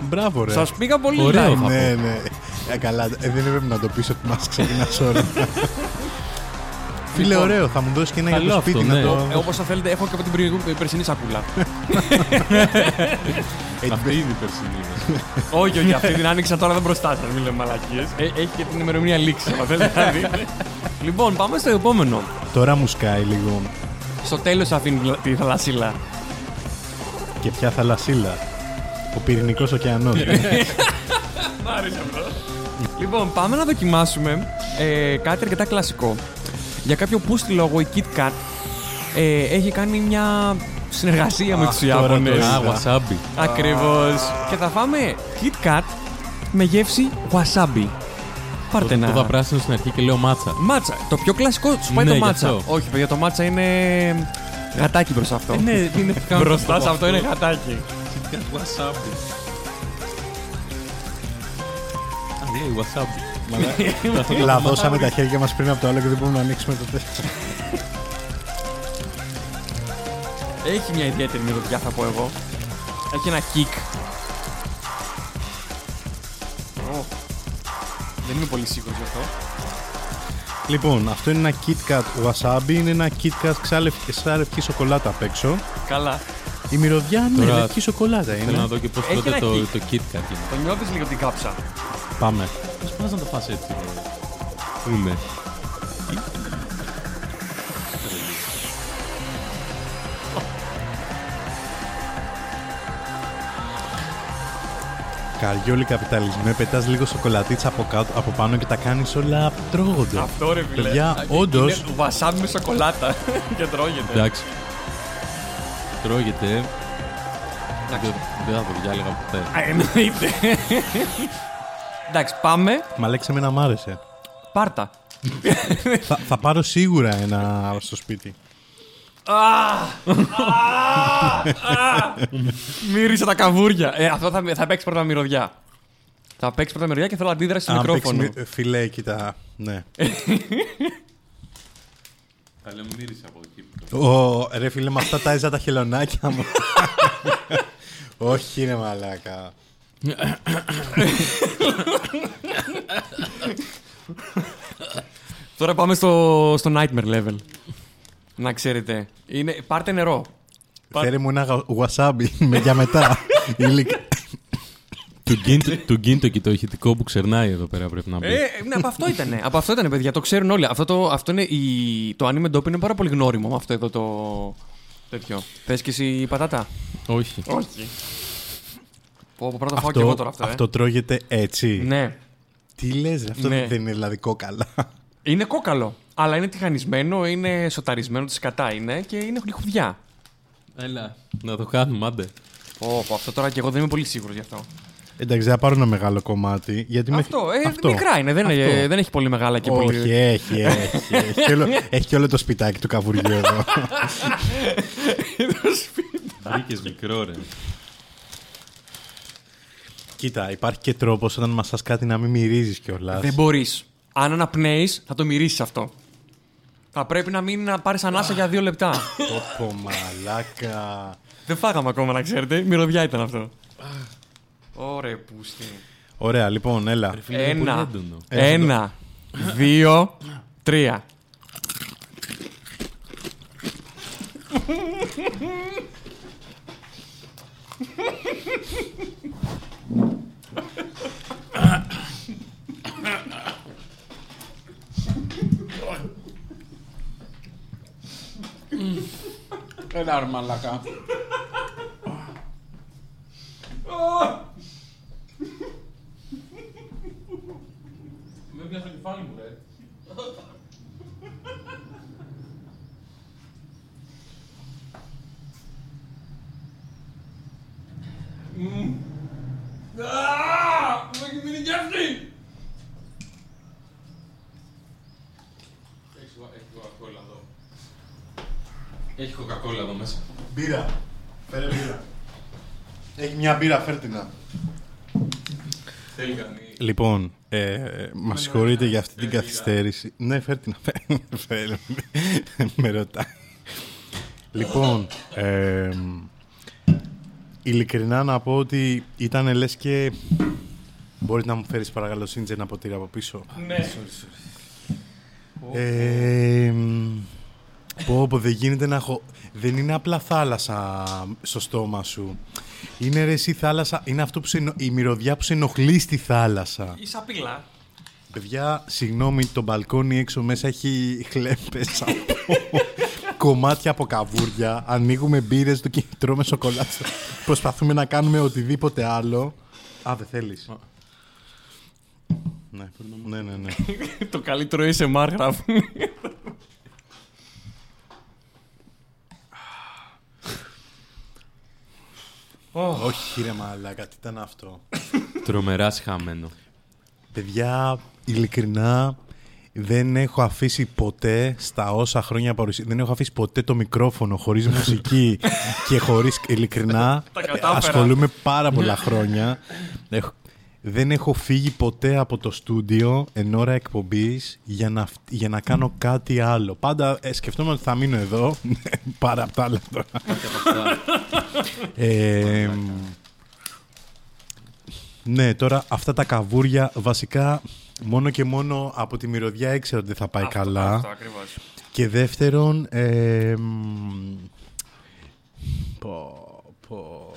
Μπράβο, ρε. Σας πήγα πολύ Ωραίο live. θα Ναι, ναι. Ε, καλά, ε, δεν έπρεπε να το πεις ότι μας ξεκινάς ώρα. [laughs] Φίλε, Λοιπόν, ωραίο. Θα μου δώσει και ένα για καλό το σπίτι αυτό, να ναι. το... Ε, Όπως θα θέλετε, έχω και από την προηγου- περσινή σακούλα. Αυτή είναι η περσινή μας. όχι, όχι, αυτή την άνοιξα τώρα δεν μπροστά σας, μην λέμε μαλακίες. έχει και την ημερομηνία λήξη, αν θέλετε να δείτε. λοιπόν, πάμε στο επόμενο. Τώρα μου σκάει λίγο. Στο τέλος αφήνει τη θαλασσίλα. Και ποια θαλασσίλα; Ο πυρηνικός ωκεανός. Μ' άρεσε αυτό. λοιπόν, πάμε να δοκιμάσουμε ε, κάτι αρκετά κλασικό. Για κάποιο πούστη λόγο η Kit Kat ε, έχει κάνει μια συνεργασία με Αχ, τους τώρα το Ιάπωνες. είδα. Α, wasabi. Ακριβώς. Και θα φάμε Kit Kat με γεύση wasabi. Πάρτε Το ένα. είδα πράσινο στην αρχή και λέω μάτσα. Μάτσα. Το πιο κλασικό σου πάει Ναι, το γι' μάτσα. αυτό. Όχι, παιδιά, το μάτσα είναι γατάκι μπροστά αυτό. ναι, είναι [laughs] Μπροστά σε αυτό είναι γατάκι. wasabi. Α, λέει wasabi. [laughs] Λαδώσαμε τα χέρια μας πριν από το άλλο και δεν μπορούμε να ανοίξουμε το τέτοιο. Έχει μια ιδιαίτερη μυρωδιά, θα πω εγώ. Έχει ένα kick. Ω. Δεν είμαι πολύ σίγουρος γι' αυτό. Λοιπόν, αυτό είναι ένα Kit Kat wasabi, είναι ένα Kit Kat ξάλευκη, σαν λευκή σοκολάτα απ' έξω. Καλά. Η μυρωδιά, ναι, Τώρα λευκή σοκολάτα Θέλω να είναι. δω και πώς Έχει τότε ένα το, kick. το Kit Kat είναι. Το νιώθεις λίγο την κάψα. Πάμε. Πώς πας να το φας έτσι. ρε. Είναι. Καριόλι καπιταλισμέ, πετάς λίγο σοκολατίτσα από, κάτω, από πάνω και τα κάνεις όλα τρώγονται. Αυτό ρε φίλε. Παιδιά, Α, όντως- Είναι βασάμι με σοκολάτα [laughs] και τρώγεται. Εντάξει. Τρώγεται. Δεν δεν θα το διάλεγα ποτέ. Α, Εννοείται. Εντάξει, πάμε. Μα λέξε με να μ' άρεσε. Πάρτα. θα, θα πάρω σίγουρα ένα στο σπίτι. Μύρισα τα καβούρια. Ε, αυτό θα, θα παίξει πρώτα μυρωδιά. Θα παίξει πρώτα μυρωδιά και θέλω αντίδραση στο Αν μικρόφωνο. παίξει μυ- Φιλέ, κοίτα. Ναι. [laughs] Θα λέμε μύρισε από εκεί. Ω, ρε φίλε, με αυτά τάιζα τα χελωνάκια μου. [laughs] Όχι, ρε μαλάκα. Τώρα πάμε στο, στο nightmare level. Να ξέρετε. Είναι, πάρτε νερό. Φέρε μου ένα γα- wasabi με για μετά. Υλικ- Του γκίντο- Του γκίντο και το ηχητικό που ξερνάει εδώ πέρα πρέπει να μπει. Ε, ναι, από αυτό ήταν. Από αυτό ήταν, παιδιά. Το ξέρουν όλοι. Αυτό, το, αυτό είναι η, το anime dope είναι πάρα πολύ γνώριμο με αυτό εδώ το. Τέτοιο. Θε και εσύ πατάτα. Όχι. Όχι. Πω, πω, πρώτα φάω και εγώ τώρα αυτό. ε. αυτό τρώγεται έτσι. Ναι. Τι λες, ρε, αυτό Ναι. δεν είναι δηλαδή κόκαλα. Είναι κόκαλο. Αλλά είναι τυχανισμένο, είναι σοταρισμένο τη κατά είναι και είναι χλιχουδιά. Έλα. Να το κάνουμε, άντε. Πω, πω, αυτό τώρα και εγώ δεν είμαι πολύ σίγουρος γι' αυτό. Εντάξει, θα πάρω ένα μεγάλο κομμάτι. Γιατί με- Αυτό, ε, μικρά είναι, δεν, Αυτό. ε, δεν έχει πολύ μεγάλα και πολύ. Όχι, έχει, έχει. έχει, [laughs] όλο, έχει και όλο το σπιτάκι του καβουριού εδώ. [laughs] Βρήκες μικρό, ρε. Κοίτα, υπάρχει και τρόπος όταν μασάς κάτι να μην μυρίζεις κιόλας. Δεν μπορείς. Αν αναπνέεις, θα το μυρίσει αυτό. Θα πρέπει να μην να πάρεις ανάσα για δύο λεπτά. [laughs] Πω μαλάκα. δεν φάγαμε ακόμα, να ξέρετε. Μυρωδιά ήταν αυτό. Ωραία, πούστη. Ωραία, λοιπόν, έλα. Φίλε, είναι πολύ Ένα. έντονο. Ένα. Δύο. Τρία. Έλα, ρε μαλάκα. Με έπιασε το κεφάλι μου, ρε. Έχει κοκακόλα εδώ μέσα. Μπύρα. Φέρε μπύρα. Έχει μια μπύρα, φέρτε να. Θέλει κανεί. Λοιπόν, ε, μας συγχωρείτε για αυτή την καθυστέρηση. Ναι, φέρτε να φέρε. Με ρωτάει. [laughs] Λοιπόν, ε, ειλικρινά να πω ότι ήταν λες και... Μπορείς να μου φέρεις παρακαλώ Σίντζε ένα ποτήρι από πίσω. Ναι. Ε, μ, πω, πω, δεν γίνεται να έχω... Δεν είναι απλά θάλασσα στο στόμα σου. Είναι ρε εσύ θάλασσα, είναι αυτό που σε, ενο- η μυρωδιά που σε ενοχλεί στη θάλασσα. Η σαπίλα. Παιδιά, συγγνώμη, το μπαλκόνι έξω μέσα έχει [laughs] χλέπες από κομμάτια από καβούρια. Ανοίγουμε μπύρες του και τρώμε σοκολάτα. Προσπαθούμε να κάνουμε οτιδήποτε άλλο. Α, δεν θέλεις. Ναι, ναι, ναι. ναι. [laughs] το καλύτερο είσαι μάρ γράφουν. Όχι ρε μαλάκα, τι ήταν αυτό. Τρομερά σχαμένο. Παιδιά, ειλικρινά, δεν έχω αφήσει ποτέ στα όσα χρόνια παρουσία. Δεν έχω αφήσει ποτέ το μικρόφωνο χωρίς [laughs] μουσική και χωρίς ειλικρινά. Τα κατάφερα. ασχολούμαι πάρα πολλά χρόνια. Έχω- δεν έχω φύγει ποτέ από το στούντιο εν ώρα εκπομπής για να, φ- για να κάνω κάτι άλλο. Πάντα ε, σκεφτόμουν ότι θα μείνω εδώ, [laughs] πάρα από τα άλλα τώρα. Ε, ναι, τώρα αυτά τα καβούρια βασικά μόνο και μόνο από τη μυρωδιά ήξερα ότι δεν θα πάει καλά. Αυτό ακριβώς. Και δεύτερον, ε, μ, πω, πω,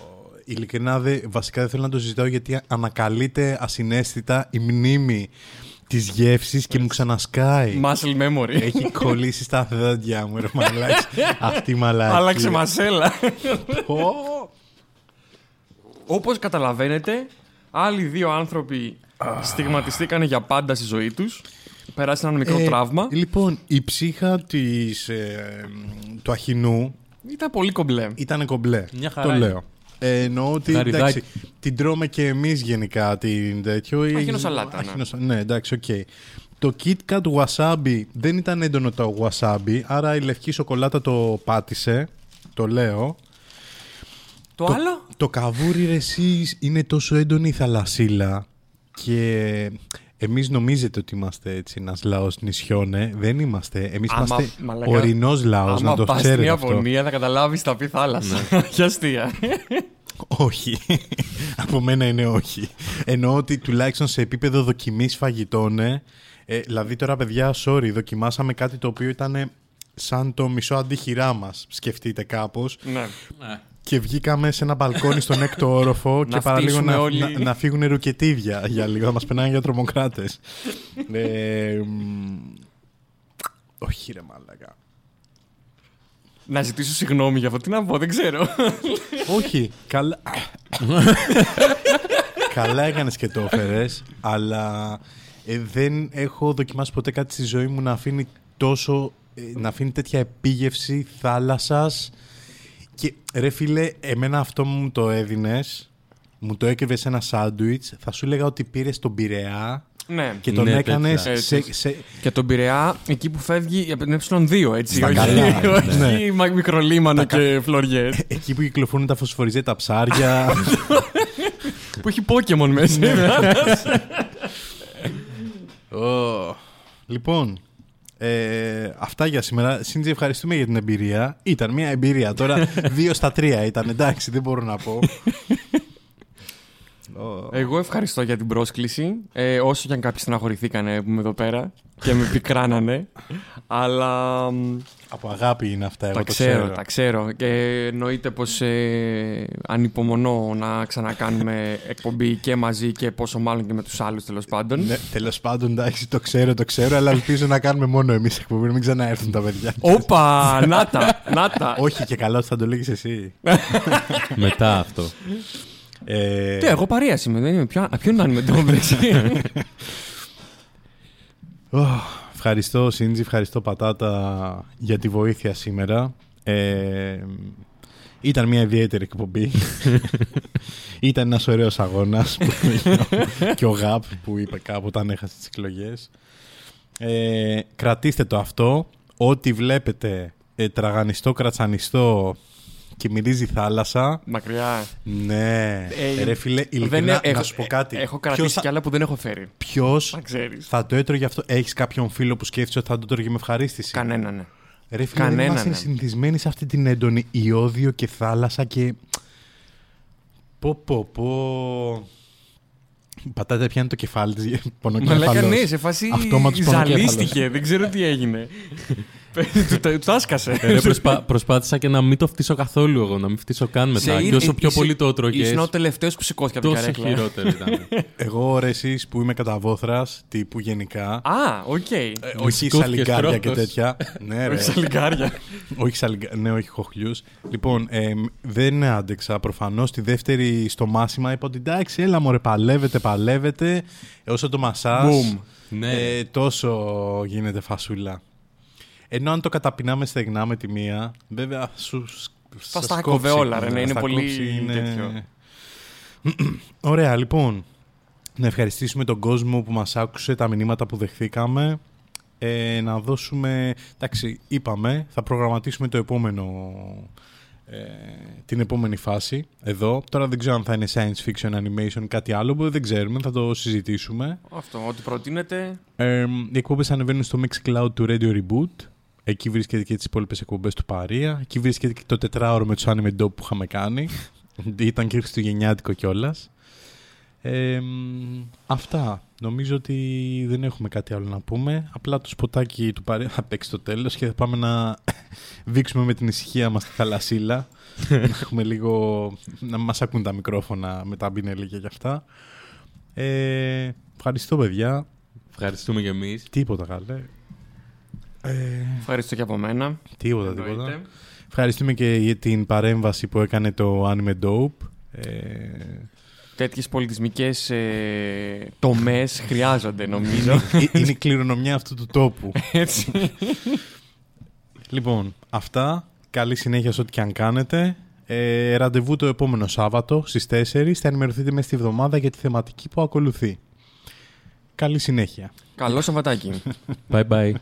ειλικρινά δε, βασικά δεν θέλω να το συζητάω γιατί ανακαλείται ασυναίσθητα η μνήμη της γεύσης και μου ξανασκάει. Muscle memory. Έχει κολλήσει στα δόντια μου, ρε μαλάκι. [laughs] Αυτή η μαλάκι. Άλλαξε μασέλα. Πω. Όπως καταλαβαίνετε, άλλοι δύο άνθρωποι στιγματιστήκανε για πάντα στη ζωή τους. Περάσει ένα μικρό Ε, τραύμα. Λοιπόν, η ψύχα της, ε, του αχινού Ήταν πολύ κομπλέ. ήταν κομπλέ. Μια χαρά Το είναι. λέω. Ε, εννοώ ότι Γαριδάκι. εντάξει, την τρώμε και εμείς γενικά την τέτοιο. ή- Αχινοσαλάτα, ναι. αχινοσα- ναι, εντάξει, οκ. Το Kit Kat wasabi δεν ήταν έντονο το wasabi, άρα η λευκή σοκολάτα το πάτησε. Το λέω. Το, άλλο; Το καβούρι ρε εσείς είναι τόσο έντονη η θαλασσίλα και εμείς νομίζετε ότι είμαστε έτσι ένας λαός νησιών, ε; δεν είμαστε. Εμείς Άμα, είμαστε μαλάκα, ορεινός λαός, Άμα να το πας στην ξέρετε αυτό. Ιαπωνία θα καταλάβεις τα πει θάλασσα. [laughs] Για αστεία. όχι. [laughs] Από μένα είναι όχι. Εννοώ ότι τουλάχιστον σε επίπεδο δοκιμής φαγητών, ε, ε, δηλαδή τώρα παιδιά, sorry, δοκιμάσαμε κάτι το οποίο ήταν σαν το μισό αντίχειρά μας, σκεφτείτε κάπως. Ναι. Και βγήκαμε σε ένα μπαλκόνι στον έκτο όροφο και παραλίγο φτύσουμε να, όλοι. να, να φύγουν ρουκετίδια για λίγο, να μας πενάνε για τρομοκράτες. [laughs] ε, μ, όχι ρε μάλακα. Να ζητήσω συγγνώμη για αυτό. Τι να πω, δεν ξέρω. Όχι, καλά. καλά έκανες και το έφερες, αλλά ε, δεν έχω δοκιμάσει ποτέ κάτι στη ζωή μου να αφήνει τόσο, ε, να αφήνει τέτοια επίγευση θάλασσας και ρε φίλε, εμένα αυτό μου το έδινες, μου το έκρυβε σε ένα σάντουιτς, θα σου έλεγα ότι πήρες τον Πειραιά ναι. και τον Ναι, έκανες τέτοια. σε, Έτσι. σε, Και τον Πειραιά, εκεί που φεύγει από την Ε2, έτσι. Στα όχι, καλά, [laughs] όχι ναι. μα- μικρολίμανο και φλωριές. εκεί που κυκλοφορούν τα φωσφοριζέτα ψάρια. [laughs] που έχει Pokemon μέσα. Ναι. [laughs] Ω. Λοιπόν, ε, αυτά για σήμερα. Σύντζη, ευχαριστούμε για την εμπειρία. Ήταν μια εμπειρία. Τώρα [laughs] δύο στα τρία ήταν. Εντάξει, δεν μπορώ να πω. Ω. [laughs] Εγώ ευχαριστώ για την πρόσκληση. Ε, όσο και αν κάποιοι στεναχωρηθήκανε που είμαι εδώ πέρα και με πικράνανε. αλλά μ, Από αγάπη είναι αυτά. Εγώ τα το ξέρω, τα ξέρω. Και εννοείται πως ε, ανυπομονώ να ξανακάνουμε εκπομπή και μαζί και πόσο μάλλον και με τους άλλους τέλος πάντων. Ναι, τέλος πάντων, εντάξει, το ξέρω, το ξέρω, αλλά ελπίζω να κάνουμε μόνο εμείς εκπομπή, να μην ξαναέρθουν τα παιδιά. Όπα! να τα! Να τα! [laughs] Όχι και καλό, θα το λέγεις εσύ. [laughs] Μετά αυτό. Ε, Τι, εγώ παρέας είμαι, δεν είμαι. Ποιο, α, ποιον να είμαι το μεταξύ. [laughs] Ω, ευχαριστώ Σίντζη, ευχαριστώ Πατάτα για τη βοήθεια σήμερα. Ε, ήταν μια ιδιαίτερη εκπομπή. [laughs] ήταν ένας ωραίος αγώνας που και ο Γαπ που είπε κάπου όταν έχασε τις εκλογές. Ε, κρατήστε το αυτό. Ό,τι βλέπετε ε, τραγανιστό, κρατσανιστό και μυρίζει θάλασσα. Μακριά. Ναι. Ε, Ρε φίλε, Δεν ειλικρινά, έχω- να σου πω κάτι. Έχω Ποιος κρατήσει θα- κι άλλα που δεν έχω φέρει. Ποιος Να ξέρεις. θα το έτρωγε αυτό; Έχεις κάποιον φίλο που σκέφτεσαι ότι θα το τρώγε με ευχαρίστηση; Κανένα, ναι. Ρε φίλε, Κανένα, δεν είμαστε ναι. συνηθισμένοι σε αυτή την έντονη ιόδιο και θάλασσα και... Πω, πω, πω... Πατάτε πιάνει το κεφάλι της, [laughs] Μα λέει πονοκέφαλος. κανείς, σε φάση Αυτόματος πονοκέφαλος. ζαλίστηκε. Δεν ξέρω τι έγινε. [laughs] Του τα- Του άσκασε. Ε, ρε, προσπά- προσπάθησα και να μην το φτύσω καθόλου εγώ, να μην φτύσω καν μετά. Σε- και όσο ε, πιο είσαι- πολύ το έτρωγες, Ήσουν ο τελευταίος που σηκώθηκε από την τόσο καρέκλα. χειρότερο ήταν. [laughs] Εγώ, ρε, εσείς που είμαι καταβόθρας, τύπου γενικά, Α, οκ. ε, όχι σηκώθηκες σαλιγκάρια και πρώτος. τέτοια. ναι, ρε. Όχι σαλιγκάρια. [laughs] όχι σαλιγκα... ναι, όχι χοχλιούς. Λοιπόν, ε, δεν άντεξα. Προφανώς τη δεύτερη στο μάσιμα είπα ότι εντάξει, έλα μωρέ, παλεύετε, παλεύετε. Ε, όσο το μασάς, Μπουμ. Ναι. ε, τόσο γίνεται φασούλα. Ενώ αν το καταπινάμε στεγνά με τη μία, βέβαια σου Θα στα κόβε όλα, ρε, ναι, είναι πολύ τέτοιο. [clears throat] Ωραία, λοιπόν. Να ευχαριστήσουμε τον κόσμο που μας άκουσε, τα μηνύματα που δεχθήκαμε. Ε, να δώσουμε... Εντάξει, είπαμε, θα προγραμματίσουμε το επόμενο... Ε, την επόμενη φάση εδώ. Τώρα δεν ξέρω αν θα είναι science fiction animation ή κάτι άλλο, που δεν ξέρουμε, θα το συζητήσουμε. Αυτό, ό,τι προτείνεται. Ε, οι εκπομπές ανεβαίνουν στο Mixcloud του Radio Reboot. Εκεί βρίσκεται και τις υπόλοιπες εκπομπές του Παρία. Εκεί βρίσκεται και το τετράωρο με τους Anime Dog που είχαμε κάνει. [laughs] Ήταν και χριστουγεννιάτικο κιόλας. Ε, μ, αυτά. Νομίζω ότι δεν έχουμε κάτι άλλο να πούμε. Απλά το σποτάκι του Παρία θα παίξει στο τέλος και θα πάμε να [laughs] βήξουμε με την ησυχία μας τη θαλασσίλα. [laughs] να έχουμε λίγο... να μας ακούν τα μικρόφωνα με τα μπινελίκια και αυτά. Ε, ευχαριστώ παιδιά. Ευχαριστούμε κι εμείς. Τίποτα καλέ. Ε, Ευχαριστώ και από μένα. τίποτα, Εννοείται. τίποτα. Ευχαριστούμε και για την παρέμβαση που έκανε το Anime Dope. Ε, Τέτοιες πολιτισμικές ε, τομές χρειάζονται νομίζω. ε, είναι η κληρονομιά αυτού του τόπου. Έτσι. λοιπόν, αυτά. Καλή συνέχεια σε ό,τι και αν κάνετε. Ε, ραντεβού το επόμενο Σάββατο στις 4. Θα ενημερωθείτε μέσα στη εβδομάδα για τη θεματική που ακολουθεί. Καλή συνέχεια. Καλό Σαββατάκι. Bye bye.